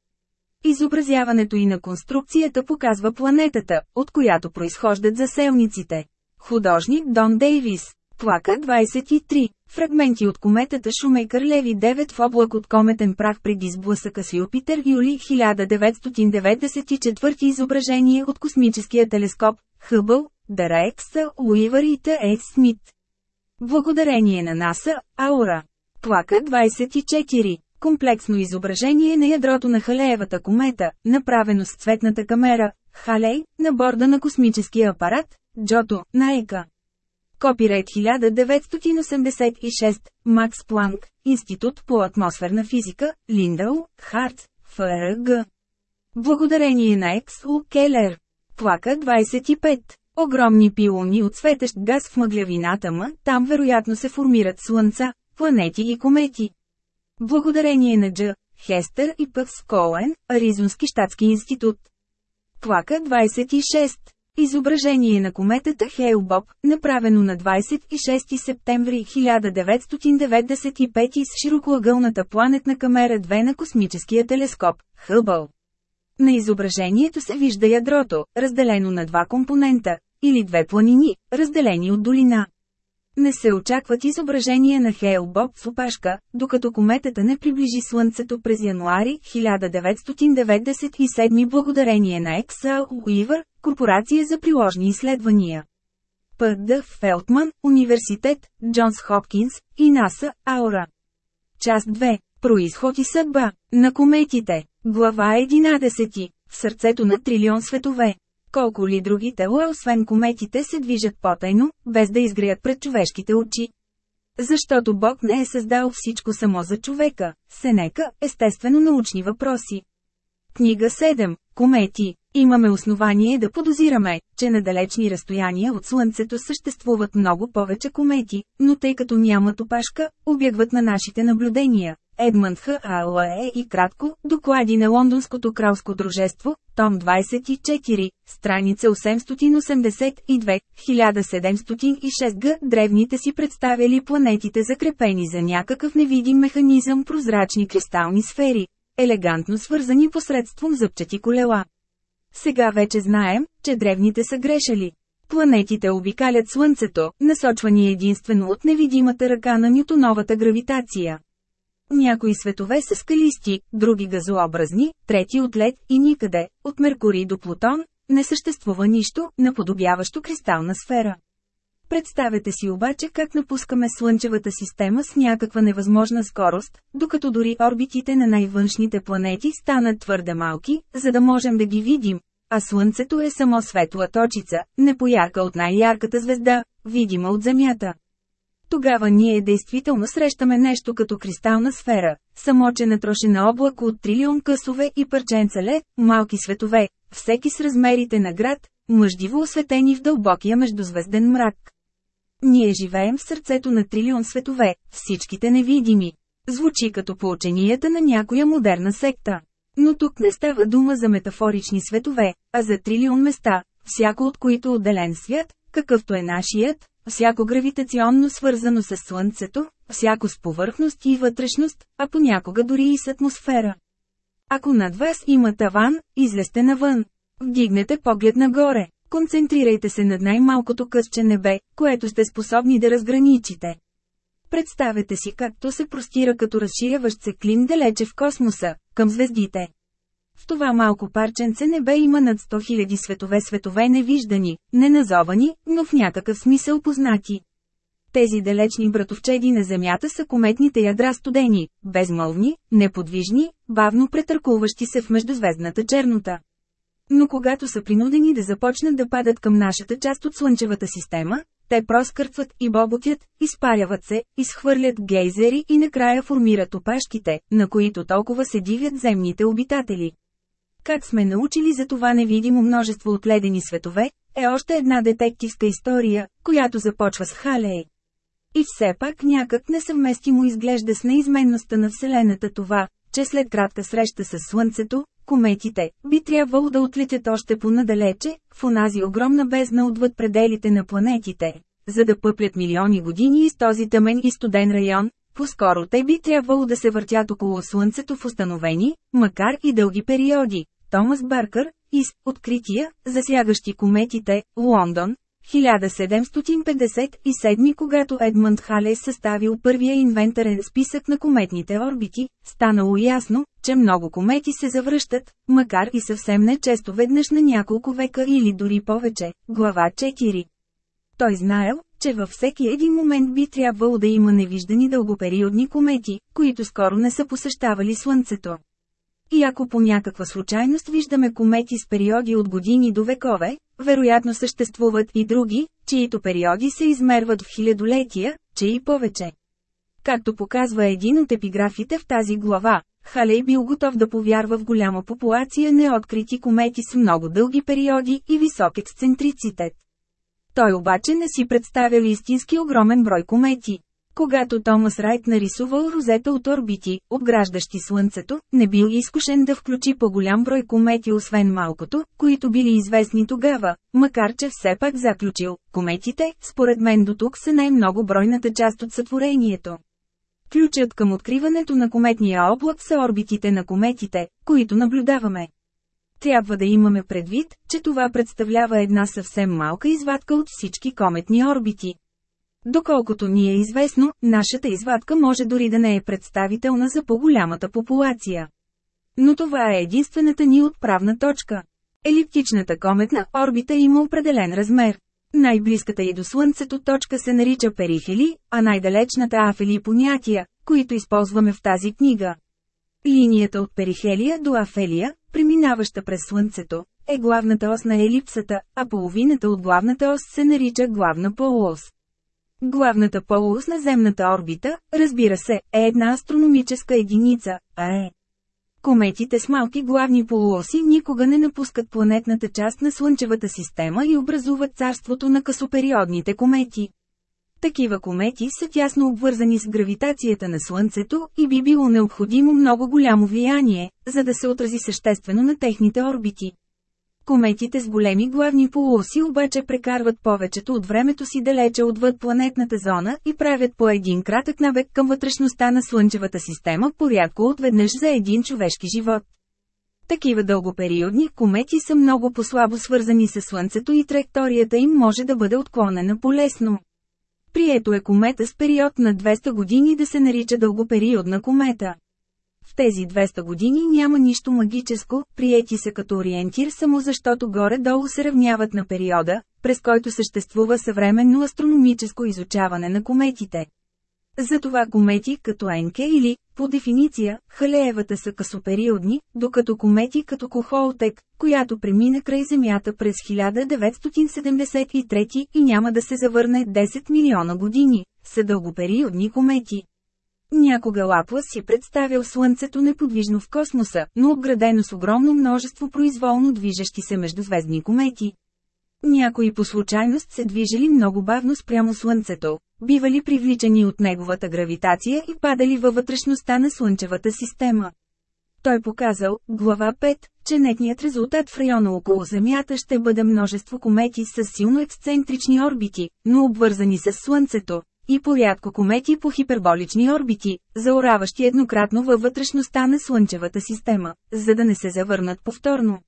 Изобразяването и на конструкцията показва планетата, от която произхождат заселниците. Художник Дон Дейвис. Плака 23. Фрагменти от кометата Шумейкър Леви 9 в облак от кометен прах преди сблъсъка с Юпитер Юли 1994 изображение от космическия телескоп Хъбъл, Дара Екса, Уивър и Т. Смит. Благодарение на НАСА, Аура. Плака 24 комплексно изображение на ядрото на Халеевата комета, направено с цветната камера, Халей, на борда на космическия апарат, Джото, на ЕКА. Копирайт 1986, Макс Планк, Институт по атмосферна физика, Линдъл, Харт, ФРГ. Благодарение на Екс У Келер. Плака 25. Огромни пилони от светещ газ в мъглявината ма, там вероятно се формират слънца, планети и комети. Благодарение на Дж. Хестър и Пъв Скоен, Аризонски щатски институт. Плака 26. Изображение на кометата Хейл Боб, направено на 26 септември 1995 с широкоъгълната планетна камера 2 на космическия телескоп – Хъбъл. На изображението се вижда ядрото, разделено на два компонента, или две планини, разделени от долина. Не се очакват изображения на Хейл Боб в опашка, докато кометата не приближи Слънцето през януари 1997 благодарение на Excel Уивър, корпорация за приложни изследвания. П.Д. Фелтман, Университет, Джонс Хопкинс и НАСА, Аура. Част 2. Происход и съдба на кометите. Глава 11. В сърцето на трилион светове. Колко ли други тела освен кометите се движат потайно, без да изгреят пред човешките очи? Защото Бог не е създал всичко само за човека. Сенека, естествено научни въпроси. Книга 7. Комети. Имаме основание да подозираме, че на далечни разстояния от Слънцето съществуват много повече комети, но тъй като нямат опашка, обягват на нашите наблюдения. Едмънд Х. Е и кратко, доклади на Лондонското кралско дружество, том 24, страница 882, 1706 г. Древните си представяли планетите закрепени за някакъв невидим механизъм прозрачни кристални сфери, елегантно свързани посредством зъбчати колела. Сега вече знаем, че древните са грешали. Планетите обикалят Слънцето, насочвани единствено от невидимата ръка на Нютоновата гравитация. Някои светове са скалисти, други газообразни, трети от лед и никъде, от Меркурий до Плутон, не съществува нищо, наподобяващо кристална сфера. Представете си обаче как напускаме Слънчевата система с някаква невъзможна скорост, докато дори орбитите на най-външните планети станат твърде малки, за да можем да ги видим, а Слънцето е само светла точица, не поярка от най-ярката звезда, видима от Земята. Тогава ние действително срещаме нещо като кристална сфера, само че натрошена облак от трилион късове и парченца лед, малки светове, всеки с размерите на град, мъждиво осветени в дълбокия междузвезден мрак. Ние живеем в сърцето на трилион светове, всичките невидими. Звучи като поученията на някоя модерна секта. Но тук не става дума за метафорични светове, а за трилион места, всяко от които е отделен свят, какъвто е нашият, всяко гравитационно свързано с Слънцето, всяко с повърхност и вътрешност, а понякога дори и с атмосфера. Ако над вас има таван, излезте навън. Вдигнете поглед нагоре. Концентрирайте се над най-малкото късче небе, което сте способни да разграничите. Представете си както се простира като разширяващ се клин далече в космоса, към звездите. В това малко парченце небе има над 100 000 светове светове невиждани, неназовани, но в някакъв смисъл познати. Тези далечни братовчеди на Земята са кометните ядра студени, безмълвни, неподвижни, бавно претъркуващи се в междузвездната чернота. Но когато са принудени да започнат да падат към нашата част от Слънчевата система, те проскърцват и боботят, изпаряват се, изхвърлят гейзери и накрая формират опашките, на които толкова се дивят земните обитатели. Как сме научили за това невидимо множество от ледени светове, е още една детективска история, която започва с Халей. И все пак някак несъвместимо изглежда с неизменността на Вселената това, че след кратка среща с Слънцето, кометите, би трябвало да отлетят още по-надалече, в онази огромна бездна отвъд пределите на планетите, за да пъплят милиони години из този тъмен и студен район, по-скоро те би трябвало да се въртят около Слънцето в установени, макар и дълги периоди. Томас Баркър, из «Открития», засягащи кометите, Лондон, 1757 когато Едмънд Халес съставил първия инвентарен списък на кометните орбити, станало ясно, че много комети се завръщат, макар и съвсем не често веднъж на няколко века или дори повече. Глава 4 Той знаел, че във всеки един момент би трябвало да има невиждани дългопериодни комети, които скоро не са посещавали Слънцето. И ако по някаква случайност виждаме комети с периоди от години до векове, вероятно съществуват и други, чието периоди се измерват в хилядолетия, че и повече. Както показва един от епиграфите в тази глава, Халей бил готов да повярва в голяма популация неоткрити комети с много дълги периоди и висок ексцентрицитет. Той обаче не си представял истински огромен брой комети. Когато Томас Райт нарисувал розета от орбити, обграждащи Слънцето, не бил изкушен да включи по-голям брой комети освен малкото, които били известни тогава, макар че все пак заключил, кометите, според мен до тук са най-много бройната част от сътворението. Ключът към откриването на кометния облак са орбитите на кометите, които наблюдаваме. Трябва да имаме предвид, че това представлява една съвсем малка извадка от всички кометни орбити. Доколкото ни е известно, нашата извадка може дори да не е представителна за по-голямата популация. Но това е единствената ни отправна точка. Елиптичната кометна орбита има определен размер. Най-близката и до Слънцето точка се нарича перихели, а най-далечната афели понятия, които използваме в тази книга. Линията от перихелия до афелия, преминаваща през Слънцето, е главната ос на елипсата, а половината от главната ос се нарича главна полуос. Главната полуос на земната орбита, разбира се, е една астрономическа единица, а е. Кометите с малки главни полуоси никога не напускат планетната част на Слънчевата система и образуват царството на късопериодните комети. Такива комети са тясно обвързани с гравитацията на Слънцето и би било необходимо много голямо влияние, за да се отрази съществено на техните орбити. Кометите с големи главни полуоси обаче прекарват повечето от времето си далече отвъд планетната зона и правят по един кратък набег към вътрешността на Слънчевата система порядко отведнъж за един човешки живот. Такива дългопериодни комети са много по-слабо свързани с Слънцето и траекторията им може да бъде отклонена полесно. Прието е комета с период на 200 години да се нарича дългопериодна комета. В тези 200 години няма нищо магическо, приети се като ориентир само защото горе-долу се равняват на периода, през който съществува съвременно астрономическо изучаване на кометите. Затова комети като Енке или, по дефиниция, Халеевата са късопериодни, докато комети като Кохолтек, която премина край Земята през 1973 и няма да се завърне 10 милиона години, са дългопериодни комети. Някога Лаплас си представял Слънцето неподвижно в космоса, но обградено с огромно множество произволно движещи се междузвездни комети. Някои по случайност се движили много бавно спрямо Слънцето, бивали привличани от неговата гравитация и падали във вътрешността на Слънчевата система. Той показал, глава 5, че нетният резултат в района около Земята ще бъде множество комети с силно ексцентрични орбити, но обвързани с Слънцето, и порядко комети по хиперболични орбити, заораващи еднократно във вътрешността на Слънчевата система, за да не се завърнат повторно.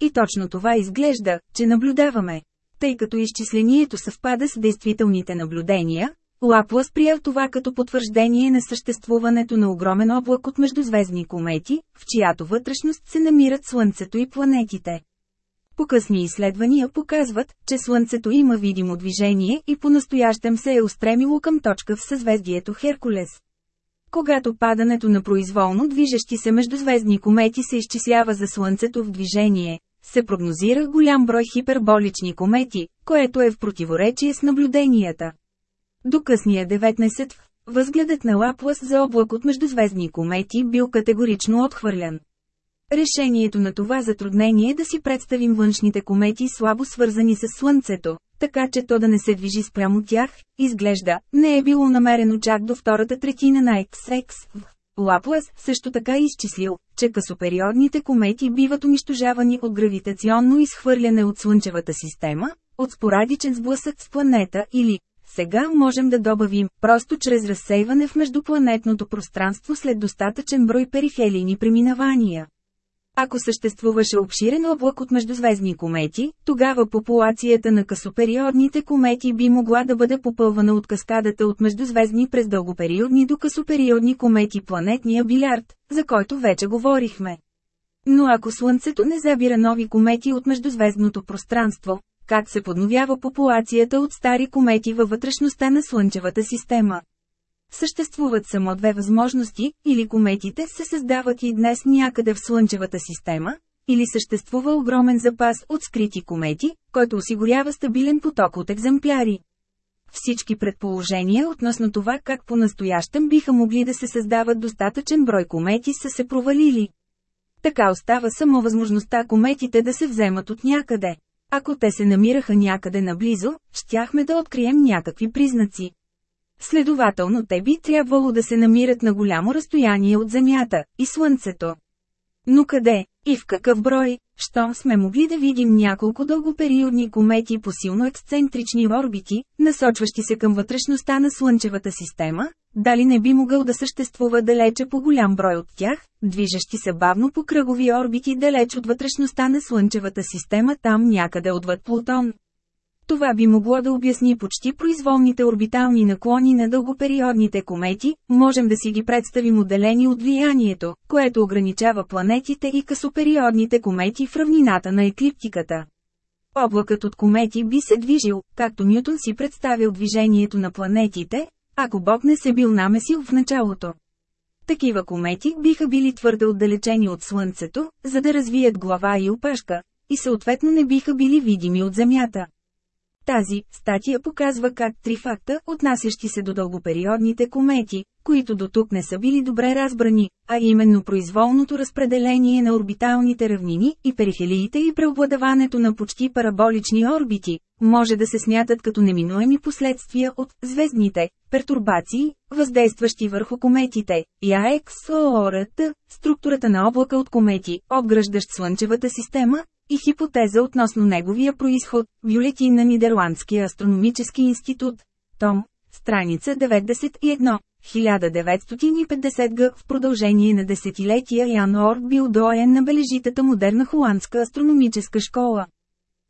И точно това изглежда, че наблюдаваме. Тъй като изчислението съвпада с действителните наблюдения, Лаплас приел това като потвърждение на съществуването на огромен облак от междузвездни комети, в чиято вътрешност се намират Слънцето и планетите. По-късни изследвания показват, че Слънцето има видимо движение и по-настоящем се е устремило към точка в съзвездието Херкулес. Когато падането на произволно движещи се междузвездни комети се изчислява за Слънцето в движение, се прогнозира голям брой хиперболични комети, което е в противоречие с наблюденията. До късния 19 възгледът на Лаплас за облак от междузвездни комети бил категорично отхвърлян. Решението на това затруднение е да си представим външните комети слабо свързани с Слънцето, така че то да не се движи спрямо тях, изглежда, не е било намерено чак до втората третина на XX. Лаплас също така е изчислил, че късопериодните комети биват унищожавани от гравитационно изхвърляне от Слънчевата система, от спорадичен сблъсък с планета или, сега можем да добавим, просто чрез разсейване в междупланетното пространство след достатъчен брой перифелийни преминавания. Ако съществуваше обширен облак от междузвездни комети, тогава популацията на късопериодните комети би могла да бъде попълвана от каскадата от междузвездни през дългопериодни до късопериодни комети планетния билярд, за който вече говорихме. Но ако Слънцето не забира нови комети от междузвездното пространство, как се подновява популацията от стари комети във вътрешността на Слънчевата система? Съществуват само две възможности, или кометите се създават и днес някъде в Слънчевата система, или съществува огромен запас от скрити комети, който осигурява стабилен поток от екземпляри. Всички предположения относно това как по-настоящем биха могли да се създават достатъчен брой комети са се провалили. Така остава само възможността кометите да се вземат от някъде. Ако те се намираха някъде наблизо, щяхме да открием някакви признаци. Следователно те би трябвало да се намират на голямо разстояние от Земята и Слънцето. Но къде, и в какъв брой, щом сме могли да видим няколко дългопериодни комети по силно ексцентрични орбити, насочващи се към вътрешността на Слънчевата система, дали не би могъл да съществува далече по голям брой от тях, движещи се бавно по кръгови орбити далеч от вътрешността на Слънчевата система там някъде отвъд Плутон. Това би могло да обясни почти произволните орбитални наклони на дългопериодните комети, можем да си ги представим отделени от влиянието, което ограничава планетите и късопериодните комети в равнината на еклиптиката. Облакът от комети би се движил, както Нютон си представил движението на планетите, ако Бог не се бил намесил в началото. Такива комети биха били твърде отдалечени от Слънцето, за да развият глава и опашка, и съответно не биха били видими от Земята. Тази статия показва как три факта, отнасящи се до дългопериодните комети, които до тук не са били добре разбрани, а именно произволното разпределение на орбиталните равнини и перифелиите и преобладаването на почти параболични орбити, може да се смятат като неминуеми последствия от звездните пертурбации, въздействащи върху кометите, ЯЕКСОРТ, структурата на облака от комети, обграждащ Слънчевата система, и хипотеза относно неговия происход, бюлетин на Нидерландския астрономически институт, том, страница 91, 1950 г. В продължение на десетилетия Ян Орд бил доен на бележитата модерна холандска астрономическа школа.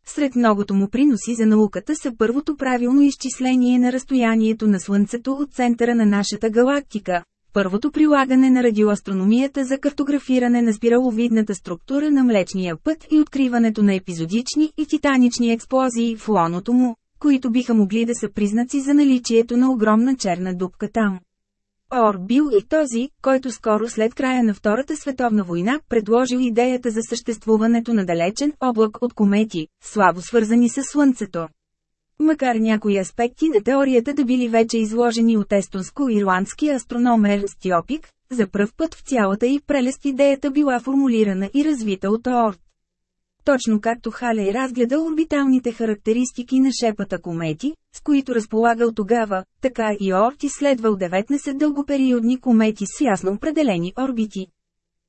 Сред многото му приноси за науката са първото правилно изчисление на разстоянието на Слънцето от центъра на нашата галактика, първото прилагане на радиоастрономията за картографиране на спираловидната структура на Млечния път и откриването на епизодични и титанични експлозии в лоното му, които биха могли да са признаци за наличието на огромна черна дупка там. Ор бил и този, който скоро след края на Втората световна война предложил идеята за съществуването на далечен облак от комети, слабо свързани с Слънцето. Макар някои аспекти на теорията да били вече изложени от естонско-ирландския астроном Ернст Тиопик, за пръв път в цялата и прелест идеята била формулирана и развита от Оорт. Точно както Халей разгледа орбиталните характеристики на шепата комети, с които разполагал тогава, така и Орт изследвал 19 дългопериодни комети с ясно определени орбити.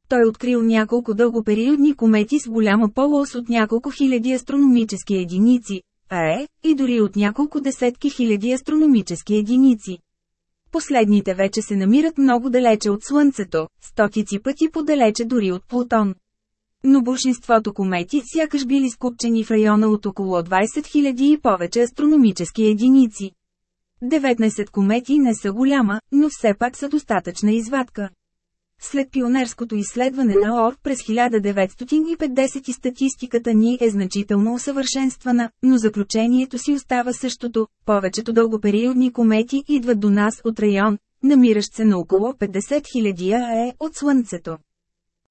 Той открил няколко дългопериодни комети с голяма полос от няколко хиляди астрономически единици, а е, и дори от няколко десетки хиляди астрономически единици. Последните вече се намират много далече от Слънцето, стотици пъти по-далече дори от Плутон. Но большинството комети сякаш били скупчени в района от около 20 000 и повече астрономически единици. 19 комети не са голяма, но все пак са достатъчна извадка. След пионерското изследване на ОР през 1950 статистиката ни е значително усъвършенствана, но заключението си остава същото – повечето дългопериодни комети идват до нас от район, намиращ се на около 50 000 АЕ от Слънцето.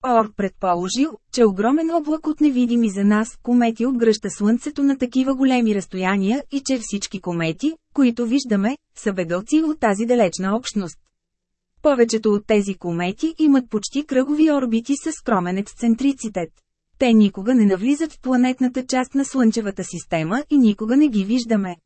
Ор предположил, че огромен облак от невидими за нас комети обгръща Слънцето на такива големи разстояния и че всички комети, които виждаме, са бегалци от тази далечна общност. Повечето от тези комети имат почти кръгови орбити с скромен ексцентрицитет. Те никога не навлизат в планетната част на Слънчевата система и никога не ги виждаме.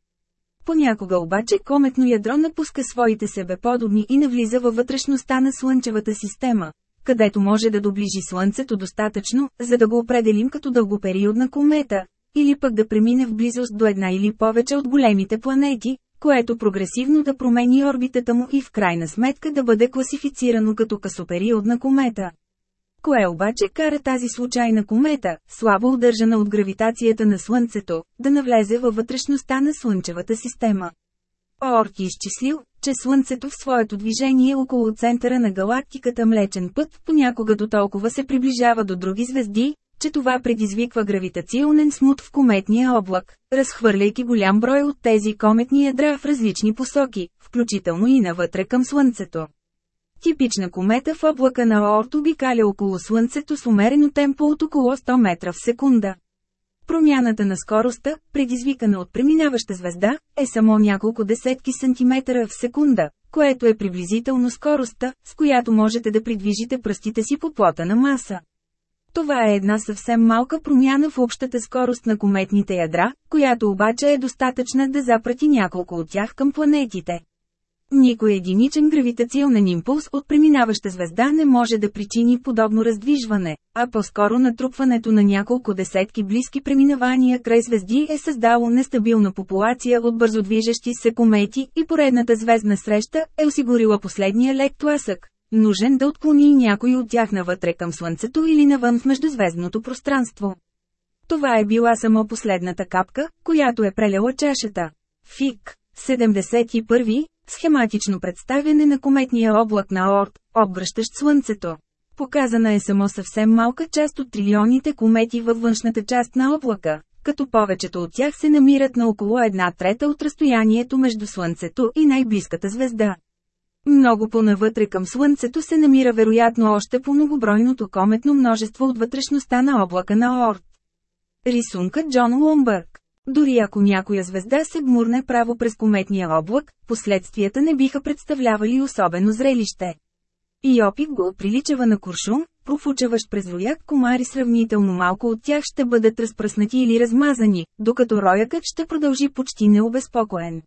Понякога обаче кометно ядро напуска своите себеподобни и навлиза във вътрешността на Слънчевата система, където може да доближи Слънцето достатъчно, за да го определим като дългопериодна комета, или пък да премине в близост до една или повече от големите планети, което прогресивно да промени орбитата му и в крайна сметка да бъде класифицирано като късопериодна комета. Кое обаче кара тази случайна комета, слабо удържана от гравитацията на Слънцето, да навлезе във вътрешността на Слънчевата система? Оорт изчислил, че Слънцето в своето движение около центъра на галактиката Млечен път понякога до толкова се приближава до други звезди, че това предизвиква гравитационен смут в кометния облак, разхвърляйки голям брой от тези кометни ядра в различни посоки, включително и навътре към Слънцето. Типична комета в облака на Оорт обикаля около Слънцето с умерено темпо от около 100 метра в секунда. Промяната на скоростта, предизвикана от преминаваща звезда, е само няколко десетки сантиметра в секунда, което е приблизително скоростта, с която можете да придвижите пръстите си по плота на маса. Това е една съвсем малка промяна в общата скорост на кометните ядра, която обаче е достатъчна да запрати няколко от тях към планетите. Никой единичен гравитационен импулс от преминаваща звезда не може да причини подобно раздвижване, а по-скоро натрупването на няколко десетки близки преминавания край звезди е създало нестабилна популация от бързодвижещи се комети и поредната звездна среща е осигурила последния лек тласък, нужен да отклони някой от тях навътре към Слънцето или навън в междузвездното пространство. Това е била само последната капка, която е преляла чашата. Фик. 71. Схематично представяне на кометния облак на Орт, обгръщащ Слънцето. Показана е само съвсем малка част от трилионите комети във външната част на облака, като повечето от тях се намират на около една трета от разстоянието между Слънцето и най-близката звезда. Много по-навътре към Слънцето се намира вероятно още по многобройното кометно множество от вътрешността на облака на Оорт. Рисунка Джон Ломбърг Дори ако някоя звезда се гмурне право през кометния облак, последствията не биха представлявали особено зрелище. И опит го приличава на куршум, профучаващ през рояк комари сравнително малко от тях ще бъдат разпръснати или размазани, докато роякът ще продължи почти необезпокоен.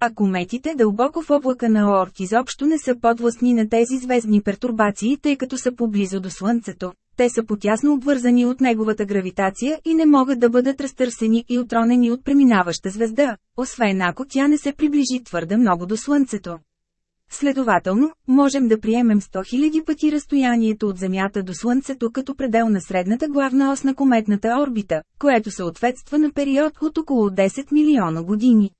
А кометите дълбоко в облака на Оорт изобщо не са подвластни на тези звездни пертурбации, тъй като са поблизо до Слънцето. Те са потясно обвързани от неговата гравитация и не могат да бъдат разтърсени и отронени от преминаваща звезда, освен ако тя не се приближи твърде много до Слънцето. Следователно, можем да приемем 100 000 пъти разстоянието от Земята до Слънцето като предел на средната главна ос на кометната орбита, което съответства на период от около 10 милиона години.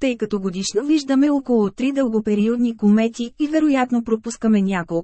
Тъй като годишно виждаме около 3 дългопериодни комети и вероятно пропускаме няколко,